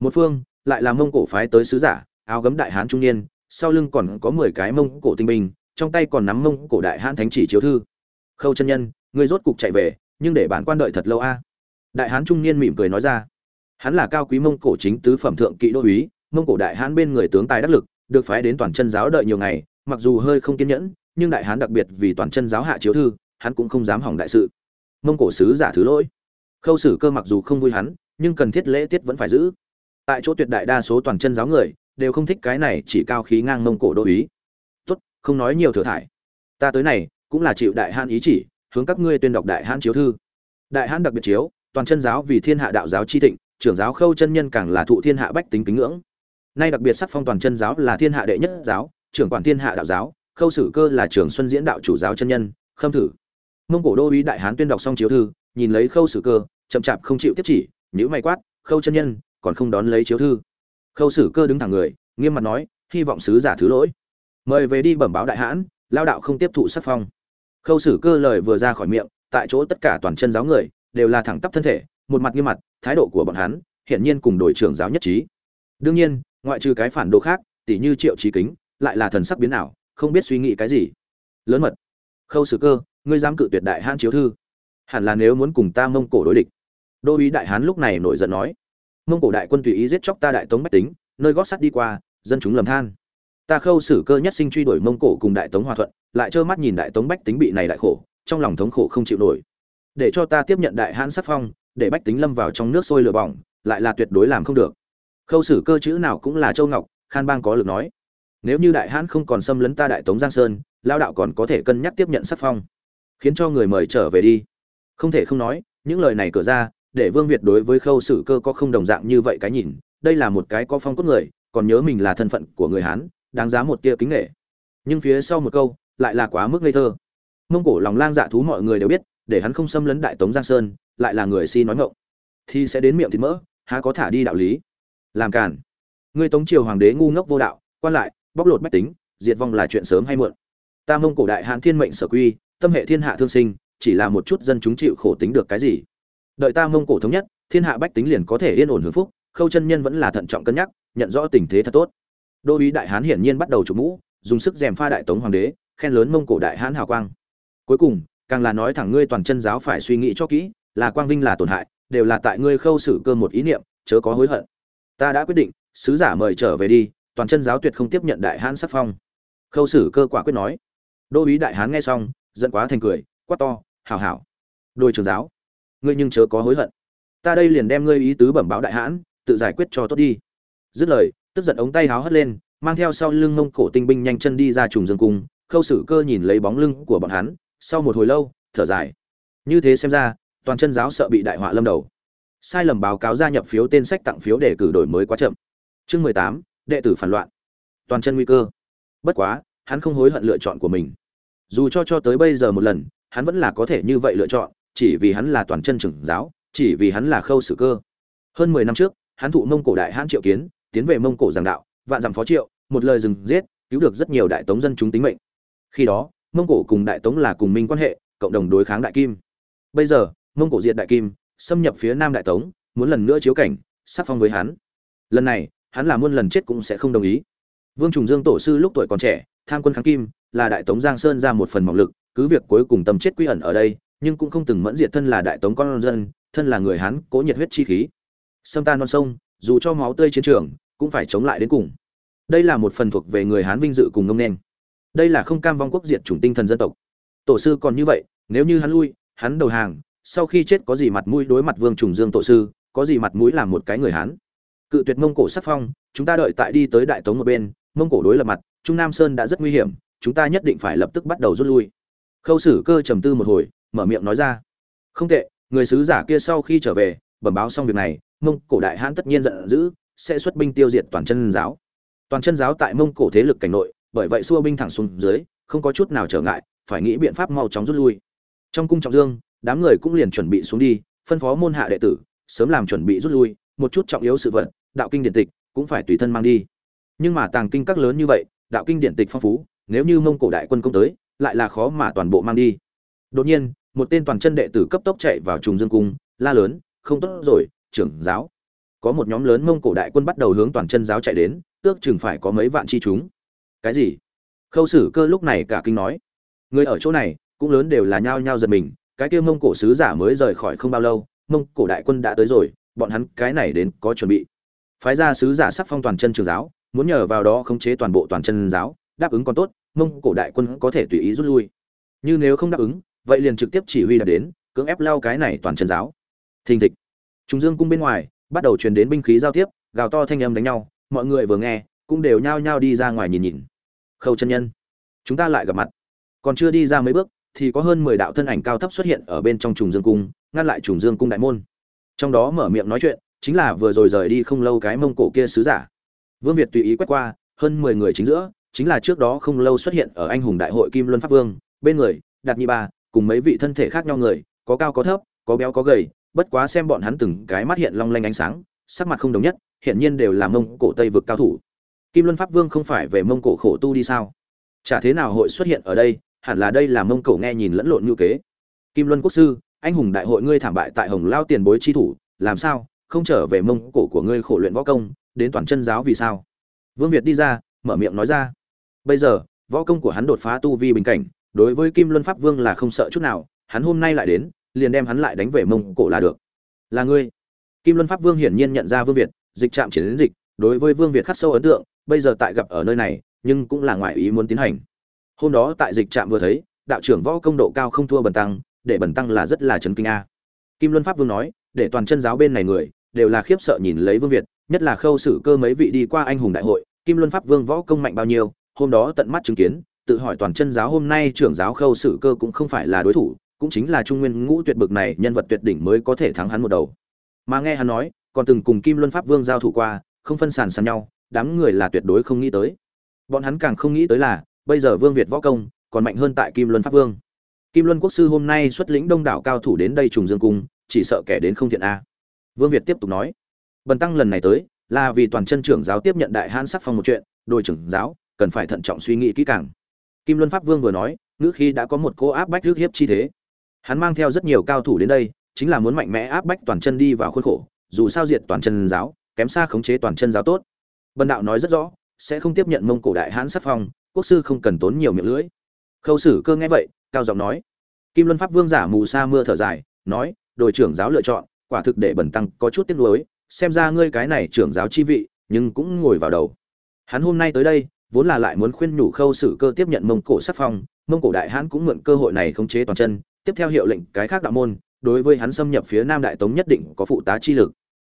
Một phương, lại là mông cổ phái tới sứ giả, áo gấm đại hán trung niên, sau lưng còn có mười cái mông cổ tinh binh, trong tay còn nắm mông cổ đại hán thánh chỉ chiếu thư. Khâu chân nhân người rốt cục chạy về, nhưng để bản quan đợi thật lâu a. Đại hán trung niên mỉm cười nói ra hắn là cao quý mông cổ chính tứ phẩm thượng kỵ đô úy, mông cổ đại hán bên người tướng tài đắc lực, được phái đến toàn chân giáo đợi nhiều ngày, mặc dù hơi không kiên nhẫn, nhưng đại hán đặc biệt vì toàn chân giáo hạ chiếu thư, hắn cũng không dám hỏng đại sự. Mông cổ sứ giả thứ lỗi. Khâu xử cơ mặc dù không vui hắn, nhưng cần thiết lễ tiết vẫn phải giữ. Tại chỗ tuyệt đại đa số toàn chân giáo người, đều không thích cái này chỉ cao khí ngang mông cổ đô ý tốt, không nói nhiều thừa thải. Ta tới này, cũng là chịu đại hãn ý chỉ, hướng các ngươi tuyên đọc đại hãn chiếu thư. Đại hãn đặc biệt chiếu, toàn chân giáo vì thiên hạ đạo giáo chi thịnh trưởng giáo khâu chân nhân càng là thụ thiên hạ bách tính kính ngưỡng. Nay đặc biệt sắc phong toàn chân giáo là thiên hạ đệ nhất giáo, trưởng quản thiên hạ đạo giáo, khâu sử cơ là trưởng xuân diễn đạo chủ giáo chân nhân, khâm thử. Mông cổ đô uý đại hán tuyên đọc xong chiếu thư, nhìn lấy khâu sử cơ, chậm chạp không chịu tiếp chỉ nhữ may quát, khâu chân nhân, còn không đón lấy chiếu thư? Khâu sử cơ đứng thẳng người, nghiêm mặt nói, hy vọng sứ giả thứ lỗi. Mời về đi bẩm báo đại hãn, lao đạo không tiếp thụ sắc phong. Khâu sử cơ lời vừa ra khỏi miệng, tại chỗ tất cả toàn chân giáo người đều là thẳng tắp thân thể một mặt nghiêm mặt, thái độ của bọn hắn hiển nhiên cùng đội trưởng giáo nhất trí. Đương nhiên, ngoại trừ cái phản đồ khác tỷ như triệu trí kính, lại là thần sắc biến ảo, không biết suy nghĩ cái gì. Lớn mật. Khâu sử cơ, ngươi dám cự tuyệt đại hãn chiếu thư. Hẳn là nếu muốn cùng ta mông cổ đối địch. Đô uý đại hán lúc này nổi giận nói. Mông cổ đại quân tùy ý giết chóc ta đại tống bách tính, nơi gót sắt đi qua, dân chúng lầm than. Ta khâu xử cơ nhất sinh truy đuổi mông cổ cùng đại tống hòa thuận, lại trơ mắt nhìn đại tống bách tính bị này đại khổ, trong lòng thống khổ không chịu nổi. Để cho ta tiếp nhận đại hãn sắc phong để bách tính lâm vào trong nước sôi lửa bỏng, lại là tuyệt đối làm không được. Khâu xử cơ chữ nào cũng là châu ngọc, khan bang có lực nói. Nếu như đại hãn không còn xâm lấn ta đại tống giang sơn lao đạo còn có thể cân nhắc tiếp nhận sắc phong, khiến cho người mời trở về đi. Không thể không nói, những lời này cửa ra, để vương việt đối với khâu sử cơ có không đồng dạng như vậy cái nhìn, đây là một cái có phong cốt người, còn nhớ mình là thân phận của người hán, đáng giá một tia kính nghệ nhưng phía sau một câu, lại là quá mức ngây thơ. Mông cổ lòng lang dạ thú mọi người đều biết để hắn không xâm lấn đại tống giang sơn, lại là người si nói ngộng thì sẽ đến miệng thịt mỡ, há có thả đi đạo lý. Làm cản người tống triều hoàng đế ngu ngốc vô đạo, quan lại, bóc lột bách tính, diệt vong là chuyện sớm hay muộn. Ta mông cổ đại hán thiên mệnh sở quy, tâm hệ thiên hạ thương sinh, chỉ là một chút dân chúng chịu khổ tính được cái gì? Đợi ta mông cổ thống nhất, thiên hạ bách tính liền có thể yên ổn hưởng phúc, khâu chân nhân vẫn là thận trọng cân nhắc, nhận rõ tình thế thật tốt. Đô uý đại hán hiển nhiên bắt đầu chủ mũ, dùng sức dèm pha đại tống hoàng đế, khen lớn mông cổ đại hán hào quang. Cuối cùng càng là nói thẳng ngươi toàn chân giáo phải suy nghĩ cho kỹ, là quang vinh là tổn hại, đều là tại ngươi khâu xử cơ một ý niệm, chớ có hối hận. Ta đã quyết định, sứ giả mời trở về đi, toàn chân giáo tuyệt không tiếp nhận đại hán sắc phong. Khâu xử cơ quả quyết nói. Đô úy đại hán nghe xong, giận quá thành cười, quát to, hảo hảo. Đôi trường giáo, ngươi nhưng chớ có hối hận. Ta đây liền đem ngươi ý tứ bẩm báo đại hãn tự giải quyết cho tốt đi. Dứt lời, tức giận ống tay háo hất lên, mang theo sau lưng mông cổ tinh binh nhanh chân đi ra trùng dương cung. Khâu sử cơ nhìn lấy bóng lưng của bọn hắn sau một hồi lâu, thở dài. Như thế xem ra, toàn chân giáo sợ bị đại họa lâm đầu. Sai lầm báo cáo gia nhập phiếu tên sách tặng phiếu để cử đổi mới quá chậm. Chương mười tám, đệ tử phản loạn. Toàn chân nguy cơ. Bất quá, hắn không hối hận lựa chọn của mình. Dù cho cho tới bây giờ một lần, hắn vẫn là có thể như vậy lựa chọn, chỉ vì hắn là toàn chân trưởng giáo, chỉ vì hắn là khâu sử cơ. Hơn mười năm trước, hắn thụ mông cổ đại hãn triệu kiến, tiến về mông cổ giảng đạo, vạn dặm phó triệu, một lời dừng giết, cứu được rất nhiều đại tống dân chúng tính mệnh. Khi đó mông cổ cùng đại tống là cùng minh quan hệ, cộng đồng đối kháng đại kim. Bây giờ, mông cổ diệt đại kim, xâm nhập phía nam đại tống, muốn lần nữa chiếu cảnh sắc phong với hắn. Lần này, hắn là muôn lần chết cũng sẽ không đồng ý. Vương trùng dương tổ sư lúc tuổi còn trẻ, tham quân kháng kim, là đại tống giang sơn ra một phần mỏng lực, cứ việc cuối cùng tâm chết quy ẩn ở đây, nhưng cũng không từng mẫn diệt thân là đại tống con dân, thân là người hán, cố nhiệt huyết chi khí. Sâm ta non sông, dù cho máu tươi chiến trường, cũng phải chống lại đến cùng. Đây là một phần thuộc về người hán vinh dự cùng ngông nên đây là không cam vong quốc diệt chủng tinh thần dân tộc. Tổ sư còn như vậy, nếu như hắn lui, hắn đầu hàng, sau khi chết có gì mặt mũi đối mặt vương trùng dương tổ sư, có gì mặt mũi làm một cái người hán cự tuyệt mông cổ sắc phong, chúng ta đợi tại đi tới đại tống một bên, mông cổ đối lập mặt, trung nam sơn đã rất nguy hiểm, chúng ta nhất định phải lập tức bắt đầu rút lui. Khâu sử cơ trầm tư một hồi, mở miệng nói ra. Không tệ, người sứ giả kia sau khi trở về, bẩm báo xong việc này, mông cổ đại hãn tất nhiên giận dữ, sẽ xuất binh tiêu diệt toàn chân giáo. Toàn chân giáo tại mông cổ thế lực cảnh nội bởi vậy xua binh thẳng xuống dưới, không có chút nào trở ngại, phải nghĩ biện pháp mau chóng rút lui. Trong cung trọng dương, đám người cũng liền chuẩn bị xuống đi, phân phó môn hạ đệ tử, sớm làm chuẩn bị rút lui, một chút trọng yếu sự vật, đạo kinh điện tịch cũng phải tùy thân mang đi. Nhưng mà tàng kinh các lớn như vậy, đạo kinh điện tịch phong phú, nếu như mông cổ đại quân công tới, lại là khó mà toàn bộ mang đi. Đột nhiên, một tên toàn chân đệ tử cấp tốc chạy vào trùng dương cung, la lớn, không tốt rồi, trưởng giáo. Có một nhóm lớn mông cổ đại quân bắt đầu hướng toàn chân giáo chạy đến, ước chừng phải có mấy vạn chi chúng cái gì? Khâu sử cơ lúc này cả kinh nói. Người ở chỗ này, cũng lớn đều là nhao nhao giật mình, cái kia mông cổ sứ giả mới rời khỏi không bao lâu, mông cổ đại quân đã tới rồi, bọn hắn cái này đến có chuẩn bị. Phái ra sứ giả sắc phong toàn chân trường giáo, muốn nhờ vào đó khống chế toàn bộ toàn chân giáo, đáp ứng còn tốt, mông cổ đại quân có thể tùy ý rút lui. Như nếu không đáp ứng, vậy liền trực tiếp chỉ huy đạt đến, cưỡng ép lao cái này toàn chân giáo. Thình thịch. Chúng dương cung bên ngoài, bắt đầu truyền đến binh khí giao tiếp, gào to thanh âm đánh nhau, mọi người vừa nghe, cũng đều nhao nhao đi ra ngoài nhìn nhìn khâu chân nhân. Chúng ta lại gặp mặt. Còn chưa đi ra mấy bước, thì có hơn mười đạo thân ảnh cao thấp xuất hiện ở bên trong trùng dương cung, ngăn lại trùng dương cung đại môn. Trong đó mở miệng nói chuyện, chính là vừa rồi rời đi không lâu cái mông cổ kia sứ giả. Vương việt tùy ý quét qua, hơn mười người chính giữa, chính là trước đó không lâu xuất hiện ở anh hùng đại hội kim luân pháp vương, bên người, đạt nhi ba, cùng mấy vị thân thể khác nhau người, có cao có thấp, có béo có gầy, bất quá xem bọn hắn từng cái mắt hiện long lanh ánh sáng, sắc mặt không đồng nhất hiện nhiên đều là mông cổ tây vực cao thủ kim luân pháp vương không phải về mông cổ khổ tu đi sao? Chả thế nào hội xuất hiện ở đây, hẳn là đây là mông cổ nghe nhìn lẫn lộn ngữ kế. Kim luân quốc sư, anh hùng đại hội ngươi thảm bại tại hồng lao tiền bối chi thủ, làm sao, không trở về mông cổ của ngươi khổ luyện võ công, đến toàn chân giáo vì sao? Vương việt đi ra, mở miệng nói ra. Bây giờ, võ công của hắn đột phá tu vi bình cảnh, đối với kim luân pháp vương là không sợ chút nào, hắn hôm nay lại đến, liền đem hắn lại đánh về mông cổ là được. Là ngươi. Kim luân pháp vương hiển nhiên nhận ra vương việt, dịch trạm chiến đến dịch, đối với vương việt khắc sâu ấn tượng bây giờ tại gặp ở nơi này, nhưng cũng là ngoại ý muốn tiến hành. Hôm đó tại dịch trạm vừa thấy, đạo trưởng võ công độ cao không thua bần tăng, để bần tăng là rất là chấn kinh a. Kim luân pháp vương nói, để toàn chân giáo bên này người, đều là khiếp sợ nhìn lấy vương việt, nhất là khâu xử cơ mấy vị đi qua anh hùng đại hội, kim luân pháp vương võ công mạnh bao nhiêu, hôm đó tận mắt chứng kiến, tự hỏi toàn chân giáo hôm nay trưởng giáo khâu xử cơ cũng không phải là đối thủ, cũng chính là trung nguyên ngũ tuyệt bực này, nhân vật tuyệt đỉnh mới có thể thắng hắn một đầu. Mà nghe hắn nói, còn từng cùng kim luân pháp vương giao thủ qua, không phân sàn sàn nhau đám người là tuyệt đối không nghĩ tới. Bọn hắn càng không nghĩ tới là, bây giờ vương việt võ công còn mạnh hơn tại kim luân pháp vương. Kim luân quốc sư hôm nay xuất lĩnh đông đảo cao thủ đến đây trùng dương cung, chỉ sợ kẻ đến không thiện a. Vương việt tiếp tục nói, bần tăng lần này tới là vì toàn chân trưởng giáo tiếp nhận đại hãn sắc phong một chuyện đôi trưởng giáo cần phải thận trọng suy nghĩ kỹ càng. Kim luân pháp vương vừa nói, ngữ khi đã có một cô áp bách rước hiếp chi thế. Hắn mang theo rất nhiều cao thủ đến đây, chính là muốn mạnh mẽ áp bách toàn chân đi vào khuôn khổ, dù sao diệt toàn chân giáo, kém xa khống chế toàn chân giáo tốt bần đạo nói rất rõ, sẽ không tiếp nhận mông cổ đại Hán sắc phong, quốc sư không cần tốn nhiều miệng lưỡi. Khâu sử cơ nghe vậy, cao giọng nói, kim luân pháp vương giả mù sa mưa thở dài, nói đội trưởng giáo lựa chọn, quả thực để bẩn tăng có chút tiếc nuối, xem ra ngươi cái này trưởng giáo chi vị, nhưng cũng ngồi vào đầu. Hắn hôm nay tới đây, vốn là lại muốn khuyên nhủ khâu sử cơ tiếp nhận mông cổ sắc phong, mông cổ đại Hán cũng mượn cơ hội này khống chế toàn chân, tiếp theo hiệu lệnh cái khác đạo môn, đối với hắn xâm nhập phía nam đại tống nhất định có phụ tá chi lực.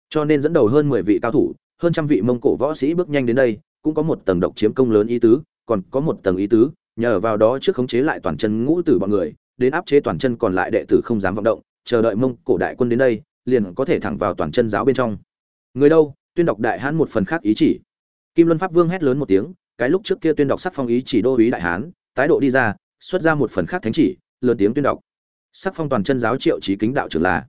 Cho nên dẫn đầu hơn mười vị cao thủ hơn trăm vị mông cổ võ sĩ bước nhanh đến đây, cũng có một tầng độc chiếm công lớn ý tứ, còn có một tầng ý tứ, nhờ vào đó trước khống chế lại toàn chân ngũ tử bọn người, đến áp chế toàn chân còn lại đệ tử không dám vọng động, chờ đợi mông cổ đại quân đến đây, liền có thể thẳng vào toàn chân giáo bên trong. Người đâu? Tuyên đọc đại hán một phần khác ý chỉ. Kim luân pháp vương hét lớn một tiếng, cái lúc trước kia tuyên đọc sắc phong ý chỉ đô ý đại hán, tái độ đi ra, xuất ra một phần khác thánh chỉ, lớn tiếng tuyên đọc. Sắc phong toàn chân giáo triệu trí kính đạo trưởng là.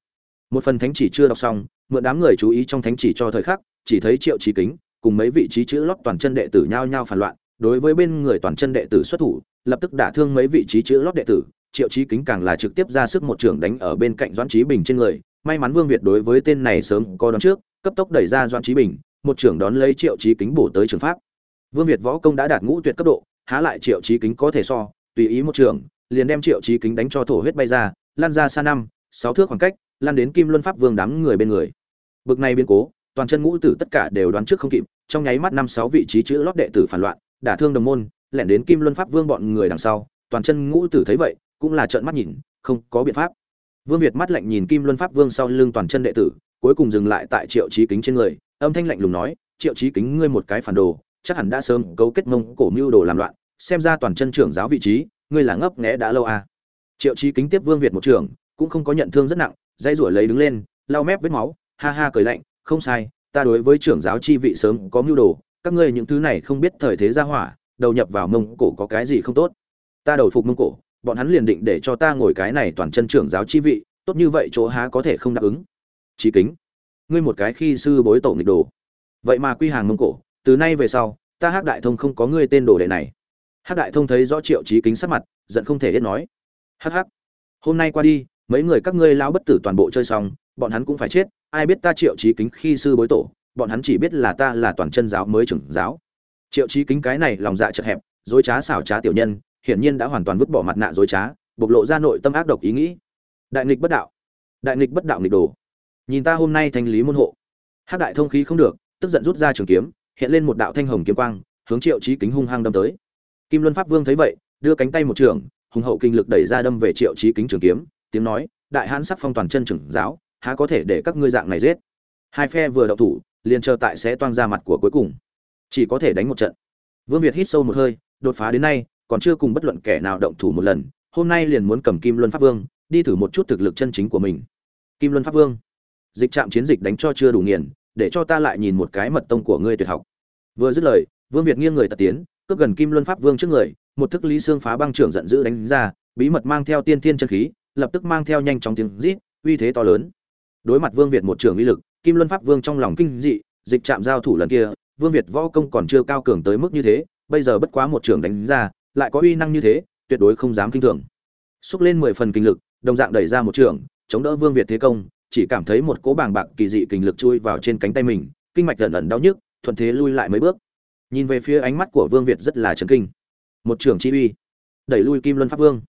Một phần thánh chỉ chưa đọc xong, mượn đám người chú ý trong thánh chỉ cho thời khắc chỉ thấy triệu trí kính cùng mấy vị trí chữ lót toàn chân đệ tử nhao nhao phản loạn, đối với bên người toàn chân đệ tử xuất thủ, lập tức đả thương mấy vị trí chữ lót đệ tử, triệu trí kính càng là trực tiếp ra sức một trưởng đánh ở bên cạnh doãn trí bình trên người, may mắn vương việt đối với tên này sớm có đón trước, cấp tốc đẩy ra doãn trí bình, một trưởng đón lấy triệu trí kính bổ tới trường pháp. Vương việt võ công đã đạt ngũ tuyệt cấp độ, há lại triệu trí kính có thể so, tùy ý một trưởng, liền đem triệu trí kính đánh cho thổ huyết bay ra lan ra xa năm, sáu thước khoảng cách lan đến kim luân pháp vương đám người bên người. Bực này biến cố toàn chân ngũ tử tất cả đều đoán trước không kịp, trong nháy mắt năm sáu vị trí chữ lót đệ tử phản loạn, đả thương đồng môn, lẻn đến kim luân pháp vương bọn người đằng sau, toàn chân ngũ tử thấy vậy, cũng là trợn mắt nhìn, không có biện pháp vương việt mắt lạnh nhìn kim luân pháp vương sau lưng toàn chân đệ tử, cuối cùng dừng lại tại triệu trí kính trên người, âm thanh lạnh lùng nói, triệu trí kính, ngươi một cái phản đồ, chắc hẳn đã sớm cấu kết mông cổ mưu đồ làm loạn, xem ra toàn chân trưởng giáo vị trí, ngươi là ngấp nghẽ đã lâu à. triệu trí kính tiếp vương việt một trường, cũng không có nhận thương rất nặng dây rủa lấy đứng lên, lau mép vết máu, ha ha cười lạnh không sai, ta đối với trưởng giáo chi vị sớm có mưu đồ, các ngươi những thứ này không biết thời thế gia hỏa, đầu nhập vào mông cổ có cái gì không tốt? Ta đầu phục mông cổ, bọn hắn liền định để cho ta ngồi cái này toàn chân trưởng giáo chi vị, tốt như vậy chỗ há có thể không đáp ứng? Trí kính, ngươi một cái khi sư bối tổ nghịch đồ. Vậy mà quy hàng mông cổ, từ nay về sau, ta hắc đại thông không có ngươi tên đồ đệ này. Hắc đại thông thấy rõ triệu trí kính sắc mặt, giận không thể hết nói. Hắc hắc, hôm nay qua đi, mấy người các ngươi lao bất tử toàn bộ chơi xong, bọn hắn cũng phải chết ai biết ta triệu trí kính khi sư bối tổ, bọn hắn chỉ biết là ta là toàn chân giáo mới trưởng giáo. Triệu trí kính cái này lòng dạ chật hẹp, dối trá xảo trá tiểu nhân, hiển nhiên đã hoàn toàn vứt bỏ mặt nạ dối trá, bộc lộ ra nội tâm ác độc ý nghĩ. Đại nghịch bất đạo, đại nghịch bất đạo nghịch đồ. Nhìn ta hôm nay thanh lý môn hộ hát đại thông khí không được, tức giận rút ra trường kiếm, hiện lên một đạo thanh hồng kiếm quang, hướng triệu trí kính hung hăng đâm tới. Kim luân pháp vương thấy vậy, đưa cánh tay một trường, hùng hậu kinh lực đẩy ra đâm về triệu trí kính trường kiếm, tiếng nói, đại hãn sắc phong toàn chân trưởng giáo há có thể để các ngươi dạng này giết. Hai phe vừa động thủ, liền chờ tại sẽ toang ra mặt của cuối cùng. Chỉ có thể đánh một trận. Vương việt hít sâu một hơi, đột phá đến nay, còn chưa cùng bất luận kẻ nào động thủ một lần, hôm nay liền muốn cầm kim luân pháp vương, đi thử một chút thực lực chân chính của mình. Kim luân pháp vương, dịch trạm chiến dịch đánh cho chưa đủ nghiền, để cho ta lại nhìn một cái mật tông của ngươi tuyệt học. Vừa dứt lời, vương việt nghiêng người tật tiến, cướp gần kim luân pháp vương trước người, một thức lý xương phá băng trưởng giận dữ đánh ra, bí mật mang theo tiên thiên chân khí, lập tức mang theo nhanh chóng tiếng rít, uy thế to lớn đối mặt vương việt một trường uy lực, kim luân pháp vương trong lòng kinh dị, dịch chạm giao thủ lần kia, vương việt võ công còn chưa cao cường tới mức như thế, bây giờ bất quá một trường đánh ra, lại có uy năng như thế, tuyệt đối không dám kinh thường. Xúc lên mười phần kinh lực, đồng dạng đẩy ra một trường, chống đỡ vương việt thế công, chỉ cảm thấy một cỗ bàng bạc kỳ dị kinh lực chui vào trên cánh tay mình, kinh mạch lần ẩn đau nhức, thuận thế lui lại mấy bước. Nhìn về phía ánh mắt của vương việt rất là chấn kinh. Một trường chi uy, đẩy lui kim luân pháp vương.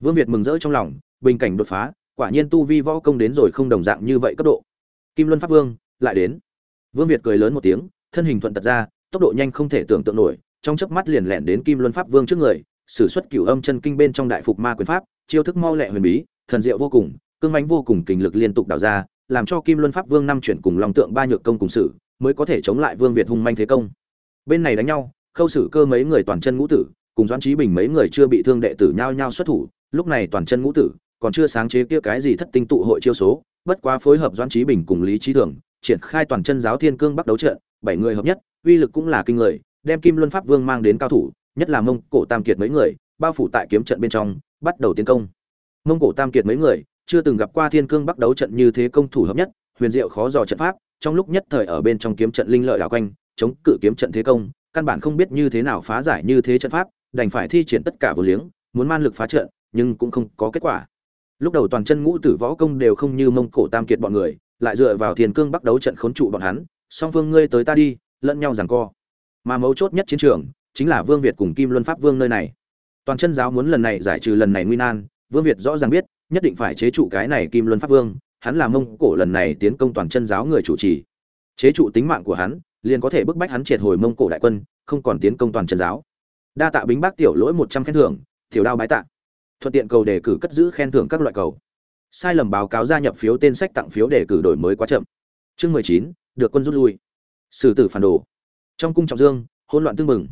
Vương việt mừng rỡ trong lòng, bình cảnh đột phá quả nhiên tu vi võ công đến rồi không đồng dạng như vậy cấp độ. Kim luân pháp vương, lại đến. Vương việt cười lớn một tiếng, thân hình thuận tật ra, tốc độ nhanh không thể tưởng tượng nổi, trong chớp mắt liền lẻn đến kim luân pháp vương trước người, sử xuất cửu âm chân kinh bên trong đại phục ma quyền pháp, chiêu thức mau lẹ huyền bí, thần diệu vô cùng, cương mãnh vô cùng kình lực liên tục đảo ra, làm cho kim luân pháp vương năm chuyển cùng long tượng ba nhược công cùng sử mới có thể chống lại vương việt hung manh thế công. Bên này đánh nhau, khâu sử cơ mấy người toàn chân ngũ tử, cùng doãn trí bình mấy người chưa bị thương đệ tử nhao nhao xuất thủ, lúc này toàn chân ngũ tử còn chưa sáng chế kia cái gì thất tinh tụ hội chiêu số, bất quá phối hợp doãn trí bình cùng lý trí thường, triển khai toàn chân giáo thiên cương bắt đấu trận, bảy người hợp nhất, uy lực cũng là kinh người, đem kim luân pháp vương mang đến cao thủ, nhất là mông cổ tam kiệt mấy người, bao phủ tại kiếm trận bên trong, bắt đầu tiến công. Mông cổ tam kiệt mấy người, chưa từng gặp qua thiên cương bắt đấu trận như thế công thủ hợp nhất, huyền diệu khó dò trận pháp, trong lúc nhất thời ở bên trong kiếm trận linh lợi đảo quanh, chống cự kiếm trận thế công, căn bản không biết như thế nào phá giải như thế trận pháp, đành phải thi triển tất cả vô liếng, muốn man lực phá trận, nhưng cũng không có kết quả lúc đầu toàn chân ngũ tử võ công đều không như mông cổ tam kiệt bọn người, lại dựa vào thiên cương bắt đấu trận khốn trụ bọn hắn, song phương ngươi tới ta đi, lẫn nhau giằng co. Mà mấu chốt nhất chiến trường chính là vương việt cùng kim luân pháp vương nơi này. Toàn chân giáo muốn lần này giải trừ lần này nguy nan, vương việt rõ ràng biết, nhất định phải chế trụ cái này kim luân pháp vương, hắn là mông cổ lần này tiến công toàn chân giáo người chủ trì. Chế trụ tính mạng của hắn, liền có thể bức bách hắn triệt hồi mông cổ đại quân, không còn tiến công toàn chân giáo. Đa tạ bính bác tiểu lỗi một trăm khen thưởng, tiểu đao bái tạ thuận tiện cầu đề cử cất giữ khen thưởng các loại cầu. Sai lầm báo cáo gia nhập phiếu tên sách tặng phiếu đề cử đổi mới quá chậm. Chương mười chín, được quân rút lui. Sử tử phản đồ. Trong cung trọng dương, hỗn loạn tương mừng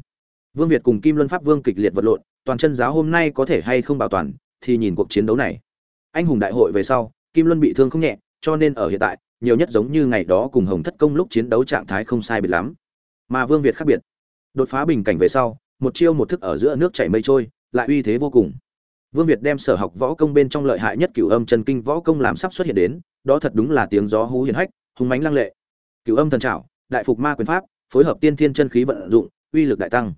vương việt cùng kim luân pháp vương kịch liệt vật lộn, toàn chân giáo hôm nay có thể hay không bảo toàn, thì nhìn cuộc chiến đấu này. Anh hùng đại hội về sau, kim luân bị thương không nhẹ, cho nên ở hiện tại, nhiều nhất giống như ngày đó cùng hồng thất công lúc chiến đấu trạng thái không sai biệt lắm. Mà vương việt khác biệt. Đột phá bình cảnh về sau, một chiêu một thức ở giữa nước chảy mây trôi, lại uy thế vô cùng vương việt đem sở học võ công bên trong lợi hại nhất cửu âm chân kinh võ công làm sắp xuất hiện đến, đó thật đúng là tiếng gió hú hiền hách hùng mãnh lăng lệ. Cửu âm thần trảo, đại phục ma quyền pháp, phối hợp tiên thiên chân khí vận dụng, uy lực đại tăng.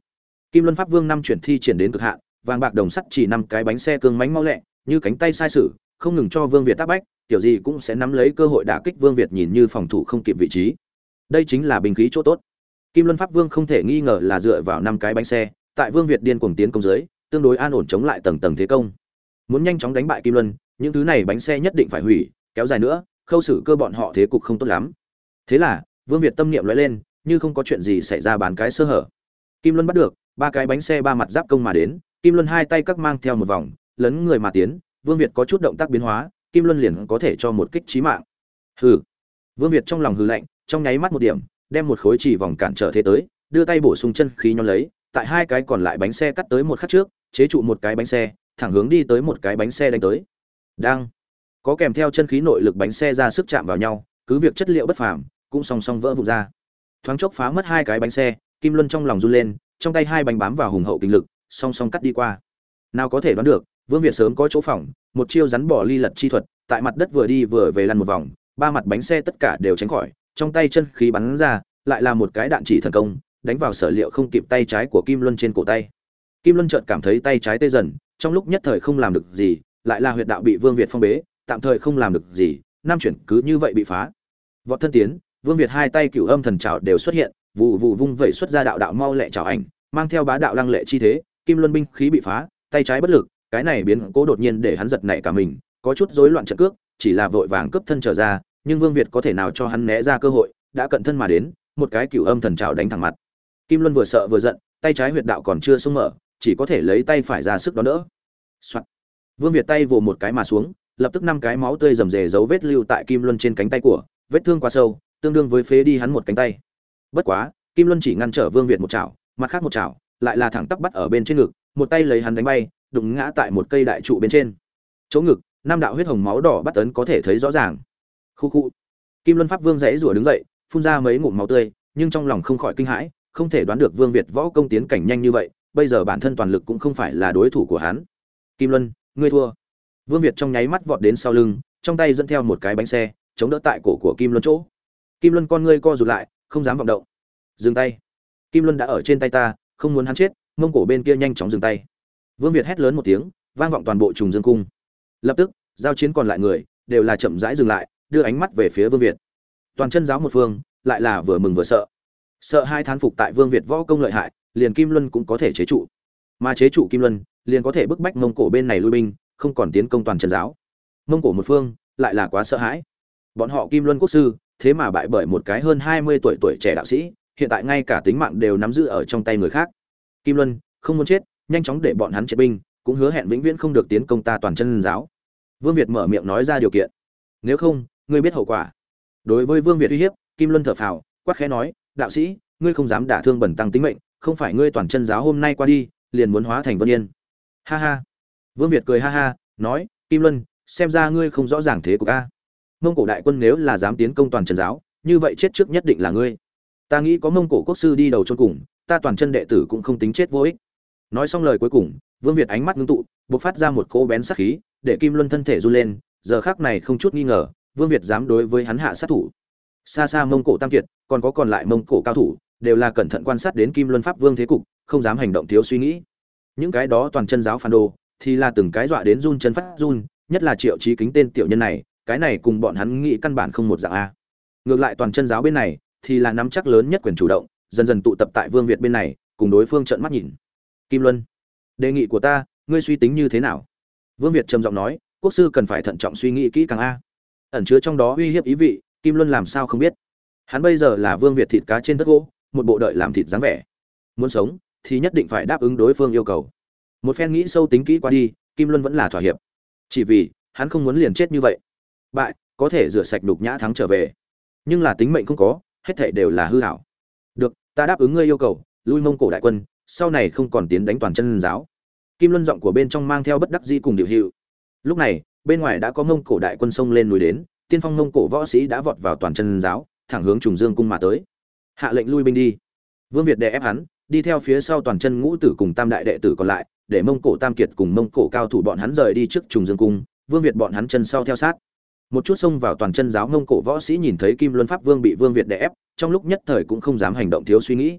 Kim luân pháp vương năm chuyển thi triển đến cực hạn, vàng bạc đồng sắt chỉ năm cái bánh xe cương mãnh mau lẹ, như cánh tay sai sử, không ngừng cho vương việt tác bách, tiểu gì cũng sẽ nắm lấy cơ hội đả kích vương việt nhìn như phòng thủ không kịp vị trí. Đây chính là bình khí chỗ tốt. Kim luân pháp vương không thể nghi ngờ là dựa vào năm cái bánh xe, tại vương việt điên cuồng tiến công dưới tương đối an ổn chống lại tầng tầng thế công. Muốn nhanh chóng đánh bại kim luân, những thứ này bánh xe nhất định phải hủy, kéo dài nữa, khâu xử cơ bọn họ thế cục không tốt lắm. Thế là, vương việt tâm niệm lóe lên, như không có chuyện gì xảy ra bán cái sơ hở. Kim luân bắt được, ba cái bánh xe ba mặt giáp công mà đến, kim luân hai tay các mang theo một vòng, lấn người mà tiến, vương việt có chút động tác biến hóa, kim luân liền có thể cho một kích trí mạng. Hừ. Vương việt trong lòng hừ lạnh, trong nháy mắt một điểm, đem một khối chỉ vòng cản trở thế tới, đưa tay bổ sung chân khí nhón lấy, tại hai cái còn lại bánh xe cắt tới một khắc trước chế trụ một cái bánh xe, thẳng hướng đi tới một cái bánh xe đánh tới. Đang. Có kèm theo chân khí nội lực bánh xe ra sức chạm vào nhau, cứ việc chất liệu bất phàm, cũng song song vỡ vụn ra. Thoáng chốc phá mất hai cái bánh xe, kim luân trong lòng run lên, trong tay hai bánh bám vào hùng hậu kinh lực, song song cắt đi qua. Nào có thể đoán được, vương việt sớm có chỗ phỏng một chiêu rắn bỏ ly lật chi thuật, tại mặt đất vừa đi vừa về lăn một vòng, ba mặt bánh xe tất cả đều tránh khỏi, trong tay chân khí bắn ra, lại là một cái đạn chỉ thần công, đánh vào sở liệu không kịp tay trái của kim luân trên cổ tay kim luân chợt cảm thấy tay trái tê dần, trong lúc nhất thời không làm được gì, lại là huyệt đạo bị vương việt phong bế, tạm thời không làm được gì nam chuyển cứ như vậy bị phá. Vọt thân tiến, vương việt hai tay cửu âm thần trào đều xuất hiện vụ vụ vung vẩy xuất ra đạo đạo mau lẹ trào ảnh, mang theo bá đạo lăng lệ chi thế, kim luân binh khí bị phá, tay trái bất lực, cái này biến cố đột nhiên để hắn giật nảy cả mình, có chút rối loạn trận cước, chỉ là vội vàng cướp thân trở ra, nhưng vương việt có thể nào cho hắn né ra cơ hội, đã cận thân mà đến, một cái cửu âm thần trào đánh thẳng mặt. Kim luân vừa sợ vừa giận, tay trái huyệt đạo còn chưa sung mở chỉ có thể lấy tay phải ra sức đón đỡ. Soạn. vương việt tay vồ một cái mà xuống, lập tức năm cái máu tươi rầm rề dấu vết lưu tại kim luân trên cánh tay của, vết thương quá sâu, tương đương với phế đi hắn một cánh tay. Bất quá, kim luân chỉ ngăn trở vương việt một chảo, mặt khác một chảo, lại là thẳng tắp bắt ở bên trên ngực, một tay lấy hắn đánh bay, đụng ngã tại một cây đại trụ bên trên. Chỗ ngực, năm đạo huyết hồng máu đỏ bắt tấn có thể thấy rõ ràng. Khu khu. Kim luân pháp vương dãy rủa đứng dậy, phun ra mấy ngụm máu tươi, nhưng trong lòng không khỏi kinh hãi, không thể đoán được vương việt võ công tiến cảnh nhanh như vậy bây giờ bản thân toàn lực cũng không phải là đối thủ của hắn. Kim luân, ngươi thua. Vương việt trong nháy mắt vọt đến sau lưng, trong tay dẫn theo một cái bánh xe, chống đỡ tại cổ của kim luân chỗ. Kim luân con ngươi co rụt lại, không dám vọng động. Dừng tay. Kim luân đã ở trên tay ta, không muốn hắn chết, mông cổ bên kia nhanh chóng dừng tay. Vương việt hét lớn một tiếng, vang vọng toàn bộ trùng dương cung. Lập tức, giao chiến còn lại người, đều là chậm rãi dừng lại, đưa ánh mắt về phía vương việt. Toàn chân giáo một phương, lại là vừa mừng vừa sợ. Sợ hai thán phục tại vương việt võ công lợi hại liền kim luân cũng có thể chế trụ. Mà chế trụ kim luân, liền có thể bức bách mông cổ bên này lui binh, không còn tiến công toàn chân giáo. Mông cổ một phương, lại là quá sợ hãi. Bọn họ kim luân quốc sư, thế mà bại bởi một cái hơn hai mươi tuổi tuổi trẻ đạo sĩ, hiện tại ngay cả tính mạng đều nắm giữ ở trong tay người khác. Kim luân, không muốn chết, nhanh chóng để bọn hắn triệt binh, cũng hứa hẹn vĩnh viễn không được tiến công ta toàn chân giáo. Vương việt mở miệng nói ra điều kiện. Nếu không, ngươi biết hậu quả. Đối với vương việt uy hiếp, kim luân thở phào quắc khẽ nói, đạo sĩ, ngươi không dám đả thương bẩn tăng tính mệnh không phải ngươi toàn chân giáo hôm nay qua đi, liền muốn hóa thành vân yên. Ha ha. Vương việt cười ha ha, nói, kim luân, xem ra ngươi không rõ ràng thế của ca mông cổ đại quân nếu là dám tiến công toàn chân giáo, như vậy chết trước nhất định là ngươi. Ta nghĩ có mông cổ quốc sư đi đầu cho cùng, ta toàn chân đệ tử cũng không tính chết vô ích. Nói xong lời cuối cùng, vương việt ánh mắt ngưng tụ, bộc phát ra một cỗ bén sát khí, để kim luân thân thể run lên, giờ khác này không chút nghi ngờ, vương việt dám đối với hắn hạ sát thủ. Xa xa mông cổ tam kiệt, còn có còn lại mông cổ cao thủ đều là cẩn thận quan sát đến kim luân pháp vương thế cục, không dám hành động thiếu suy nghĩ. Những cái đó toàn chân giáo phản đồ, thì là từng cái dọa đến run chân phát run, nhất là triệu trí kính tên tiểu nhân này, cái này cùng bọn hắn nghĩ căn bản không một dạng a. Ngược lại toàn chân giáo bên này, thì là nắm chắc lớn nhất quyền chủ động, dần dần tụ tập tại vương việt bên này, cùng đối phương trợn mắt nhìn. Kim luân, đề nghị của ta, ngươi suy tính như thế nào? Vương việt trầm giọng nói, quốc sư cần phải thận trọng suy nghĩ kỹ càng a. Ẩn chứa trong đó uy hiếp ý vị, kim luân làm sao không biết? Hắn bây giờ là vương việt thịt cá trên tất gỗ một bộ đợi làm thịt dáng vẻ. Muốn sống, thì nhất định phải đáp ứng đối phương yêu cầu. Một phen nghĩ sâu tính kỹ qua đi, kim luân vẫn là thỏa hiệp. Chỉ vì, hắn không muốn liền chết như vậy. Bại, có thể rửa sạch đục nhã thắng trở về. Nhưng là tính mệnh không có, hết thảy đều là hư hảo. Được, ta đáp ứng ngươi yêu cầu, lui mông cổ đại quân, sau này không còn tiến đánh toàn chân giáo. Kim luân giọng của bên trong mang theo bất đắc dĩ cùng điều hiệu. Lúc này, bên ngoài đã có mông cổ đại quân sông lên núi đến, tiên phong mông cổ võ sĩ đã vọt vào toàn chân giáo, thẳng hướng trùng dương cung mà tới hạ lệnh lui binh đi. Vương việt đè ép hắn, đi theo phía sau toàn chân ngũ tử cùng tam đại đệ tử còn lại, để mông cổ tam kiệt cùng mông cổ cao thủ bọn hắn rời đi trước trùng dương cung. Vương việt bọn hắn chân sau theo sát. Một chút xông vào toàn chân giáo, mông cổ võ sĩ nhìn thấy kim luân pháp vương bị vương việt đè ép, trong lúc nhất thời cũng không dám hành động thiếu suy nghĩ.